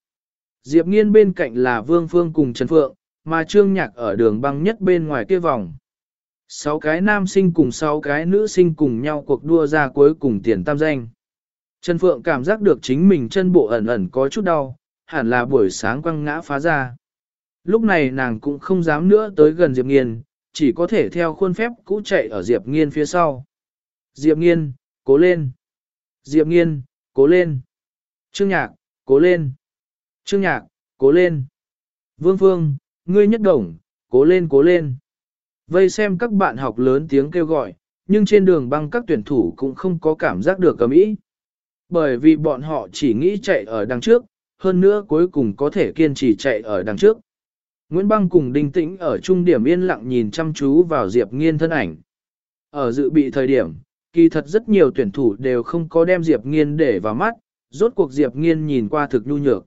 [SPEAKER 1] Diệp Nghiên bên cạnh là Vương Phương cùng Trần Phượng, mà Trương Nhạc ở đường băng nhất bên ngoài kia vòng. Sáu cái nam sinh cùng sáu cái nữ sinh cùng nhau cuộc đua ra cuối cùng tiền tam danh. Trần Phượng cảm giác được chính mình chân bộ ẩn ẩn có chút đau, hẳn là buổi sáng quăng ngã phá ra. Lúc này nàng cũng không dám nữa tới gần Diệp Nghiên, chỉ có thể theo khuôn phép cũ chạy ở Diệp Nghiên phía sau. Diệp Nghiên, cố lên. Diệp Nghiên, cố lên. Trương Nhạc, cố lên. Trương Nhạc, cố lên. Vương Phương, ngươi nhất đồng, cố lên cố lên. Vây xem các bạn học lớn tiếng kêu gọi, nhưng trên đường băng các tuyển thủ cũng không có cảm giác được cầm ý. Bởi vì bọn họ chỉ nghĩ chạy ở đằng trước, hơn nữa cuối cùng có thể kiên trì chạy ở đằng trước. Nguyễn Băng cùng Đinh Tĩnh ở trung điểm yên lặng nhìn chăm chú vào Diệp Nghiên thân ảnh. Ở dự bị thời điểm, kỳ thật rất nhiều tuyển thủ đều không có đem Diệp Nghiên để vào mắt, rốt cuộc Diệp Nghiên nhìn qua thực nhu nhược.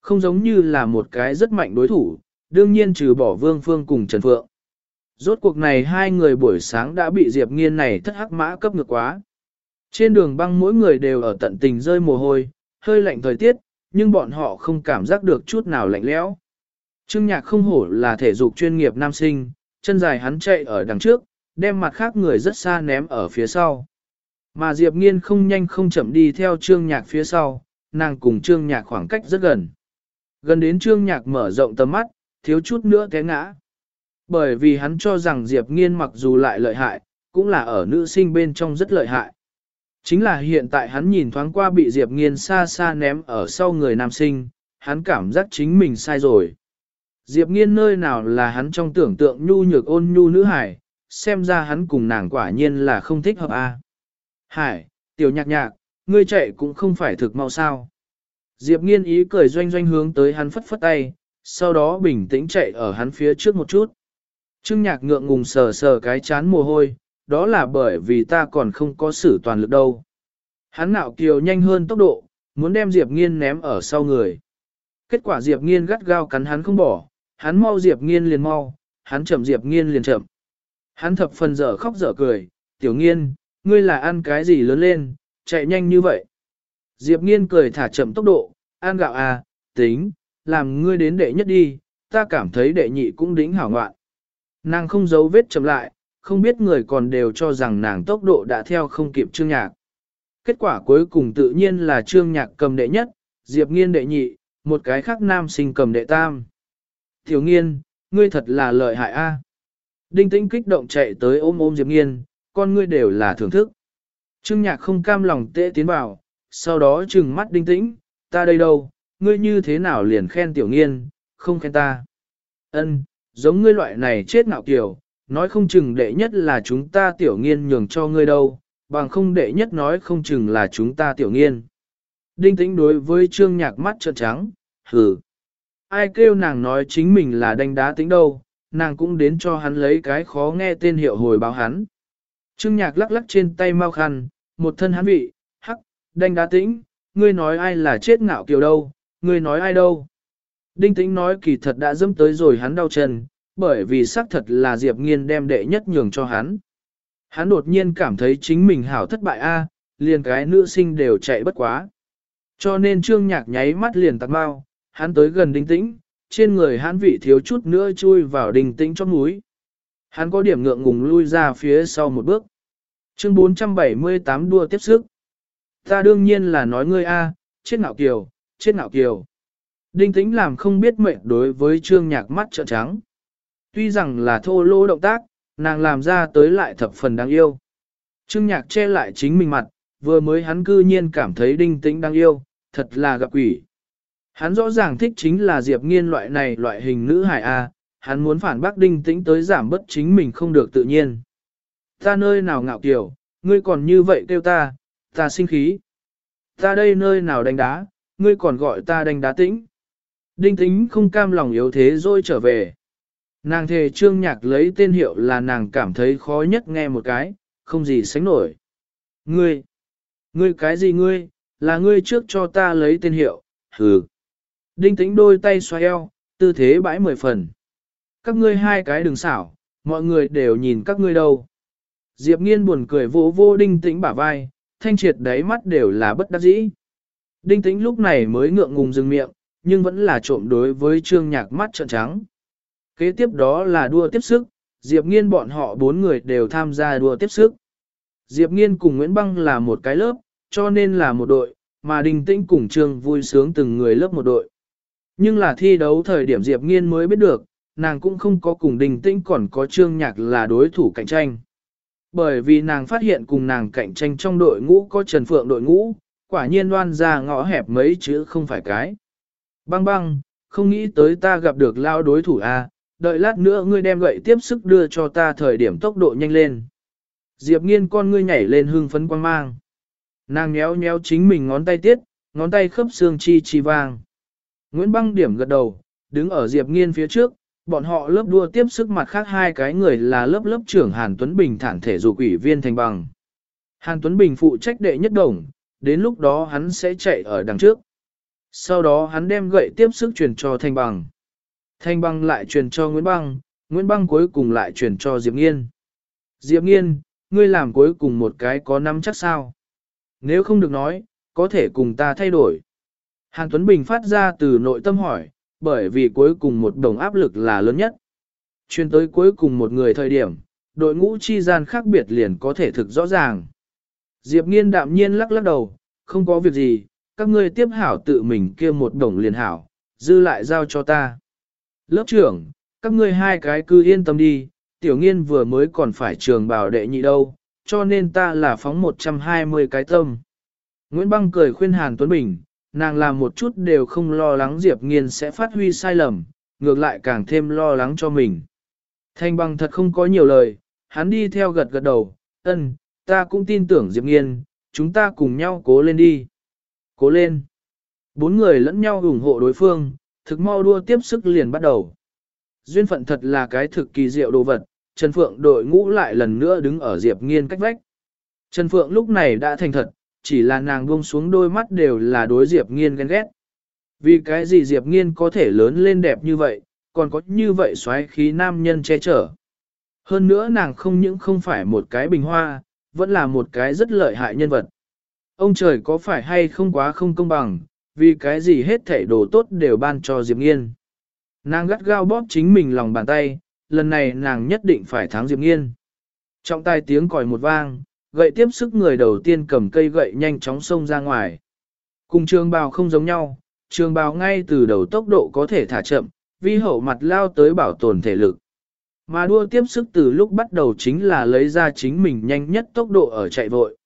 [SPEAKER 1] Không giống như là một cái rất mạnh đối thủ, đương nhiên trừ bỏ Vương Phương cùng Trần Phượng. Rốt cuộc này hai người buổi sáng đã bị Diệp Nghiên này thất hắc mã cấp ngược quá. Trên đường băng mỗi người đều ở tận tình rơi mồ hôi, hơi lạnh thời tiết, nhưng bọn họ không cảm giác được chút nào lạnh lẽo. Trương Nhạc không hổ là thể dục chuyên nghiệp nam sinh, chân dài hắn chạy ở đằng trước, đem mặt khác người rất xa ném ở phía sau. Mà Diệp Nghiên không nhanh không chậm đi theo Trương Nhạc phía sau, nàng cùng Trương Nhạc khoảng cách rất gần. Gần đến Trương Nhạc mở rộng tầm mắt, thiếu chút nữa té ngã. Bởi vì hắn cho rằng Diệp Nghiên mặc dù lại lợi hại, cũng là ở nữ sinh bên trong rất lợi hại. Chính là hiện tại hắn nhìn thoáng qua bị Diệp Nghiên xa xa ném ở sau người nam sinh, hắn cảm giác chính mình sai rồi. Diệp Nghiên nơi nào là hắn trong tưởng tượng nhu nhược ôn nhu nữ hải, xem ra hắn cùng nàng quả nhiên là không thích hợp a. Hải, tiểu nhạc nhạc, ngươi chạy cũng không phải thực mau sao. Diệp Nghiên ý cười doanh doanh hướng tới hắn phất phất tay, sau đó bình tĩnh chạy ở hắn phía trước một chút. Trương nhạc ngượng ngùng sờ sờ cái chán mồ hôi, đó là bởi vì ta còn không có sử toàn lực đâu. Hắn nạo kiều nhanh hơn tốc độ, muốn đem Diệp Nghiên ném ở sau người. Kết quả Diệp Nghiên gắt gao cắn hắn không bỏ, hắn mau Diệp Nghiên liền mau, hắn chậm Diệp Nghiên liền chậm. Hắn thập phần dở khóc dở cười, tiểu nghiên, ngươi là ăn cái gì lớn lên, chạy nhanh như vậy. Diệp Nghiên cười thả chậm tốc độ, ăn gạo à, tính, làm ngươi đến đệ nhất đi, ta cảm thấy đệ nhị cũng đỉnh hảo ngoạn. Nàng không giấu vết chậm lại, không biết người còn đều cho rằng nàng tốc độ đã theo không kịp trương nhạc. Kết quả cuối cùng tự nhiên là trương nhạc cầm đệ nhất, Diệp Nghiên đệ nhị, một cái khác nam sinh cầm đệ tam. Tiểu Nghiên, ngươi thật là lợi hại a. Đinh tĩnh kích động chạy tới ôm ôm Diệp Nghiên, con ngươi đều là thưởng thức. Trương Nhạc không cam lòng tệ tiến vào, sau đó trừng mắt đinh tĩnh, ta đây đâu, ngươi như thế nào liền khen tiểu nghiên, không khen ta. Ân, giống ngươi loại này chết ngạo kiểu, nói không chừng đệ nhất là chúng ta tiểu nghiên nhường cho ngươi đâu, bằng không đệ nhất nói không chừng là chúng ta tiểu nghiên. Đinh tĩnh đối với trương nhạc mắt trợn trắng, hừ. Ai kêu nàng nói chính mình là đánh đá tính đâu, nàng cũng đến cho hắn lấy cái khó nghe tên hiệu hồi báo hắn. Trương nhạc lắc lắc trên tay mau khăn, một thân hắn vị, hắc, đanh đá tĩnh, ngươi nói ai là chết ngạo kiều đâu, ngươi nói ai đâu. Đinh tĩnh nói kỳ thật đã dâm tới rồi hắn đau chân, bởi vì xác thật là Diệp Nghiên đem đệ nhất nhường cho hắn. Hắn đột nhiên cảm thấy chính mình hảo thất bại a, liền cái nữ sinh đều chạy bất quá. Cho nên trương nhạc nháy mắt liền tạc bao, hắn tới gần đinh tĩnh, trên người hắn vị thiếu chút nữa chui vào đinh tĩnh chót núi. Hắn có điểm ngượng ngùng lui ra phía sau một bước. Chương 478 đua tiếp sức. Ta đương nhiên là nói ngươi a, chết ngạo kiều, chết ngạo kiều. Đinh tĩnh làm không biết mệnh đối với trương nhạc mắt trợn trắng. Tuy rằng là thô lỗ động tác, nàng làm ra tới lại thập phần đáng yêu. Trương nhạc che lại chính mình mặt, vừa mới hắn cư nhiên cảm thấy đinh tĩnh đáng yêu, thật là gặp quỷ. Hắn rõ ràng thích chính là Diệp Nghiên loại này loại hình nữ hải A, hắn muốn phản bác đinh tĩnh tới giảm bất chính mình không được tự nhiên. Ta nơi nào ngạo kiểu, ngươi còn như vậy kêu ta, ta sinh khí. Ta đây nơi nào đánh đá, ngươi còn gọi ta đánh đá tĩnh. Đinh tĩnh không cam lòng yếu thế rồi trở về. Nàng thề trương nhạc lấy tên hiệu là nàng cảm thấy khó nhất nghe một cái, không gì sánh nổi. Ngươi, ngươi cái gì ngươi, là ngươi trước cho ta lấy tên hiệu, hừ. Đinh tĩnh đôi tay xoay eo, tư thế bãi mười phần. Các ngươi hai cái đừng xảo, mọi người đều nhìn các ngươi đâu. Diệp nghiên buồn cười vô vô đinh tĩnh bả vai, thanh triệt đáy mắt đều là bất đắc dĩ. Đinh tĩnh lúc này mới ngượng ngùng dừng miệng, nhưng vẫn là trộm đối với trương nhạc mắt trợn trắng. Kế tiếp đó là đua tiếp sức, Diệp nghiên bọn họ bốn người đều tham gia đua tiếp sức. Diệp nghiên cùng Nguyễn Băng là một cái lớp, cho nên là một đội, mà Đinh Tĩnh cùng Trương vui sướng từng người lớp một đội. Nhưng là thi đấu thời điểm Diệp Nghiên mới biết được, nàng cũng không có cùng đình Tĩnh còn có Trương Nhạc là đối thủ cạnh tranh. Bởi vì nàng phát hiện cùng nàng cạnh tranh trong đội ngũ có Trần Phượng đội ngũ, quả nhiên đoan ra ngõ hẹp mấy chữ không phải cái. Băng băng, không nghĩ tới ta gặp được lao đối thủ a, à, đợi lát nữa ngươi đem gậy tiếp sức đưa cho ta thời điểm tốc độ nhanh lên. Diệp nghiên con ngươi nhảy lên hưng phấn quang mang. Nàng nhéo nhéo chính mình ngón tay tiết, ngón tay khớp xương chi chi vang. Nguyễn Băng điểm gật đầu, đứng ở Diệp Nghiên phía trước, bọn họ lớp đua tiếp sức mặt khác hai cái người là lớp lớp trưởng Hàn Tuấn Bình thản thể dục ủy viên thành bằng. Hàn Tuấn Bình phụ trách đệ nhất đồng, đến lúc đó hắn sẽ chạy ở đằng trước. Sau đó hắn đem gậy tiếp sức truyền cho Thanh Bằng. Thanh Bằng lại truyền cho Nguyễn Băng, Nguyễn Băng cuối cùng lại truyền cho Diệp Nghiên. Diệp Nghiên, ngươi làm cuối cùng một cái có nắm chắc sao? Nếu không được nói, có thể cùng ta thay đổi. Hàn Tuấn Bình phát ra từ nội tâm hỏi, bởi vì cuối cùng một đồng áp lực là lớn nhất. Chuyên tới cuối cùng một người thời điểm, đội ngũ chi gian khác biệt liền có thể thực rõ ràng. Diệp nghiên đạm nhiên lắc lắc đầu, không có việc gì, các ngươi tiếp hảo tự mình kia một đồng liền hảo, dư lại giao cho ta. Lớp trưởng, các ngươi hai cái cứ yên tâm đi, tiểu nghiên vừa mới còn phải trường bảo đệ nhị đâu, cho nên ta là phóng 120 cái tâm. Nguyễn Băng cười khuyên Hàn Tuấn Bình, nàng làm một chút đều không lo lắng Diệp Nghiên sẽ phát huy sai lầm, ngược lại càng thêm lo lắng cho mình. Thanh Bằng thật không có nhiều lời, hắn đi theo gật gật đầu, ân, ta cũng tin tưởng Diệp Nghiên, chúng ta cùng nhau cố lên đi. Cố lên. Bốn người lẫn nhau ủng hộ đối phương, thực mau đua tiếp sức liền bắt đầu. Duyên phận thật là cái thực kỳ diệu đồ vật, Trần Phượng đội ngũ lại lần nữa đứng ở Diệp Nghiên cách vách. Trần Phượng lúc này đã thành thật, chỉ là nàng buông xuống đôi mắt đều là đối Diệp Nghiên ghen ghét. Vì cái gì Diệp Nghiên có thể lớn lên đẹp như vậy, còn có như vậy xoáy khí nam nhân che chở. Hơn nữa nàng không những không phải một cái bình hoa, vẫn là một cái rất lợi hại nhân vật. Ông trời có phải hay không quá không công bằng, vì cái gì hết thảy đồ tốt đều ban cho Diệp Nghiên. Nàng gắt gao bóp chính mình lòng bàn tay, lần này nàng nhất định phải thắng Diệp Nghiên. Trong tai tiếng còi một vang, gậy tiếp sức người đầu tiên cầm cây gậy nhanh chóng xông ra ngoài. Cùng trường bào không giống nhau, trường bào ngay từ đầu tốc độ có thể thả chậm, vi hậu mặt lao tới bảo tồn thể lực. Mà đua tiếp sức từ lúc bắt đầu chính là lấy ra chính mình nhanh nhất tốc độ ở chạy vội.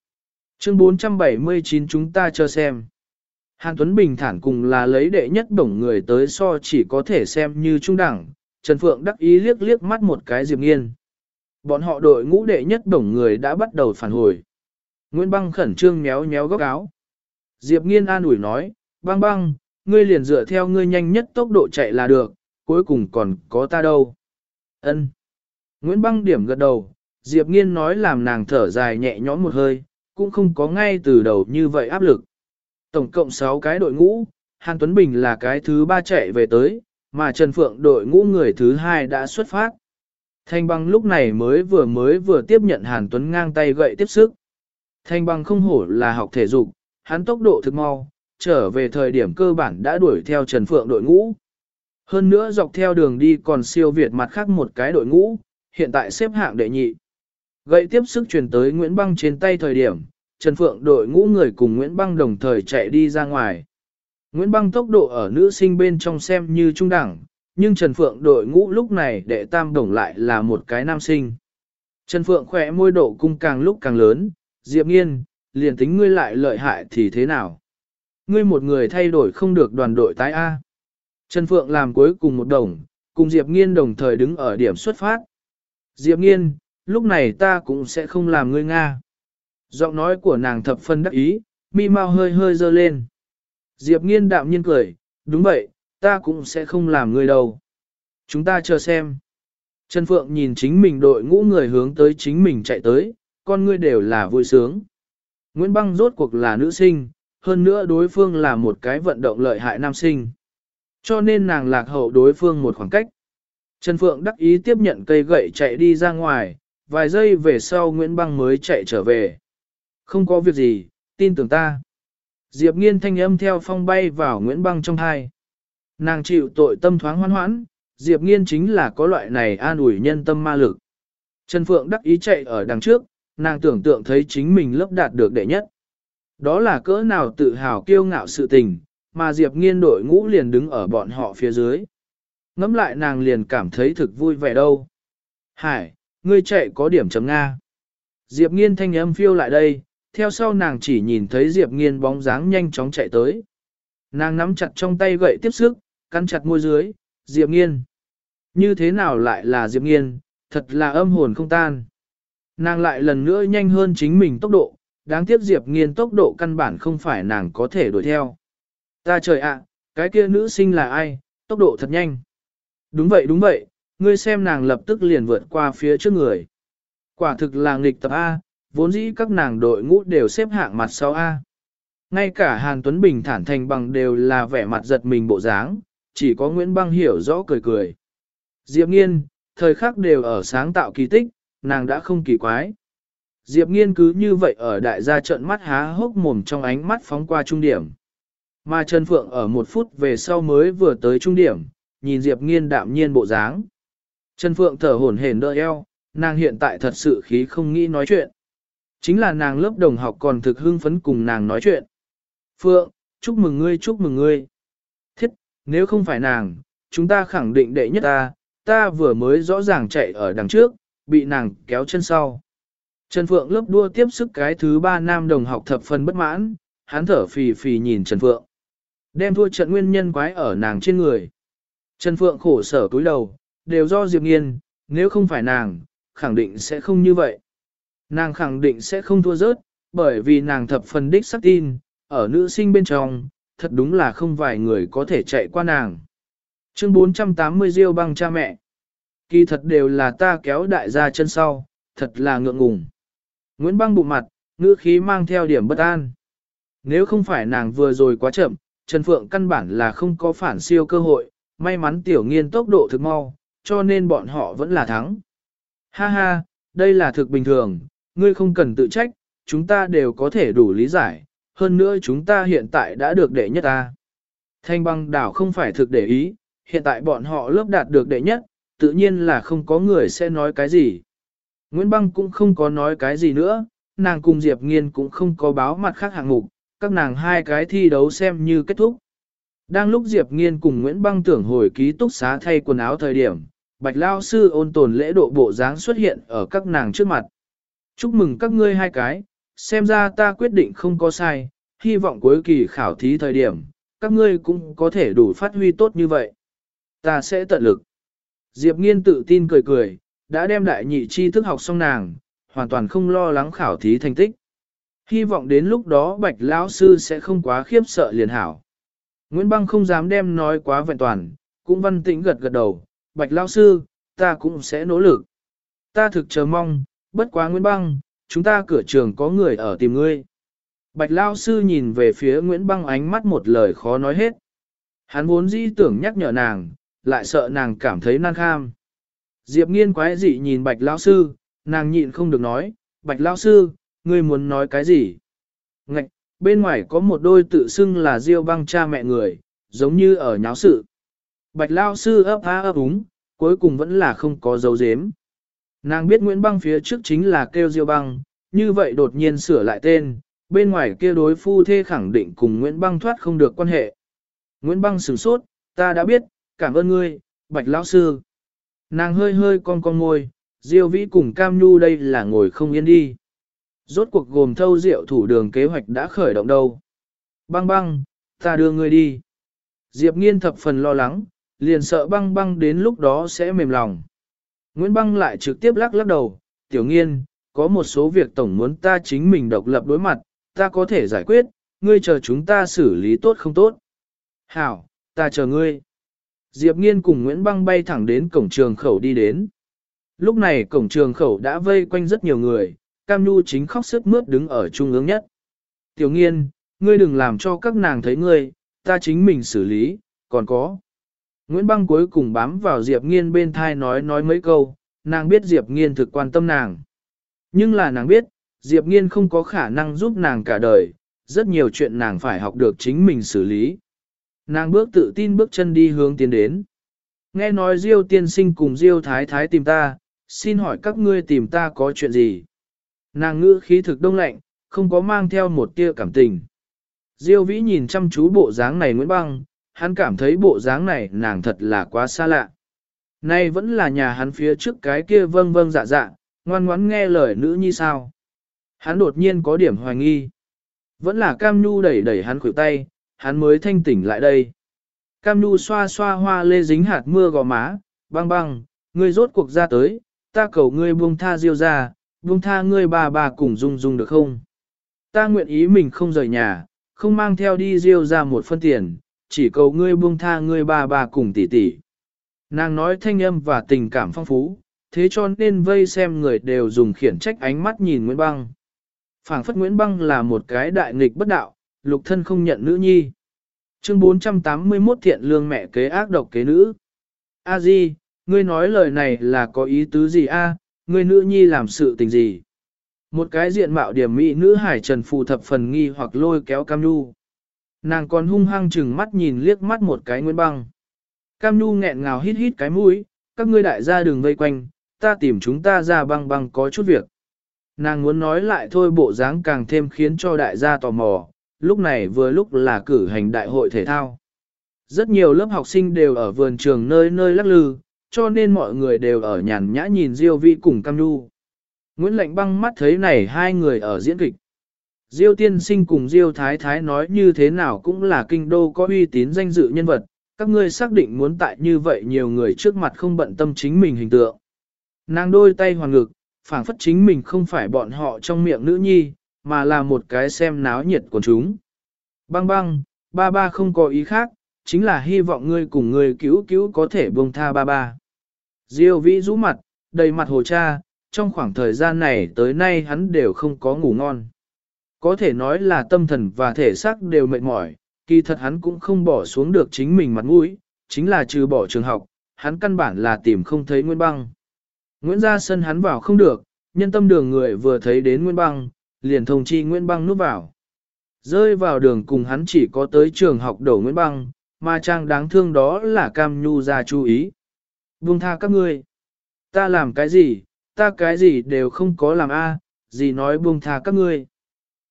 [SPEAKER 1] Chương 479 chúng ta chờ xem. Hàn Tuấn Bình thản cùng là lấy đệ nhất đồng người tới so chỉ có thể xem như trung đẳng, Trần Phượng đắc ý liếc liếc mắt một cái Diệp Nghiên. Bọn họ đội ngũ đệ nhất đồng người đã bắt đầu phản hồi. Nguyễn Băng khẩn trương méo méo góc áo. Diệp Nghiên an ủi nói, băng băng, ngươi liền dựa theo ngươi nhanh nhất tốc độ chạy là được, cuối cùng còn có ta đâu. Ân. Nguyễn Băng điểm gật đầu, Diệp Nghiên nói làm nàng thở dài nhẹ nhõm một hơi, cũng không có ngay từ đầu như vậy áp lực. Tổng cộng 6 cái đội ngũ, Hàn Tuấn Bình là cái thứ ba chạy về tới, mà Trần Phượng đội ngũ người thứ hai đã xuất phát. Thanh băng lúc này mới vừa mới vừa tiếp nhận Hàn Tuấn ngang tay gậy tiếp sức. Thanh băng không hổ là học thể dục, hắn tốc độ thực mau, trở về thời điểm cơ bản đã đuổi theo Trần Phượng đội ngũ. Hơn nữa dọc theo đường đi còn siêu việt mặt khác một cái đội ngũ, hiện tại xếp hạng đệ nhị. Gậy tiếp sức truyền tới Nguyễn Băng trên tay thời điểm, Trần Phượng đội ngũ người cùng Nguyễn Băng đồng thời chạy đi ra ngoài. Nguyễn Băng tốc độ ở nữ sinh bên trong xem như trung đẳng, nhưng Trần Phượng đội ngũ lúc này đệ tam đồng lại là một cái nam sinh. Trần Phượng khỏe môi độ cung càng lúc càng lớn, Diệp Nghiên, liền tính ngươi lại lợi hại thì thế nào? Ngươi một người thay đổi không được đoàn đội tái A. Trần Phượng làm cuối cùng một đồng, cùng Diệp Nghiên đồng thời đứng ở điểm xuất phát. Diệp Nghiên, lúc này ta cũng sẽ không làm ngươi Nga. Giọng nói của nàng thập phân đắc ý, mi mau hơi hơi dơ lên. Diệp nghiên đạm nhiên cười, đúng vậy, ta cũng sẽ không làm ngươi đâu. Chúng ta chờ xem. Trần Phượng nhìn chính mình đội ngũ người hướng tới chính mình chạy tới, con ngươi đều là vui sướng. Nguyễn Băng rốt cuộc là nữ sinh, hơn nữa đối phương là một cái vận động lợi hại nam sinh. Cho nên nàng lạc hậu đối phương một khoảng cách. Trần Phượng đắc ý tiếp nhận cây gậy chạy đi ra ngoài, vài giây về sau Nguyễn Băng mới chạy trở về. Không có việc gì, tin tưởng ta. Diệp nghiên thanh âm theo phong bay vào Nguyễn Băng trong hai. Nàng chịu tội tâm thoáng hoan hoãn, Diệp nghiên chính là có loại này an ủi nhân tâm ma lực. Trần Phượng đắc ý chạy ở đằng trước, nàng tưởng tượng thấy chính mình lấp đạt được đệ nhất. Đó là cỡ nào tự hào kiêu ngạo sự tình, mà Diệp nghiên đội ngũ liền đứng ở bọn họ phía dưới. Ngắm lại nàng liền cảm thấy thực vui vẻ đâu. Hải, ngươi chạy có điểm chấm Nga. Diệp nghiên thanh âm phiêu lại đây, theo sau nàng chỉ nhìn thấy Diệp nghiên bóng dáng nhanh chóng chạy tới. Nàng nắm chặt trong tay gậy tiếp sức, cắn chặt môi dưới, Diệp nghiên. Như thế nào lại là Diệp nghiên, thật là âm hồn không tan. Nàng lại lần nữa nhanh hơn chính mình tốc độ, đáng tiếc Diệp nghiên tốc độ căn bản không phải nàng có thể đuổi theo. Ta trời ạ, cái kia nữ sinh là ai, tốc độ thật nhanh. Đúng vậy đúng vậy, ngươi xem nàng lập tức liền vượt qua phía trước người. Quả thực là nghịch tập A, vốn dĩ các nàng đội ngũ đều xếp hạng mặt sau A. Ngay cả Hàn Tuấn Bình thản thành bằng đều là vẻ mặt giật mình bộ dáng, chỉ có Nguyễn Băng hiểu rõ cười cười. Diệp Nghiên, thời khắc đều ở sáng tạo kỳ tích, nàng đã không kỳ quái. Diệp Nghiên cứ như vậy ở đại gia trận mắt há hốc mồm trong ánh mắt phóng qua trung điểm. Mà Trần Phượng ở một phút về sau mới vừa tới trung điểm, nhìn Diệp Nghiên đạm nhiên bộ dáng. Trần Phượng thở hổn hển đỡ eo, nàng hiện tại thật sự khí không nghĩ nói chuyện. Chính là nàng lớp đồng học còn thực hưng phấn cùng nàng nói chuyện. Phượng, chúc mừng ngươi chúc mừng ngươi. Nếu không phải nàng, chúng ta khẳng định đệ nhất ta, ta vừa mới rõ ràng chạy ở đằng trước, bị nàng kéo chân sau. Trần Phượng lớp đua tiếp sức cái thứ ba nam đồng học thập phần bất mãn, hắn thở phì phì nhìn Trần Phượng. Đem thua trận nguyên nhân quái ở nàng trên người. Trần Phượng khổ sở túi đầu, đều do Diệp Nghiên, nếu không phải nàng, khẳng định sẽ không như vậy. Nàng khẳng định sẽ không thua rớt, bởi vì nàng thập phần đích sắc tin, ở nữ sinh bên trong, thật đúng là không vài người có thể chạy qua nàng. Chương 480 Diêu băng cha mẹ. Kỳ thật đều là ta kéo đại gia chân sau, thật là ngượng ngùng. Nguyễn băng bụng mặt, ngữ khí mang theo điểm bất an. Nếu không phải nàng vừa rồi quá chậm, Trần Phượng căn bản là không có phản siêu cơ hội, may mắn tiểu nghiên tốc độ thực mau, cho nên bọn họ vẫn là thắng. Ha ha, đây là thực bình thường, ngươi không cần tự trách, chúng ta đều có thể đủ lý giải, hơn nữa chúng ta hiện tại đã được đệ nhất ta. Thanh băng đảo không phải thực để ý, hiện tại bọn họ lớp đạt được đệ nhất, tự nhiên là không có người sẽ nói cái gì. Nguyễn Băng cũng không có nói cái gì nữa, nàng cùng Diệp Nghiên cũng không có báo mặt khác hạng mục, các nàng hai cái thi đấu xem như kết thúc. Đang lúc Diệp Nghiên cùng Nguyễn Băng tưởng hồi ký túc xá thay quần áo thời điểm, Bạch Lao Sư ôn tồn lễ độ bộ dáng xuất hiện ở các nàng trước mặt. Chúc mừng các ngươi hai cái, xem ra ta quyết định không có sai, hy vọng cuối kỳ khảo thí thời điểm, các ngươi cũng có thể đủ phát huy tốt như vậy. Ta sẽ tận lực. Diệp Nghiên tự tin cười cười, đã đem đại nhị tri thức học xong nàng, hoàn toàn không lo lắng khảo thí thành tích. Hy vọng đến lúc đó bạch lão sư sẽ không quá khiếp sợ liền hảo. Nguyễn Băng không dám đem nói quá vẹn toàn, cũng văn tĩnh gật gật đầu, bạch lão sư, ta cũng sẽ nỗ lực. Ta thực chờ mong, bất quá Nguyễn Băng, chúng ta cửa trường có người ở tìm ngươi. Bạch Lao Sư nhìn về phía Nguyễn Băng ánh mắt một lời khó nói hết. Hắn vốn dĩ tưởng nhắc nhở nàng, lại sợ nàng cảm thấy nan kham. Diệp nghiên quái dị nhìn Bạch Lao Sư, nàng nhịn không được nói, Bạch Lao Sư, ngươi muốn nói cái gì? Ngạch, bên ngoài có một đôi tự xưng là Diêu băng cha mẹ người, giống như ở nháo sự. Bạch Lao Sư ấp há ấp úng, cuối cùng vẫn là không có dấu dếm. Nàng biết Nguyễn Băng phía trước chính là kêu Diêu băng, như vậy đột nhiên sửa lại tên, bên ngoài kia đối phu thê khẳng định cùng Nguyễn Băng thoát không được quan hệ. Nguyễn Băng sửng sốt, ta đã biết, cảm ơn ngươi, Bạch Lão Sư. Nàng hơi hơi con con ngồi, Diêu Vĩ cùng Cam Nhu đây là ngồi không yên đi. Rốt cuộc gồm thâu rượu thủ đường kế hoạch đã khởi động đâu. Băng băng, ta đưa ngươi đi. Diệp nghiên thập phần lo lắng, liền sợ băng băng đến lúc đó sẽ mềm lòng. Nguyễn băng lại trực tiếp lắc lắc đầu, tiểu nghiên, có một số việc tổng muốn ta chính mình độc lập đối mặt, ta có thể giải quyết, ngươi chờ chúng ta xử lý tốt không tốt. Hảo, ta chờ ngươi. Diệp Nghiên cùng Nguyễn Băng bay thẳng đến cổng trường khẩu đi đến. Lúc này cổng trường khẩu đã vây quanh rất nhiều người, Cam Nhu chính khóc sức mướt đứng ở trung ương nhất. Tiểu Nghiên, ngươi đừng làm cho các nàng thấy ngươi, ta chính mình xử lý, còn có. Nguyễn Băng cuối cùng bám vào Diệp Nghiên bên thai nói nói mấy câu, nàng biết Diệp Nghiên thực quan tâm nàng. Nhưng là nàng biết, Diệp Nghiên không có khả năng giúp nàng cả đời, rất nhiều chuyện nàng phải học được chính mình xử lý. Nàng bước tự tin bước chân đi hướng tiến đến. Nghe nói Diêu tiên sinh cùng Diêu thái thái tìm ta, xin hỏi các ngươi tìm ta có chuyện gì? Nàng ngữ khí thực đông lạnh, không có mang theo một tia cảm tình. Diêu vĩ nhìn chăm chú bộ dáng này Nguyễn Băng, hắn cảm thấy bộ dáng này nàng thật là quá xa lạ. Nay vẫn là nhà hắn phía trước cái kia vâng vâng dạ dạ, ngoan ngoãn nghe lời nữ nhi sao. Hắn đột nhiên có điểm hoài nghi. Vẫn là Cam Nhu đẩy đẩy hắn khuỷu tay, hắn mới thanh tỉnh lại đây. Cam Nhu xoa xoa hoa lê dính hạt mưa gò má, băng băng, ngươi rốt cuộc ra tới, ta cầu ngươi buông tha diêu ra, buông tha ngươi bà bà cùng dung dung được không? Ta nguyện ý mình không rời nhà, không mang theo đi diêu ra một phân tiền, chỉ cầu ngươi buông tha ngươi ba ba cùng tỷ tỷ. Nàng nói thanh âm và tình cảm phong phú, thế cho nên vây xem người đều dùng khiển trách ánh mắt nhìn Nguyễn Băng phảng phất Nguyễn Băng là một cái đại nghịch bất đạo, lục thân không nhận nữ nhi. Chương 481 thiện lương mẹ kế ác độc kế nữ. A Di, ngươi nói lời này là có ý tứ gì a? ngươi nữ nhi làm sự tình gì? Một cái diện mạo điểm mỹ nữ hải trần phù thập phần nghi hoặc lôi kéo Cam Nhu. Nàng còn hung hăng chừng mắt nhìn liếc mắt một cái Nguyễn Băng. Cam Nhu nghẹn ngào hít hít cái mũi, các ngươi đại gia đường vây quanh, ta tìm chúng ta ra băng băng có chút việc. Nàng muốn nói lại thôi bộ dáng càng thêm khiến cho đại gia tò mò, lúc này vừa lúc là cử hành đại hội thể thao. Rất nhiều lớp học sinh đều ở vườn trường nơi nơi lắc lư, cho nên mọi người đều ở nhàn nhã nhìn Diêu Vi cùng Cam Nhu. Nguyễn Lệnh băng mắt thấy này hai người ở diễn kịch. Diêu tiên sinh cùng Diêu thái thái nói như thế nào cũng là kinh đô có uy tín danh dự nhân vật, các ngươi xác định muốn tại như vậy nhiều người trước mặt không bận tâm chính mình hình tượng. Nàng đôi tay hoàn ngực, phảng phất chính mình không phải bọn họ trong miệng nữ nhi, mà là một cái xem náo nhiệt của chúng. Băng băng, ba ba không có ý khác, chính là hy vọng ngươi cùng ngươi cứu cứu có thể buông tha ba ba. Diêu vĩ rũ mặt, đầy mặt hồ cha, trong khoảng thời gian này tới nay hắn đều không có ngủ ngon. Có thể nói là tâm thần và thể xác đều mệt mỏi, kỳ thật hắn cũng không bỏ xuống được chính mình mặt mũi, chính là trừ bỏ trường học, hắn căn bản là tìm không thấy Nguyễn Băng. Nguyễn ra sân hắn vào không được, nhân tâm đường người vừa thấy đến Nguyễn Băng, liền thông chi Nguyễn Băng núp vào. Rơi vào đường cùng hắn chỉ có tới trường học đổ Nguyễn Băng, mà trang đáng thương đó là Cam Nhu ra chú ý. Buông tha các ngươi. Ta làm cái gì, ta cái gì đều không có làm a, à, gì nói buông tha các ngươi.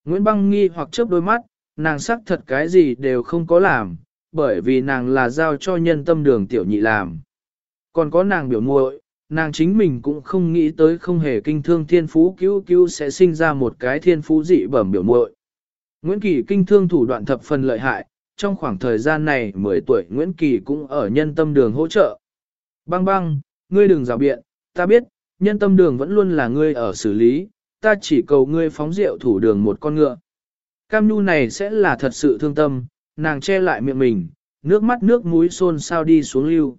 [SPEAKER 1] Nguyễn Băng nghi hoặc chớp đôi mắt, nàng xác thật cái gì đều không có làm, bởi vì nàng là giao cho nhân tâm đường tiểu nhị làm. Còn có nàng biểu muội, nàng chính mình cũng không nghĩ tới không hề kinh thương thiên phú cứu cứu sẽ sinh ra một cái thiên phú dị bẩm biểu muội. Nguyễn Kỳ kinh thương thủ đoạn thập phần lợi hại, trong khoảng thời gian này 10 tuổi Nguyễn Kỳ cũng ở nhân tâm đường hỗ trợ. Băng băng, ngươi đừng rào biện, ta biết, nhân tâm đường vẫn luôn là ngươi ở xử lý, ta chỉ cầu ngươi phóng rượu thủ đường một con ngựa. Cam nhu này sẽ là thật sự thương tâm, nàng che lại miệng mình, nước mắt nước mũi xôn sao đi xuống lưu.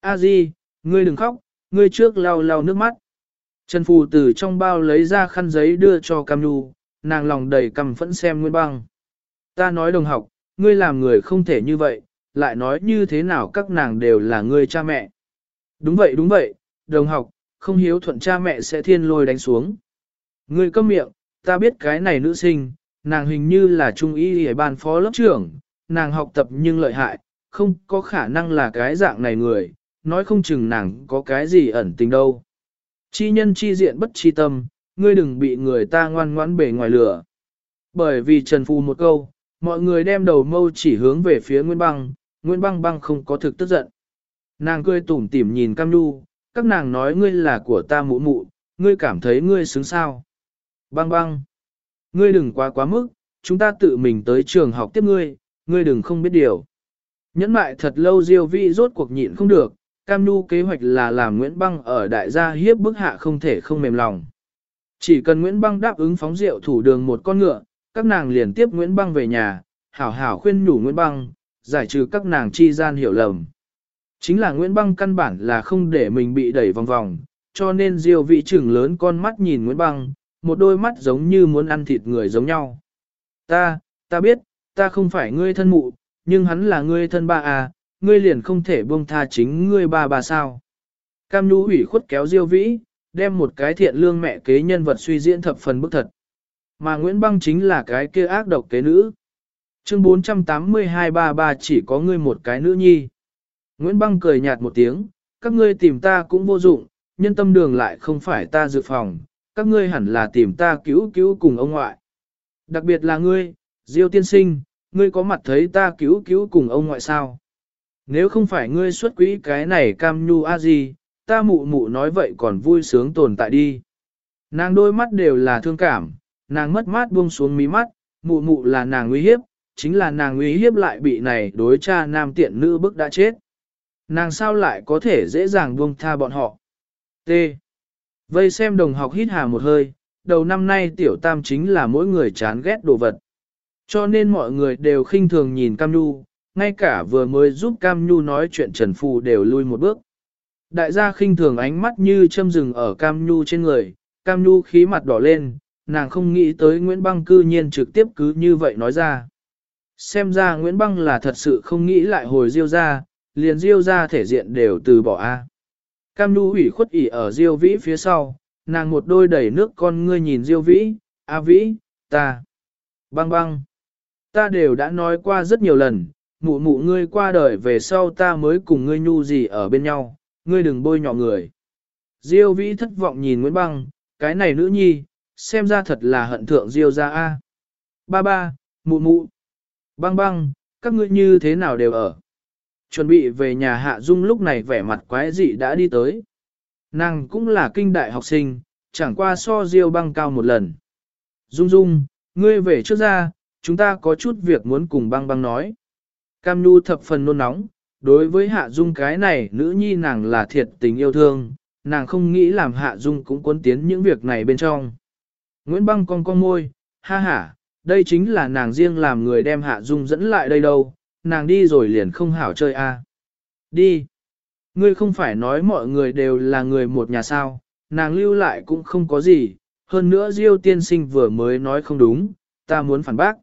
[SPEAKER 1] A Di, ngươi đừng khóc, ngươi trước lau lau nước mắt. Trần Phù từ trong bao lấy ra khăn giấy đưa cho Cam Nhu, nàng lòng đầy căm phẫn xem Nguyên Băng. Ta nói đồng học, ngươi làm người không thể như vậy, lại nói như thế nào các nàng đều là ngươi cha mẹ. Đúng vậy đúng vậy, đồng học, không hiếu thuận cha mẹ sẽ thiên lôi đánh xuống. Ngươi câm miệng, ta biết cái này nữ sinh, nàng hình như là trung y hề ban phó lớp trưởng, nàng học tập nhưng lợi hại, không có khả năng là cái dạng này người, nói không chừng nàng có cái gì ẩn tình đâu. Chi nhân chi diện bất chi tâm, ngươi đừng bị người ta ngoan ngoãn bề ngoài lửa. Bởi vì Trần Phu một câu, mọi người đem đầu mâu chỉ hướng về phía Nguyên Băng, Nguyên Băng Băng không có thực tức giận. Nàng cười tủm tỉm nhìn Cam Nhu, các nàng nói ngươi là của ta mụ mụ, ngươi cảm thấy ngươi xứng sao. Băng băng, ngươi đừng quá quá mức, chúng ta tự mình tới trường học tiếp ngươi, ngươi đừng không biết điều. Nhẫn mại thật lâu Diêu Vi rốt cuộc nhịn không được, Cam Nhu kế hoạch là làm Nguyễn Băng ở đại gia hiếp bức hạ không thể không mềm lòng. Chỉ cần Nguyễn Băng đáp ứng phóng rượu thủ đường một con ngựa, các nàng liền tiếp Nguyễn Băng về nhà, hảo hảo khuyên nhủ Nguyễn Băng, giải trừ các nàng chi gian hiểu lầm. Chính là Nguyễn Băng căn bản là không để mình bị đẩy vòng vòng, cho nên Diêu vị trưởng lớn con mắt nhìn Nguyễn Băng, một đôi mắt giống như muốn ăn thịt người giống nhau. Ta, ta biết, ta không phải ngươi thân mụ, nhưng hắn là ngươi thân ba à, ngươi liền không thể buông tha chính ngươi ba bà sao. Cam Nhu ủy khuất kéo Diêu Vĩ, đem một cái thiện lương mẹ kế nhân vật suy diễn thập phần bức thật. Mà Nguyễn Băng chính là cái kia ác độc kế nữ. Chương 482 ba ba chỉ có ngươi một cái nữ nhi. Nguyễn Băng cười nhạt một tiếng, các ngươi tìm ta cũng vô dụng, nhân tâm đường lại không phải ta dự phòng, các ngươi hẳn là tìm ta cứu cứu cùng ông ngoại. Đặc biệt là ngươi, Diêu tiên sinh, ngươi có mặt thấy ta cứu cứu cùng ông ngoại sao? Nếu không phải ngươi xuất quỹ cái này cam nhu a gì, ta mụ mụ nói vậy còn vui sướng tồn tại đi. Nàng đôi mắt đều là thương cảm, nàng mất mát buông xuống mí mắt, mụ mụ là nàng uy hiếp, chính là nàng uy hiếp lại bị này đối cha nam tiện nữ bức đã chết. Nàng sao lại có thể dễ dàng buông tha bọn họ? T. Vây xem đồng học hít hà một hơi, đầu năm nay tiểu tam chính là mỗi người chán ghét đồ vật. Cho nên mọi người đều khinh thường nhìn Cam Nhu, ngay cả vừa mới giúp Cam Nhu nói chuyện Trần Phù đều lui một bước. Đại gia khinh thường ánh mắt như châm rừng ở Cam Nhu trên người, Cam Nhu khí mặt đỏ lên, nàng không nghĩ tới Nguyễn Băng cư nhiên trực tiếp cứ như vậy nói ra. Xem ra Nguyễn Băng là thật sự không nghĩ lại hồi diêu ra, liền diêu ra thể diện đều từ bỏ A. Cam Nhu ủy khuất ỉ ở diêu vĩ phía sau, nàng một đôi đầy nước con ngươi nhìn diêu vĩ, A vĩ, ta, băng băng. Ta đều đã nói qua rất nhiều lần, mụ mụ ngươi qua đời về sau ta mới cùng ngươi nhu gì ở bên nhau, ngươi đừng bôi nhọ người. Diêu vĩ thất vọng nhìn Nguyễn Băng, cái này nữ nhi, xem ra thật là hận thượng Diêu gia a. Ba ba, mụ mụ, băng băng, các ngươi như thế nào đều ở. Chuẩn bị về nhà Hạ Dung lúc này vẻ mặt quái dị đã đi tới. Nàng cũng là kinh đại học sinh, chẳng qua so Diêu băng cao một lần. Dung Dung, ngươi về trước ra, chúng ta có chút việc muốn cùng băng băng nói. Cam Nhu thập phần nôn nóng, đối với Hạ Dung cái này nữ nhi nàng là thiệt tình yêu thương, nàng không nghĩ làm Hạ Dung cũng cuốn tiến những việc này bên trong. Nguyễn băng con con môi, ha ha, đây chính là nàng riêng làm người đem Hạ Dung dẫn lại đây đâu, nàng đi rồi liền không hảo chơi a. À. Đi. Ngươi không phải nói mọi người đều là người một nhà sao, nàng lưu lại cũng không có gì, hơn nữa Diêu tiên sinh vừa mới nói không đúng, ta muốn phản bác.